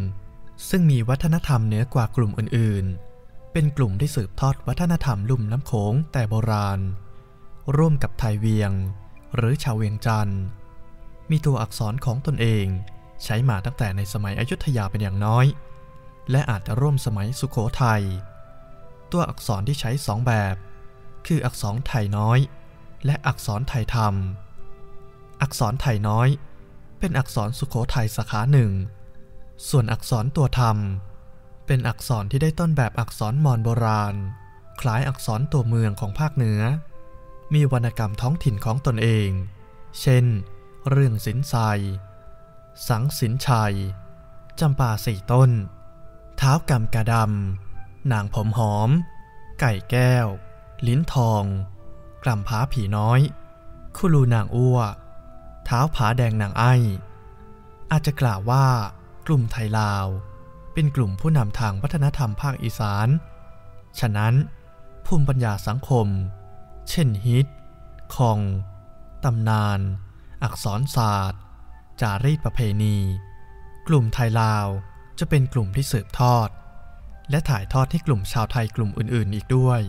ซึ่งมีวัฒนธรรมเหนือกว่ากลุ่มอื่นๆ เป็นกลุ่มที่สืบทอดวัฒนธรรมลุ่มน้ำโขงแต่โบราณ ร่วมกับไทยเวียง หรือชาวเวียงจันทร์มีตัวอักษรของตนเองใช้มาตั้งแต่ในสมัยอยุธยาเป็นอย่างน้อย และอาจจะร่วมสมัยสุโขทัย ตัวอักษรที่ใช้สองแบบ คืออักษรไทยน้อย และอักษรไทยธรรม อักษรไทยน้อย เป็นอักษรสุโขทัยสาขาหนึ่ง ส่วนอักษรตัวธรรม เป็นอักษรที่ได้ต้นแบบอักษรมอญโบราณ คล้ายอักษรตัวเมืองของภาคเหนือ มีวรรณกรรมท้องถิ่นของตนเอง เช่น เรื่องสินไซสังสินชัย จำปาสี่ต้น เท้ากำกระดำ นางผมหอม ไก่แก้ว ลิ้นทอง กล่ำผาผีน้อย คุลูนางอ้ว ท้าผาแดงนางไออาจจะกล่าวว่ากลุ่มไทยลาว เป็นกลุ่มผู้นำทางวัฒนธรรมภาคอีสาน ฉะนั้น ภูมิปัญญาสังคม เช่นฮิต คอง ตำนาน อักษรศาสตร์ จารีตประเพณี กลุ่มไทยลาวจะเป็นกลุ่มที่สืบทอด และถ่ายทอดให้กลุ่มชาวไทยกลุ่มอื่น ๆ อีกด้วย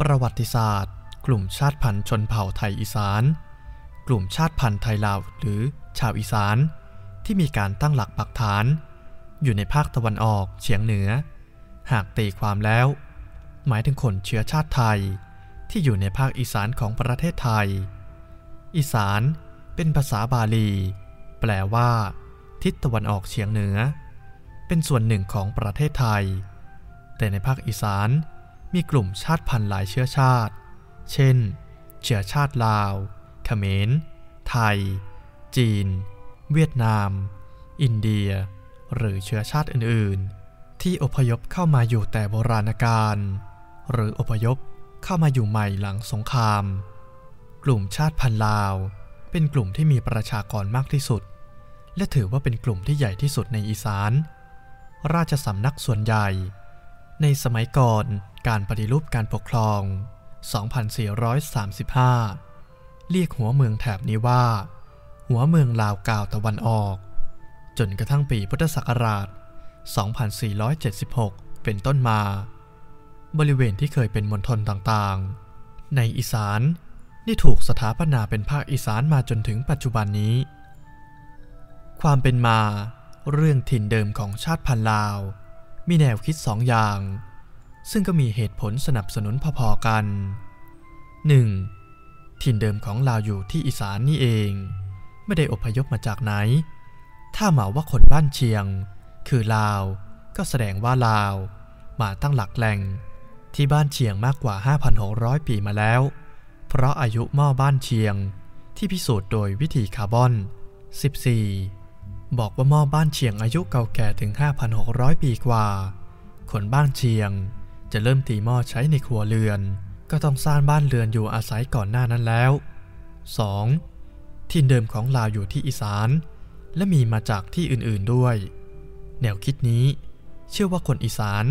ประวัติศาสตร์ กลุ่มชาติพันธุ์ชนเผ่าไทยอีสาน กลุ่มชาติพันธุ์ไทยลาวหรือชาวอีสาน ที่มีการตั้งหลักปักฐาน อยู่ในภาคตะวันออกเฉียงเหนือ หากตีความแล้ว หมายถึงคนเชื้อชาติไทย ที่อยู่ในภาคอีสานของประเทศไทย อีสานเป็นภาษาบาลี แปลว่า ทิศตะวันออกเฉียงเหนือ เป็นส่วนหนึ่งของประเทศไทย แต่ในภาคอีสานมีกลุ่มชาติพันธุ์หลายเชื้อชาติ เช่น เชื้อชาติลาว เขมร ไทย จีน เวียดนาม อินเดีย หรือเชื้อชาติอื่น ๆ ที่อพยพเข้ามาอยู่แต่โบราณกาลหรืออพยพเข้ามาอยู่ใหม่หลังสงคราม กลุ่มชาติพันธุ์ลาว เป็นกลุ่มที่มีประชากรมากที่สุด และถือว่าเป็นกลุ่มที่ใหญ่ที่สุดในอีสาน ราชสำนักส่วนใหญ่ ในสมัยก่อนการปฏิรูปการปกครอง 2435 เรียกหัวเมืองแถบนี้ว่า หัวเมืองลาวกาวตะวันออก จนกระทั่งปีพุทธศักราช 2476 เป็นต้นมา บริเวณที่เคยเป็นมณฑลต่างๆ ในอีสานได้ถูกสถาปนาเป็นภาคอีสานมาจนถึงปัจจุบันนี้ ความเป็นมาเรื่องถิ่นเดิมของชาติพันธุ์ลาว มีแนวคิดสองอย่าง ซึ่งก็มีเหตุผลสนับสนุนพอๆกัน 1. ถิ่นเดิมของลาวอยู่ที่อีสานนี่เอง ไม่ได้อพยพมาจากไหน ถ้าหมาว่าคนบ้านเชียง คือลาว ก็แสดงว่าลาว มาตั้งหลักแหล่ง ที่บ้านเชียงมากกว่า 5,600 ปีมาแล้ว เพราะอายุหม้อบ้านเชียง ที่พิสูจน์โดยวิธีคาร์บอน 14 บอกว่าหม้อบ้านเชียงอายุเก่าแก่ถึง 5,600 ปีกว่า คนบ้านเชียงจะเริ่มตีหม้อใช้ในครัวเรือน ก็ต้องสร้างบ้านเรือนอยู่อาศัยก่อนหน้านั้นแล้ว 2. ถิ่เดิมของลาวอยู่ที่อีสาน และมีมาจากที่อื่นๆด้วย แนวคิดนี้ เชื่อว่าคนอีสาน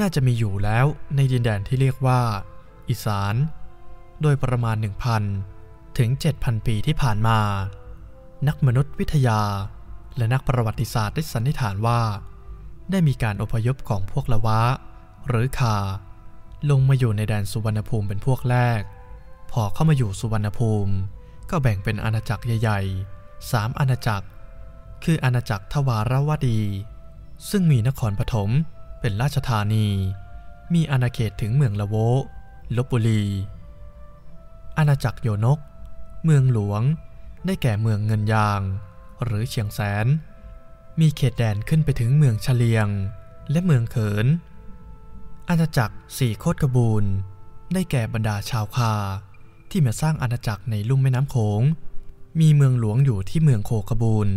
น่าจะมีอยู่แล้วในดินแดนที่เรียกว่า อีสาน โดยประมาณ 1,000 ถึง 7,000 ปีที่ผ่านมา นักมนุษยวิทยา และนักประวัติศาสตร์ได้สันนิษฐานว่า ได้มีการอพยพของพวกละวะ หรือคา ลงมาอยู่ในแดนสุวรรณภูมิเป็นพวกแรก พอเข้ามาอยู่สุวรรณภูมิ ก็แบ่งเป็นอาณาจักรใหญ่ๆสามอาณาจักร คืออาณาจักรทวารวดี ซึ่งมีนครปฐมเป็นราชธานี มีอาณาเขตถึงเมืองละโวลบบุรี อาณาจักรโยนก เมืองหลวง ได้แก่เมืองเงินยาง หรือเชียงแสน มีเขตแดนขึ้นไปถึงเมืองเฉลียง และเมืองเขิน อาณาจักรสี่โคตรกบูลได้แก่บรรดาชาวคา ที่มาสร้างอาณาจักรในลุ่มแม่น้ำโขง มีเมืองหลวงอยู่ที่เมืองโคกบูล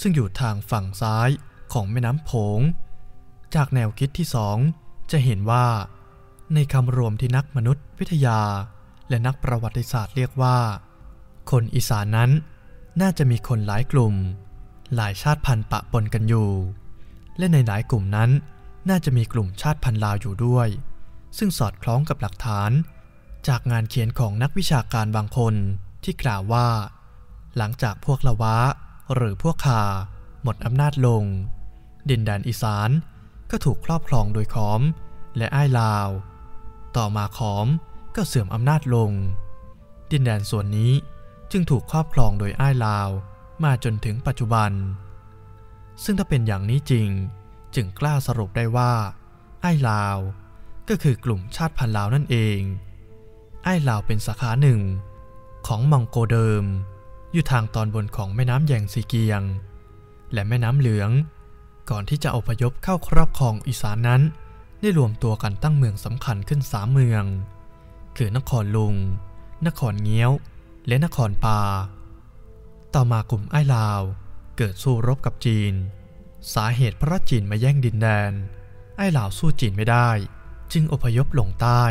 ซึ่งอยู่ทางฝั่งซ้ายของแม่น้ำโขง จากแนวคิดที่สองจะเห็นว่า ในคำรวมที่นักมนุษยวิทยา และนักประวัติศาสตร์เรียกว่า คนอีสานนั้น น่าจะมีคนหลายกลุ่ม หลายชาติพันธุ์ปะปนกันอยู่ และในหลายกลุ่มนั้น น่าจะมีกลุ่มชาติพันธุ์ลาวอยู่ด้วย ซึ่งสอดคล้องกับหลักฐาน จากงานเขียนของนักวิชาการบางคนที่กล่าวว่า หลังจากพวกละวะ หรือพวกคาหมดอำนาจลง ดินแดนอีสานก็ถูกครอบครองโดยขอม และอ้ายลาว ต่อมาขอมก็เสื่อมอำนาจลง ดินแดนส่วนนี้จึงถูกครอบครองโดยอ้ายลาวมาจนถึงปัจจุบัน ซึ่งถ้าเป็นอย่างนี้จริง จึงกล้าสรุปได้ว่า ไอ้ลาว ก็คือกลุ่มชาติพันธุ์ลาวนั่นเอง ไอ้ลาวเป็นสาขาหนึ่ง ของมองโกเดิม อยู่ทางตอนบนของแม่น้ำแยงซีเกียง และแม่น้ำเหลือง ก่อนที่จะอพยพเข้าครอบครองอีสานนั้น ได้รวมตัวกันตั้งเมืองสำคัญขึ้นสามเมือง คือนครลุง นครเงี้ยว และนครปา ต่อมากลุ่มไอ้ลาว เกิดสู้รบกับจีน สาเหตุพระจีนมาแย่งดินแดน ไอ้ลาวสู้จีนไม่ได้ จึงอพยพลงใต้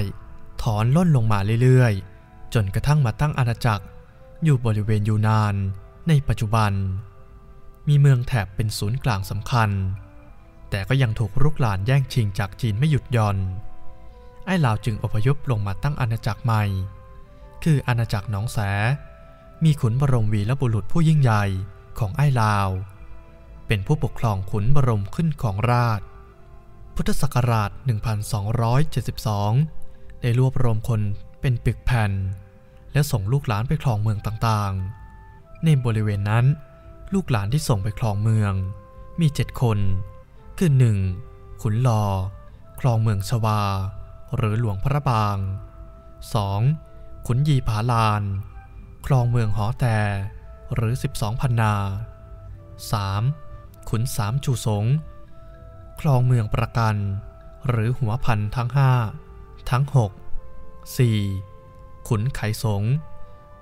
ถอนล่นลงมาเรื่อยๆ จนกระทั่งมาตั้งอาณาจักร อยู่บริเวณยูนาน ในปัจจุบัน มีเมืองแถบเป็นศูนย์กลางสำคัญ แต่ก็ยังถูกรุกรานแย่งชิงจากจีนไม่หยุดหย่อน ไอ้ลาวจึงอพยพลงมาตั้งอาณาจักรใหม่ คืออาณาจักรหนองแส มีขุนบรมวีรบุรุษผู้ยิ่งใหญ่ของไอ้ลาว เป็นผู้ปกครองขุนบรมขึ้นของราช พุทธศักราช 1272 ได้รวบรวมคนเป็นปึกแผ่น และส่งลูกหลานไปครองเมืองต่างๆ ในบริเวณนั้น ลูกหลานที่ส่งไปครองเมือง มีเจ็ดคน คือหนึ่งขุนลอครองเมืองชวา หรือหลวงพระบาง 2. ขุนยีผาลานครองเมืองหอแต่หรือ 12พันนา 3. ขุนสามจูสงครองเมืองประกัน หรือหัวพันทั้ง5ทั้ง6 4. ขุนไขสง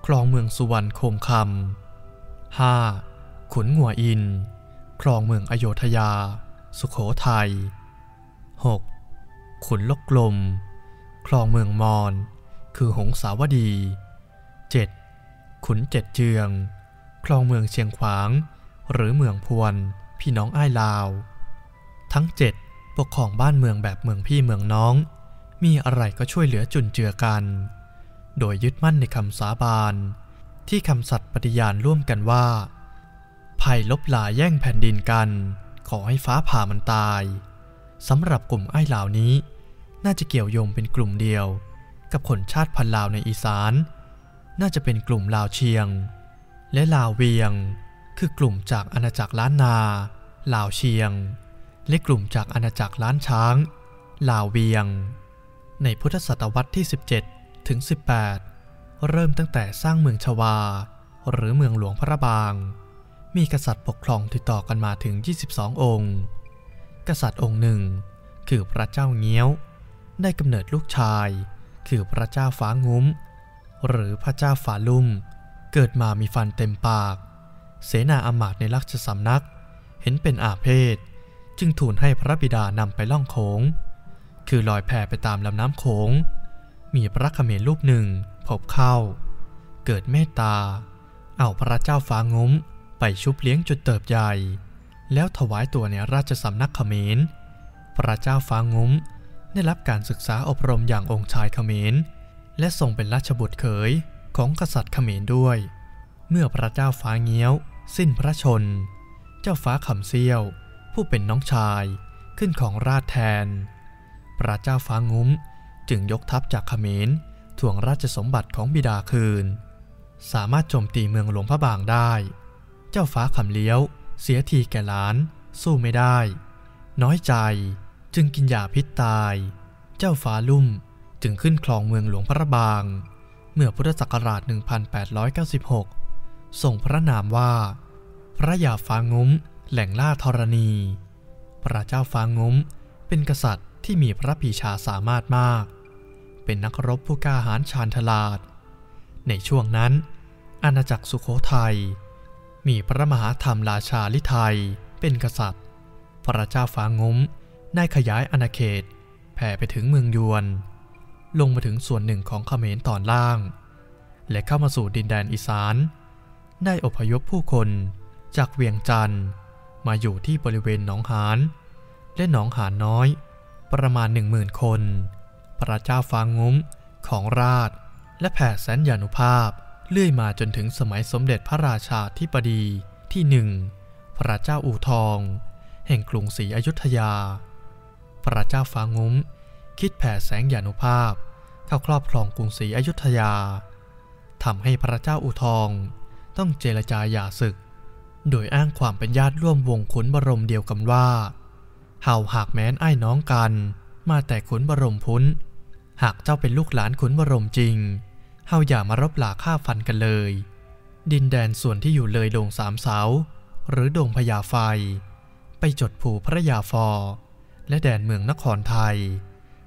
ครองเมืองสุวรรณโคมคำ 5. ขุนงัวอินครองเมืองอโยธยา สุขโขทัย 6. ขุนลกกลมครองเมืองมอญคือหงสาวดี 7. ขุนเจ็ดเจืองครองเมืองเชียงขวาง หรือเมืองพวน พี่น้องอ้ายลาว ทั้ง7ปกครองบ้านเมืองแบบเมืองพี่เมืองน้อง มีอะไรก็ช่วยเหลือจุนเจือกัน โดยยึดมั่นในคำสาบาน ที่คำสัตย์ปฏิญาณร่วมกันว่าภัยลบหลาแย่งแผ่นดินกัน ขอให้ฟ้าผ่ามันตายสำหรับกลุ่มไอ้เหล่านี้ น่าจะเกี่ยวโยงเป็นกลุ่มเดียว กับคนชาติพันธุ์ลาวในอีสาน น่าจะเป็นกลุ่มลาวเชียง และลาวเวียง คือกลุ่มจากอาณาจักรล้านนา ลาวเชียง และกลุ่มจากอาณาจักรล้านช้าง ลาวเวียง ในพุทธศตวรรษที่ 17 ถึง 18 เริ่มตั้งแต่สร้างเมืองชวา หรือเมืองหลวงพระบาง มีกษัตริย์ปกครองติดต่อกันมาถึง 22 องค์ กษัตริย์องค์หนึ่ง คือพระเจ้าเงี้ยว ได้กำเนิดลูกชาย คือพระเจ้าฟ้างุ้ม หรือพระเจ้าฝาลุ่ม เกิดมามีฟันเต็มปาก เสนาอำมาตย์ในลักษสำนัก เห็นเป็นอาเพศ จึงทูลให้พระบิดานำไปล่องโขง คือลอยแพไปตามลำน้ำโขง มีพระเขมรรูปหนึ่งพบเข้า เกิดเมตตา เอาพระเจ้าฟ้างุ้มไปชุบเลี้ยงจนเติบใหญ่ แล้วถวายตัวในราชสำนักเขมร พระเจ้าฟ้างุ้มได้รับการศึกษาอบรมอย่างองค์ชายเขมร และทรงเป็นราชบุตรเขยของกษัตริย์เขมรด้วย เมื่อพระเจ้าฟ้าเงี้ยว สิ้นพระชน เจ้าฟ้าขำเซี่ยว ผู้เป็นน้องชายขึ้นของราชแทน พระเจ้าฟ้างุ้มจึงยกทัพจากเขมรทวงราชสมบัติของบิดาคืน สามารถโจมตีเมืองหลวงพระบางได้ เจ้าฟ้าขำเลี้ยว เสียทีแก่หลาน สู้ไม่ได้ น้อยใจจึงกินยาพิษตาย เจ้าฟ้าลุ่มจึงขึ้นครองเมืองหลวงพระบาง เมื่อพุทธศักราช 1896 ส่งพระนามว่า พระยาฟ้างุ้ม แหล่งล่าธรณี พระเจ้าฟ้างุ้ม เป็นกษัตริย์ที่มีพระปีชาสามารถมาก เป็นนักรบผู้กล้าหาญชาญฉลาด ในช่วงนั้น อาณาจักรสุโขทัย มีพระมหาธรรมราชาลิไทยเป็นกษัตริย์ พระเจ้าฟ้างุ้มได้ขยายอาณาเขตแผ่ไปถึงเมืองยวน ลงมาถึงส่วนหนึ่งของเขมรตอนล่าง และเข้ามาสู่ดินแดนอีสาน ได้อพยพผู้คน จากเวียงจันทร์มาอยู่ที่บริเวณหนองหานและหนองหานน้อย ประมาณหนึ่งหมื่นคน พระเจ้าฟางงุ้มของราช และแผ่แสนยานุภาพเลื่อยมาจนถึงสมัยสมเด็จพระราชาธิบดีที่หนึ่งพระเจ้าอู่ทอง แห่งกรุงศรีอยุธยา พระเจ้าฟางุ้มคิดแผ่แสงยานุภาพเข้าครอบครองกรุงศรีอยุธยาทำให้พระเจ้าอู่ทองต้องเจรจาหย่าศึก โดยอ้างความเป็นญาติร่วมวงขุนบรมเดียวกันว่า เฮาหากแม้นไอ้น้องกัน มาแต่ขุนบรมพุ้น หากเจ้าเป็นลูกหลานขุนบรมจริง เฮาอย่ามารบหลาฆ่าฟันกันเลย ดินแดนส่วนที่อยู่เลยโดงสามเสา หรือโดงพญาไฟ ไปจดผูพระยาฟอ และแดนเมืองนครไทย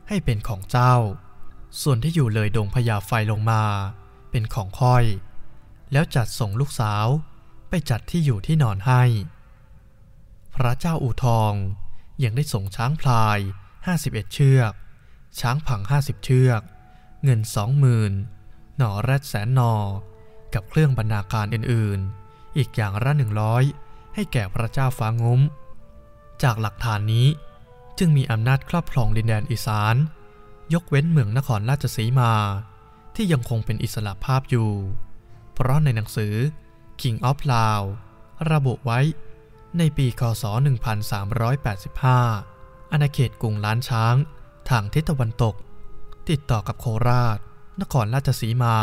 ให้เป็นของเจ้า ส่วนที่อยู่เลยโดงพญาไฟลงมา เป็นของค่อย แล้วจัดส่งลูกสาว ไปจัดที่อยู่ที่นอนให้ พระเจ้าอู่ทองยังได้ส่งช้างพลาย 51 เชือก ช้างผัง 50 เชือก เงิน 20,000หน่อแรดแสนนอ กับเครื่องบรรณาการอื่นๆ อีกอย่างละหนึ่งร้อยให้แก่พระเจ้าฟ้างุ้ม จากหลักฐานนี้จึงมีอำนาจครอบครองดินแดนอีสาน ยกเว้นเมืองนครราชสีมา ที่ยังคงเป็นอิสระภาพอยู่ เพราะในหนังสือ King of Lao ระบุไว้ในปี คศ 1385 อาณาเขตกรุงล้านช้าง ทางทิศตะวันตก ติดต่อกับโคราช นครราชสีมา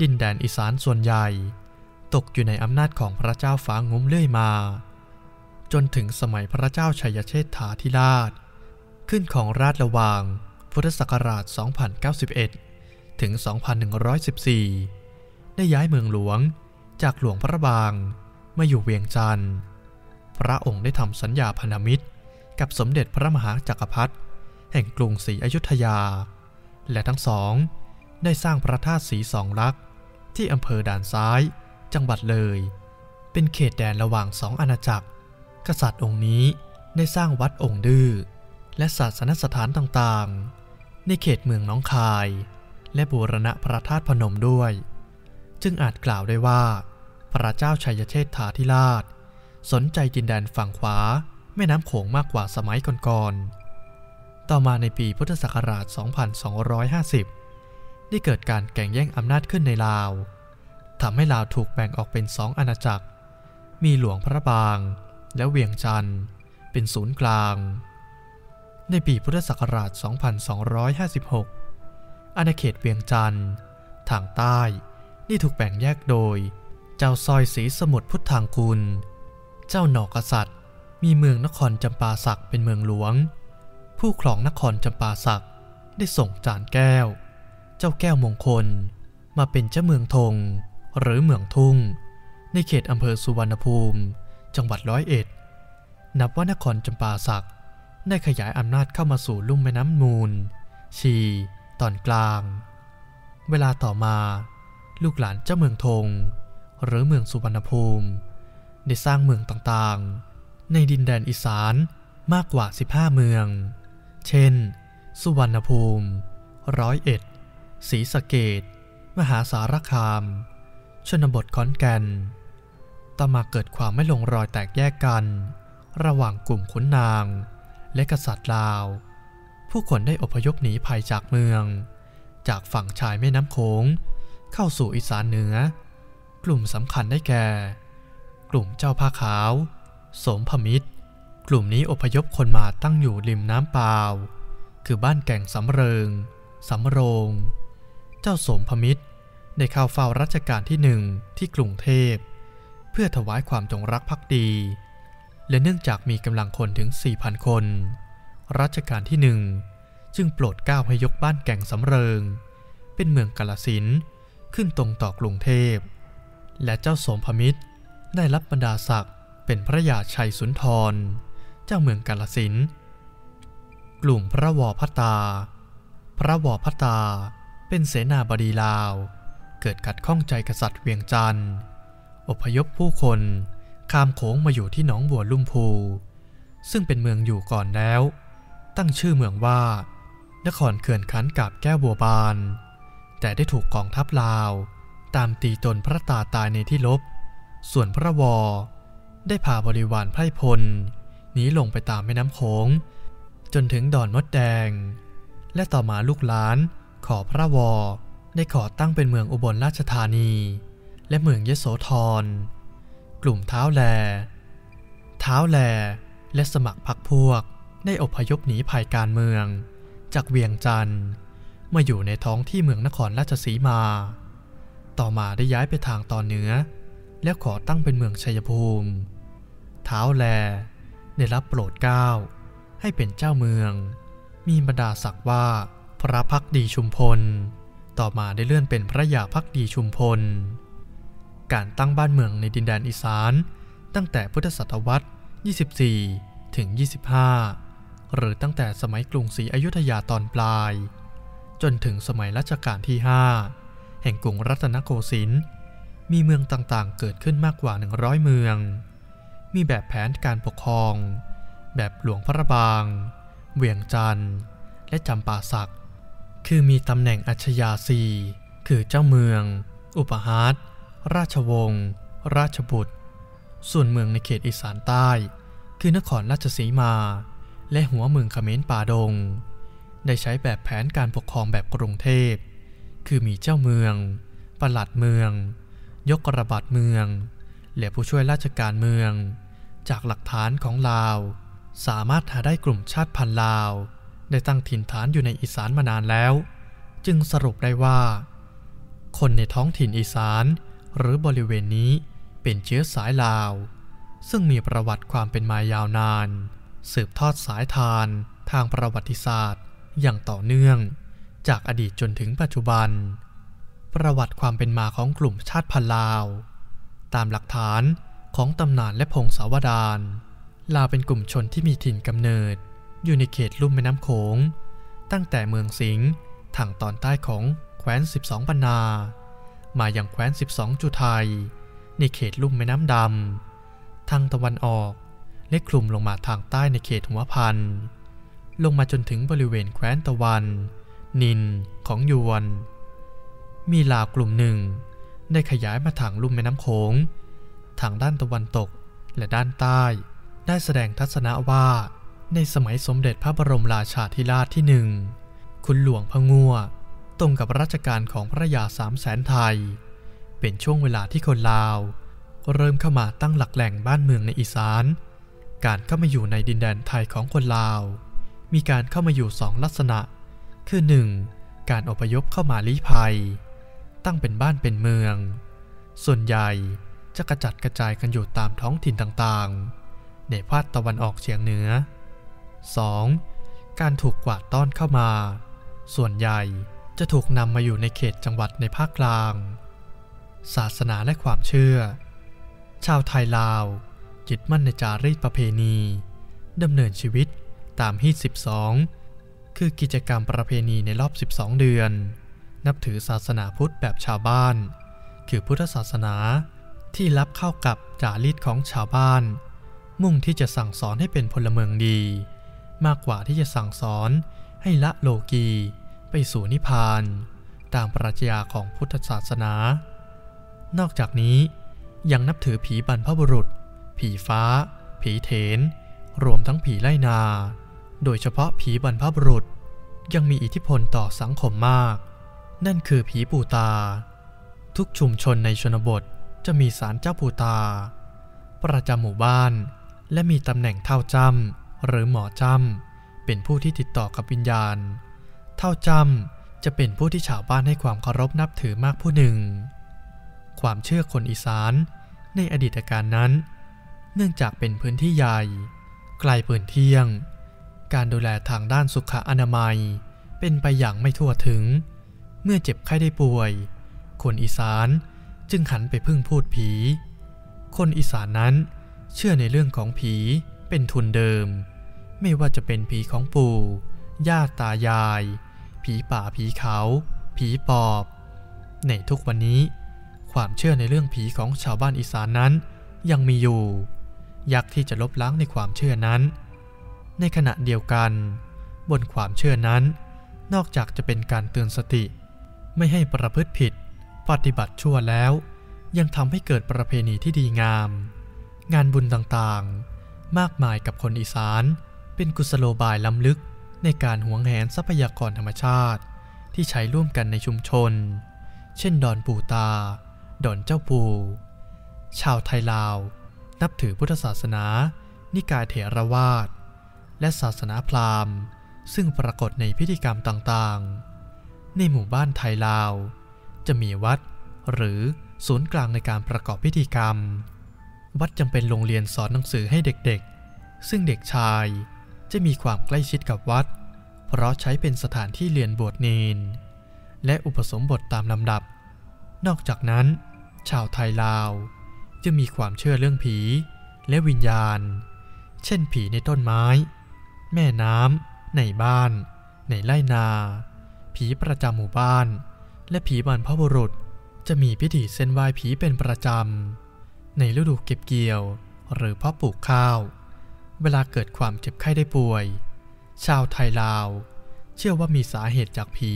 ดินแดนอีสานส่วนใหญ่ ตกอยู่ในอำนาจของพระเจ้าฟ้างุ้มเลื่อยมา จนถึงสมัยพระเจ้าชัยเชษฐาธิราช ขึ้นของราชระวาง พุทธศักราช 2091 ถึง 2114 ได้ย้ายเมืองหลวง จากหลวงพระบางมาอยู่เวียงจันทร์ พระองค์ได้ทำสัญญาพันธมิตร กับสมเด็จพระมหาจักรพรรดิแห่งกรุงศรีอยุธยา และทั้งสอง ได้สร้างพระธาตุสีสองลักษณ์ที่อำเภอด่านซ้าย จังหวัดเลย เป็นเขตแดนระหว่างสองอาณาจักร กษัตริย์องค์นี้ได้สร้างวัดองค์ดื้อและศาสนสถานต่างๆ ในเขตเมืองน้องคาย และบูรณะพระธาตุพนมด้วย จึงอาจกล่าวได้ว่า พระเจ้าชัยเชษฐาธิราช สนใจดินแดนฝั่งขวา แม่น้ำโขงมากกว่าสมัยก่อนๆ ต่อมาในปีพุทธศักราช 2250 ได้เกิดการแข่งแย่งอำนาจขึ้นในลาวทำให้ลาวถูกแบ่งออกเป็นสองอาณาจักร มีหลวงพระบาง และเวียงจันทร์เป็นศูนย์กลาง ในปีพุทธศักราช 2256 อาณาเขตเวียงจันทร์ทางใต้ นี่ถูกแบ่งแยกโดย เจ้าซอยศรีสมุทรพุทธางกุลเจ้าหนอกษัตริย์ มีเมืองนครจำปาสักเป็นเมืองหลวง ผู้ครองนครจำปาสักได้ส่งจานแก้ว เจ้าแก้วมงคล มาเป็นเจ้าเมืองธงหรือเมืองทุ่ง ในเขตอำเภอสุวรรณภูมิ จังหวัดร้อยเอ็ด นับว่านครจำปาสักได้ขยายอำนาจเข้ามาสู่ลุ่มแม่น้ำมูล ชีตอนกลาง เวลาต่อมา ลูกหลานเจ้าเมืองธง หรือเมืองสุวรรณภูมิ ได้สร้างเมืองต่างๆ ในดินแดนอีสานมากกว่า 15 เมือง เช่น สุวรรณภูมิ ร้อยเอ็ด ศรีสะเกดมหาสารคาม ชนบทขอนแก่นต่อมาเกิดความไม่ลงรอยแตกแยกกัน ระหว่างกลุ่มขุนนาง และกษัตริย์ลาว ผู้คนได้อพยพหนีภัยจากเมือง จากฝั่งชายแม่น้ำโขง เข้าสู่อีสานเหนือ กลุ่มสำคัญได้แก่ กลุ่มเจ้าผ้าขาว สมพมิตร กลุ่มนี้อพยพคนมาตั้งอยู่ริมน้ำเปล่า คือบ้านแก่งสำเริงสำโรง เจ้าสมพมิตรได้เข้าเฝ้ารัชกาลที่หนึ่งที่กรุงเทพ เพื่อถวายความจงรักภักดี และเนื่องจากมีกำลังคนถึง 4,000 คน รัชกาลที่หนึ่งจึงโปรดเกล้าให้ยกบ้านแก่งสำเริง เป็นเมืองกาลสินขึ้นตรงต่อกรุงเทพ และเจ้าสมพมิตร ได้รับบรรดาศักดิ์เป็นพระยาชัยสุนทร เจ้าเมืองกาลสินกลุ่มพระวอพัตตาพระวอพัตตาเป็นเสนาบดีลาว เกิดขัดข้องใจกษัตริย์เวียงจันทร์อพยพผู้คนข้ามโขงมาอยู่ที่หนองบัวลุ่มพู ซึ่งเป็นเมืองอยู่ก่อนแล้ว ตั้งชื่อเมืองว่า นครเขื่อนขันกับแก้วบัวบาน แต่ได้ถูกกองทัพลาว ตามตีตนพระตาตายในที่ลบ ส่วนพระวอ ได้พาบริวารไพร่พลหนีลงไปตามแม่น้ำโขง จนถึงดอนมดแดง และต่อมาลูกหลานขอพระวอ ได้ขอตั้งเป็นเมืองอุบลราชธานี และเมืองยโสธร กลุ่มเท้าแล เท้าแล และสมัครพรรคพวก ได้อพยพหนีภัยการเมือง จากเวียงจันทร์มาอยู่ในท้องที่เมืองนครราชสีมา ต่อมาได้ย้ายไปทางตอนเหนือ แล้วขอตั้งเป็นเมืองชัยภูมิ ท้าวแลได้รับโปรดเกล้าให้เป็นเจ้าเมือง มีบรรดาศักดิ์ว่าพระพักดีชุมพล ต่อมาได้เลื่อนเป็นพระยาพักดีชุมพล การตั้งบ้านเมืองในดินแดนอีสาน ตั้งแต่พุทธศตวรรษ 24 ถึง 25 หรือตั้งแต่สมัยกรุงศรีอยุธยาตอนปลาย จนถึงสมัยรัชกาลที่ 5 แห่งกรุงรัตนโกสินทร์มีเมืองต่างๆ เกิดขึ้นมากกว่า 100 เมือง มีแบบแผนการปกครอง แบบหลวงพระบาง เวียงจันทร์และจำปาสัก คือมีตำแหน่งอัชยาซีคือเจ้าเมือง อุปหาร์ราชวงศ์ ราชบุตร ส่วนเมืองในเขตอีสานใต้ คือนครราชสีมา และหัวเมืองเขมรป่าดง ได้ใช้แบบแผนการปกครองแบบกรุงเทพ คือมีเจ้าเมือง ปลัดเมือง ยกระบาดเมือง และผู้ช่วยราชการเมือง จากหลักฐานของลาว สามารถหาได้กลุ่มชาติพันธุ์ลาว ได้ตั้งถิ่นฐานอยู่ในอีสานมานานแล้ว จึงสรุปได้ว่า คนในท้องถิ่นอีสาน หรือบริเวณนี้เป็นเชื้อสายลาว ซึ่งมีประวัติความเป็นมายาวนาน สืบทอดสายทานทางประวัติศาสตร์ อย่างต่อเนื่อง จากอดีตจนถึงปัจจุบัน ประวัติความเป็นมาของกลุ่มชาติพันธุ์ลาว ตามหลักฐานของตำนานและพงศาวดารลาวเป็นกลุ่มชนที่มีถิ่นกำเนิด อยู่ในเขตลุ่มแม่น้ำโขง ตั้งแต่เมืองสิงห์ทางตอนใต้ของแคว้น 12 ปันนา มาอย่างแคว้น 12 จุไทย ในเขตลุ่มแม่น้ำดำ ทางตะวันออกและคลุมลงมาทางใต้ในเขตหัวพัน ลงมาจนถึงบริเวณแคว้นตะวัน นินของยวน มีลาวกลุ่มหนึ่ง ได้ขยายมาทางลุ่มแม่น้ำโขง ทางด้านตะวันตกและด้านใต้ ได้แสดงทัศนะว่า ในสมัยสมเด็จพระบรมราชาธิราชที่หนึ่งคุณหลวงพะงัวตรงกับรัชกาลของพระยาสามแสนไทย เป็นช่วงเวลาที่คนลาว เริ่มเข้ามาตั้งหลักแหล่งบ้านเมืองในอีสาน การเข้ามาอยู่ในดินแดนไทยของคนลาว มีการเข้ามาอยู่สองลักษณะ คือ 1. การอพยพเข้ามาลี้ภัย ตั้งเป็นบ้านเป็นเมือง ส่วนใหญ่จะกระจัดกระจายกันอยู่ตามท้องถิ่นต่างๆ ในภาคตะวันออกเฉียงเหนือ 2. การถูกกวาดต้อนเข้ามา ส่วนใหญ่จะถูกนำมาอยู่ในเขตจังหวัดในภาคกลาง ศาสนาและความเชื่อ ชาวไทยลาวยึดมั่นในจารีตประเพณีดำเนินชีวิตตามฮีต12 คือกิจกรรมประเพณีในรอบ 12 เดือน นับถือศาสนาพุทธแบบชาวบ้าน คือพุทธศาสนาที่รับเข้ากับจารีตของชาวบ้าน มุ่งที่จะสั่งสอนให้เป็นพลเมืองดี มากกว่าที่จะสั่งสอนให้ละโลกี ไปสู่นิพพาน ตามปรัชญาของพุทธศาสนา นอกจากนี้ยังนับถือผีบรรพบุรุษ ผีฟ้า ผีเถน รวมทั้งผีไล่นา โดยเฉพาะผีบรรพบุรุษยังมีอิทธิพลต่อสังคมมาก นั่นคือผีปู่ตา ทุกชุมชนในชนบทจะมีศาลเจ้าปู่ตา ประจำหมู่บ้าน และมีตำแหน่งเท่าจำหรือหมอจำเป็นผู้ที่ติดต่อกับวิญญาณ เท่าจำจะเป็นผู้ที่ชาวบ้านให้ความเคารพนับถือมากผู้หนึ่ง ความเชื่อคนอีสานในอดีตการนั้น เนื่องจากเป็นพื้นที่ใหญ่ ไกลปืนเที่ยง การดูแลทางด้านสุขอนามัย เป็นไปอย่างไม่ทั่วถึง เมื่อเจ็บไข้ได้ป่วย คนอีสานจึงหันไปพึ่งพูดผี คนอีสานนั้นเชื่อในเรื่องของผีเป็นทุนเดิม ไม่ว่าจะเป็นผีของปู่ย่าตายาย ผีป่าผีเขา ผีปอบ ในทุกวันนี้ ความเชื่อในเรื่องผีของชาวบ้านอีสานนั้นยังมีอยู่ยากที่จะลบล้างในความเชื่อนั้น ในขณะเดียวกัน บนความเชื่อนั้น นอกจากจะเป็นการเตือนสติ ไม่ให้ประพฤติผิด ปฏิบัติชั่วแล้ว ยังทำให้เกิดประเพณีที่ดีงาม งานบุญต่างๆ มากมายกับคนอีสาน เป็นกุศโลบายล้ำลึกในการหวงแหนทรัพยากรธรรมชาติ ที่ใช้ร่วมกันในชุมชน เช่น ดอนปู่ตา ดอนเจ้าปู่ชาวไทยลาว นับถือพุทธศาสนา นิกายเถรวาท และศาสนาพราหมณ์ ซึ่งปรากฏในพิธีกรรมต่างๆ ในหมู่บ้านไทยลาว จะมีวัด หรือศูนย์กลางในการประกอบพิธีกรรม วัดจำเป็นโรงเรียนสอนหนังสือให้เด็กๆ ซึ่งเด็กชายจะมีความใกล้ชิดกับวัด เพราะใช้เป็นสถานที่เรียนบวชเนน และอุปสมบทตามลำดับ นอกจากนั้น ชาวไทยลาวจะมีความเชื่อเรื่องผีและวิญญาณ เช่นผีในต้นไม้ แม่น้ำในบ้าน ในไร่นา ผีประจำหมู่บ้าน และผีบรรพบุรุษ จะมีพิธีเส้นไหว้ผีเป็นประจำ ในฤดูเก็บเกี่ยว หรือเพาะปลูกข้าว เวลาเกิดความเจ็บไข้ได้ป่วย ชาวไทยลาว เชื่อว่ามีสาเหตุจากผี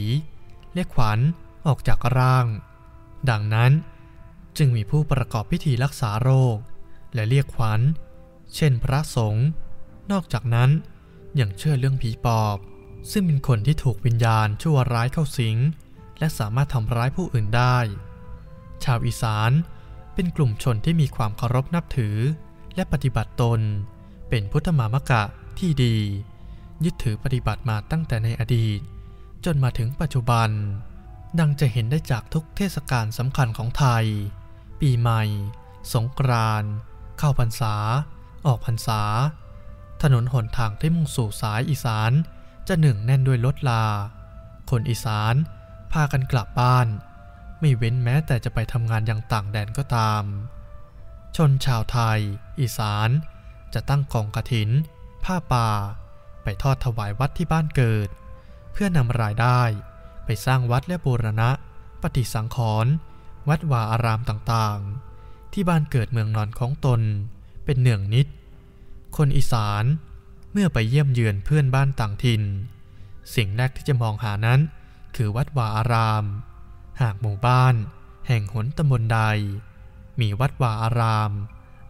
และขวัญออกจากร่าง ดังนั้นจึงมีผู้ประกอบพิธีรักษาโรค และเรียกขวัญ เช่นพระสงฆ์ นอกจากนั้น ยังเชื่อเรื่องผีปอบ ซึ่งเป็นคนที่ถูกวิญญาณชั่วร้ายเข้าสิง และสามารถทำร้ายผู้อื่นได้ ชาวอีสานเป็นกลุ่มชนที่มีความเคารพนับถือ และปฏิบัติตน เป็นพุทธมามกะที่ดี ยึดถือปฏิบัติมาตั้งแต่ในอดีต จนมาถึงปัจจุบัน ดังจะเห็นได้จากทุกเทศกาลสำคัญของไทย ปีใหม่ สงกรานต์เข้าพรรษา ออกพรรษา ถนนหนทางที่มุ่งสู่สายอีสานจะหนึ่งแน่นด้วยรถลา คนอีสานพากันกลับบ้าน ไม่เว้นแม้แต่จะไปทำงานยังต่างแดนก็ตาม ชนชาวไทย อีสาน จะตั้งกองกระถิน ผ้าป่า ไปทอดถวายวัดที่บ้านเกิด เพื่อนำรายได้ไปสร้างวัดและบูรณะ ปฏิสังขรณ์วัดวาอารามต่างๆ ที่บ้านเกิดเมืองนอนของตน เป็นเนืองนิด คนอีสานเมื่อไปเยี่ยมเยือนเพื่อนบ้านต่างถิ่น สิ่งแรกที่จะมองหานั้น คือวัดวาอาราม หากหมู่บ้าน แห่งหนตำบลใด มีวัดวาอาราม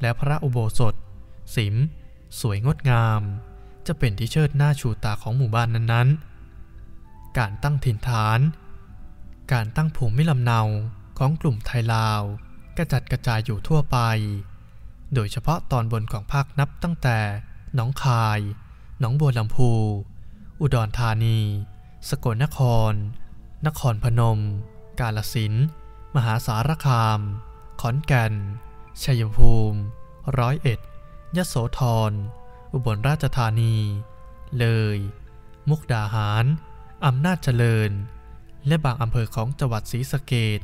และพระอุโบสถ สิม สวยงดงาม จะเป็นที่เชิดหน้าชูตาของหมู่บ้านนั้นๆ การตั้งถิ่นฐาน การตั้งภูมิลำเนาของกลุ่มไทยลาวกระจัดกระจายอยู่ทั่วไป โดยเฉพาะตอนบนของภาคนับตั้งแต่ หนองคาย หนองบัวลำพู อุดรธานี สกลนคร นครพนม กาลสินธุ์มหาสารคาม ขอนแก่น ชัยภูมิ ร้อยเอ็ด ยโสธร อุบลราชธานี เลย มุกดาหาร อำนาจเจริญ และบางอำเภอของจังหวัดศรีสะเกด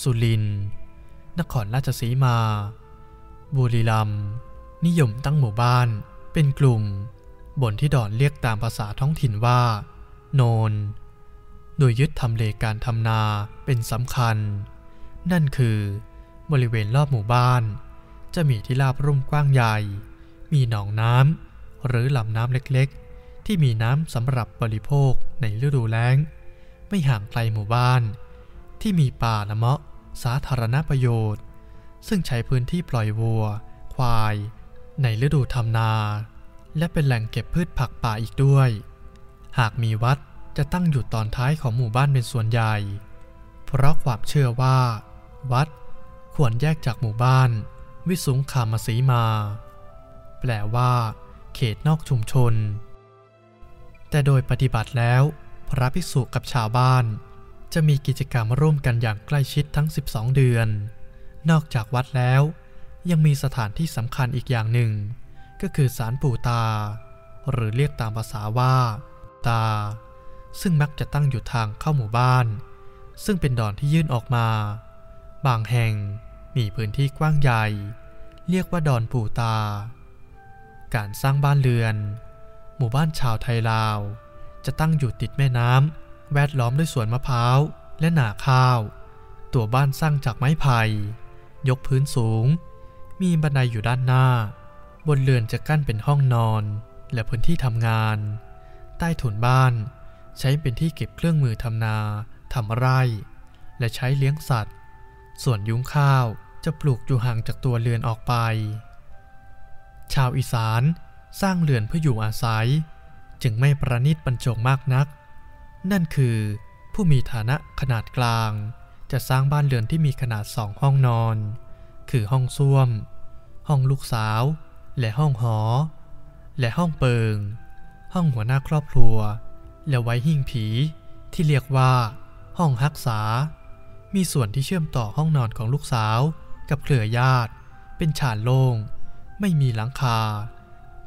สุรินทร์ นครราชสีมา บุรีรัมนิยมตั้งหมู่บ้าน เป็นกลุ่ม บนที่ดอนเรียกตามภาษาท้องถิ่นว่า โนน โดยยึดทำเลการทำนาเป็นสำคัญ นั่นคือบริเวณรอบหมู่บ้าน จะมีที่ราบรุ่มกว้างใหญ่ มีหนองน้ำหรือลำน้ำเล็กๆ ที่มีน้ำสำหรับบริโภคในฤดูแล้ง ไม่ห่างไกลหมู่บ้าน ที่มีป่าละเมาะสาธารณประโยชน์ ซึ่งใช้พื้นที่ปล่อยวัว ควาย ในฤดูทำนา และเป็นแหล่งเก็บพืชผักป่าอีกด้วย หากมีวัดจะตั้งอยู่ตอนท้ายของหมู่บ้านเป็นส่วนใหญ่ เพราะความเชื่อว่า วัดควรแยกจากหมู่บ้าน วิสุงคามสีมา แปลว่า เขตนอกชุมชน แต่โดยปฏิบัติแล้ว พระภิกษุกับชาวบ้าน จะมีกิจกรรมร่วมกันอย่างใกล้ชิดทั้ง 12 เดือน นอกจากวัดแล้ว ยังมีสถานที่สำคัญอีกอย่างหนึ่ง ก็คือศาลปู่ตา หรือเรียกตามภาษาว่า ตา ซึ่งมักจะตั้งอยู่ทางเข้าหมู่บ้าน ซึ่งเป็นดอนที่ยื่นออกมา บางแห่งมีพื้นที่กว้างใหญ่ เรียกว่าดอนปู่ตา การสร้างบ้านเรือน หมู่บ้านชาวไทยลาว จะตั้งอยู่ติดแม่น้ำแวดล้อมด้วยสวนมะพร้าวและหนาข้าว ตัวบ้านสร้างจากไม้ไผ่ ยกพื้นสูง มีบันไดอยู่ด้านหน้า บนเรือนจะกั้นเป็นห้องนอน และพื้นที่ทำงาน ใต้ถุนบ้าน ใช้เป็นที่เก็บเครื่องมือทำนาทำไร่ และใช้เลี้ยงสัตว์ ส่วนยุ้งข้าวจะปลูกอยู่ห่างจากตัวเรือนออกไป ชาวอีสานสร้างเรือนเพื่ออยู่อาศัย จึงไม่ประณีตบรรจงมากนัก นั่นคือผู้มีฐานะขนาดกลาง จะสร้างบ้านเรือนที่มีขนาดสองห้องนอน คือห้องส้วม ห้องลูกสาว และห้องหอ และห้องเปิง ห้องหัวหน้าครอบครัว และไว้หิ้งผี ที่เรียกว่า ห้องฮักษา มีส่วนที่เชื่อมต่อห้องนอนของลูกสาว กับเครือญาติ เป็นฉานโล่ง ไม่มีหลังคา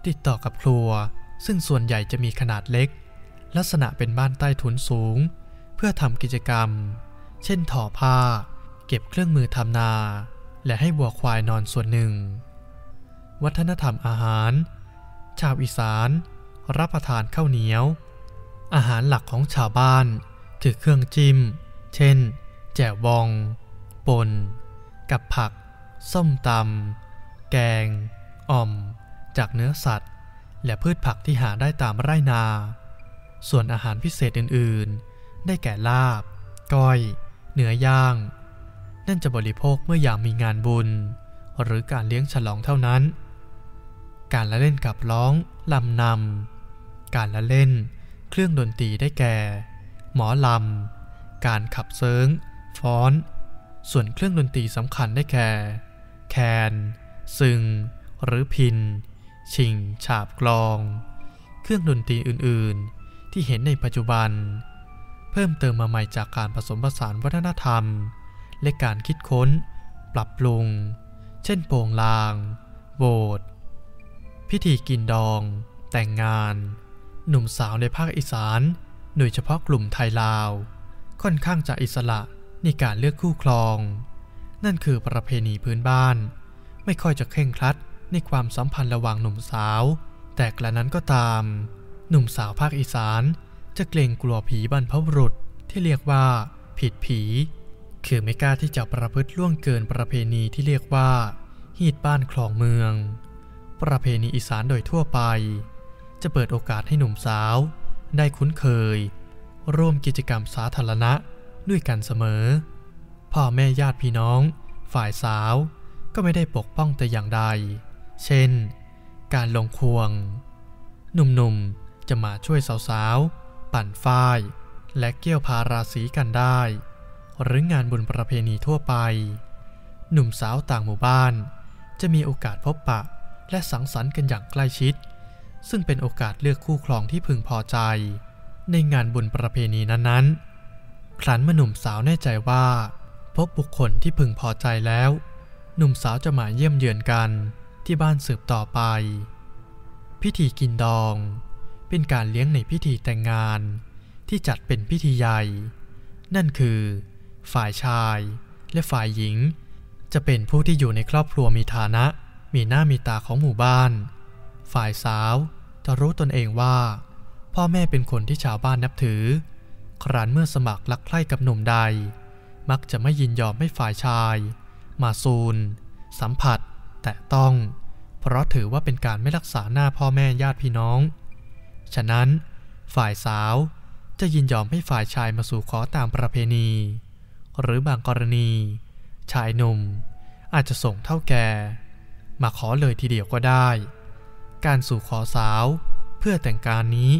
ติดต่อกับครัว ซึ่งส่วนใหญ่จะมีขนาดเล็ก ลักษณะเป็นบ้านใต้ถุนสูง เพื่อทำกิจกรรม เช่นถอผ้า เก็บเครื่องมือทำนา และให้วัวควายนอนส่วนหนึ่ง วัฒนธรรมอาหาร ชาวอีสาน รับประทานข้าวเหนียว อาหารหลักของชาวบ้านคือเครื่องจิ้ม เช่น แจ่วบอง ปน กับผัก ส้มตำ แกง อ่อม จากเนื้อสัตว์ และพืชผักที่หาได้ตามไร่นา ส่วนอาหารพิเศษอื่น ๆ ได้แก่ลาบ ก้อย เนื้อย่างนั่นจะบริโภคเมื่ออยากมีงานบุญ หรือการเลี้ยงฉลองเท่านั้น การละเล่นกับร้องลำนำการละเล่น เครื่องดนตรีได้แก่ หมอลำ การขับเซิงฟ้อน ส่วนเครื่องดนตรีสำคัญได้แก่ แคน ซึง หรือพิน ชิง ฉาบกลอง เครื่องดนตรีอื่นๆ ที่เห็นในปัจจุบัน พิ่มเติมมาใหม่จากการผสมผสานวัฒนธรรม และการคิดค้น ปรับปรุง เช่นโปงลางโบสถ์พิธีกินดอง แต่งงาน หนุ่มสาวในภาคอีสาน โดยเฉพาะกลุ่มไทยลาว ค่อนข้างจะอิสระในการเลือกคู่ครอง นั่นคือประเพณีพื้นบ้าน ไม่ค่อยจะเคร่งครัดในความสัมพันธ์ระหว่างหนุ่มสาว แต่กระนั้นก็ตาม หนุ่มสาวภาคอีสาน จะเกรงกลัวผีบรรพบุรุษที่เรียกว่า ผิดผี คือไม่กล้าที่จะประพฤติล่วงเกินประเพณีที่เรียกว่าฮีดบ้านคลองเมือง ประเพณีอีสานโดยทั่วไป จะเปิดโอกาสให้หนุ่มสาว ได้คุ้นเคย ร่วมกิจกรรมสาธารณะด้วยกันเสมอ พ่อแม่ญาติพี่น้อง ฝ่ายสาวก็ไม่ได้ปกป้องแต่อย่างใด เช่น การลงควง หนุ่มๆ จะมาช่วยสาวๆ ปั่นฝ้าย และเกี่ยวพาราสีกันได้ หรืองานบุญประเพณีทั่วไป หนุ่มสาวต่างหมู่บ้าน จะมีโอกาสพบปะและสังสรรค์กันอย่างใกล้ชิด ซึ่งเป็นโอกาสเลือกคู่ครองที่พึงพอใจ ในงานบุญประเพณีนั้นๆ ครั้นเมื่อหนุ่มสาวแน่ใจว่า พบบุคคลที่พึงพอใจแล้ว หนุ่มสาวจะมาเยี่ยมเยือนกันที่บ้านสืบต่อไป พิธีกินดอง เป็นการเลี้ยงในพิธีแต่งงาน ที่จัดเป็นพิธีใหญ่ นั่นคือ ฝ่ายชายและฝ่ายหญิง จะเป็นผู้ที่อยู่ในครอบครัวมีฐานะ มีหน้ามีตาของหมู่บ้าน ฝ่ายสาวจะรู้ตนเองว่า พ่อแม่เป็นคนที่ชาวบ้านนับถือ ครั้นเมื่อสมัครรักใคร่กับหนุ่มใด มักจะไม่ยินยอมให้ฝ่ายชาย มาซูนสัมผัส แตะต้อง เพราะถือว่าเป็นการไม่รักษาหน้าพ่อแม่ญาติพี่น้อง ฉะนั้นฝ่ายสาวจะยินยอมให้ฝ่ายชายมาสู่ขอตามประเพณี หรือบางกรณี ชายหนุ่มอาจจะส่งเท่าแก่ มาขอเลยทีเดียวก็ได้ การสู่ขอสาวเพื่อแต่งการนี้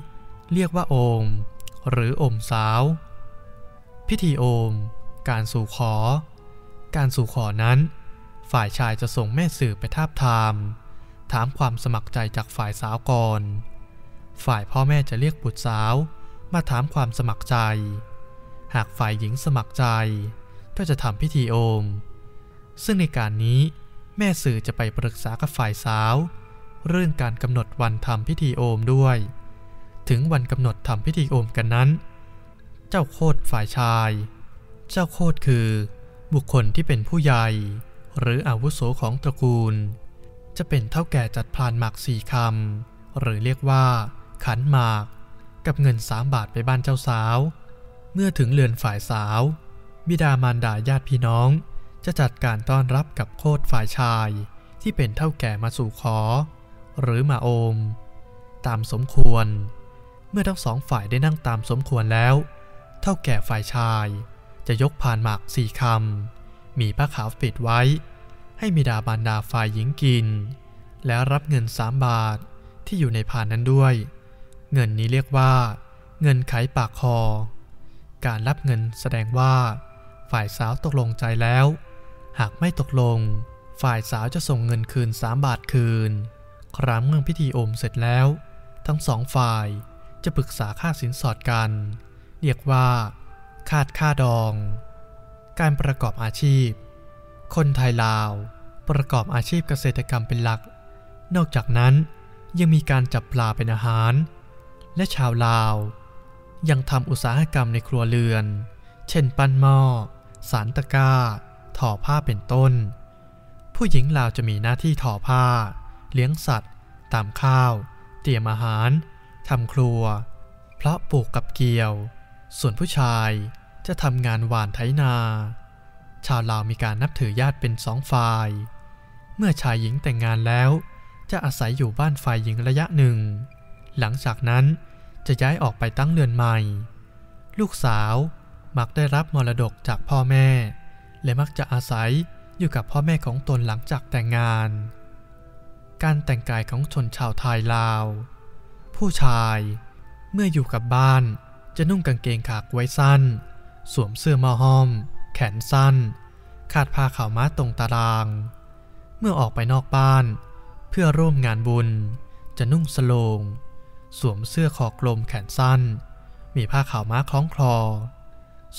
เรียกว่าโอม หรืออมสาว พิธีโอม การสู่ขอ การสู่ขอนั้น ฝ่ายชายจะส่งแม่สื่อไปทาบทาม ถามความสมัครใจจากฝ่ายสาวก่อน ฝ่ายพ่อแม่จะเรียกบุตรสาว มาถามความสมัครใจ หากฝ่ายหญิงสมัครใจ ก็จะทำพิธีโอม ซึ่งในการนี้แม่สื่อจะไปปรึกษากับฝ่ายสาว เรื่องการกำหนดวันทำพิธีโอมด้วย ถึงวันกำหนดทำพิธีโอมกันนั้น เจ้าโคดฝ่ายชาย เจ้าโคดคือ บุคคลที่เป็นผู้ใหญ่ หรืออาวุโสของตระกูล จะเป็นเท่าแก่จัดพลานหมากสี่คำหรือเรียกว่า ขันหมาก กับเงินสามบาทไปบ้านเจ้าสาว เมื่อถึงเรือนฝ่ายสาว บิดามารดาญาติพี่น้อง จะจัดการต้อนรับกับโคดฝ่ายชายที่เป็นเท่าแก่มาสู่ขอ หรือมาโอม ตามสมควร เมื่อทั้งสองฝ่ายได้นั่งตามสมควรแล้ว เท่าแก่ฝ่ายชาย จะยกพานหมากสี่คำมีผ้าขาวปิดไว้ ให้มิดาบารดาฝ่ายหญิงกิน แล้วรับเงินสามบาทที่อยู่ในพานนั้นด้วย เงินนี้เรียกว่า เงินไขปากคอ การรับเงินแสดงว่า ฝ่ายสาวตกลงใจแล้ว หากไม่ตกลง ฝ่ายสาวจะส่งเงินคืนสามบาทคืน ครั้งเมื่อพิธีโอมเสร็จแล้ว ทั้งสองฝ่ายจะปรึกษาค่าสินสอดกัน เรียกว่า คาดค่าดอง การประกอบอาชีพ คนไทยลาว ประกอบอาชีพเกษตรกรรมเป็นหลัก นอกจากนั้นยังมีการจับปลาเป็นอาหาร และชาวลาว ยังทำอุตสาหกรรมในครัวเรือน เช่นปั้นหม้อ สารตะกร้าทอผ้าเป็นต้น ผู้หญิงลาวจะมีหน้าที่ทอผ้า เลี้ยงสัตว์ ตามข้าว เตรียมอาหารทำครัว เพราะปลูกกับเกี่ยว ส่วนผู้ชายจะทำงานหวานไถนา ชาวลาวมีการนับถือญาติเป็นสองฝ่าย เมื่อชายหญิงแต่งงานแล้ว จะอาศัยอยู่บ้านฝ่ายหญิงระยะหนึ่ง หลังจากนั้น จะย้ายออกไปตั้งเรือนใหม่ ลูกสาวมักได้รับมรดกจากพ่อแม่ และมักจะอาศัยอยู่กับพ่อแม่ของตนหลังจากแต่งงาน การแต่งกายของชนชาวไทยลาว ผู้ชายเมื่ออยู่กับบ้านจะนุ่งกางเกงขากไว้สั้น สวมเสื้อมอห้อม แขนสั้น ขาดผ้าขาวม้าตรงตาราง เมื่อออกไปนอกบ้าน เพื่อร่วมงานบุญ จะนุ่งสโลง สวมเสื้อคอกลมแขนสั้น มีผ้าขาวม้าคล้องคลอ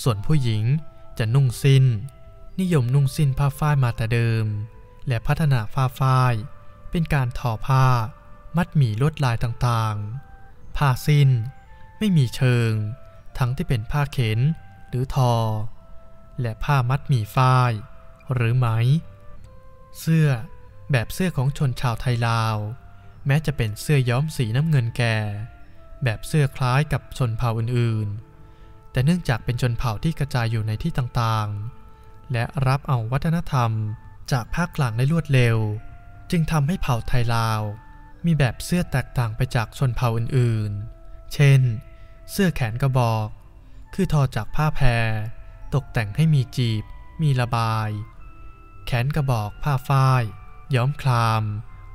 ส่วนผู้หญิงจะนุ่งสิ้น นิยมนุ่งสิ้นผ้าฝ้ายมาแต่เดิม และพัฒนาผ้าฝ้าย เป็นการทอผ้า มัดหมี่ลวดลายต่างๆ ผ้าสิ้น ไม่มีเชิง ทั้งที่เป็นผ้าเข็นหรือทอ และผ้ามัดหมี่ฝ้าย หรือไหม เสื้อแบบเสื้อของชนชาวไทยลาว แม้จะเป็นเสื้อย้อมสีน้ำเงินแก่ แบบเสื้อคล้ายกับชนเผ่าอื่นๆ แต่เนื่องจากเป็นชนเผ่าที่กระจายอยู่ในที่ต่างๆ และรับเอาวัฒนธรรมจากภาคกลางได้รวดเร็ว จึงทำให้เผ่าไทยลาว มีแบบเสื้อแตกต่างไปจากชนเผ่าอื่นๆ เช่น เสื้อแขนกระบอก คือทอจากผ้าแพร ตกแต่งให้มีจีบ มีระบาย แขนกระบอกผ้าฝ้าย ย้อมคลาม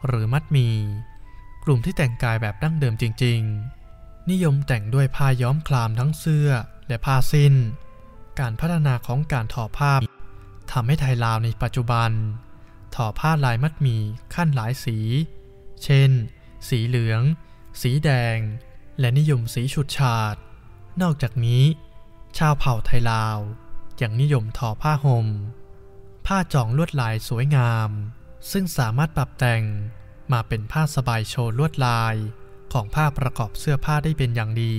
หรือมัดมี กลุ่มที่แต่งกายแบบดั้งเดิมจริง ๆ นิยมแต่งด้วยผ้าย้อมคลามทั้งเสื้อและผ้าสิ้น การพัฒนาของการทอผ้าทำให้ไทยลาวในปัจจุบัน ทอผ้าลายมัดหมี่ขั้นหลายสี เช่น สีเหลือง สีแดง และนิยมสีฉุดฉาด นอกจากนี้ ชาวเผ่าไทยลาวยังนิยมทอผ้าหม่มผ้าจองลวดลายสวยงาม ซึ่งสามารถปรับแต่ง มาเป็นผ้าสบายโชว์ลวดลายของผ้าประกอบเสื้อผ้าได้เป็นอย่างดี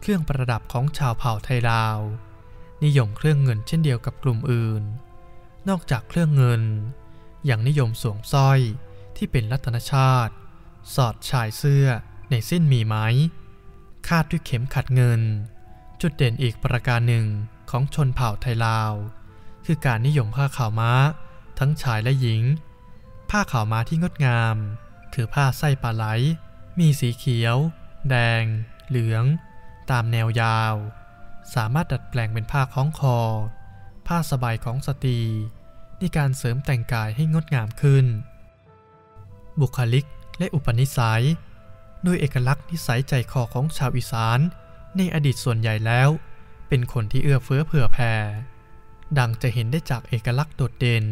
เครื่องประดับของชาวเผ่าไทยลาว นิยมเครื่องเงินเช่นเดียวกับกลุ่มอื่น นอกจากเครื่องเงิน ยังนิยมสวมสร้อยที่เป็นรัตนชาติ สอดชายเสื้อในสิ้นมีไหมคาดด้วยเข็มขัดเงิน จุดเด่นอีกประการหนึ่งของชนเผ่าไทยลาว คือการนิยมผ้าขาวม้า ทั้งชายและหญิง ผ้าขาวม้าที่งดงาม คือผ้าไส้ปลาไหล มีสีเขียว แดง เหลือง ตามแนวยาว สามารถดัดแปลงเป็นผ้าคล้องคอ ผ้าสบายของสตรีในการเสริมแต่งกายให้งดงามขึ้น บุคลิกและอุปนิสัย โดยเอกลักษณ์นิสัยใจคอของชาวอีสาน ในอดีตส่วนใหญ่แล้ว เป็นคนที่เอื้อเฟื้อเผื่อแผ่ดังจะเห็นได้จากเอกลักษณ์โดดเด่น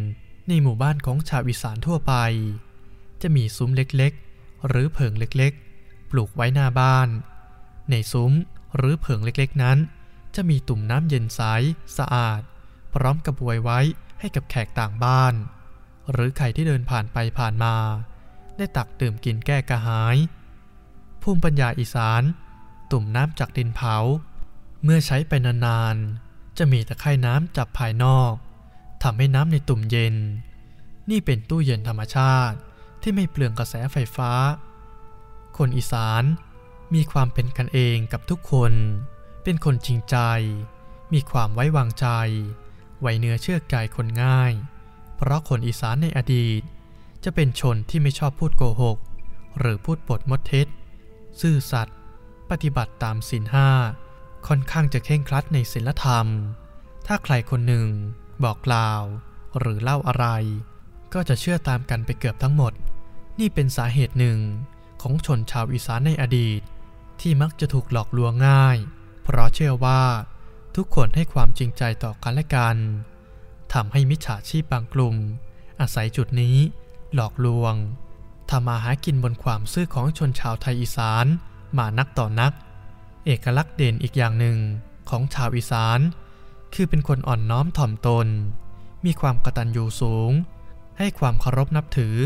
ในหมู่บ้านของชาวอีสานทั่วไป จะมีซุ้มเล็กๆ หรือเพิงเล็กๆ ปลูกไว้หน้าบ้าน ในซุ้มหรือเพิงเล็กๆนั้น จะมีตุ่มน้ำเย็นใสสะอาด พร้อมกับบวยไว้ให้กับแขกต่างบ้าน หรือใครที่เดินผ่านไปผ่านมา ได้ตักดื่มกินแก้กระหาย ภูมิปัญญาอีสาน ตุ่มน้ำจากดินเผา เมื่อใช้ไปนานๆจะมีตะไคร่น้ำจับภายนอก ทำให้น้ำในตุ่มเย็น นี่เป็นตู้เย็นธรรมชาติที่ไม่เปลืองกระแสไฟฟ้า คนอีสานมีความเป็นกันเองกับทุกคน เป็นคนจริงใจ มีความไว้วางใจ ไว้เนื้อเชื่อใจคนง่าย เพราะคนอีสานในอดีต จะเป็นชนที่ไม่ชอบพูดโกหก หรือพูดปดมดเท็จ ซื่อสัตย์ ปฏิบัติตามศีลห้า ค่อนข้างจะเข่งครัดในศีลธรรม ถ้าใครคนหนึ่ง บอกกล่าวหรือเล่าอะไร ก็จะเชื่อตามกันไปเกือบทั้งหมด นี่เป็นสาเหตุหนึ่งของชนชาวอีสานในอดีต ที่มักจะถูกหลอกลวงง่าย เพราะเชื่อว่า ทุกคนให้ความจริงใจต่อกันและกันทำให้มิจฉาชีพบางกลุ่ม อาศัยจุดนี้ หลอกลวงทำมาหากินบนความซื่อของชนชาวไทยอีสานมานักต่อนัก เอกลักษณ์เด่นอีกอย่างหนึ่งของชาวอีสาน คือเป็นคนอ่อนน้อมถ่อมตน มีความกตัญญูสูง ให้ความเคารพนับถือ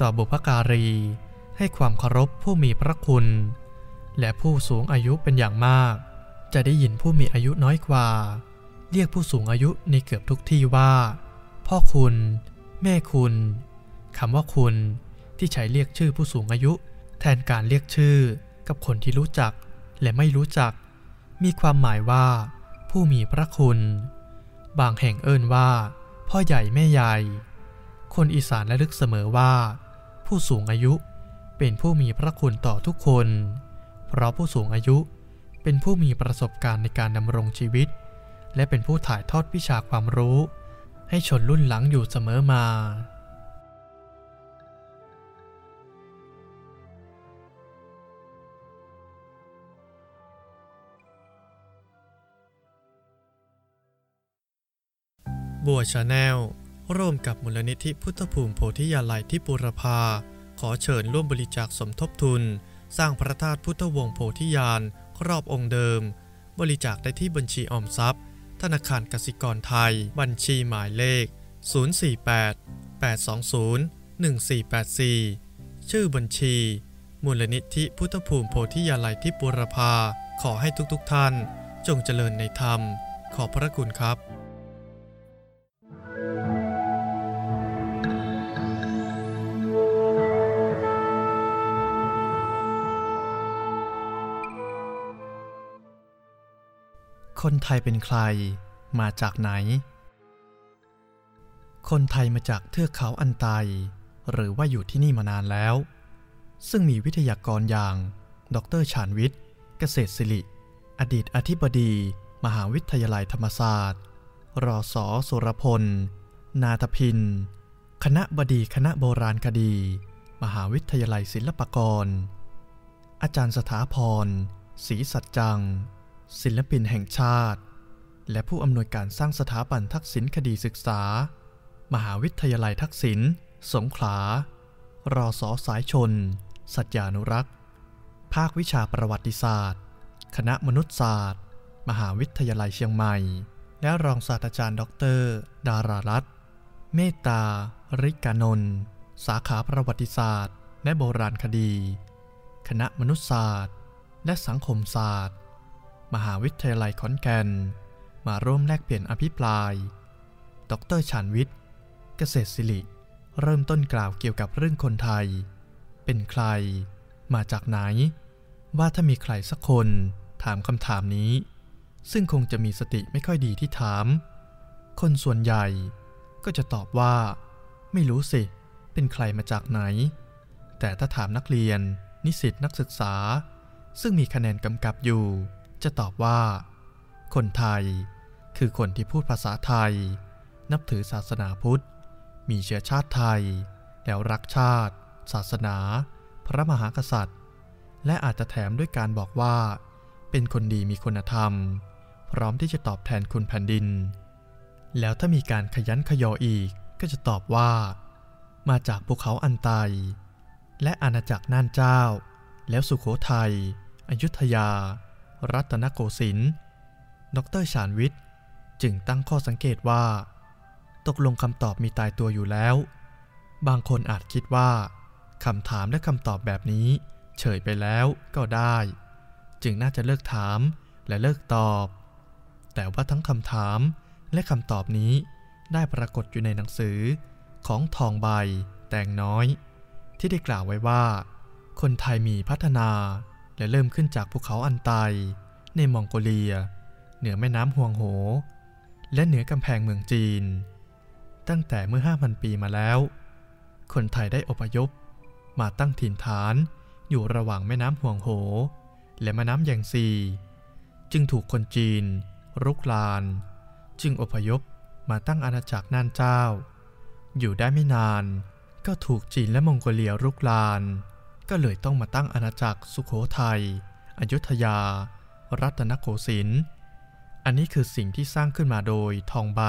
ต่อบุพการี ให้ความเคารพผู้มีพระคุณ และผู้สูงอายุเป็นอย่างมาก จะได้ยินผู้มีอายุน้อยกว่า เรียกผู้สูงอายุในเกือบทุกที่ว่า พ่อคุณ แม่คุณคำว่าคุณที่ใช้เรียกชื่อผู้สูงอายุ แทนการเรียกชื่อกับคนที่รู้จักและไม่รู้จัก มีความหมายว่า ผู้มีพระคุณ บางแห่งเอิ้นว่า พ่อใหญ่แม่ใหญ่ คนอีสานระลึกเสมอว่า ผู้สูงอายุเป็นผู้มีพระคุณต่อทุกคน เพราะผู้สูงอายุเป็นผู้มีประสบการณ์ในการดำรงชีวิต และเป็นผู้ถ่ายทอดวิชาความรู้ ให้ชนรุ่นหลังอยู่เสมอมา บัวชาแนลร่วมกับมูลนิธิพุทธภูมิโพธิยาลัยที่ปุรพา ขอเชิญร่วมบริจาคสมทบทุน สร้างพระธาตุพุทธวงศ์โพธิญาณครอบองค์เดิม บริจาคได้ที่บัญชีออมทรัพย์ ธนาคารกสิกรไทย บัญชีหมายเลข 048 820 1484 ชื่อบัญชี มูลนิธิพุทธภูมิโพธิยาลัยที่ปุรพา ขอให้ทุกๆทท่าน จงเจริญในธรรม ขอบพระคุณครับ คนไทยเป็นใคร มาจากไหน คนไทยมาจากเทือกเขาอันไต หรือว่าอยู่ที่นี่มานานแล้ว ซึ่งมีวิทยากรอย่าง ดรชาญวิทย์ เกษตรศิริ อดีตอธิบดี มหาวิทยาลัยธรรมศาสตร์ รอสอสุรพล นาถพิน คณะบดีคณะโบราณคดี มหาวิทยาลัยศิลปากร อาจารย์สถาพรศรีสัจจัง ศิลปินแห่งชาติ และผู้อำนวยการสร้างสถาบันทักษิณคดีศึกษา มหาวิทยาลัยทักษิณสงขลา รอสอสายชน สัจญานุรักษ์ ภาควิชาประวัติศาสตร์ คณะมนุษยศาสตร์ มหาวิทยาลัยเชียงใหม่ และรองศาสตราจารย์ดอกเตอรดารารัตน์เมตตา ริกานนท์สาขาประวัติศาสตร์ และโบราณคดี คณะมนุษยศาสตร์ และสังคมศาสตร์ มหาวิทยาลัยขอนแก่น มาร่วมแลกเปลี่ยนอภิปราย ดรชานวิทย์ เกษตรศิริ เริ่มต้นกล่าวเกี่ยวกับเรื่องคนไทย เป็นใคร มาจากไหน ว่าถ้ามีใครสักคนถามคำถามนี้ ซึ่งคงจะมีสติไม่ค่อยดีที่ถาม คนส่วนใหญ่ก็จะตอบว่า ไม่รู้สิ เป็นใครมาจากไหน แต่ถ้าถามนักเรียน นิสิตนักศึกษา ซึ่งมีคะแนนกำกับอยู่ จะตอบว่า คนไทย คือคนที่พูดภาษาไทย นับถือศาสนาพุทธ มีเชื้อชาติไทย แล้วรักชาติ ศาสนา พระมหากษัตริย์ และอาจจะแถมด้วยการบอกว่า เป็นคนดีมีคุณธรรม พร้อมที่จะตอบแทนคุณแผ่นดิน แล้วถ้ามีการขยันขยออีกก็จะตอบว่า มาจากภูเขาอันไต และอาณาจักรน่านเจ้า แล้วสุขโขทยัยอยุธยา รัตนโกสินทร์ดรชาญวิทย์ จึงตั้งข้อสังเกตว่า ตกลงคำตอบมีตายตัวอยู่แล้ว บางคนอาจคิดว่าคำถามและคำตอบแบบนี้ เฉยไปแล้วก็ได้ จึงน่าจะเลิกถามและเลิกตอบ แต่ว่าทั้งคำถามและคำตอบนี้ได้ปรากฏอยู่ในหนังสือของทองใบแตงน้อย ที่ได้กล่าวไว้ว่า คนไทยมีพัฒนาและเริ่มขึ้นจากภูเขาอันไต ในมองโกเลีย เหนือแม่น้ำฮวงโห และเหนือกำแพงเมืองจีน ตั้งแต่เมื่อ 5,000 ปีมาแล้ว คนไทยได้อพยพ มาตั้งถิ่นฐานอยู่ระหว่างแม่น้ำฮวงโห และแม่น้ำแยงซี จึงถูกคนจีน รุกราน จึงอพยพมาตั้งอาณาจักรน่านเจ้า อยู่ได้ไม่นานก็ถูกจีนและมองโกเลียรุกราน ก็เลยต้องมาตั้งอาณาจักรสุขโขทยัยอยุธยา รัตนโกสินทร์อันนี้คือสิ่งที่สร้างขึ้นมาโดยทองใบ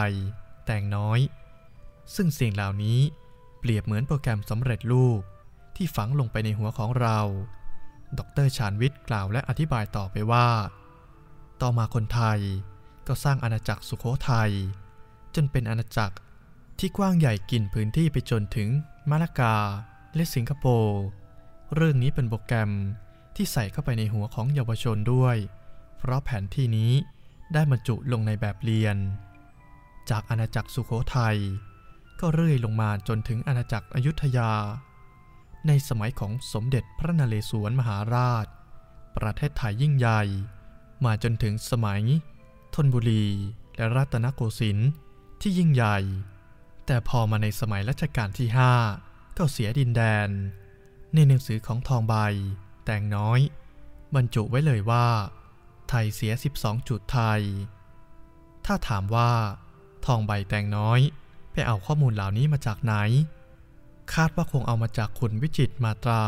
แต่งน้อย ซึ่งสิ่งเหล่านี้เปรียบเหมือนโปรแกรมสำเร็จรูปที่ฝังลงไปในหัวของเรา ดรชาญวิทย์กล่าวและอธิบายต่อไปว่า ต่อมาคนไทย ก็สร้างอาณาจักรสุขโขทยัยจนเป็นอาณาจักรที่กว้างใหญ่กินพื้นที่ไปจนถึงมาลากาและสิงคโปร์เรื่องนี้เป็นโปรแกรมที่ใส่เข้าไปในหัวของเยาวชนด้วย เพราะแผนที่นี้ได้บรรจุลงในแบบเรียน จากอาณาจักรสุขโขทยัยก็เรื่อยลงมาจนถึงอาณาจักรอยุธยา ในสมัยของสมเด็จพระนเรศวรมหาราช ประเทศไทยยิ่งใหญ่ มาจนถึงสมัย ธนบุรี และรัตนโกสินทร์ที่ยิ่งใหญ่ แต่พอมาในสมัยรัชกาลที่ 5 ก็เสียดินแดน ในหนังสือของทองใบ แต่งน้อย บรรจุไว้เลยว่า ไทยเสีย 12 จุดไทย ถ้าถามว่า ทองใบแต่งน้อย ไปเอาข้อมูลเหล่านี้มาจากไหน คาดว่าคงเอามาจากขุนวิจิตมาตรา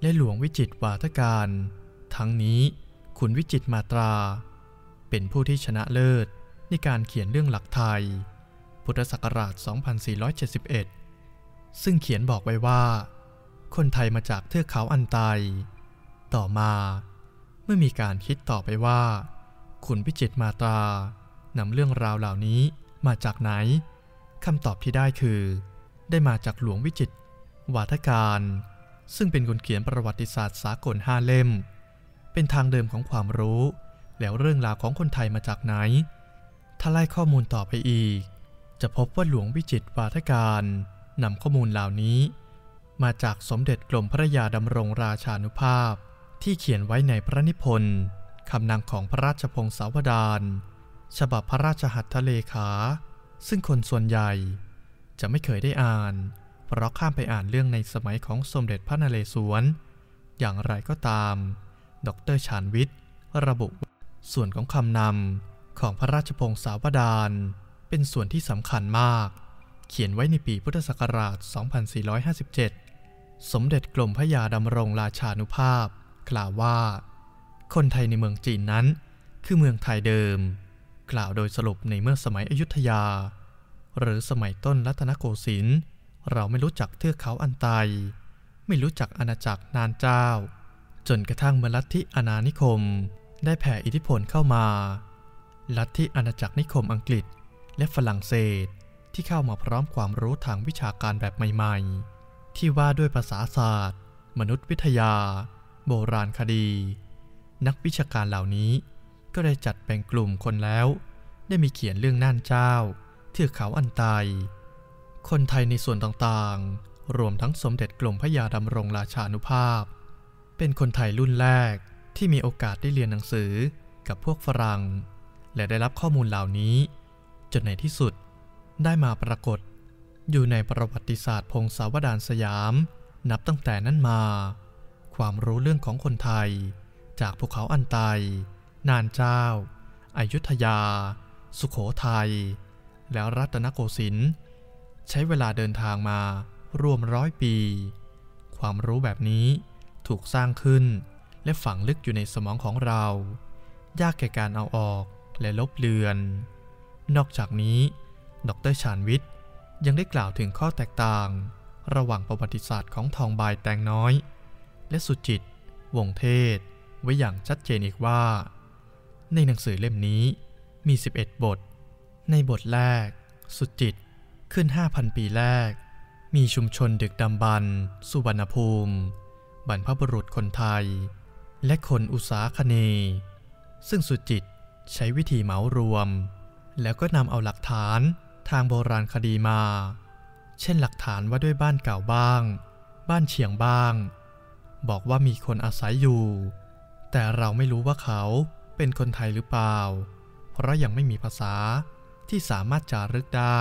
และหลวงวิจิตวาทการ ทั้งนี้ขุนวิจิตมาตรา เป็นผู้ที่ชนะเลิศในการเขียนเรื่องหลักไทย พุทธศักราช 2471 ซึ่งเขียนบอกไว้ว่า คนไทยมาจากเทือกเขาอันไต ต่อมาเมื่อมีการคิดต่อไปว่าขุนวิจิตมาตรานำเรื่องราวเหล่านี้มาจากไหนคำตอบที่ได้คือ ได้มาจากหลวงวิจิตวาทการ ซึ่งเป็นคนเขียนประวัติศาสตร์สากลห้าเล่ม เป็นทางเดิมของความรู้ แล้วเรื่องราวของคนไทยมาจากไหน ถ้าไล่ข้อมูลต่อไปอีก จะพบว่าหลวงวิจิตรวาทการนำข้อมูลเหล่านี้ มาจากสมเด็จกรมพระยาดำรงราชานุภาพ ที่เขียนไว้ในพระนิพนธ์คำนำของพระราชพงศาวดารฉบับพระราชหัตถเลขา ซึ่งคนส่วนใหญ่จะไม่เคยได้อ่าน เพราะข้ามไปอ่านเรื่องในสมัยของสมเด็จพระนเรศวร อย่างไรก็ตาม ดรชาญวิทย์ ระบุ ส่วนของคำนำของพระราชพงศาวดารเป็นส่วนที่สำคัญมาก เขียนไว้ในปีพุทธศักราช 2457 สมเด็จกรมพระยาดำรงราชานุภาพ กล่าวว่า คนไทยในเมืองจีนนั้น คือเมืองไทยเดิม กล่าวโดยสรุปในเมื่อสมัยอยุธยา หรือสมัยต้นรัตนโกสินทร์เราไม่รู้จักเทือกเขาอันไต ไม่รู้จักอาณาจักรนานเจ้า จนกระทั่งเมื่อลัทธิอาณานิคม ได้แผ่อิทธิพลเข้ามา ลัทธิอาณาจักรนิคมอังกฤษและฝรั่งเศสที่เข้ามาพร้อมความรู้ทางวิชาการแบบใหม่ๆ ที่ว่าด้วยภาษาศาสตร์ มนุษยวิทยา โบราณคดี นักวิชาการเหล่านี้ ก็ได้จัดแบ่งกลุ่มคนแล้ว ได้มีเขียนเรื่องน่านเจ้าเทือกเขาอันไตคนไทยในส่วนต่างๆ รวมทั้งสมเด็จกรมพระยาดำรงราชานุภาพ เป็นคนไทยรุ่นแรก ที่มีโอกาสได้เรียนหนังสือกับพวกฝรั่ง และได้รับข้อมูลเหล่านี้ จนในที่สุดได้มาปรากฏ อยู่ในประวัติศาสตร์พงศาวดารสยาม นับตั้งแต่นั้นมา ความรู้เรื่องของคนไทย จากภูเขาอันไต นานเจ้าอายุทยา สุขโขทัย แล้วรัตนโกสินทร์ใช้เวลาเดินทางมารวมร้อยปี ความรู้แบบนี้ถูกสร้างขึ้น และฝังลึกอยู่ในสมองของเรา ยากแก่การเอาออกและลบเลือน นอกจากนี้ ดรชาญวิทย์ยังได้กล่าวถึงข้อแตกต่าง ระหว่างประวัติศาสตร์ของทองบายแตงน้อย และสุจิต วงเทศ ไว้อย่างชัดเจนอีกว่า ในหนังสือเล่มนี้มี 11 บท ในบทแรก สุจิตขึ้น 5,000 ปีแรก มีชุมชนดึกดำบรรสุวรรณภูมิ บรรพบุรุษคนไทย และคนอุษาคเน ซึ่งสุจิตใช้วิธีเหมารวม แล้วก็นำเอาหลักฐานทางโบราณคดีมา เช่นหลักฐานว่าด้วยบ้านเก่าบ้าง บ้านเฉียงบ้าง บอกว่ามีคนอาศัยอยู่ แต่เราไม่รู้ว่าเขาเป็นคนไทยหรือเปล่า เพราะยังไม่มีภาษาที่สามารถจารึกได้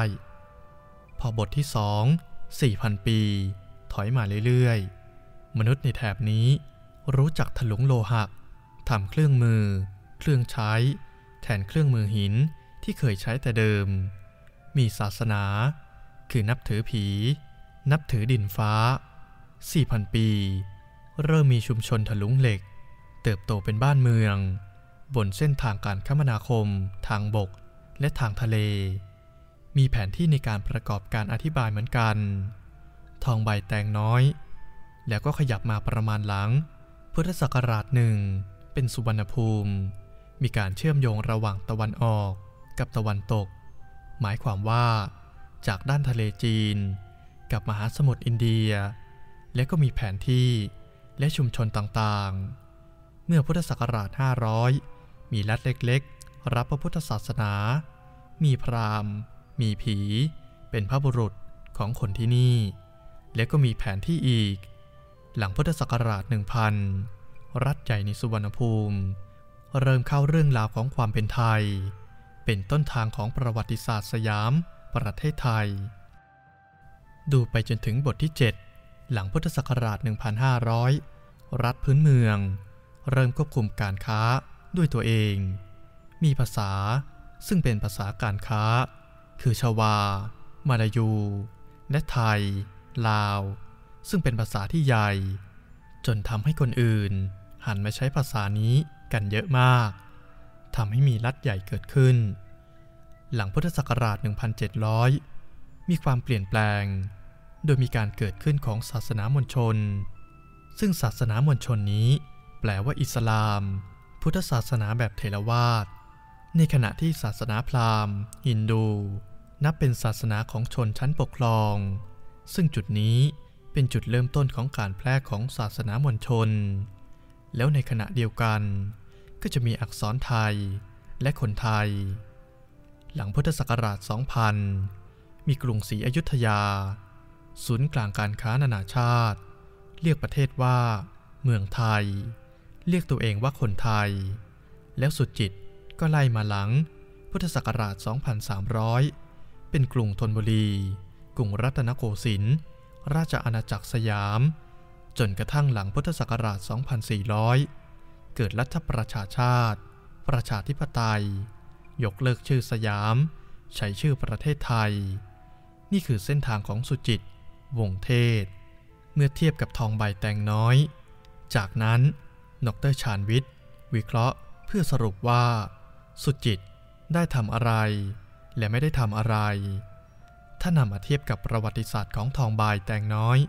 พอบทที่สอง4,000 ปี ถอยมาเรื่อยๆ มนุษย์ในแถบนี้ รู้จักถลุงโลหะทำเครื่องมือ เครื่องใช้ แทนเครื่องมือหินที่เคยใช้แต่เดิม มีศาสนา คือนับถือผี นับถือดินฟ้า 4,000 ปี เริ่มมีชุมชนถลุงเหล็ก เติบโตเป็นบ้านเมือง บนเส้นทางการคมนาคม ทางบก และทางทะเล มีแผนที่ในการประกอบการอธิบายเหมือนกัน ทองใบแตงน้อย แล้วก็ขยับมาประมาณหลัง พุทธศักราชหนึ่งเป็นสุวรรณภูมิ มีการเชื่อมโยงระหว่างตะวันออกกับตะวันตก หมายความว่า จากด้านทะเลจีน กับมหาสมุทรอินเดีย และก็มีแผนที่และชุมชนต่างๆ เมื่อพุทธศักราช 500 มีรัฐเล็กๆ รับพระพุทธศาสนา มีพราหมณ์ มีผี เป็นพระบุรุษของคนที่นี่ และก็มีแผนที่อีก หลังพุทธศักราช 1000 รัฐใหญ่ในสุวรรณภูมิ เริ่มเข้าเรื่องราวของความเป็นไทย เป็นต้นทางของประวัติศาสตร์สยาม ประเทศไทย ดูไปจนถึงบทที่ 7 หลังพุทธศักราช 1500 รัฐพื้นเมือง เริ่มควบคุมการค้าด้วยตัวเอง มีภาษาซึ่งเป็นภาษาการค้า คือชาวา มาลายู และไทย ลาว ซึ่งเป็นภาษาที่ใหญ่ จนทำให้คนอื่น หันมาใช้ภาษานี้กันเยอะมากทำให้มีรัฐใหญ่เกิดขึ้น หลังพุทธศักราช 1700 มีความเปลี่ยนแปลง โดยมีการเกิดขึ้นของศาสนามณชน ซึ่งศาสนามณชนนี้ แปลว่าอิสลาม พุทธศาสนาแบบเทรวาสในขณะที่ศาสนาพราหมณ์ฮินดู นับเป็นศาสนาของชนชั้นปกครอง ซึ่งจุดนี้ เป็นจุดเริ่มต้นของการแพร่ของศาสนามณชน แล้วในขณะเดียวกัน ก็จะมีอักษรไทยและคนไทย หลังพุทธศักราช 2000 มีกรุงศรีอยุธยา ศูนย์กลางการค้านานาชาติ เรียกประเทศว่า เมืองไทย เรียกตัวเองว่าคนไทย แล้วสุดจิตก็ไล่มาหลัง พุทธศักราช 2300 เป็นกรุงธนบุรี กรุงรัตนโกสินทร์ ราชอาณาจักรสยาม จนกระทั่งหลังพุทธศักราช 2400 เกิดรัฐประชาชาติ ประชาธิปไตย ยกเลิกชื่อสยาม ใช้ชื่อประเทศไทย นี่คือเส้นทางของสุจิต วงเทศ เมื่อเทียบกับทองใบแตงน้อย จากนั้นดรชาญวิทย์ วิเคราะห์เพื่อสรุปว่า สุจิตได้ทำอะไร และไม่ได้ทำอะไร ถ้านำมาเทียบกับประวัติศาสตร์ของทองใบแตงน้อย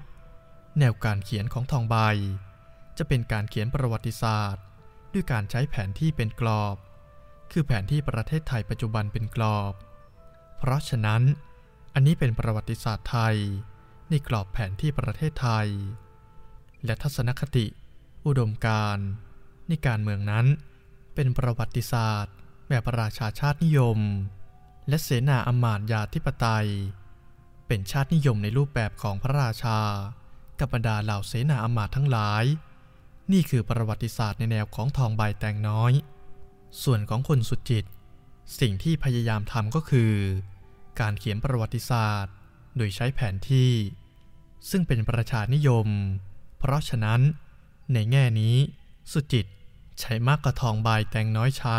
แนวการเขียนของทองใบ จะเป็นการเขียนประวัติศาสตร์ ด้วยการใช้แผนที่เป็นกรอบ คือแผนที่ประเทศไทยปัจจุบันเป็นกรอบ เพราะฉะนั้น อันนี้เป็นประวัติศาสตร์ไทย ในกรอบแผนที่ประเทศไทย และทัศนคติ อุดมการณ์ในการเมืองนั้นเป็นประวัติศาสตร์ แบบประราชาชาตินิยม และเสนาอำมาตย์ยาธิปไตย เป็นชาตินิยมในรูปแบบของพระราชา กับบรรดาเหล่าเสนาอำมาตย์ทั้งหลาย นี่คือประวัติศาสตร์ในแนวของทองใบแตงน้อย ส่วนของคนสุดจิต สิ่งที่พยายามทำก็คือ การเขียนประวัติศาสตร์ โดยใช้แผนที่ ซึ่งเป็นประชานิยม เพราะฉะนั้น ในแง่นี้ สุจิตใช้มากกว่าทองใบแตงน้อยใช้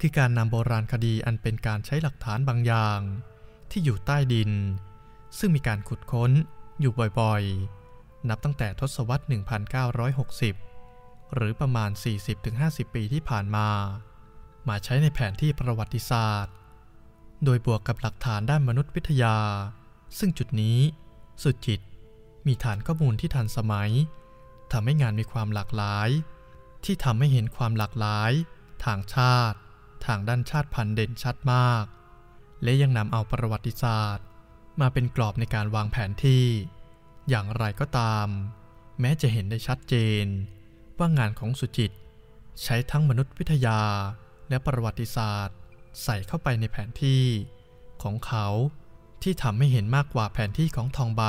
คือการนำโบราณคดีอันเป็นการใช้หลักฐานบางอย่าง ที่อยู่ใต้ดิน ซึ่งมีการขุดค้นอยู่บ่อยๆ นับตั้งแต่ทศวรรษ 1960 หรือประมาณ 40-50 ปีที่ผ่านมา มาใช้ในแผนที่ประวัติศาสตร์ โดยบวกกับหลักฐานด้านมนุษยวิทยา ซึ่งจุดนี้ สุดจิต มีฐานข้อมูลที่ทันสมัยทำให้งานมีความหลากหลาย ที่ทำให้เห็นความหลากหลาย ทางชาติ ทางด้านชาติพันธุ์เด่นชัดมาก และยังนำเอาประวัติศาสตร์ มาเป็นกรอบในการวางแผนที่ อย่างไรก็ตาม แม้จะเห็นได้ชัดเจน ว่างานของสุจิต ใช้ทั้งมนุษยวิทยาและประวัติศาสตร์ ใส่เข้าไปในแผนที่ ของเขาที่ทำให้เห็นมากกว่าแผนที่ของทองใบ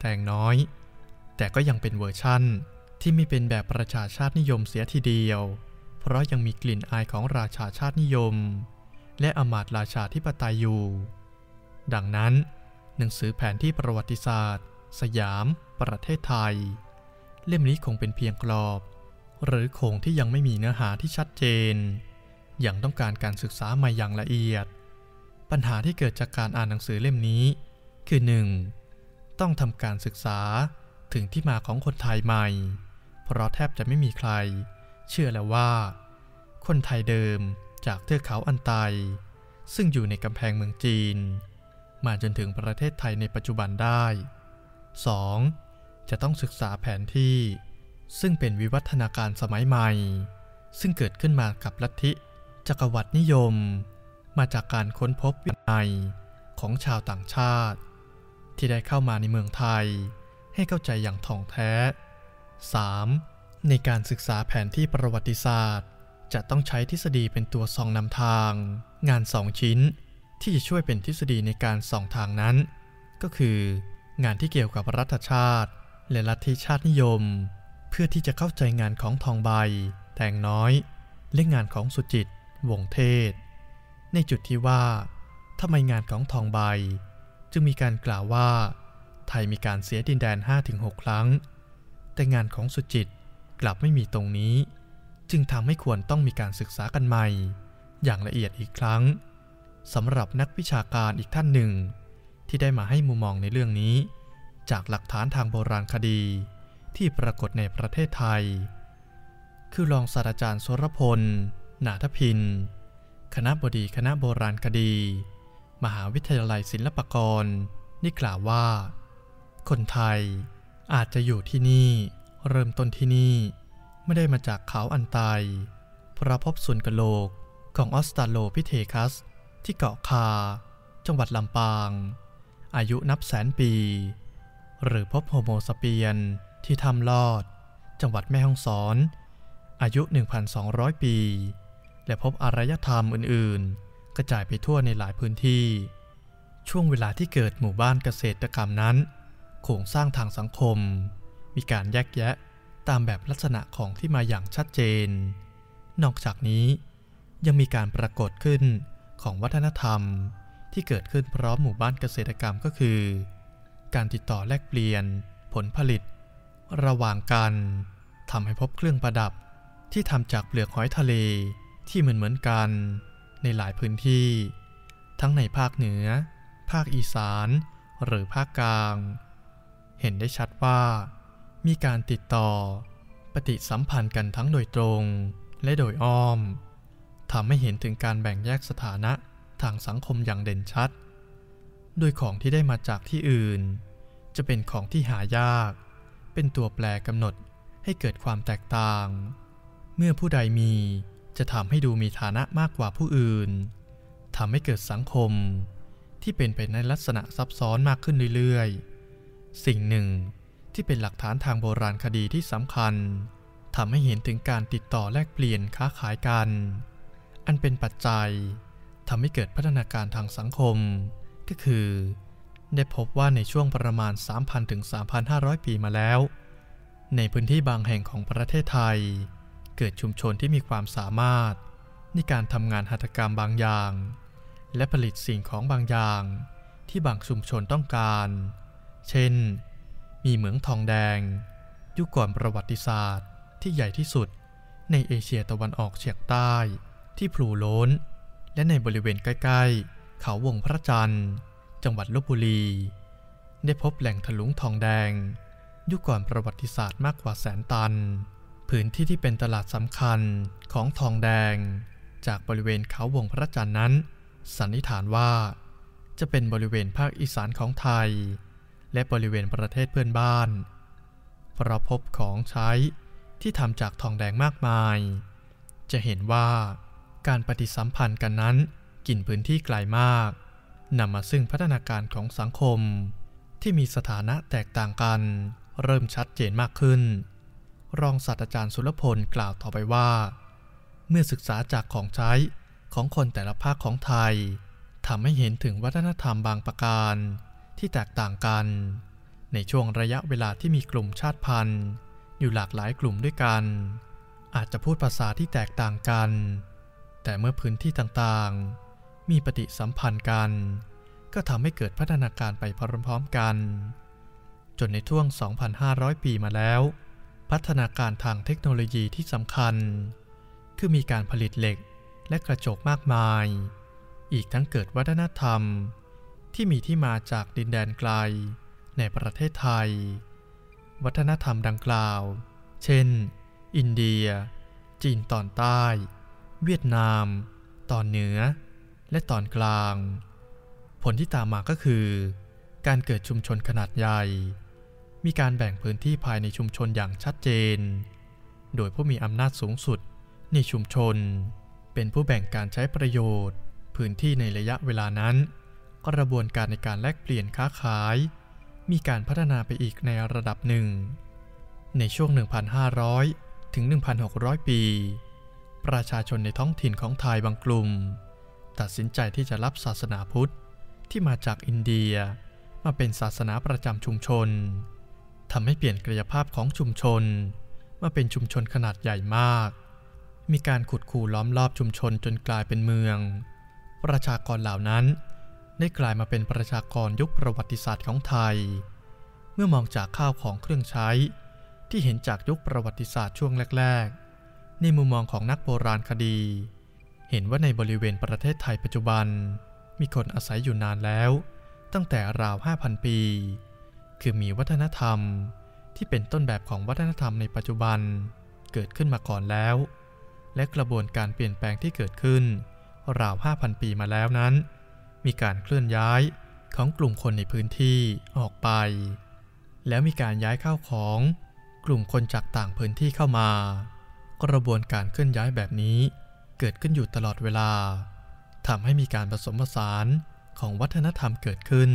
แตงน้อย แต่ก็ยังเป็นเวอร์ชั่นที่ไม่เป็นแบบประชาชาตินิยมเสียทีเดียว เพราะยังมีกลิ่นอายของราชาชาตินิยม และอมาตราชาธิปไตยอยู่ ดังนั้น หนังสือแผนที่ประวัติศาสตร์ สยาม ประเทศไทย เล่มนี้คงเป็นเพียงกรอบ หรือโครงที่ยังไม่มีเนื้อหาที่ชัดเจน ยังต้องการการศึกษามาอย่างละเอียด ปัญหาที่เกิดจากการอ่านหนังสือเล่มนี้ คือ 1. ต้องทำการศึกษาถึงที่มาของคนไทยใหม่ เพราะแทบจะไม่มีใคร เชื่อแล้วว่า คนไทยเดิมจากเทือกเขาอันไต ซึ่งอยู่ในกำแพงเมืองจีน มาจนถึงประเทศไทยในปัจจุบันได้ 2. จะต้องศึกษาแผนที่ ซึ่งเป็นวิวัฒนาการสมัยใหม่ ซึ่งเกิดขึ้นมากับลัทธิจักรวรรดินิยม มาจากการค้นพบวิจัยของชาวต่างชาติ ที่ได้เข้ามาในเมืองไทย ให้เข้าใจอย่างท่องแท้ 3. ในการศึกษาแผนที่ประวัติศาสตร์ จะต้องใช้ทฤษฎีเป็นตัวส่องนำทาง งานสองชิ้น ที่จะช่วยเป็นทฤษฎีในการส่องทางนั้น ก็คือ งานที่เกี่ยวกับรัฐชาติ และลัทธิชาตินิยม เพื่อที่จะเข้าใจงานของทองใบ แตงน้อย และงานของสุจิต วงเทศ ในจุดที่ว่าทำไมงานของทองใบ จึงมีการกล่าวว่า ไทยมีการเสียดินแดน 5-6 ครั้ง แต่งานของสุจิตกลับไม่มีตรงนี้ จึงทำให้ควรต้องมีการศึกษากันใหม่ อย่างละเอียดอีกครั้ง สำหรับนักวิชาการอีกท่านหนึ่ง ที่ได้มาให้มุมมองในเรื่องนี้ จากหลักฐานทางโบราณคดีที่ปรากฏในประเทศไทย คือรองศาสตราจารย์สรพล นาทพิน คณะบดีคณะโบราณคดี มหาวิทยาลัยศิลปากร นี่กล่าวว่า คนไทยอาจจะอยู่ที่นี่ เริ่มต้นที่นี่ ไม่ได้มาจากเขาอันไตเพราะพบส่วนกะโหลกของออสตาโลพิเทคัส ที่เกาะคา จังหวัดลำปาง อายุนับแสนปี หรือพบโฮโมสเปียนที่ทำลอด จังหวัดแม่ฮ่องสอน อายุ 1,200 ปี และพบอารยธรรมอื่นๆ กระจายไปทั่วในหลายพื้นที่ ช่วงเวลาที่เกิดหมู่บ้านเกษตรกรรมนั้นโครงสร้างทางสังคม มีการแยกแยะตามแบบลักษณะของที่มาอย่างชัดเจน นอกจากนี้ยังมีการปรากฏขึ้น ของวัฒนธรรมที่เกิดขึ้นพร้อมหมู่บ้านเกษตรกรรมก็คือ การติดต่อแลกเปลี่ยน ผลผลิต ระหว่างกันทำให้พบเครื่องประดับที่ทำจากเปลือกหอยทะเลที่เหมือนเหมือนกันในหลายพื้นที่ ทั้งในภาคเหนือ ภาคอีสาน หรือภาคกลาง เห็นได้ชัดว่า มีการติดต่อ ปฏิสัมพันธ์กันทั้งโดยตรงและโดยอ้อม ทำให้เห็นถึงการแบ่งแยกสถานะทางสังคมอย่างเด่นชัด โดยของที่ได้มาจากที่อื่น จะเป็นของที่หายาก เป็นตัวแปรกำหนดให้เกิดความแตกต่าง เมื่อผู้ใดมีจะทำให้ดูมีฐานะมากกว่าผู้อื่นทำให้เกิดสังคม ที่เป็นไปในลักษณะซับซ้อนมากขึ้นเรื่อยๆ สิ่งหนึ่งที่เป็นหลักฐานทางโบราณคดีที่สำคัญทำให้เห็นถึงการติดต่อแลกเปลี่ยนค้าขายกัน อันเป็นปัจจัยทำให้เกิดพัฒนาการทางสังคม ก็คือ ได้พบว่าในช่วงประมาณ 3,000 ถึง 3,500 ปีมาแล้ว ในพื้นที่บางแห่งของประเทศไทย เกิดชุมชนที่มีความสามารถ ในการทำงานหัตถกรรมบางอย่าง และผลิตสิ่งของบางอย่าง ที่บางชุมชนต้องการ เช่น มีเหมืองทองแดง ยุคก่อนประวัติศาสตร์ที่ใหญ่ที่สุดในเอเชียตะวันออกเฉียงใต้ ที่พลูโล้น และในบริเวณใกล้ ๆ เขาวงพระจันทร์ จังหวัดลบบุรี ได้พบแหล่งถลุงทองแดง ยุคก่อนประวัติศาสตร์มากกว่าแสนตัน พื้นที่ที่เป็นตลาดสำคัญของทองแดง จากบริเวณเขาวงพระจันทร์นั้น สันนิษฐานว่า จะเป็นบริเวณภาคอีสานของไทย และบริเวณประเทศเพื่อนบ้านเพราะพบของใช้ที่ทำจากทองแดงมากมาย จะเห็นว่า การปฏิสัมพันธ์กันนั้น กินพื้นที่ไกลมากนำมาซึ่งพัฒนาการของสังคม ที่มีสถานะแตกต่างกัน เริ่มชัดเจนมากขึ้น รองศาสตราจารย์สุรพลกล่าวต่อไปว่า เมื่อศึกษาจากของใช้ของคนแต่ละภาคของไทยทำให้เห็นถึงวัฒนธรรมบางประการ ที่แตกต่างกัน ในช่วงระยะเวลาที่มีกลุ่มชาติพันธุ์ อยู่หลากหลายกลุ่มด้วยกัน อาจจะพูดภาษาที่แตกต่างกัน แต่เมื่อพื้นที่ต่างๆ มีปฏิสัมพันธ์กัน ก็ทำให้เกิดพัฒนาการไปพร้อมๆกัน จนในช่วง 2,500 ปีมาแล้ว พัฒนาการทางเทคโนโลยีที่สำคัญ คือมีการผลิตเหล็กและกระจกมากมาย อีกทั้งเกิดวัฒนธรรม ที่มีที่มาจากดินแดนไกล ในประเทศไทย วัฒนธรรมดังกล่าว เช่น อินเดีย จีนตอนใต้ เวียดนาม ตอนเหนือ และตอนกลาง ผลที่ตามมาก็คือ การเกิดชุมชนขนาดใหญ่ มีการแบ่งพื้นที่ภายในชุมชนอย่างชัดเจน โดยผู้มีอำนาจสูงสุดในชุมชน เป็นผู้แบ่งการใช้ประโยชน์ พื้นที่ในระยะเวลานั้น กระบวนการในการแลกเปลี่ยนค้าขาย มีการพัฒนาไปอีกในระดับหนึ่ง ในช่วง 1,500 ถึง 1,600 ปี ประชาชนในท้องถิ่นของไทยบางกลุ่ม ตัดสินใจที่จะรับศาสนาพุทธที่มาจากอินเดีย มาเป็นศาสนาประจำชุมชนทำให้เปลี่ยนกายภาพของชุมชน มาเป็นชุมชนขนาดใหญ่มาก มีการขุดคูล้อมรอบชุมชนจนกลายเป็นเมือง ประชากรเหล่านั้น ได้กลายมาเป็นประชากรยุคประวัติศาสตร์ของไทย เมื่อมองจากข้าวของเครื่องใช้ ที่เห็นจากยุคประวัติศาสตร์ช่วงแรก ๆ ในมุมมองของนักโบราณคดี เห็นว่าในบริเวณประเทศไทยปัจจุบัน มีคนอาศัยอยู่นานแล้ว ตั้งแต่ราว 5,000 ปี คือมีวัฒนธรรมที่เป็นต้นแบบของวัฒนธรรมในปัจจุบันเกิดขึ้นมาก่อนแล้ว และกระบวนการเปลี่ยนแปลงที่เกิดขึ้น ราว 5,000 ปีมาแล้วนั้น มีการเคลื่อนย้ายของกลุ่มคนในพื้นที่ออกไป แล้วมีการย้ายเข้าของกลุ่มคนจากต่างพื้นที่เข้ามา กระบวนการเคลื่อนย้ายแบบนี้ เกิดขึ้นอยู่ตลอดเวลาทำให้มีการผสมผสานของวัฒนธรรมเกิดขึ้น